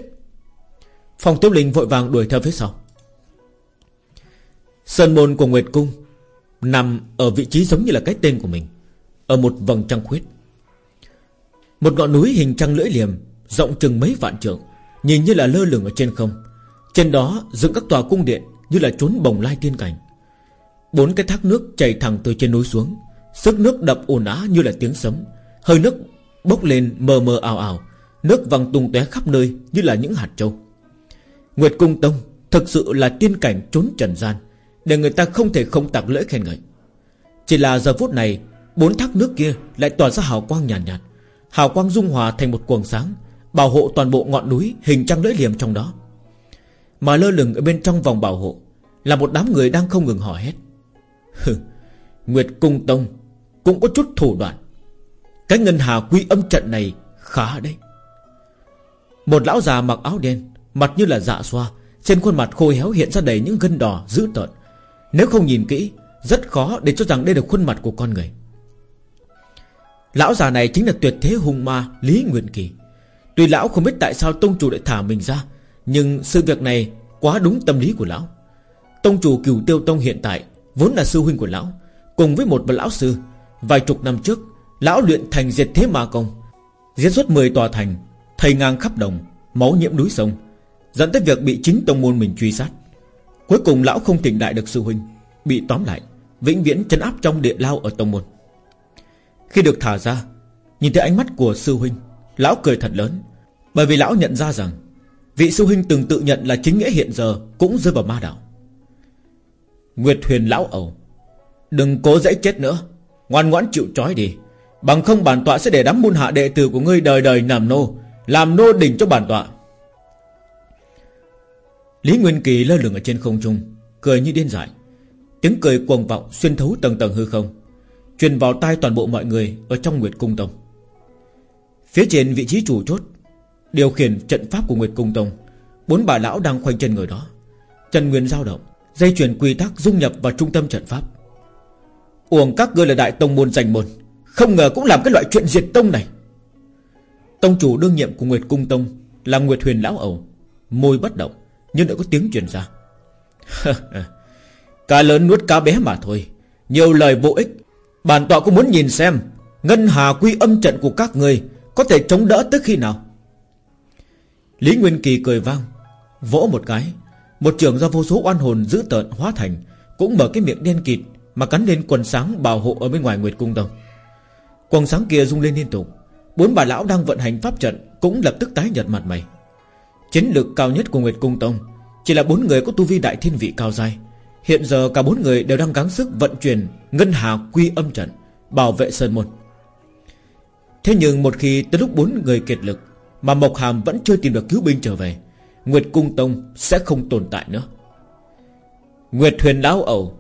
Phong Tiếu Linh vội vàng đuổi theo phía sau. Sơn môn của Nguyệt Cung Nằm ở vị trí giống như là cái tên của mình, Ở một vầng trăng khuyết. Một ngọn núi hình trăng lưỡi liềm, Rộng chừng mấy vạn trượng, Nhìn như là lơ lửng ở trên không. Trên đó dựng các tòa cung điện Như là trốn bồng lai tiên cảnh. Bốn cái thác nước chảy thẳng từ trên núi xuống, Sức nước đập ồn á như là tiếng sấm, Hơi nước bốc lên mờ mờ ảo ảo, Nước văng tung tóe khắp nơi như là những hạt châu Nguyệt Cung Tông Thực sự là tiên cảnh trốn trần gian để người ta không thể không tặng lễ khen ngợi. Chỉ là giờ phút này Bốn thác nước kia lại tỏa ra hào quang nhàn nhạt, nhạt Hào quang dung hòa thành một quần sáng Bảo hộ toàn bộ ngọn núi Hình trăng lưỡi liềm trong đó. Mà lơ lửng ở bên trong vòng bảo hộ Là một đám người đang không ngừng hỏi hết Hừ Nguyệt Cung Tông Cũng có chút thủ đoạn. Cái ngân hà quy âm trận này khá đấy. Một lão già mặc áo đen Mặt như là dạ xoa Trên khuôn mặt khô héo hiện ra đầy những gân đỏ dữ tợn. Nếu không nhìn kỹ, Rất khó để cho rằng đây là khuôn mặt của con người. Lão già này chính là tuyệt thế hung ma Lý nguyên Kỳ. Tuy lão không biết tại sao tông chủ lại thả mình ra, Nhưng sự việc này quá đúng tâm lý của lão. Tông chủ cửu tiêu tông hiện tại Vốn là sư huynh của lão, Cùng với một vị lão sư, Vài chục năm trước, Lão luyện thành diệt thế ma công Giết suốt 10 tòa thành, Thầy ngang khắp đồng, Máu nhiễm núi sông, Dẫn tới việc bị chính tông môn mình truy sát. Cuối cùng lão không tỉnh đại được sư huynh, Bị tóm lại, Vĩnh viễn chấn áp trong địa lao ở tông môn. Khi được thả ra, Nhìn thấy ánh mắt của sư huynh, Lão cười thật lớn, Bởi vì lão nhận ra rằng Vị sư huynh từng tự nhận là chính nghĩa hiện giờ Cũng rơi vào ma đạo. Nguyệt huyền lão ẩu, Đừng cố dãy chết nữa, Ngoan ngoãn chịu trói đi, Bằng không bản tọa sẽ để đám môn hạ đệ tử của ngươi đời đời làm nô Làm nô đỉnh cho bản tọa. Lý Nguyên Kỳ lơ lửng ở trên không trung, Cười như điên dại. Tiếng cười cuồng vọng xuyên thấu tầng tầng hư không, Truyền vào tai toàn bộ mọi người Ở trong Nguyệt Cung Tông. Phía trên vị trí chủ chốt, Điều khiển trận pháp của Nguyệt Cung Tông, Bốn bà lão đang khoanh chân người đó. Trần Nguyên giao động, Dây chuyển quy tắc dung nhập vào trung tâm trận pháp. Uổng các ngươi là đại tông môn danh môn, Không ngờ cũng làm cái loại chuyện diệt tông này. Tông chủ đương nhiệm của Nguyệt Cung Tông Là Nguyệt Huyền Lão Ẩu, Môi bất động. Nhưng đã có tiếng truyền ra. (laughs) Cá lớn nuốt cá bé mà thôi. Nhiều lời vô ích. Bản tọa cũng muốn nhìn xem Ngân hà quy âm trận của các người Có thể chống đỡ tới khi nào. Lý Nguyên Kỳ cười vang, Vỗ một cái. Một trường do vô số oan hồn giữ tợn hóa thành, Cũng mở cái miệng đen kịt Mà cắn lên quần sáng bảo hộ ở bên ngoài Nguyệt Cung Tông. Quần sáng kia rung lên liên tục. Bốn bà lão đang vận hành pháp trận Cũng lập tức tái nhật mặt mày. Chiến lược cao nhất của Nguyệt Cung Tông Chỉ là bốn người có tu vi đại thiên vị cao dài Hiện giờ cả bốn người đều đang gắng sức vận chuyển Ngân hà quy âm trận, Bảo vệ Sơn Môn. Thế nhưng một khi tới lúc bốn người kiệt lực Mà Mộc Hàm vẫn chưa tìm được cứu binh trở về, Nguyệt Cung Tông sẽ không tồn tại nữa. Nguyệt Huyền Lão Ẩu,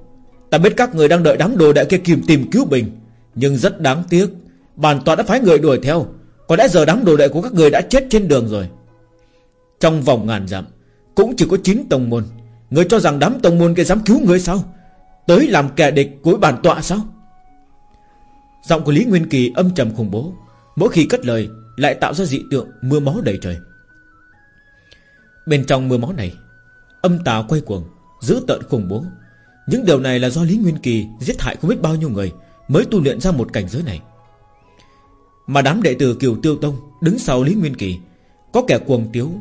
Ta biết các người đang đợi đám đồ đại kia kìm tìm cứu binh, Nhưng rất đáng tiếc, Bản tọa đã phái người đuổi theo, Có lẽ giờ đám đồ đệ của các người đã chết trên đường rồi. Trong vòng ngàn dặm, Cũng chỉ có 9 tông môn. Người cho rằng đám tông môn kia dám cứu người sao? Tới làm kẻ địch của bản tọa sao? Giọng của Lý Nguyên Kỳ âm trầm khủng bố. Mỗi khi cất lời, Lại tạo ra dị tượng mưa máu đầy trời. Bên trong mưa máu này, Âm tà quay cuồng Giữ tợn khủng bố. Những điều này là do Lý Nguyên Kỳ Giết hại không biết bao nhiêu người Mới tu luyện ra một cảnh giới này. Mà đám đệ tử Kiều Tiêu Tông Đứng sau Lý Nguyên Kỳ, Có kẻ cuồng tiếu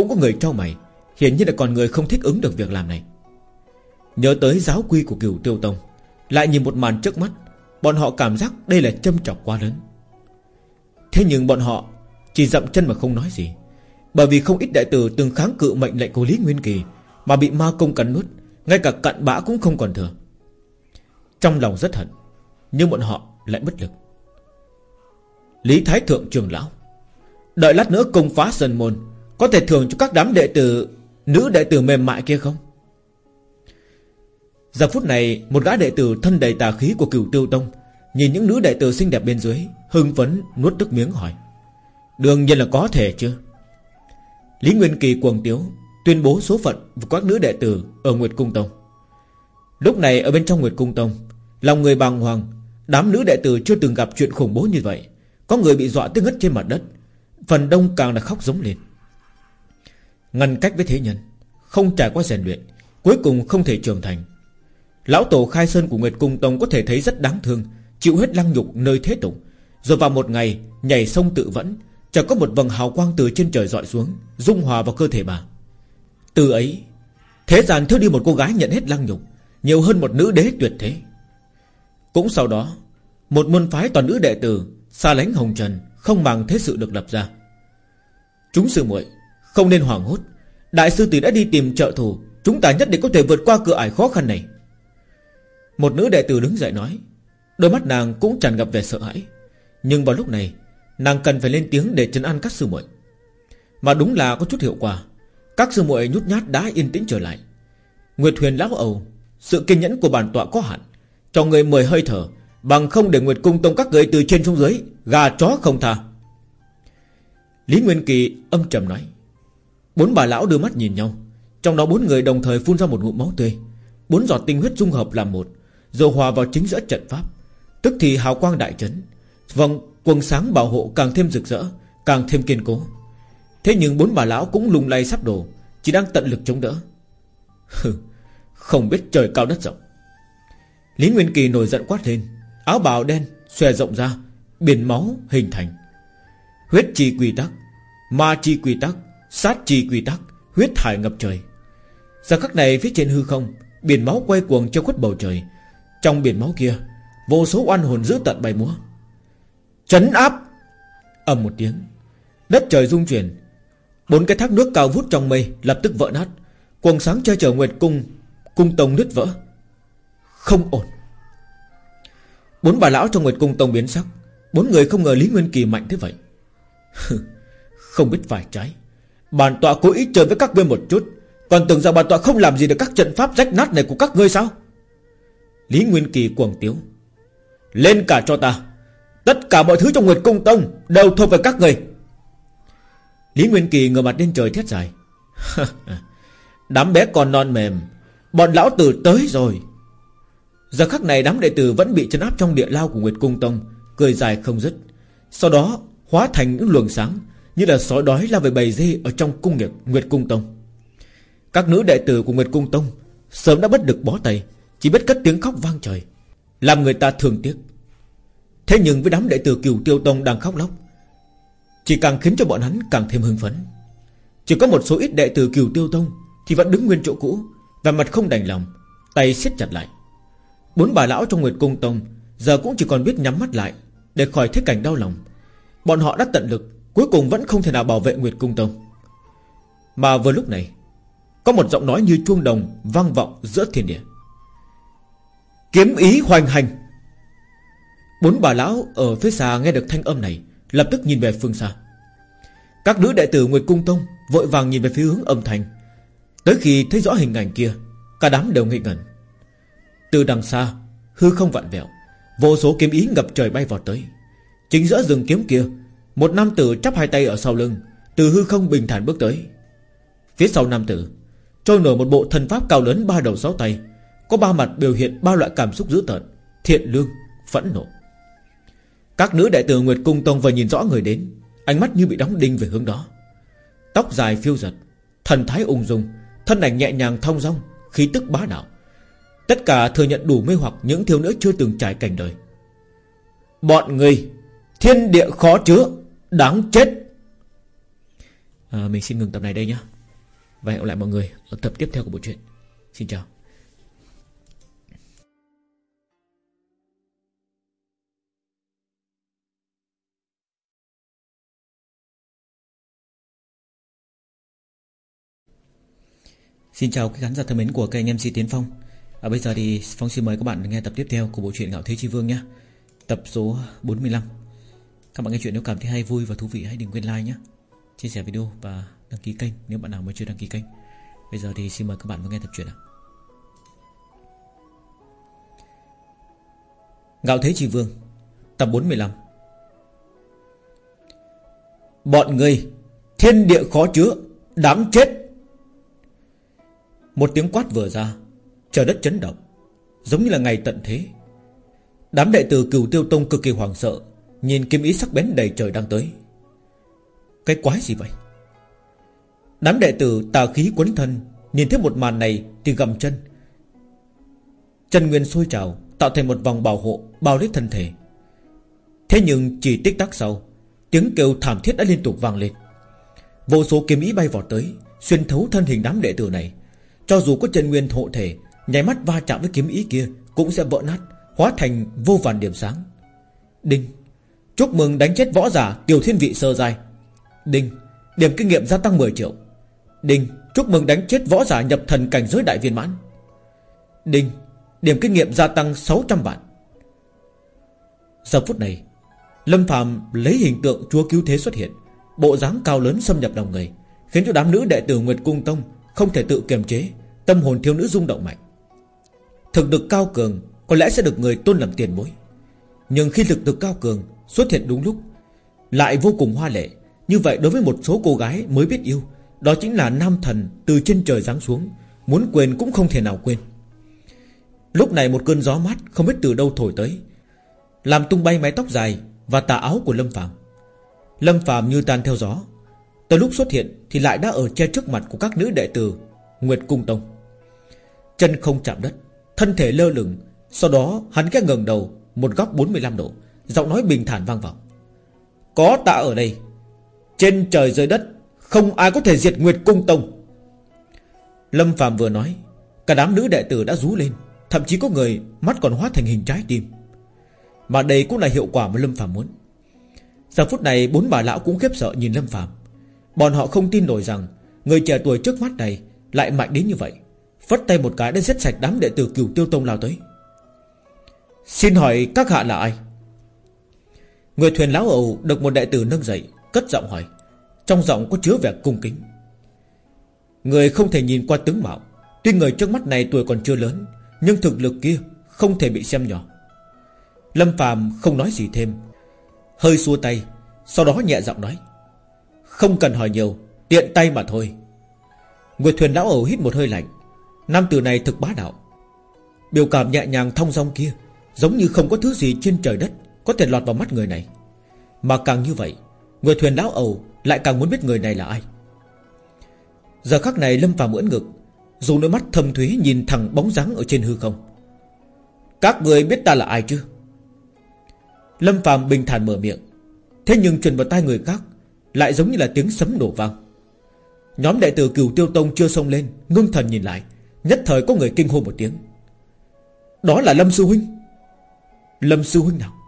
cũng có người trao mày, Hiển nhiên là còn người không thích ứng được việc làm này. Nhớ tới giáo quy của Kiều Tiêu Tông, Lại nhìn một màn trước mắt, Bọn họ cảm giác đây là châm chọc quá lớn. Thế nhưng bọn họ Chỉ dậm chân mà không nói gì, Bởi vì không ít đại tử từng kháng cự mệnh lệnh của Lý Nguyên Kỳ Mà bị ma công cắn nuốt, Ngay cả cặn bã cũng không còn thừa. Trong lòng rất hận, Nhưng bọn họ lại bất lực. Lý Thái Thượng trường lão, Đợi lát nữa công phá sân môn có thể thưởng cho các đám đệ tử, Nữ đệ tử mềm mại kia không? Giờ phút này, Một gã đệ tử thân đầy tà khí của cửu tiêu tông, Nhìn những nữ đệ tử xinh đẹp bên dưới, Hưng phấn, nuốt tức miếng hỏi. Đương nhiên là có thể chứ. Lý Nguyên Kỳ cuồng tiếu, Tuyên bố số phận của các nữ đệ tử Ở Nguyệt Cung Tông. Lúc này, ở bên trong Nguyệt Cung Tông, Lòng người bàng hoàng, Đám nữ đệ tử chưa từng gặp chuyện khủng bố như vậy. Có người bị dọa tới ngất trên mặt đất, Phần đông càng là khóc giống lên. Ngăn cách với thế nhân, Không trải qua rèn luyện, Cuối cùng không thể trưởng thành. Lão tổ khai sơn của Nguyệt Cung Tông có thể thấy rất đáng thương, Chịu hết lăng nhục nơi thế tục. Rồi vào một ngày, nhảy sông tự vẫn Chẳng có một vầng hào quang từ trên trời dọi xuống, Dung hòa vào cơ thể bà. Từ ấy, Thế gian thiếu đi một cô gái nhận hết lăng nhục, Nhiều hơn một nữ đế tuyệt thế. Cũng sau đó, Một môn phái toàn nữ đệ tử Xa lánh hồng trần, Không bằng thế sự được lập ra. Chúng sư muội không nên hoảng hốt. Đại sư tỷ đã đi tìm trợ thủ. Chúng ta nhất định có thể vượt qua cửa ải khó khăn này. Một nữ đệ tử đứng dậy nói. Đôi mắt nàng cũng tràn ngập vẻ sợ hãi. Nhưng vào lúc này, Nàng cần phải lên tiếng để trấn an các sư muội. Mà đúng là có chút hiệu quả. Các sư muội nhút nhát đã yên tĩnh trở lại. Nguyệt huyền lão ầu Sự kiên nhẫn của bản tọa có hạn. Cho người mời hơi thở, Bằng không để Nguyệt cung tông các người từ trên xuống dưới, Gà chó không tha. Lý Nguyên Kỳ âm trầm nói. Bốn bà lão đưa mắt nhìn nhau. Trong đó bốn người đồng thời phun ra một ngụm máu tươi. Bốn giọt tinh huyết dung hợp làm một, Rồi hòa vào chính giữa trận pháp. Tức thì hào quang đại trấn Vòng quần sáng bảo hộ càng thêm rực rỡ, Càng thêm kiên cố. Thế nhưng bốn bà lão cũng lung lay sắp đổ, Chỉ đang tận lực chống đỡ. Không biết trời cao đất rộng. Lý Nguyên Kỳ nổi giận quát lên, Áo bào đen xòe rộng ra, Biển máu hình thành. Huyết chi quy tắc, Ma chi quy tắc Sát chi quy tắc, Huyết hải ngập trời. Giờ khắc này phía trên hư không, Biển máu quay cuồng cho khuất bầu trời. Trong biển máu kia, Vô số oan hồn giữ tận bay múa. Chấn áp! Ầm một tiếng, Đất trời rung chuyển. Bốn cái thác nước cao vút trong mây Lập tức vỡ nát. Quần sáng che chở Nguyệt Cung Cung Tông nứt vỡ. Không ổn. Bốn bà lão trong Nguyệt Cung Tông biến sắc. Bốn người không ngờ Lý Nguyên Kỳ mạnh thế vậy. (laughs) Không biết phải trái. Bản tọa cố ý chơi với các ngươi một chút. Còn tưởng rằng bản tọa không làm gì được các trận pháp rách nát này của các ngươi sao? Lý Nguyên Kỳ cuồng tiếu. Lên cả cho ta. Tất cả mọi thứ trong Nguyệt Cung Tông Đều thuộc về các người Lý Nguyên Kỳ ngửa mặt lên trời thét dài. (laughs) Đám bé còn non mềm, Bọn lão tử tới rồi. Giờ khắc này đám đệ tử vẫn bị chấn áp trong địa lao của Nguyệt Cung Tông, Cười dài không dứt. Sau đó hóa thành những luồng sáng như là sói đói la về bầy dê Ở trong cung nghiệp Nguyệt Cung Tông. Các nữ đệ tử của Nguyệt Cung Tông Sớm đã bất được bó tay, Chỉ biết cất tiếng khóc vang trời, Làm người ta thương tiếc. Thế nhưng với đám đệ tử cửu tiêu tông đang khóc lóc, Chỉ càng khiến cho bọn hắn càng thêm hưng phấn. Chỉ có một số ít đệ tử cửu tiêu tông Thì vẫn đứng nguyên chỗ cũ Và mặt không đành lòng, Tay siết chặt lại. Bốn bà lão trong Nguyệt Cung Tông Giờ cũng chỉ còn biết nhắm mắt lại Để khỏi thế cảnh đau lòng. Bọn họ đã tận lực Cuối cùng vẫn không thể nào bảo vệ Nguyệt Cung Tông. Mà vừa lúc này, Có một giọng nói như chuông đồng vang vọng giữa thiên địa. Kiếm ý hoành hành. Bốn bà lão ở phía xa nghe được thanh âm này, Lập tức nhìn về phương xa. Các nữ đệ tử Nguyệt Cung Tông Vội vàng nhìn về phía hướng âm thanh. Tới khi thấy rõ hình ảnh kia, Cả đám đều nghi ngẩn. Từ đằng xa, Hư không vặn vẹo, Vô số kiếm ý ngập trời bay vọt tới. Chính giữa rừng kiếm kia một nam tử chắp hai tay ở sau lưng Từ hư không bình thản bước tới. Phía sau nam tử Trôi nổi một bộ thần pháp cao lớn ba đầu sáu tay Có ba mặt biểu hiện ba loại cảm xúc dữ tợn Thiện lương, phẫn nộ. Các nữ đại tử Nguyệt Cung Tông vừa nhìn rõ người đến Ánh mắt như bị đóng đinh về hướng đó. Tóc dài phiêu giật Thần thái ung dung Thân ảnh nhẹ nhàng thong dong Khí tức bá đạo. Tất cả thừa nhận đủ mê hoặc những thiếu nữ chưa từng trải cảnh đời. Bọn người Thiên địa khó chứa. Đáng chết. À, Mình xin ngừng tập này đây nhé Và hẹn gặp lại mọi người ở tập tiếp theo của bộ truyện. Xin chào. Xin chào các khán giả thân mến của kênh MC Tiến Phong. À, Bây giờ thì Phong xin mời các bạn nghe tập tiếp theo của bộ truyện Ngạo Thế Chi Vương nhé Tập số 45 các bạn nghe chuyện nếu cảm thấy hay, vui và thú vị, hãy đừng quên like nhé. Chia sẻ video và đăng ký kênh nếu bạn nào mới chưa đăng ký kênh. Bây giờ thì xin mời các bạn vào nghe tập truyện ạ Ngạo Thế Chi Vương, Tập 45 Bọn người, Thiên địa khó chứa Đáng chết. Một tiếng quát vừa ra, Trời đất chấn động, Giống như là ngày tận thế. Đám đệ tử cửu tiêu tông cực kỳ hoàng sợ Nhìn kiếm ý sắc bén đầy trời đang tới. Cái quái gì vậy? Đám đệ tử tà khí quấn thân, Nhìn thấy một màn này thì gầm chân. Chân nguyên sôi trào, Tạo thành một vòng bảo hộ, Bao lấy thân thể. Thế nhưng chỉ tích tắc sau, Tiếng kêu thảm thiết đã liên tục vang lên. Vô số kiếm ý bay vọt tới, Xuyên thấu thân hình đám đệ tử này. Cho dù có chân nguyên hộ thể, Nháy mắt va chạm với kiếm ý kia Cũng sẽ vỡ nát, Hóa thành vô vàn điểm sáng. Đinh! Chúc mừng đánh chết võ giả Tiểu thiên vị sơ giai. Đinh, Điểm kinh nghiệm gia tăng 10 triệu. Đinh, Chúc mừng đánh chết võ giả nhập thần cảnh giới đại viên mãn. Đinh, Điểm kinh nghiệm gia tăng 600 vạn. Giờ phút này, Lâm Phạm lấy hình tượng chúa cứu thế xuất hiện, Bộ dáng cao lớn xâm nhập lòng người, Khiến cho đám nữ đệ tử Nguyệt Cung Tông Không thể tự kiềm chế, Tâm hồn thiếu nữ rung động mạnh. Thực lực cao cường Có lẽ sẽ được người tôn làm tiền bối, Nhưng khi thực lực cao cường xuất hiện đúng lúc. Lại vô cùng hoa lệ. Như vậy đối với một số cô gái mới biết yêu, Đó chính là nam thần từ trên trời giáng xuống, Muốn quên cũng không thể nào quên. Lúc này một cơn gió mát Không biết từ đâu thổi tới, Làm tung bay mái tóc dài Và tà áo của Lâm Phạm Lâm Phạm như tan theo gió. Tới lúc xuất hiện thì lại đã ở che trước mặt của các nữ đệ tử, Nguyệt Cung Tông. Chân không chạm đất, Thân thể lơ lửng, Sau đó hắn cái ngẩng đầu, Một góc 45 độ. Giọng nói bình thản vang vọng. Có ta ở đây, Trên trời dưới đất, Không ai có thể diệt Nguyệt Cung Tông. Lâm Phạm vừa nói, Cả đám nữ đệ tử đã rú lên, Thậm chí có người mắt còn hóa thành hình trái tim. Mà đây cũng là hiệu quả mà Lâm Phạm muốn. Giờ phút này, bốn bà lão cũng khiếp sợ nhìn Lâm Phạm Bọn họ không tin nổi rằng Người trẻ tuổi trước mắt này Lại mạnh đến như vậy. Phất tay một cái đã giết sạch đám đệ tử cửu tiêu tông lao tới. Xin hỏi các hạ là ai? Người thuyền lão ẩu được một đệ tử nâng dậy, Cất giọng hỏi, Trong giọng có chứa vẻ cung kính. Người không thể nhìn qua tướng mạo, Tuy người trước mắt này tuổi còn chưa lớn, Nhưng thực lực kia không thể bị xem nhỏ. Lâm phàm không nói gì thêm, Hơi xua tay, Sau đó nhẹ giọng nói, Không cần hỏi nhiều, Tiện tay mà thôi. Người thuyền lão ẩu hít một hơi lạnh, Nam tử này thực bá đạo. Biểu cảm nhẹ nhàng thông dong kia Giống như không có thứ gì trên trời đất có thể lọt vào mắt người này. Mà càng như vậy, Người thuyền lão ẩu lại càng muốn biết người này là ai. Giờ khắc này Lâm Phạm ưỡn ngực, Dù đôi mắt thâm thúy nhìn thẳng bóng dáng ở trên hư không. Các người biết ta là ai chứ? Lâm Phạm bình thản mở miệng. Thế nhưng truyền vào tai người khác Lại giống như là tiếng sấm nổ vang. Nhóm đệ tử cửu tiêu tông chưa xông lên, Ngưng thần nhìn lại, Nhất thời có người kinh hô một tiếng. Đó là Lâm Sư Huynh. Lâm Sư Huynh nào?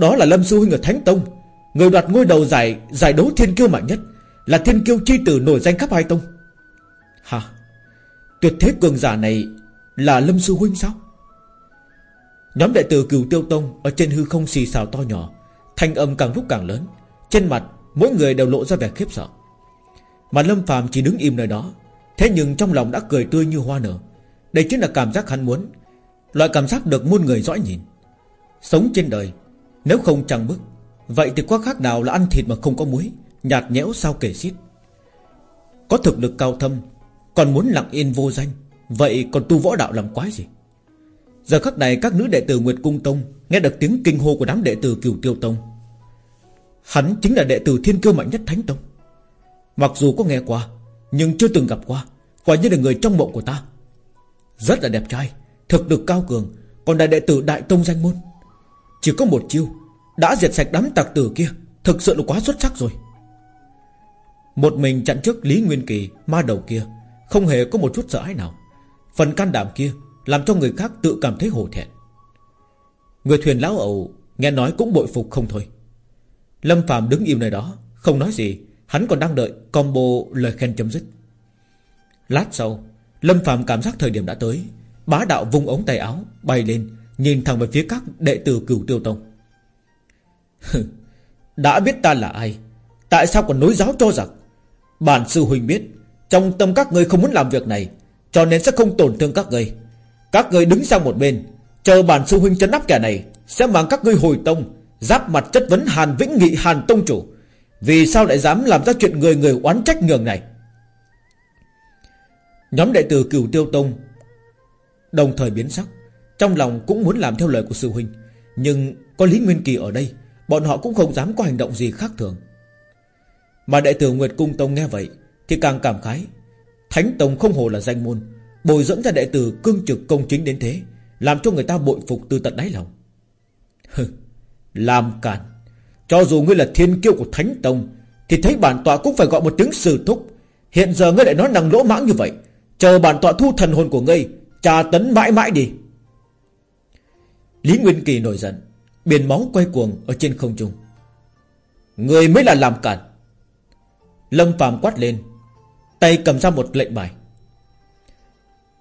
Đó là Lâm Sư Huynh ở Thánh Tông. Người đoạt ngôi đầu giải giải đấu thiên kiêu mạnh nhất, Là thiên kiêu chi tử nổi danh khắp hai tông. Hả? Tuyệt thế cường giả này Là Lâm Sư Huynh sao? Nhóm đệ tử cửu tiêu tông Ở trên hư không xì xào to nhỏ, Thanh âm càng lúc càng lớn, Trên mặt mỗi người đều lộ ra vẻ khiếp sợ. Mà Lâm phàm chỉ đứng im nơi đó, Thế nhưng trong lòng đã cười tươi như hoa nở. Đây chính là cảm giác hắn muốn, Loại cảm giác được muôn người dõi nhìn. Sống trên đời nếu không chẳng bức Vậy thì quá khác nào là ăn thịt mà không có muối, Nhạt nhẽo sao kể xiết? Có thực lực cao thâm, Còn muốn lặng yên vô danh, Vậy còn tu võ đạo làm quái gì? Giờ khắc này các nữ đệ tử Nguyệt Cung Tông Nghe được tiếng kinh hô của đám đệ tử Cửu Tiêu Tông. Hắn chính là đệ tử thiên kiêu mạnh nhất Thánh Tông. Mặc dù có nghe qua, Nhưng chưa từng gặp qua, Quả như là người trong mộng của ta. Rất là đẹp trai, Thực lực cao cường, Còn là đệ tử Đại Tông danh môn. Chỉ có một chiêu, Đã diệt sạch đám tặc tử kia, Thực sự là quá xuất sắc rồi. Một mình chặn trước Lý Nguyên Kỳ, Ma đầu kia, Không hề có một chút sợ hãi nào. Phần can đảm kia Làm cho người khác tự cảm thấy hổ thẹn. Người thuyền lão ẩu Nghe nói cũng bội phục không thôi. Lâm Phạm đứng im nơi đó, Không nói gì, Hắn còn đang đợi combo lời khen chấm dứt. Lát sau, Lâm Phạm cảm giác thời điểm đã tới, Bá đạo vung ống tay áo Bay lên Nhìn thẳng về phía các đệ tử cửu tiêu tông. (laughs) Đã biết ta là ai? Tại sao còn nối giáo cho giặc Bản sư huynh biết, Trong tâm các ngươi không muốn làm việc này, Cho nên sẽ không tổn thương các ngươi. Các ngươi đứng sang một bên, Chờ bản sư huynh chấn áp kẻ này, Sẽ mang các ngươi hồi tông, Giáp mặt chất vấn Hàn Vĩnh Nghị, Hàn Tông Chủ. Vì sao lại dám làm ra chuyện người người oán trách nhường này? Nhóm đệ tử cửu tiêu tông Đồng thời biến sắc. Trong lòng cũng muốn làm theo lời của sư huynh, Nhưng có Lý Nguyên Kỳ ở đây, Bọn họ cũng không dám có hành động gì khác thường. Mà đệ tử Nguyệt Cung Tông nghe vậy Thì càng cảm khái, Thánh Tông không hồ là danh môn, Bồi dẫn ra đệ tử cương trực công chính đến thế, Làm cho người ta bội phục từ tận đáy lòng. (laughs) Làm càn, Cho dù ngươi là thiên kiêu của Thánh Tông, Thì thấy bản tọa cũng phải gọi một tiếng sư thúc. Hiện giờ ngươi lại nói năng lỗ mãng như vậy, Chờ bản tọa thu thần hồn của ngươi Trà tấn mãi mãi đi. Lý Nguyên Kỳ nổi giận, Biển máu quay cuồng ở trên không trung. Người mới là làm cản Lâm phàm quát lên, Tay cầm ra một lệnh bài.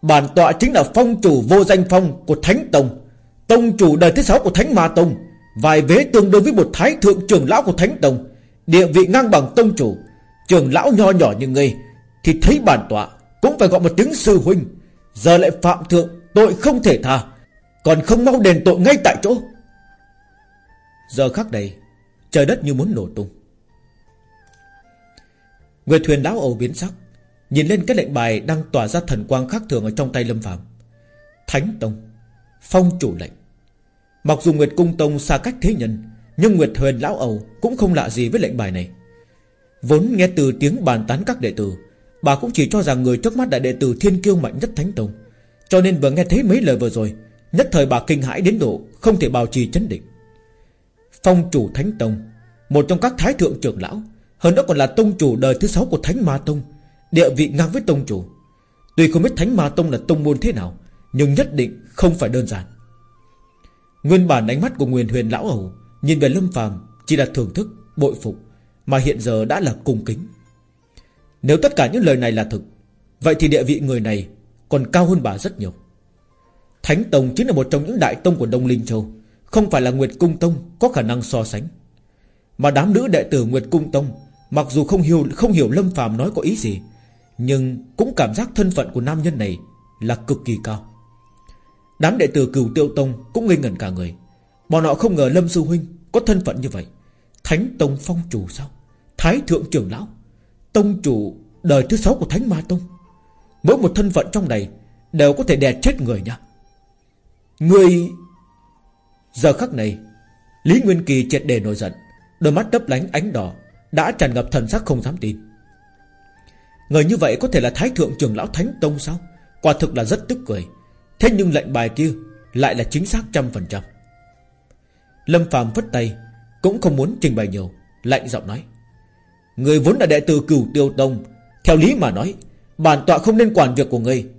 Bản tọa chính là phong chủ vô danh phong của Thánh Tông Tông chủ đời thứ sáu của Thánh Ma Tông, Vài vế tương đương với một thái thượng trưởng lão của Thánh Tông, Địa vị ngang bằng tông chủ. Trưởng lão nho nhỏ như ngươi, Thì thấy bản tọa Cũng phải gọi một tiếng sư huynh, Giờ lại phạm thượng, tội không thể tha. Còn không mau đền tội ngay tại chỗ. Giờ khắc đây Trời đất như muốn nổ tung. Người thuyền lão ẩu biến sắc, Nhìn lên cái lệnh bài đang tỏa ra thần quang khác thường ở trong tay Lâm Phạm Thánh Tông, Phong chủ lệnh. Mặc dù Nguyệt Cung Tông xa cách thế nhân, Nhưng Nguyệt Huyền Lão Âu Cũng không lạ gì với lệnh bài này. Vốn nghe từ tiếng bàn tán các đệ tử, Bà cũng chỉ cho rằng người trước mắt đại đệ tử thiên kiêu mạnh nhất Thánh Tông. Cho nên vừa nghe thấy mấy lời vừa rồi Nhất thời bà kinh hãi đến độ Không thể bảo trì chấn định. Phong chủ Thánh Tông Một trong các thái thượng trưởng lão Hơn nữa còn là tông chủ đời thứ sáu của Thánh Ma Tông Địa vị ngang với tông chủ. Tuy không biết Thánh Ma Tông là tông môn thế nào Nhưng nhất định không phải đơn giản. Nguyên bản ánh mắt của Nguyên Huyền Lão Hầu Nhìn về Lâm phàm Chỉ là thưởng thức, bội phục Mà hiện giờ đã là cung kính. Nếu tất cả những lời này là thực Vậy thì địa vị người này Còn cao hơn bà rất nhiều. Thánh Tông chính là một trong những đại tông của Đông Linh Châu, Không phải là Nguyệt Cung Tông Có khả năng so sánh. Mà đám nữ đệ tử Nguyệt Cung Tông, Mặc dù không hiểu không hiểu Lâm phàm nói có ý gì, Nhưng cũng cảm giác thân phận của nam nhân này Là cực kỳ cao. Đám đệ tử cửu tiêu tông cũng ngây ngẩn cả người. Bọn họ không ngờ Lâm Sư Huynh Có thân phận như vậy. Thánh Tông Phong Chủ sao? Thái Thượng Trưởng Lão, Tông Chủ đời thứ sáu của Thánh Ma Tông. Mỗi một thân phận trong này Đều có thể đè chết người nha. Người Giờ khắc này, Lý Nguyên Kỳ triệt đề nổi giận, Đôi mắt đấp lánh ánh đỏ, Đã tràn ngập thần sắc không dám tin. Người như vậy có thể là Thái Thượng Trưởng Lão Thánh Tông sao? Quả thực là rất tức cười. Thế nhưng lệnh bài kia Lại là chính xác trăm phần trăm. Lâm Phạm vất tay, Cũng không muốn trình bày nhiều, Lạnh giọng nói. Người vốn là đệ tử cửu tiêu tông, Theo lý mà nói, Bản tọa không nên quản việc của người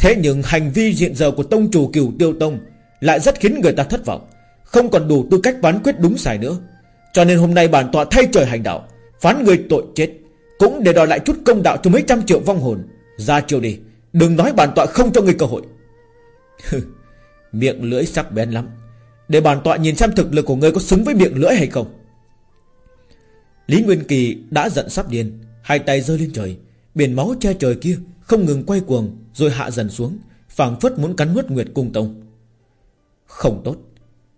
Thế nhưng hành vi hiện giờ của tông chủ cửu tiêu tông Lại rất khiến người ta thất vọng, Không còn đủ tư cách phán quyết đúng sai nữa. Cho nên hôm nay bản tọa thay trời hành đạo, Phán người tội chết, Cũng để đòi lại chút công đạo cho mấy trăm triệu vong hồn. Ra chiều đi, Đừng nói bản tọa không cho người cơ hội. Miệng lưỡi sắc bén lắm. Để bản tọa nhìn xem thực lực của ngươi có xứng với miệng lưỡi hay không. Lý Nguyên Kỳ đã giận sắp điên, Hai tay rơi lên trời, Biển máu che trời kia Không ngừng quay cuồng rồi hạ dần xuống, phảng phất muốn cắn nuốt Nguyệt Cung Tông. Không tốt.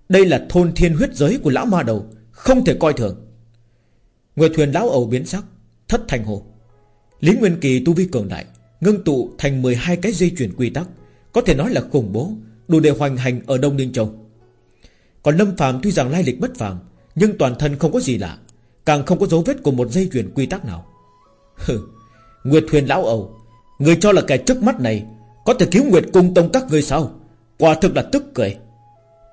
Đây là thôn thiên huyết giới của lão ma đầu, Không thể coi thường. Nguyệt thuyền lão ẩu biến sắc, Thất thành hồ. Lý Nguyên Kỳ tu vi cường đại, Ngưng tụ thành 12 cái dây chuyển quy tắc, Có thể nói là khủng bố, Đủ để hoành hành ở Đông Ninh Châu. Còn Lâm Phàm tuy rằng lai lịch bất phàm, Nhưng toàn thân không có gì lạ, Càng không có dấu vết của một dây chuyển quy tắc nào. Hừ, Nguyệt thuyền lão ẩu Người cho là kẻ trước mắt này Có thể cứu Nguyệt cung tông các ngươi sao? Quả thực là tức cười.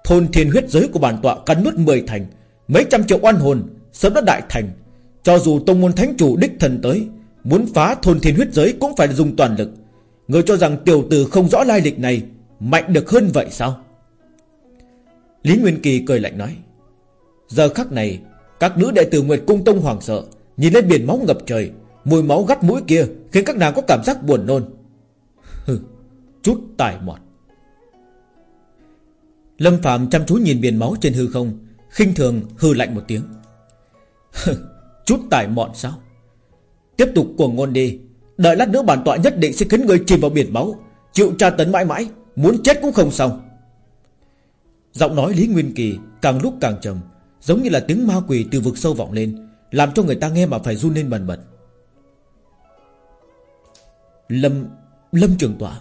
Thôn thiên huyết giới của bản tọa cắn nuốt 10 thành, Mấy trăm triệu oan hồn, Sớm đã đại thành. Cho dù tông môn thánh chủ đích thần tới, Muốn phá thôn thiên huyết giới cũng phải dùng toàn lực. Người cho rằng tiểu tử không rõ lai lịch này Mạnh được hơn vậy sao? Lý Nguyên Kỳ cười lạnh nói, Giờ khắc này, Các nữ đệ tử Nguyệt Cung Tông hoàng sợ, Nhìn lên biển máu ngập trời Mùi máu gắt mũi kia Khiến các nàng có cảm giác buồn nôn. Hừ, Chút tài mọt. Lâm Phạm chăm chú nhìn biển máu trên hư không, khinh thường hư lạnh một tiếng. Chút tài mọn sao? Tiếp tục cuồng ngôn đi, Đợi lát nữa bản tọa nhất định sẽ khiến người chìm vào biển máu, Chịu tra tấn mãi mãi, Muốn chết cũng không xong. Giọng nói Lý Nguyên Kỳ càng lúc càng trầm, Giống như là tiếng ma quỷ từ vực sâu vọng lên, Làm cho người ta nghe mà phải run lên bần bật. Lâm Lâm trường tọa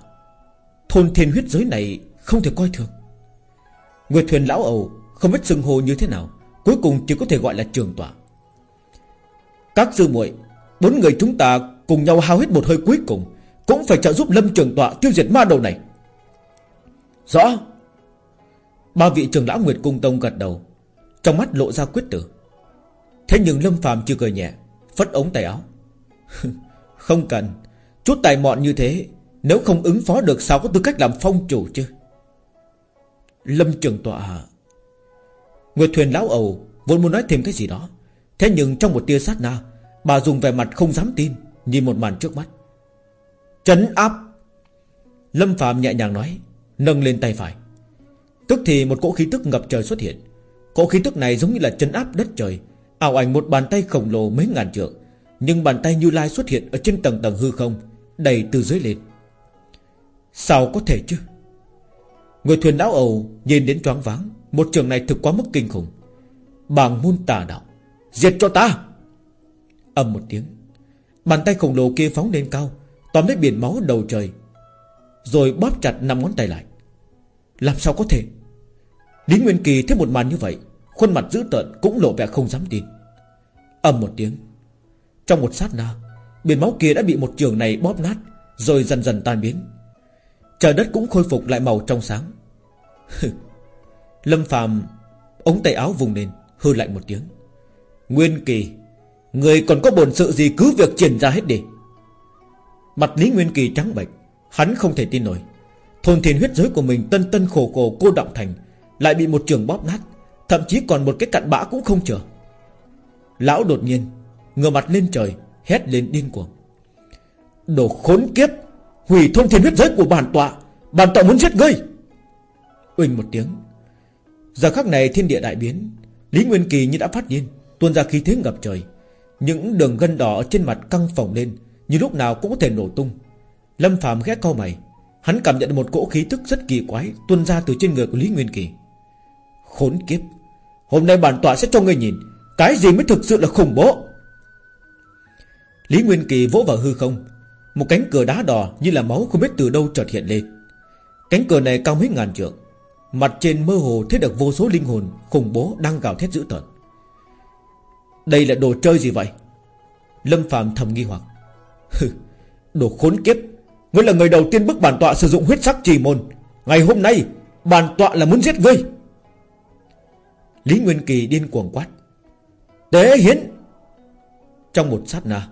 Thôn thiên huyết giới này không thể coi thường. Nguyệt thuyền lão ẩu Không biết xưng hô như thế nào, Cuối cùng chỉ có thể gọi là trường tọa Các sư muội, Bốn người chúng ta cùng nhau hao hết một hơi cuối cùng, Cũng phải trợ giúp Lâm trường tọa tiêu diệt ma đầu này. Rõ. Ba vị trường lão Nguyệt Cung Tông gật đầu, Trong mắt lộ ra quyết tử. Thế nhưng Lâm phàm chưa cười nhẹ, Phất ống tay áo. (laughs) Không cần Chút tài mọn như thế, Nếu không ứng phó được sao có tư cách làm phong chủ chứ? Lâm trường tọa Nguyệt thuyền lão ầu Vốn muốn nói thêm cái gì đó. Thế nhưng trong một tia sát na, Bà dùng vẻ mặt không dám tin, Nhìn một màn trước mắt. Chấn áp! Lâm Phạm nhẹ nhàng nói, Nâng lên tay phải. Tức thì một cỗ khí tức ngập trời xuất hiện. Cỗ khí tức này giống như là chấn áp đất trời, ảo ảnh một bàn tay khổng lồ mấy ngàn trượng, Nhưng bàn tay như lai xuất hiện Ở trên tầng tầng hư không. Đầy từ dưới lên. Sao có thể chứ? Người thuyền lão ầu nhìn đến choáng váng, Một trường này thực quá mức kinh khủng. Bàng môn tà đạo, Diệt cho ta! Âm một tiếng, Bàn tay khổng lồ kia phóng lên cao, Tóm lấy biển máu đầu trời, Rồi bóp chặt năm ngón tay lại. Làm sao có thể? Lý Nguyên Kỳ thấy một màn như vậy, Khuôn mặt dữ tợn cũng lộ vẻ không dám tin. Âm một tiếng, Trong một sát na Biển máu kia đã bị một trường này bóp nát, Rồi dần dần tan biến. Trời đất cũng khôi phục lại màu trong sáng. (laughs) Lâm phàm Ống tay áo vùng lên, Hư lạnh một tiếng. Nguyên Kỳ, Người còn có bổn sự gì cứ việc triển ra hết đi. Mặt Lý Nguyên Kỳ trắng bệch, Hắn không thể tin nổi. Thôn thiên huyết giới của mình tân tân khổ khổ cô động thành Lại bị một trường bóp nát, Thậm chí còn một cái cặn bã cũng không chờ Lão đột nhiên, Ngửa mặt lên trời Hét lên điên cuồng. Đồ khốn kiếp, Hủy thôn thiên huyết giới của bản tọa Bản tọa muốn giết ngươi. Uỳnh một tiếng. Giờ khắc này thiên địa đại biến, Lý Nguyên Kỳ như đã phát điên, Tuôn ra khí thế ngập trời. Những đường gân đỏ trên mặt căng phồng lên, Như lúc nào cũng có thể nổ tung. Lâm Phạm ghé cau mày. Hắn cảm nhận một cỗ khí tức rất kỳ quái Tuôn ra từ trên người của Lý Nguyên Kỳ. Khốn kiếp. Hôm nay bản tọa sẽ cho ngươi nhìn. Cái gì mới thực sự là khủng bố? Lý Nguyên Kỳ vỗ vào hư không. Một cánh cửa đá đỏ như là máu không biết từ đâu chợt hiện lên. Cánh cửa này cao mấy ngàn trượng. Mặt trên mơ hồ thấy được vô số linh hồn Khủng bố đang gào thét dữ tợn. Đây là đồ chơi gì vậy? Lâm Phạm thầm nghi hoặc. Đồ khốn kiếp. Ngươi là người đầu tiên bức bản tọa sử dụng huyết sắc trì môn. Ngày hôm nay, Bản tọa là muốn giết ngươi. Lý Nguyên Kỳ điên cuồng quát. Tế hiến! Trong một sát na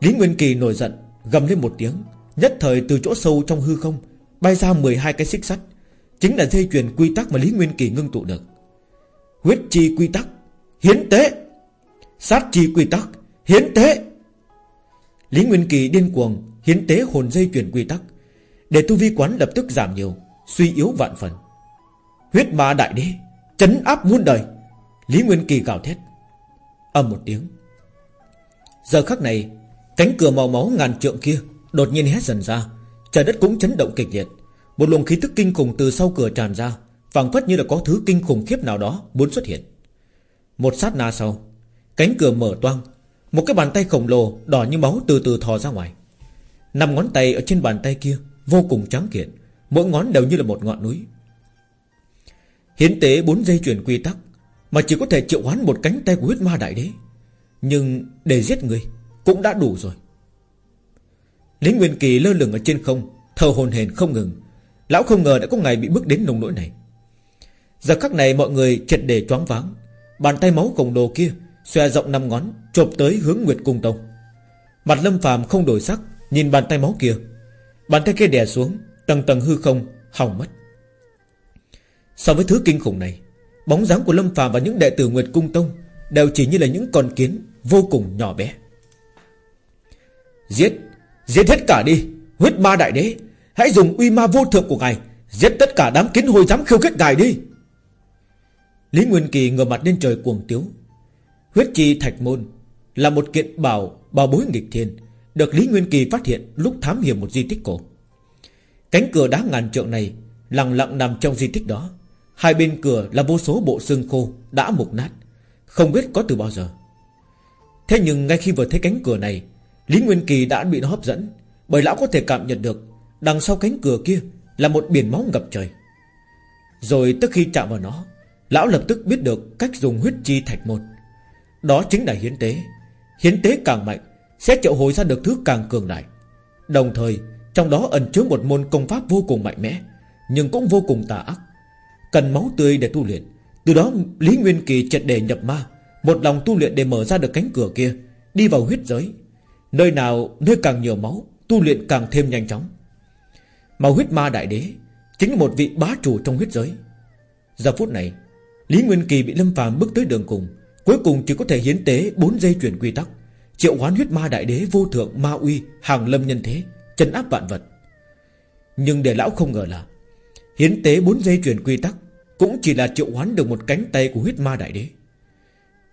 Lý Nguyên Kỳ nổi giận, Gầm lên một tiếng, Nhất thời từ chỗ sâu trong hư không Bay ra 12 cái xích sắt. Chính là dây chuyền quy tắc mà Lý Nguyên Kỳ ngưng tụ được. Huyết chi quy tắc, Hiến tế. Sát chi quy tắc, Hiến tế. Lý Nguyên Kỳ điên cuồng Hiến tế hồn dây chuyền quy tắc, Để tu vi quán lập tức giảm nhiều, Suy yếu vạn phần. Huyết ma đại đế, Chấn áp muôn đời. Lý Nguyên Kỳ gào thét Âm một tiếng. Giờ khắc này Cánh cửa màu máu ngàn trượng kia Đột nhiên hét dần ra. Trời đất cũng chấn động kịch liệt. Một luồng khí tức kinh khủng từ sau cửa tràn ra, phảng phất như là có thứ kinh khủng khiếp nào đó Muốn xuất hiện. Một sát na sau, Cánh cửa mở toang, Một cái bàn tay khổng lồ đỏ như máu từ từ thò ra ngoài. Năm ngón tay ở trên bàn tay kia Vô cùng trắng kiện, Mỗi ngón đều như là một ngọn núi. Hiến tế bốn dây chuyển quy tắc Mà chỉ có thể triệu hoán một cánh tay của huyết ma đại đế. Nhưng để giết người cũng đã đủ rồi. Lý Nguyên Kỳ lơ lửng ở trên không Thờ hồn hền không ngừng. Lão không ngờ đã có ngày bị bước đến nông nỗi này. Giờ khắc này mọi người chật để choáng váng. Bàn tay máu khổng đồ kia Xòe rộng năm ngón, Chộp tới hướng Nguyệt Cung Tông. Mặt lâm phàm không đổi sắc, Nhìn bàn tay máu kia. Bàn tay kia đè xuống, Tầng tầng hư không, Hỏng mất. So với thứ kinh khủng này, Bóng dáng của Lâm phàm và những đệ tử Nguyệt Cung Tông Đều chỉ như là những con kiến Vô cùng nhỏ bé. Giết. Giết hết cả đi. Huyết ma đại đế, Hãy dùng uy ma vô thượng của ngài Giết tất cả đám kiến hồi dám khiêu khích ngài đi. Lý Nguyên Kỳ ngửa mặt lên trời cuồng tiếu. Huyết chi thạch môn Là một kiện bảo bảo bối nghịch thiên, Được Lý Nguyên Kỳ phát hiện Lúc thám hiểm một di tích cổ. Cánh cửa đá ngàn trượng này Lặng lặng nằm trong di tích đó. Hai bên cửa là vô số bộ xương khô Đã mục nát, Không biết có từ bao giờ. Thế nhưng ngay khi vừa thấy cánh cửa này Lý Nguyên Kỳ đã bị nó hấp dẫn, Bởi lão có thể cảm nhận được Đằng sau cánh cửa kia là một biển máu ngập trời. Rồi tức khi chạm vào nó, Lão lập tức biết được cách dùng huyết chi thạch một. Đó chính là hiến tế. Hiến tế càng mạnh, Sẽ triệu hồi ra được thứ càng cường đại. Đồng thời, trong đó ẩn chứa một môn công pháp vô cùng mạnh mẽ, Nhưng cũng vô cùng tà ác. Cần máu tươi để tu luyện. Từ đó, Lý Nguyên Kỳ triệt để nhập ma, Một lòng tu luyện để mở ra được cánh cửa kia, Đi vào huyết giới. Nơi nào, nơi càng nhiều máu, Tu luyện càng thêm nhanh chóng. Mà huyết ma đại đế Chính là một vị bá chủ trong huyết giới. Giờ phút này, Lý Nguyên Kỳ bị Lâm phàm bước tới đường cùng, Cuối cùng chỉ có thể hiến tế bốn dây chuyển quy tắc, Triệu hoán huyết ma đại đế vô thượng, ma uy, Hàng lâm nhân thế, Chân áp vạn vật. Nhưng để lão không ngờ là, Hiến tế bốn dây chuyển quy tắc Cũng chỉ là triệu hoán được một cánh tay của huyết ma đại đế.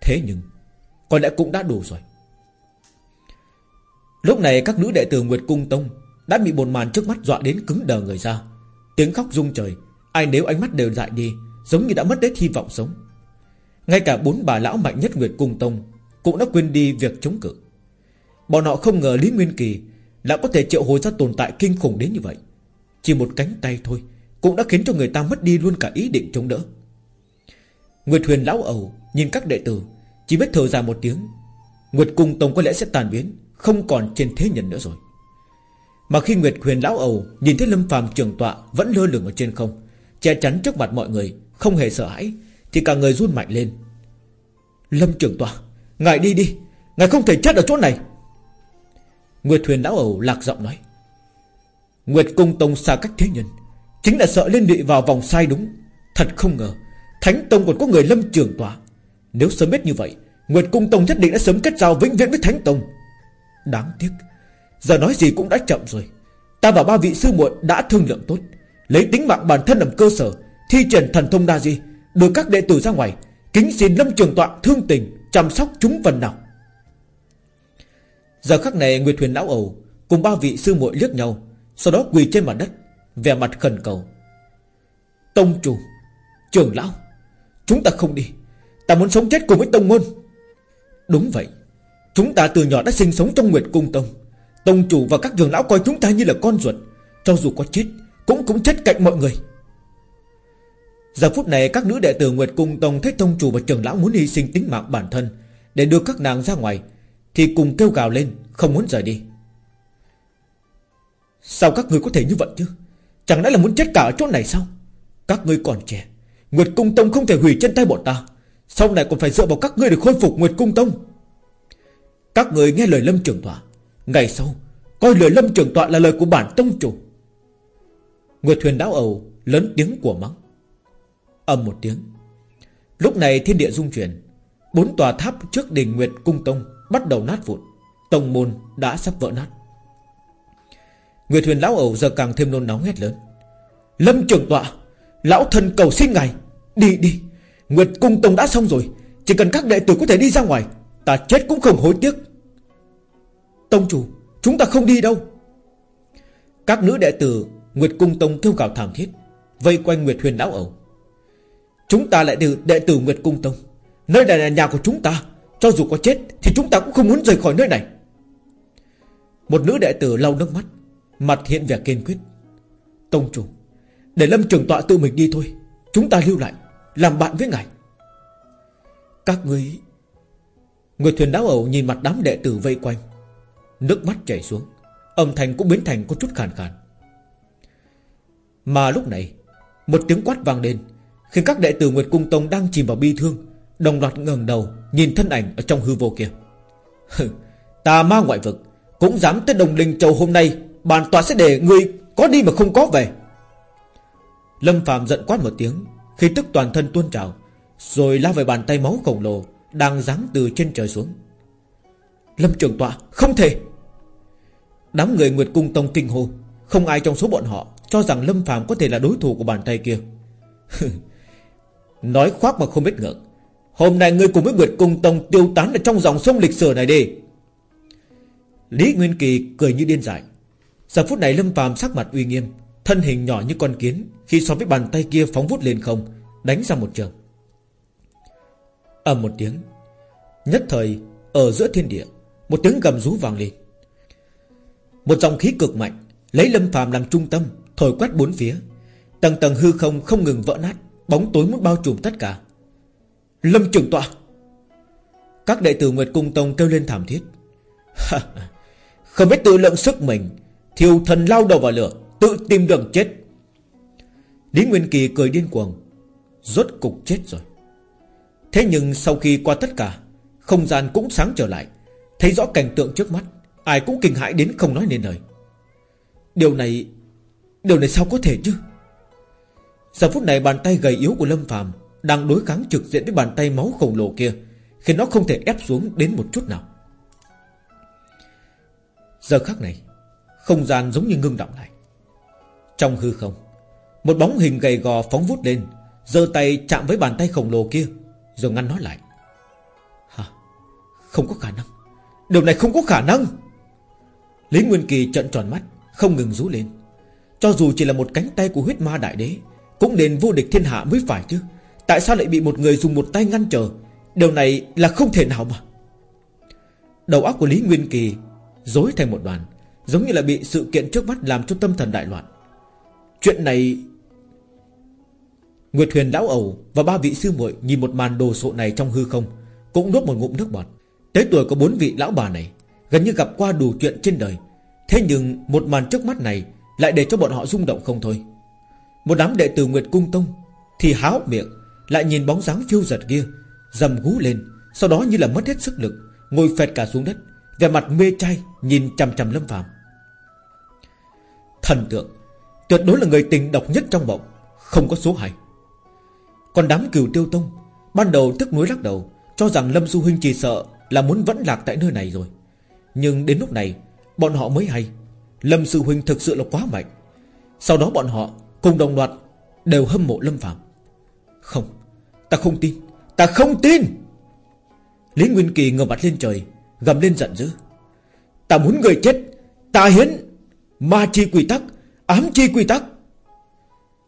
Thế nhưng, Có lẽ cũng đã đủ rồi. Lúc này các nữ đệ tử Nguyệt Cung Tông Đã bị bồn màn trước mắt dọa đến cứng đờ người ra. Tiếng khóc rung trời, Ai nếu ánh mắt đều dại đi, Giống như đã mất hết hy vọng sống. Ngay cả bốn bà lão mạnh nhất Nguyệt Cung Tông Cũng đã quên đi việc chống cự. Bọn họ không ngờ Lý Nguyên Kỳ Đã có thể triệu hồi ra tồn tại kinh khủng đến như vậy. Chỉ một cánh tay thôi Cũng đã khiến cho người ta mất đi luôn cả ý định chống đỡ. Nguyệt Huyền lão ẩu Nhìn các đệ tử, Chỉ biết thở dài một tiếng. Nguyệt Cung Tông có lẽ sẽ tàn biến không còn trên thế nhân nữa rồi. Mà khi Nguyệt Huyền lão ầu Nhìn thấy Lâm phàm trường tọa Vẫn lơ lửng ở trên không, Che chắn trước mặt mọi người, Không hề sợ hãi, Thì cả người run mạnh lên. Lâm trường tọa, Ngài đi đi, Ngài không thể chết ở chỗ này. Nguyệt Huyền lão ầu lạc giọng nói. Nguyệt Cung Tông xa cách thế nhân, Chính là sợ liên lụy vào vòng sai đúng. Thật không ngờ, Thánh Tông còn có người lâm trường tòa Nếu sớm biết như vậy, Nguyệt Cung Tông nhất định đã sớm kết giao vĩnh viễn với Thánh Tông. Đáng tiếc. Giờ nói gì cũng đã chậm rồi. Ta và ba vị sư muội đã thương lượng tốt. Lấy tính mạng bản thân làm cơ sở, Thi triển thần thông đa di Đưa các đệ tử ra ngoài, Kính xin lâm trường tọa thương tình, Chăm sóc chúng phần nào. Giờ khắc này Nguyệt Huyền Lão Ẩu Cùng ba vị sư muội liếc nhau, Sau đó quỳ trên mặt đất, Vẻ mặt khẩn cầu. Tông chủ, Trưởng lão, Chúng ta không đi. Ta muốn sống chết cùng với tông môn. Đúng vậy. Chúng ta từ nhỏ đã sinh sống trong Nguyệt Cung Tông. Tông chủ và các trưởng lão coi chúng ta như là con ruột. Cho dù có chết, Cũng cũng chết cạnh mọi người. Giờ phút này, các nữ đệ tử Nguyệt Cung Tông Thấy tông chủ và trưởng lão muốn hy sinh tính mạng bản thân, Để đưa các nàng ra ngoài, Thì cùng kêu gào lên, Không muốn rời đi. Sao các người có thể như vậy chứ? Chẳng lẽ là muốn chết cả ở chỗ này sao? Các ngươi còn trẻ, Nguyệt Cung Tông không thể hủy chân tay bọn ta. Sau này còn phải dựa vào các ngươi để khôi phục Nguyệt Cung Tông. Các người nghe lời Lâm Trường tọa. Ngày sau, Coi lời lâm trưởng tọa là lời của bản tông chủ. Nguyệt thuyền đáo ầu Lớn tiếng của mắng. Âm một tiếng. Lúc này thiên địa rung chuyển. Bốn tòa tháp trước đỉnh Nguyệt Cung Tông Bắt đầu nát vụn. Tông môn đã sắp vỡ nát. Nguyệt thuyền lão ẩu giờ càng thêm nôn nóng hét lớn. Lâm trưởng tọa, Lão thần cầu xin ngài, Đi đi. Nguyệt Cung Tông đã xong rồi, Chỉ cần các đệ tử có thể đi ra ngoài, Ta chết cũng không hối tiếc. Tông chủ, Chúng ta không đi đâu. Các nữ đệ tử Nguyệt Cung Tông kêu gào thảm thiết, Vây quanh Nguyệt Huyền Lão Ẩu. Chúng ta lại đều đệ tử Nguyệt Cung Tông. Nơi này là nhà của chúng ta. Cho dù có chết Thì chúng ta cũng không muốn rời khỏi nơi này. Một nữ đệ tử lau nước mắt, Mặt hiện vẻ kiên quyết. Tông chủ, Để Lâm Trường Tọa tự mình đi thôi. Chúng ta lưu lại, Làm bạn với ngài. Các ngươi người thuyền đáo ẩu nhìn mặt đám đệ tử vây quanh. Nước mắt chảy xuống. Âm thanh cũng biến thành có chút khàn khàn. Mà lúc này, Một tiếng quát vang lên Khi các đệ tử Nguyệt Cung Tông đang chìm vào bi thương, Đồng loạt ngẩng đầu, Nhìn thân ảnh ở trong hư vô kia. Ta ma ngoại vực, Cũng dám tới đồng linh châu hôm nay Bản tòa sẽ để người có đi mà không có về. Lâm Phạm giận quát một tiếng, Khi tức toàn thân tuôn trào, Rồi lao về bàn tay máu khổng lồ Đang giáng từ trên trời xuống. Lâm trường tọa, không thể. Đám người Nguyệt Cung Tông kinh hô. Không ai trong số bọn họ Cho rằng Lâm Phạm có thể là đối thủ của bàn tay kia. (laughs) Nói khoác mà không biết ngượng Hôm nay ngươi cùng với Nguyệt Cung Tông Tiêu tán ở trong dòng sông lịch sử này đi. Lý Nguyên Kỳ cười như điên dại. Giờ phút này Lâm Phạm sắc mặt uy nghiêm, Thân hình nhỏ như con kiến, Khi so với bàn tay kia phóng vút lên không, Đánh ra một trường. Ầm một tiếng. Nhất thời, ở giữa thiên địa một tiếng gầm rú vang lên. Một dòng khí cực mạnh Lấy Lâm phàm làm trung tâm, Thổi quét bốn phía. Tầng tầng hư không không ngừng vỡ nát, Bóng tối muốn bao trùm tất cả. Lâm trưởng tọa! Các đệ tử Nguyệt Cung Tông kêu lên thảm thiết. Không biết tự lượng sức mình, Thiêu thần lao đầu vào lửa, Tự tìm đường chết. Lý Nguyên Kỳ cười điên cuồng. Rốt cục chết rồi. Thế nhưng sau khi qua tất cả, Không gian cũng sáng trở lại. Thấy rõ cảnh tượng trước mắt, Ai cũng kinh hãi đến không nói nên lời. Điều này Điều này sao có thể chứ? Giờ phút này bàn tay gầy yếu của Lâm Phàm Đang đối kháng trực diện với bàn tay máu khổng lồ kia, Khiến nó không thể ép xuống đến một chút nào. Giờ khắc này, Không gian giống như ngưng động lại. Trong hư không, Một bóng hình gầy gò phóng vút lên, giơ tay chạm với bàn tay khổng lồ kia, Rồi ngăn nó lại. Hả? Không có khả năng. Điều này không có khả năng. Lý Nguyên Kỳ trận tròn mắt, Không ngừng rú lên. Cho dù chỉ là một cánh tay của huyết ma đại đế, Cũng nên vô địch thiên hạ mới phải chứ. Tại sao lại bị một người dùng một tay ngăn trở? Điều này là không thể nào mà. Đầu óc của Lý Nguyên Kỳ Dối thành một đoàn, Giống như là bị sự kiện trước mắt làm cho tâm thần đại loạn. Chuyện này, Nguyệt Huyền Lão Ẩu Và ba vị sư muội nhìn một màn đồ sộ này trong hư không, Cũng nuốt một ngụm nước bọt. Tới tuổi của bốn vị lão bà này, Gần như gặp qua đủ chuyện trên đời. Thế nhưng một màn trước mắt này Lại để cho bọn họ rung động không thôi. Một đám đệ tử Nguyệt Cung Tông Thì háo miệng, Lại nhìn bóng dáng phiêu giật kia, Dầm gú lên, Sau đó như là mất hết sức lực, Ngồi phẹt cả xuống đất Về mặt mê trai, Nhìn chằm chằm Lâm phàm. Thần tượng, Tuyệt đối là người tình độc nhất trong bọn, Không có số hay Còn đám cừu tiêu tông, Ban đầu tức nuối lắc đầu, Cho rằng Lâm Du Huynh chỉ sợ là muốn vẫn lạc tại nơi này rồi. Nhưng đến lúc này, Bọn họ mới hay. Lâm Sư Huynh thực sự là quá mạnh. Sau đó bọn họ cùng đồng loạt Đều hâm mộ Lâm Phạm Không, Ta không tin, Ta không tin! Lý Nguyên Kỳ ngờ mặt lên trời, Gầm lên giận dữ. Ta muốn người chết, Ta hiến Ma chi quy tắc, Ám chi quy tắc.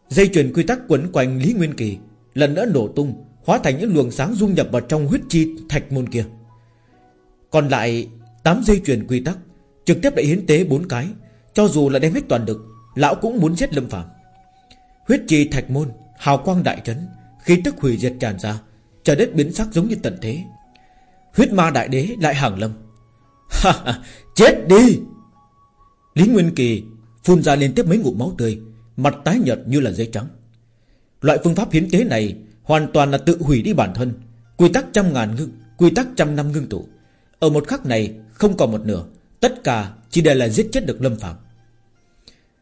Dây chuyền quy tắc quấn quanh Lý Nguyên Kỳ Lần nữa nổ tung, Hóa thành những luồng sáng dung nhập vào trong huyết chi thạch môn kia. Còn lại tám dây chuyền quy tắc, Trực tiếp đại hiến tế bốn cái. Cho dù là đem hết toàn lực, Lão cũng muốn giết Lâm Phạm Huyết chi thạch môn, Hào quang đại trấn Khi tức hủy diệt tràn ra, Trời đất biến sắc giống như tận thế. Huyết ma đại đế lại hàng lâm. Ha ha, Chết đi! Lý Nguyên Kỳ phun ra liên tiếp mấy ngụm máu tươi, Mặt tái nhợt như là giấy trắng. Loại phương pháp hiến tế này Hoàn toàn là tự hủy đi bản thân, Quy tắc trăm ngàn ngưng, Quy tắc trăm năm ngưng tụ. Ở một khắc này, không còn một nửa. Tất cả chỉ để là giết chết được Lâm Phạm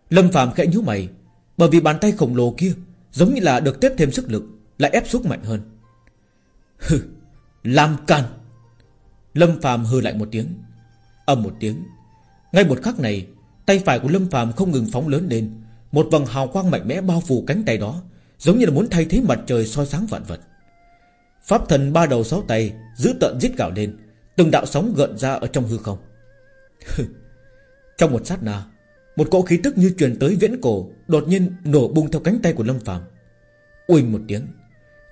Lâm Phạm khẽ nhíu mày, Bởi vì bàn tay khổng lồ kia Giống như là được tiếp thêm sức lực, Lại ép xuống mạnh hơn. Hừ, Làm can Lâm Phạm hừ lại một tiếng. Âm một tiếng. Ngay một khắc này, Tay phải của Lâm Phạm không ngừng phóng lớn lên. Một vầng hào quang mạnh mẽ bao phủ cánh tay đó, Giống như là muốn thay thế mặt trời soi sáng vạn vật. Pháp thần ba đầu sáu tay Giữ tận giết gạo lên. Từng đạo sóng gợn ra ở trong hư không. Trong một sát na, Một cỗ khí tức như truyền tới viễn cổ Đột nhiên nổ bung theo cánh tay của Lâm phàm. Uỳnh một tiếng,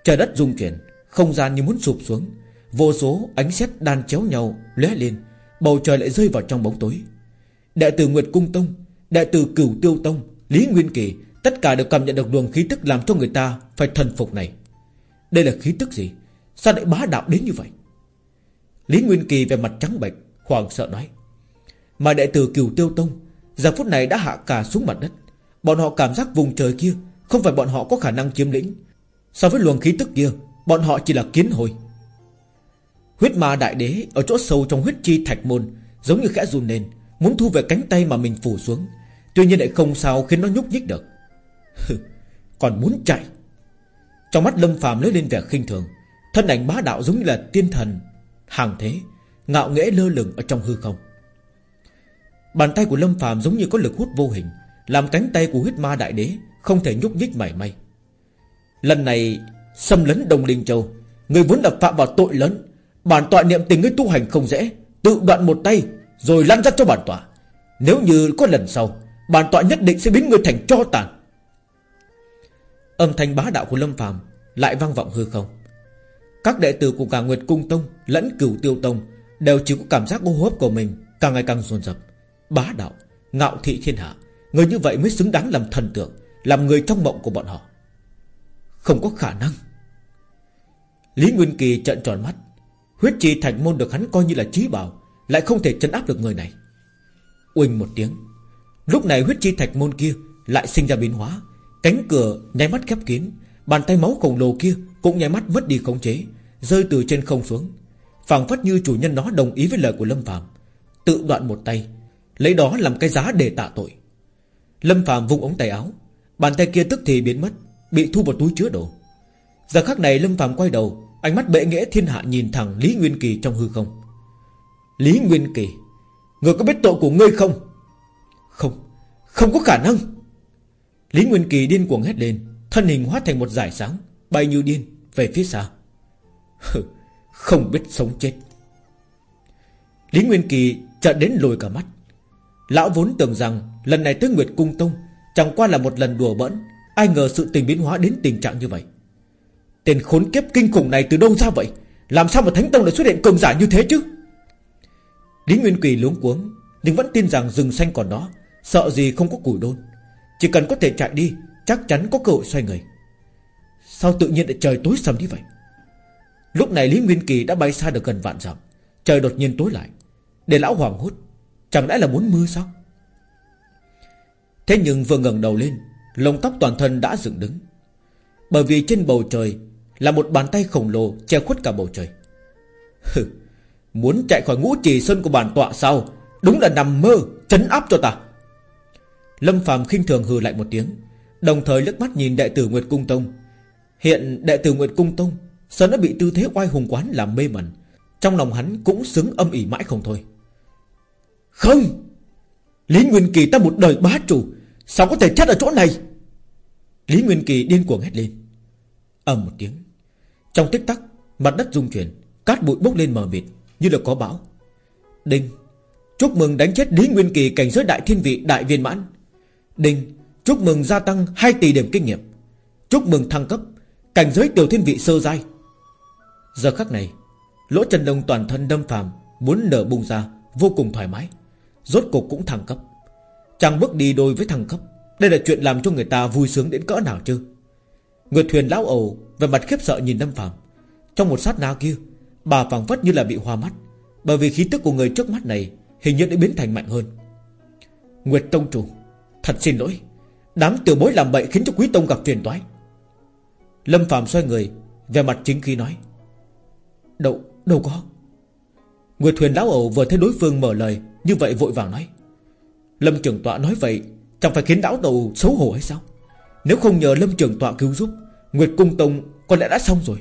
Trời đất rung chuyển, Không gian như muốn sụp xuống, Vô số ánh sét đan chéo nhau lóe lên, Bầu trời lại rơi vào trong bóng tối. Đệ tử Nguyệt Cung Tông, Đệ tử Cửu Tiêu Tông, Lý Nguyên Kỳ, Tất cả đều cảm nhận được luồng khí tức làm cho người ta Phải thần phục này. Đây là khí tức gì? Sao lại bá đạo đến như vậy? Lý Nguyên Kỳ về mặt trắng bệch Hoàng sợ nói. Mà đệ tử Cửu Tiêu Tông, Giờ phút này đã hạ cả xuống mặt đất. Bọn họ cảm giác vùng trời kia Không phải bọn họ có khả năng chiếm lĩnh. So với luồng khí tức kia, Bọn họ chỉ là kiến hồi. Huyết ma đại đế Ở chỗ sâu trong huyết chi thạch môn, Giống như khẽ run lên, Muốn thu về cánh tay mà mình phủ xuống. Tuy nhiên lại không sao khiến nó nhúc nhích được. Còn muốn chạy. Trong mắt Lâm phàm lấy lên vẻ khinh thường, Thân ảnh bá đạo giống như là tiên thần Hàng thế, Ngạo nghễ lơ lửng ở trong hư không. Bàn tay của Lâm phàm giống như có lực hút vô hình, Làm cánh tay của huyết ma đại đế Không thể nhúc nhích mảy may. Lần này, xâm lấn Đông Linh Châu, Người vốn đập phạm vào tội lớn, Bản tọa niệm tình ngươi tu hành không dễ, Tự đoạn một tay, Rồi lăn ra cho bản tọa. Nếu như có lần sau, Bản tọa nhất định sẽ biến ngươi thành cho tàn. Âm thanh bá đạo của Lâm phàm Lại vang vọng hư không. Các đệ tử của cả Nguyệt Cung Tông Lẫn Cửu Tiêu Tông Đều chỉ có cảm giác hô hấp của mình Càng ngày càng dồn dập Bá đạo, ngạo thị thiên hạ Người như vậy mới xứng đáng làm thần tượng Làm người trong mộng của bọn họ. Không có khả năng. Lý Nguyên Kỳ trợn tròn mắt. Huyết trì thành môn được hắn coi như là trí bảo Lại không thể chân áp được người này. Uỳnh một tiếng. Lúc này huyết chi thạch môn kia Lại sinh ra biến hóa. Cánh cửa nháy mắt khép kín Bàn tay máu khổng lồ kia cũng nháy mắt mất đi khống chế. Rơi từ trên không xuống. Phảng phất như chủ nhân nó đồng ý với lời của Lâm Phạm Tự đoạn một tay, Lấy đó làm cái giá để tạ tội. Lâm Phạm vung ống tay áo, Bàn tay kia tức thì biến mất, Bị thu vào túi chứa đồ. Giờ khắc này Lâm Phạm quay đầu, Ánh mắt bệ nghĩa thiên hạ nhìn thẳng Lý Nguyên Kỳ trong hư không. Lý Nguyên Kỳ, Người có biết tội của ngươi không? Không Không có khả năng. Lý Nguyên Kỳ điên cuồng hét lên, Thân hình hóa thành một giải sáng, Bay như điên về phía xa. Không biết sống chết. Lý Nguyên Kỳ chợt đến lùi cả mắt. Lão vốn tưởng rằng Lần này tới Nguyệt Cung Tông Chẳng qua là một lần đùa bỡn, Ai ngờ sự tình biến hóa đến tình trạng như vậy. Tên khốn kiếp kinh khủng này từ đâu ra vậy? Làm sao mà Thánh Tông lại xuất hiện cường giả như thế chứ? Lý Nguyên Kỳ luống cuống, Nhưng vẫn tin rằng rừng xanh còn đó, Sợ gì không có củi đôn. Chỉ cần có thể chạy đi, Chắc chắn có cơ hội xoay người. Sao tự nhiên lại trời tối sầm như vậy? Lúc này Lý Nguyên Kỳ đã bay xa được gần vạn dặm. Trời đột nhiên tối lại. Để lão hoàng hốt, Chẳng lẽ là muốn mưa sao? Thế nhưng vừa ngẩng đầu lên, Lông tóc toàn thân đã dựng đứng. Bởi vì trên bầu trời Là một bàn tay khổng lồ che khuất cả bầu trời. Hừ, Muốn chạy khỏi ngũ trì sơn của bản tọa sao? Đúng là nằm mơ Chấn áp cho ta. Lâm phàm khinh thường hừ lại một tiếng, Đồng thời liếc mắt nhìn đệ tử Nguyệt Cung Tông. Hiện đệ tử Nguyệt Cung Tông Sơn đã bị tư thế oai hùng quán làm mê mẩn. Trong lòng hắn cũng xứng âm ỉ mãi không thôi. Không Lý Nguyên Kỳ ta một đời bá chủ, Sao có thể chết ở chỗ này? Lý Nguyên Kỳ điên cuồng hét lên. Ầm một tiếng. Trong tích tắc, Mặt đất rung chuyển, Cát bụi bốc lên mờ mịt, Như là có bão. Đinh, Chúc mừng đánh chết Lý Nguyên Kỳ cảnh giới đại thiên vị, đại viên mãn. Đinh, Chúc mừng gia tăng 2 tỷ điểm kinh nghiệm. Chúc mừng thăng cấp, Cảnh giới tiểu thiên vị sơ giai. Giờ khắc này, Lỗ chân lông toàn thân đâm phàm, Muốn nở bung ra, Vô cùng thoải mái. Rốt cục cũng thăng cấp. Chàng bước đi đôi với thăng cấp. Đây là chuyện làm cho người ta vui sướng đến cỡ nào chứ? Người thuyền lão ầu Về mặt khiếp sợ nhìn đâm phàm. Trong một sát na kia, Bà phẳng phất như là bị hoa mắt. Bởi vì khí tức của người trước mắt này, Hình như đã biến thành mạnh hơn. Nguyệt Tông Chủ, Thật xin lỗi. Đám tiểu bối làm bậy khiến cho quý tông gặp phiền toái. Lâm Phạm xoay người Về mặt chính khi nói. Đâu, đâu có. Nguyệt Huyền Lão Ẩu vừa thấy đối phương mở lời Như vậy vội vàng nói. Lâm trưởng tọa nói vậy Chẳng phải khiến đảo đầu xấu hổ hay sao? Nếu không nhờ Lâm trưởng tọa cứu giúp Nguyệt Cung Tông có lẽ đã xong rồi.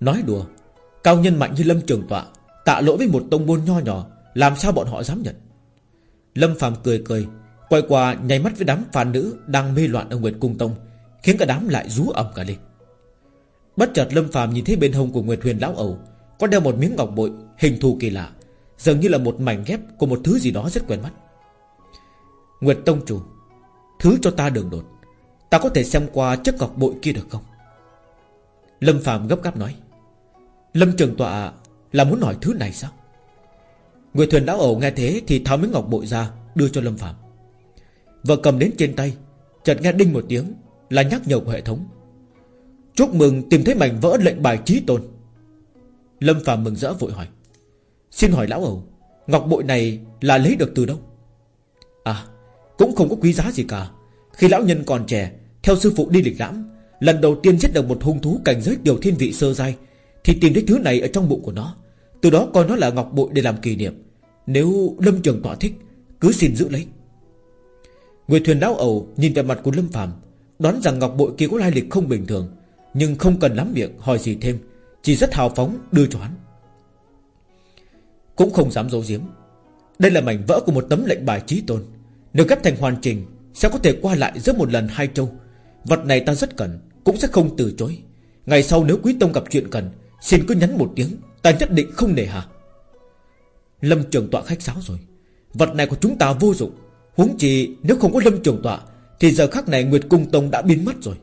Nói đùa Cao nhân mạnh như Lâm trưởng tọa Tạ lỗi với một tông môn nho nhỏ Làm sao bọn họ dám nhận? Lâm phàm cười cười Quay qua nháy mắt với đám phàn nữ Đang mê loạn ở Nguyệt Cung Tông Khiến cả đám lại rú ẩm cả lên. Bất chợt Lâm phàm nhìn thấy bên hông của Nguyệt Huyền Lão Ẩu, Có đeo một miếng ngọc bội, Hình thù kỳ lạ, Dường như là một mảnh ghép của một thứ gì đó rất quen mắt. Nguyệt Tông Chủ, Thứ cho ta đường đột, Ta có thể xem qua chiếc ngọc bội kia được không? Lâm phàm gấp gáp nói. Lâm Trường Tọa là muốn hỏi thứ này sao? Nguyệt Thuyền Lão Ẩu nghe thế Thì tháo miếng ngọc bội ra, Đưa cho Lâm Phạm Vợ cầm đến trên tay, Chợt nghe đinh một tiếng Là nhắc nhở của hệ thống. Chúc mừng tìm thấy mảnh vỡ lệnh bài trí tôn. Lâm Phạm mừng rỡ vội hỏi, Xin hỏi Lão Ẩu Ngọc bội này là lấy được từ đâu? À cũng không có quý giá gì cả. Khi lão nhân còn trẻ, Theo sư phụ đi lịch lãm, Lần đầu tiên giết được một hung thú cảnh giới điều thiên vị sơ giai, Thì tìm thấy thứ này ở trong bụng của nó. Từ đó coi nó là ngọc bội để làm kỷ niệm. Nếu Lâm Trường tỏa thích, Cứ xin giữ lấy. Người thuyền lão ẩu nhìn về mặt của Lâm Phạm Đoán rằng ngọc bội kia có lai lịch không bình thường nhưng không cần lắm miệng hỏi gì thêm, Chỉ rất hào phóng đưa cho hắn. Cũng không dám giấu giếm, Đây là mảnh vỡ của một tấm lệnh bài trí tôn. Nếu ghép thành hoàn chỉnh, Sẽ có thể qua lại giữa một lần hai châu. Vật này ta rất cần, Cũng sẽ không từ chối. Ngày sau nếu quý tông gặp chuyện cần, Xin cứ nhắn một tiếng, Ta nhất định không nề hà. Lâm trường tọa khách sáo rồi. Vật này của chúng ta vô dụng. Huống chi nếu không có lâm trường tọa, Thì giờ khắc này Nguyệt Cung Tông đã biến mất rồi.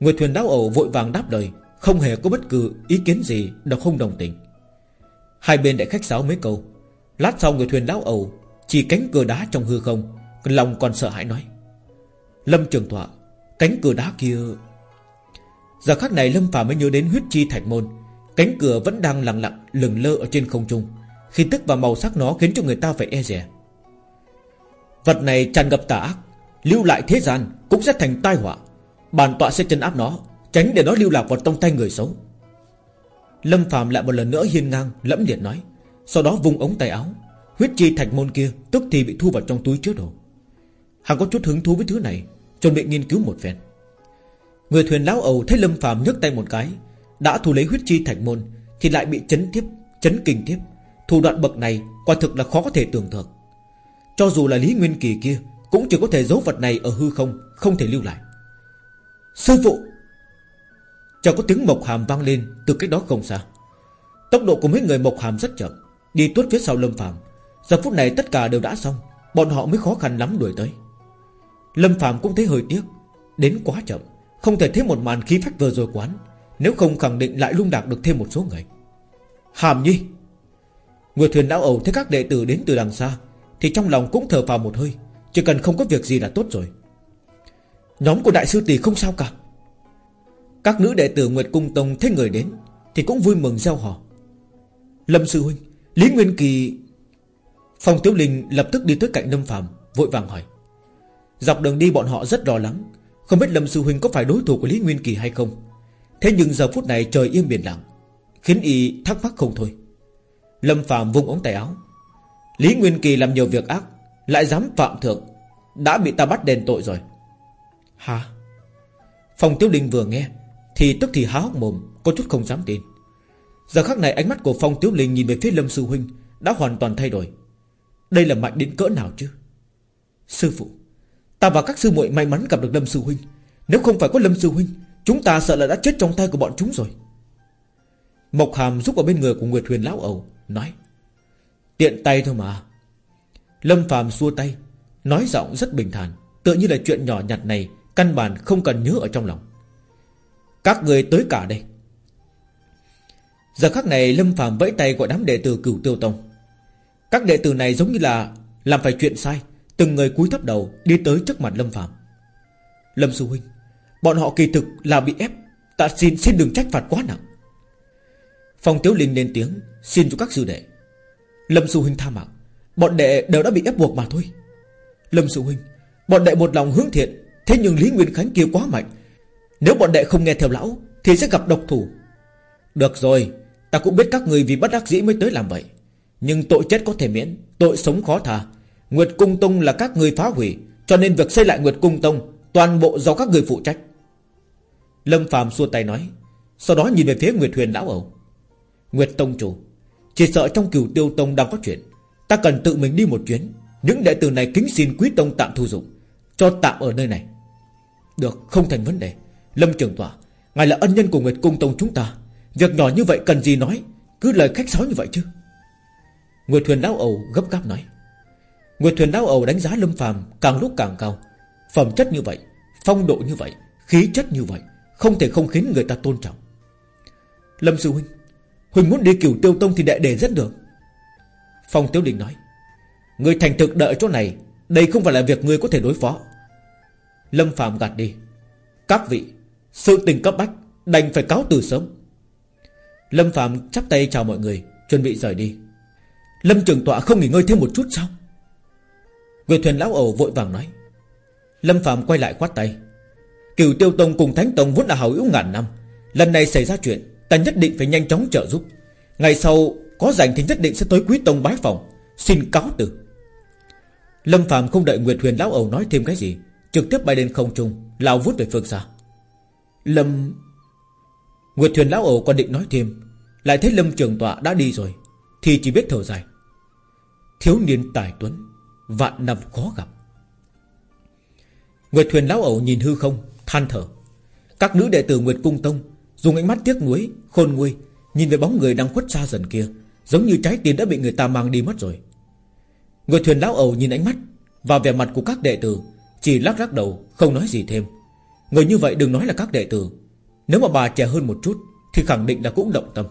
Nguyệt Thuyền Đáo Ẩu vội vàng đáp lời, Không hề có bất cứ ý kiến gì Đâu không đồng tình. Hai bên đã khách sáo mấy câu. Lát sau Nguyệt Thuyền Đáo Ẩu Chỉ cánh cửa đá trong hư không, Lòng còn sợ hãi nói. Lâm trường tọa Cánh cửa đá kia Giờ khắc này Lâm Phàm mới nhớ đến huyết chi thạch môn. Cánh cửa vẫn đang lặng lặng lừng lơ ở trên không trung. Khi tức và màu sắc nó khiến cho người ta phải e rè Vật này tràn ngập tà ác, Lưu lại thế gian cũng sẽ thành tai họa. Bản tọa sẽ chân áp nó Tránh để nó lưu lạc vào trong tay người xấu Lâm Phạm lại một lần nữa hiên ngang Lẫm liệt nói Sau đó vung ống tay áo. Huyết chi thạch môn kia tức thì bị thu vào trong túi chứa đồ. Hắn có chút hứng thú với thứ này Chuẩn bị nghiên cứu một phen. Người thuyền lão ầu thấy Lâm Phạm nhấc tay một cái Đã thu lấy huyết chi thạch môn Thì lại bị chấn tiếp, chấn kinh tiếp Thủ đoạn bậc này quả thực là khó có thể tưởng tượng. Cho dù là Lý Nguyên Kỳ kia Cũng chỉ có thể giấu vật này ở hư không Không thể lưu lại. Sư phụ! Chẳng có tiếng mộc hàm vang lên Từ cách đó không xa. Tốc độ của mấy người mộc hàm rất chậm, Đi tuốt phía sau Lâm Phạm Giờ phút này tất cả đều đã xong, Bọn họ mới khó khăn lắm đuổi tới. Lâm Phạm cũng thấy hơi tiếc, Đến quá chậm, Không thể thấy một màn khí phách vừa rồi quán, Nếu không khẳng định lại lung đạc được thêm một số người. Hàm nhi! Người thuyền đảo ẩu thấy các đệ tử đến từ đằng xa, Thì trong lòng cũng thở phào một hơi, Chỉ cần không có việc gì là tốt rồi. Nhóm của đại sư tỷ không sao cả. Các nữ đệ tử Nguyệt Cung Tông thấy người đến Thì cũng vui mừng gieo hò Lâm sư huynh, Lý Nguyên Kỳ Phòng Tiếu Linh lập tức đi tới cạnh Lâm Phạm Vội vàng hỏi. Dọc đường đi bọn họ rất lo lắng, Không biết Lâm Sư Huynh có phải đối thủ của Lý Nguyên Kỳ hay không. Thế nhưng giờ phút này trời yên biển lặng, Khiến y thắc mắc không thôi. Lâm Phạm vung ống tay áo. Lý Nguyên Kỳ làm nhiều việc ác, Lại dám phạm thượng, Đã bị ta bắt đền tội rồi. Hả? Phòng Tiêu Linh vừa nghe, Thì tức thì há hốc mồm, Có chút không dám tin. Giờ khắc này ánh mắt của Phong Tiếu Linh nhìn về phía Lâm Sư Huynh Đã hoàn toàn thay đổi. Đây là mạnh đến cỡ nào chứ? Sư phụ, Ta và các sư muội may mắn gặp được Lâm Sư Huynh. Nếu không phải có Lâm Sư Huynh, Chúng ta sợ là đã chết trong tay của bọn chúng rồi. Mộc Hàm giúp ở bên người của Nguyệt Huyền Lão Ẩu, Nói, Tiện tay thôi mà. Lâm Phàm xua tay, Nói giọng rất bình thản, Tựa như là chuyện nhỏ nhặt này Căn bản không cần nhớ ở trong lòng. Các người tới cả đây. Giờ khắc này Lâm phạm vẫy tay gọi đám đệ tử cửu tiêu tông. Các đệ tử này giống như là Làm phải chuyện sai, Từng người cúi thấp đầu Đi tới trước mặt Lâm Phạm Lâm Sư Huynh, Bọn họ kỳ thực là bị ép, Ta xin xin đừng trách phạt quá nặng. Phong Tiếu Linh lên tiếng, Xin cho các sư đệ. Lâm Sư Huynh tha mạng, Bọn đệ đều đã bị ép buộc mà thôi. Lâm Sư Huynh, Bọn đệ một lòng hướng thiện Thế nhưng Lý Nguyên Khánh kia quá mạnh. Nếu bọn đệ không nghe theo lão, Thì sẽ gặp độc thủ. Được rồi, Ta cũng biết các người vì bất đắc dĩ mới tới làm vậy. Nhưng tội chết có thể miễn, Tội sống khó tha. Nguyệt Cung Tông là các người phá hủy, Cho nên việc xây lại Nguyệt Cung Tông Toàn bộ do các người phụ trách. Lâm Phạm xua tay nói, Sau đó nhìn về phía Nguyệt Huyền Lão Ẩu Nguyệt Tông chủ, Chỉ sợ trong cửu tiêu tông đang có chuyện. Ta cần tự mình đi một chuyến. Những đệ tử này kính xin quý tông tạm thu dụng, Cho tạm ở nơi này. Được, không thành vấn đề. Lâm trưởng tòa, Ngài là ân nhân của Nguyệt Cung Tông chúng ta. Việc nhỏ như vậy cần gì nói? Cứ lời khách sáo như vậy chứ. Nguyệt thuyền Lão Ẩu gấp gáp nói. Nguyệt thuyền Lão Ẩu đánh giá Lâm Phàm càng lúc càng cao. Phẩm chất như vậy, Phong độ như vậy, Khí chất như vậy, Không thể không khiến người ta tôn trọng. Lâm Sư Huynh Huynh muốn đi cửu tiêu tông thì đệ đề rất được Phong Tiếu Đình nói. Người thành thực đợi chỗ này, Đây không phải là việc người có thể đối phó. Lâm Phạm gạt đi. Các vị, Sự tình cấp bách, Đành phải cáo từ sớm. Lâm Phạm chắp tay chào mọi người, Chuẩn bị rời đi. Lâm Trường Tọa không nghỉ ngơi thêm một chút sao? Người thuyền lão ẩu vội vàng nói. Lâm Phạm quay lại khoát tay. Cửu Tiêu Tông cùng Thánh Tông vốn là hào hữu ngàn năm. Lần này xảy ra chuyện, Ta nhất định phải nhanh chóng trợ giúp. Ngày sau, có rảnh thì nhất định sẽ tới Quý Tông bái phòng, Xin cáo từ. Lâm Phạm không đợi Nguyệt Huyền Lão Ẩu nói thêm cái gì Trực tiếp bay lên không trung, Lao vút về phương xa. Lâm, Nguyệt Thuyền Lão Ẩu còn định nói thêm, Lại thấy Lâm Trường Tọa đã đi rồi, Thì chỉ biết thở dài. Thiếu niên tài tuấn, Vạn năm khó gặp. Nguyệt Thuyền Lão Ẩu nhìn hư không, Than thở. Các nữ đệ tử Nguyệt Cung Tông Dùng ánh mắt tiếc nuối, Khôn nguôi, Nhìn về bóng người đang khuất xa dần kia, Giống như trái tim đã bị người ta mang đi mất rồi. Người thuyền lão ẩu nhìn ánh mắt Và vẻ mặt của các đệ tử chỉ lắc lắc đầu, không nói gì thêm. Người như vậy đừng nói là các đệ tử. Nếu mà bà trẻ hơn một chút, Thì khẳng định là cũng động tâm.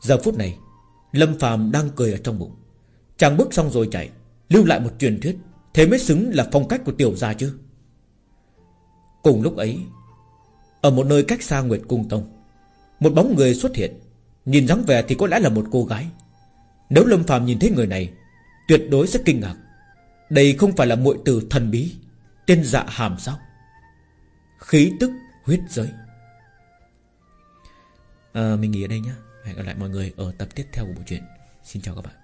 Giờ phút này, Lâm phàm đang cười ở trong bụng. Chàng bước xong rồi chạy, Lưu lại một truyền thuyết, Thế mới xứng là phong cách của tiểu gia chứ. Cùng lúc ấy, Ở một nơi cách xa Nguyệt Cung Tông, Một bóng người xuất hiện. Nhìn dáng vẻ thì có lẽ là một cô gái. Nếu Lâm phàm nhìn thấy người này, Tuyệt đối sẽ kinh ngạc. Đây không phải là muội tử thần bí Tên dạ hàm sao? Khí tức huyết giới. À, Mình nghỉ ở đây nhé Hẹn gặp lại mọi người ở tập tiếp theo của bộ truyện. Xin chào các bạn.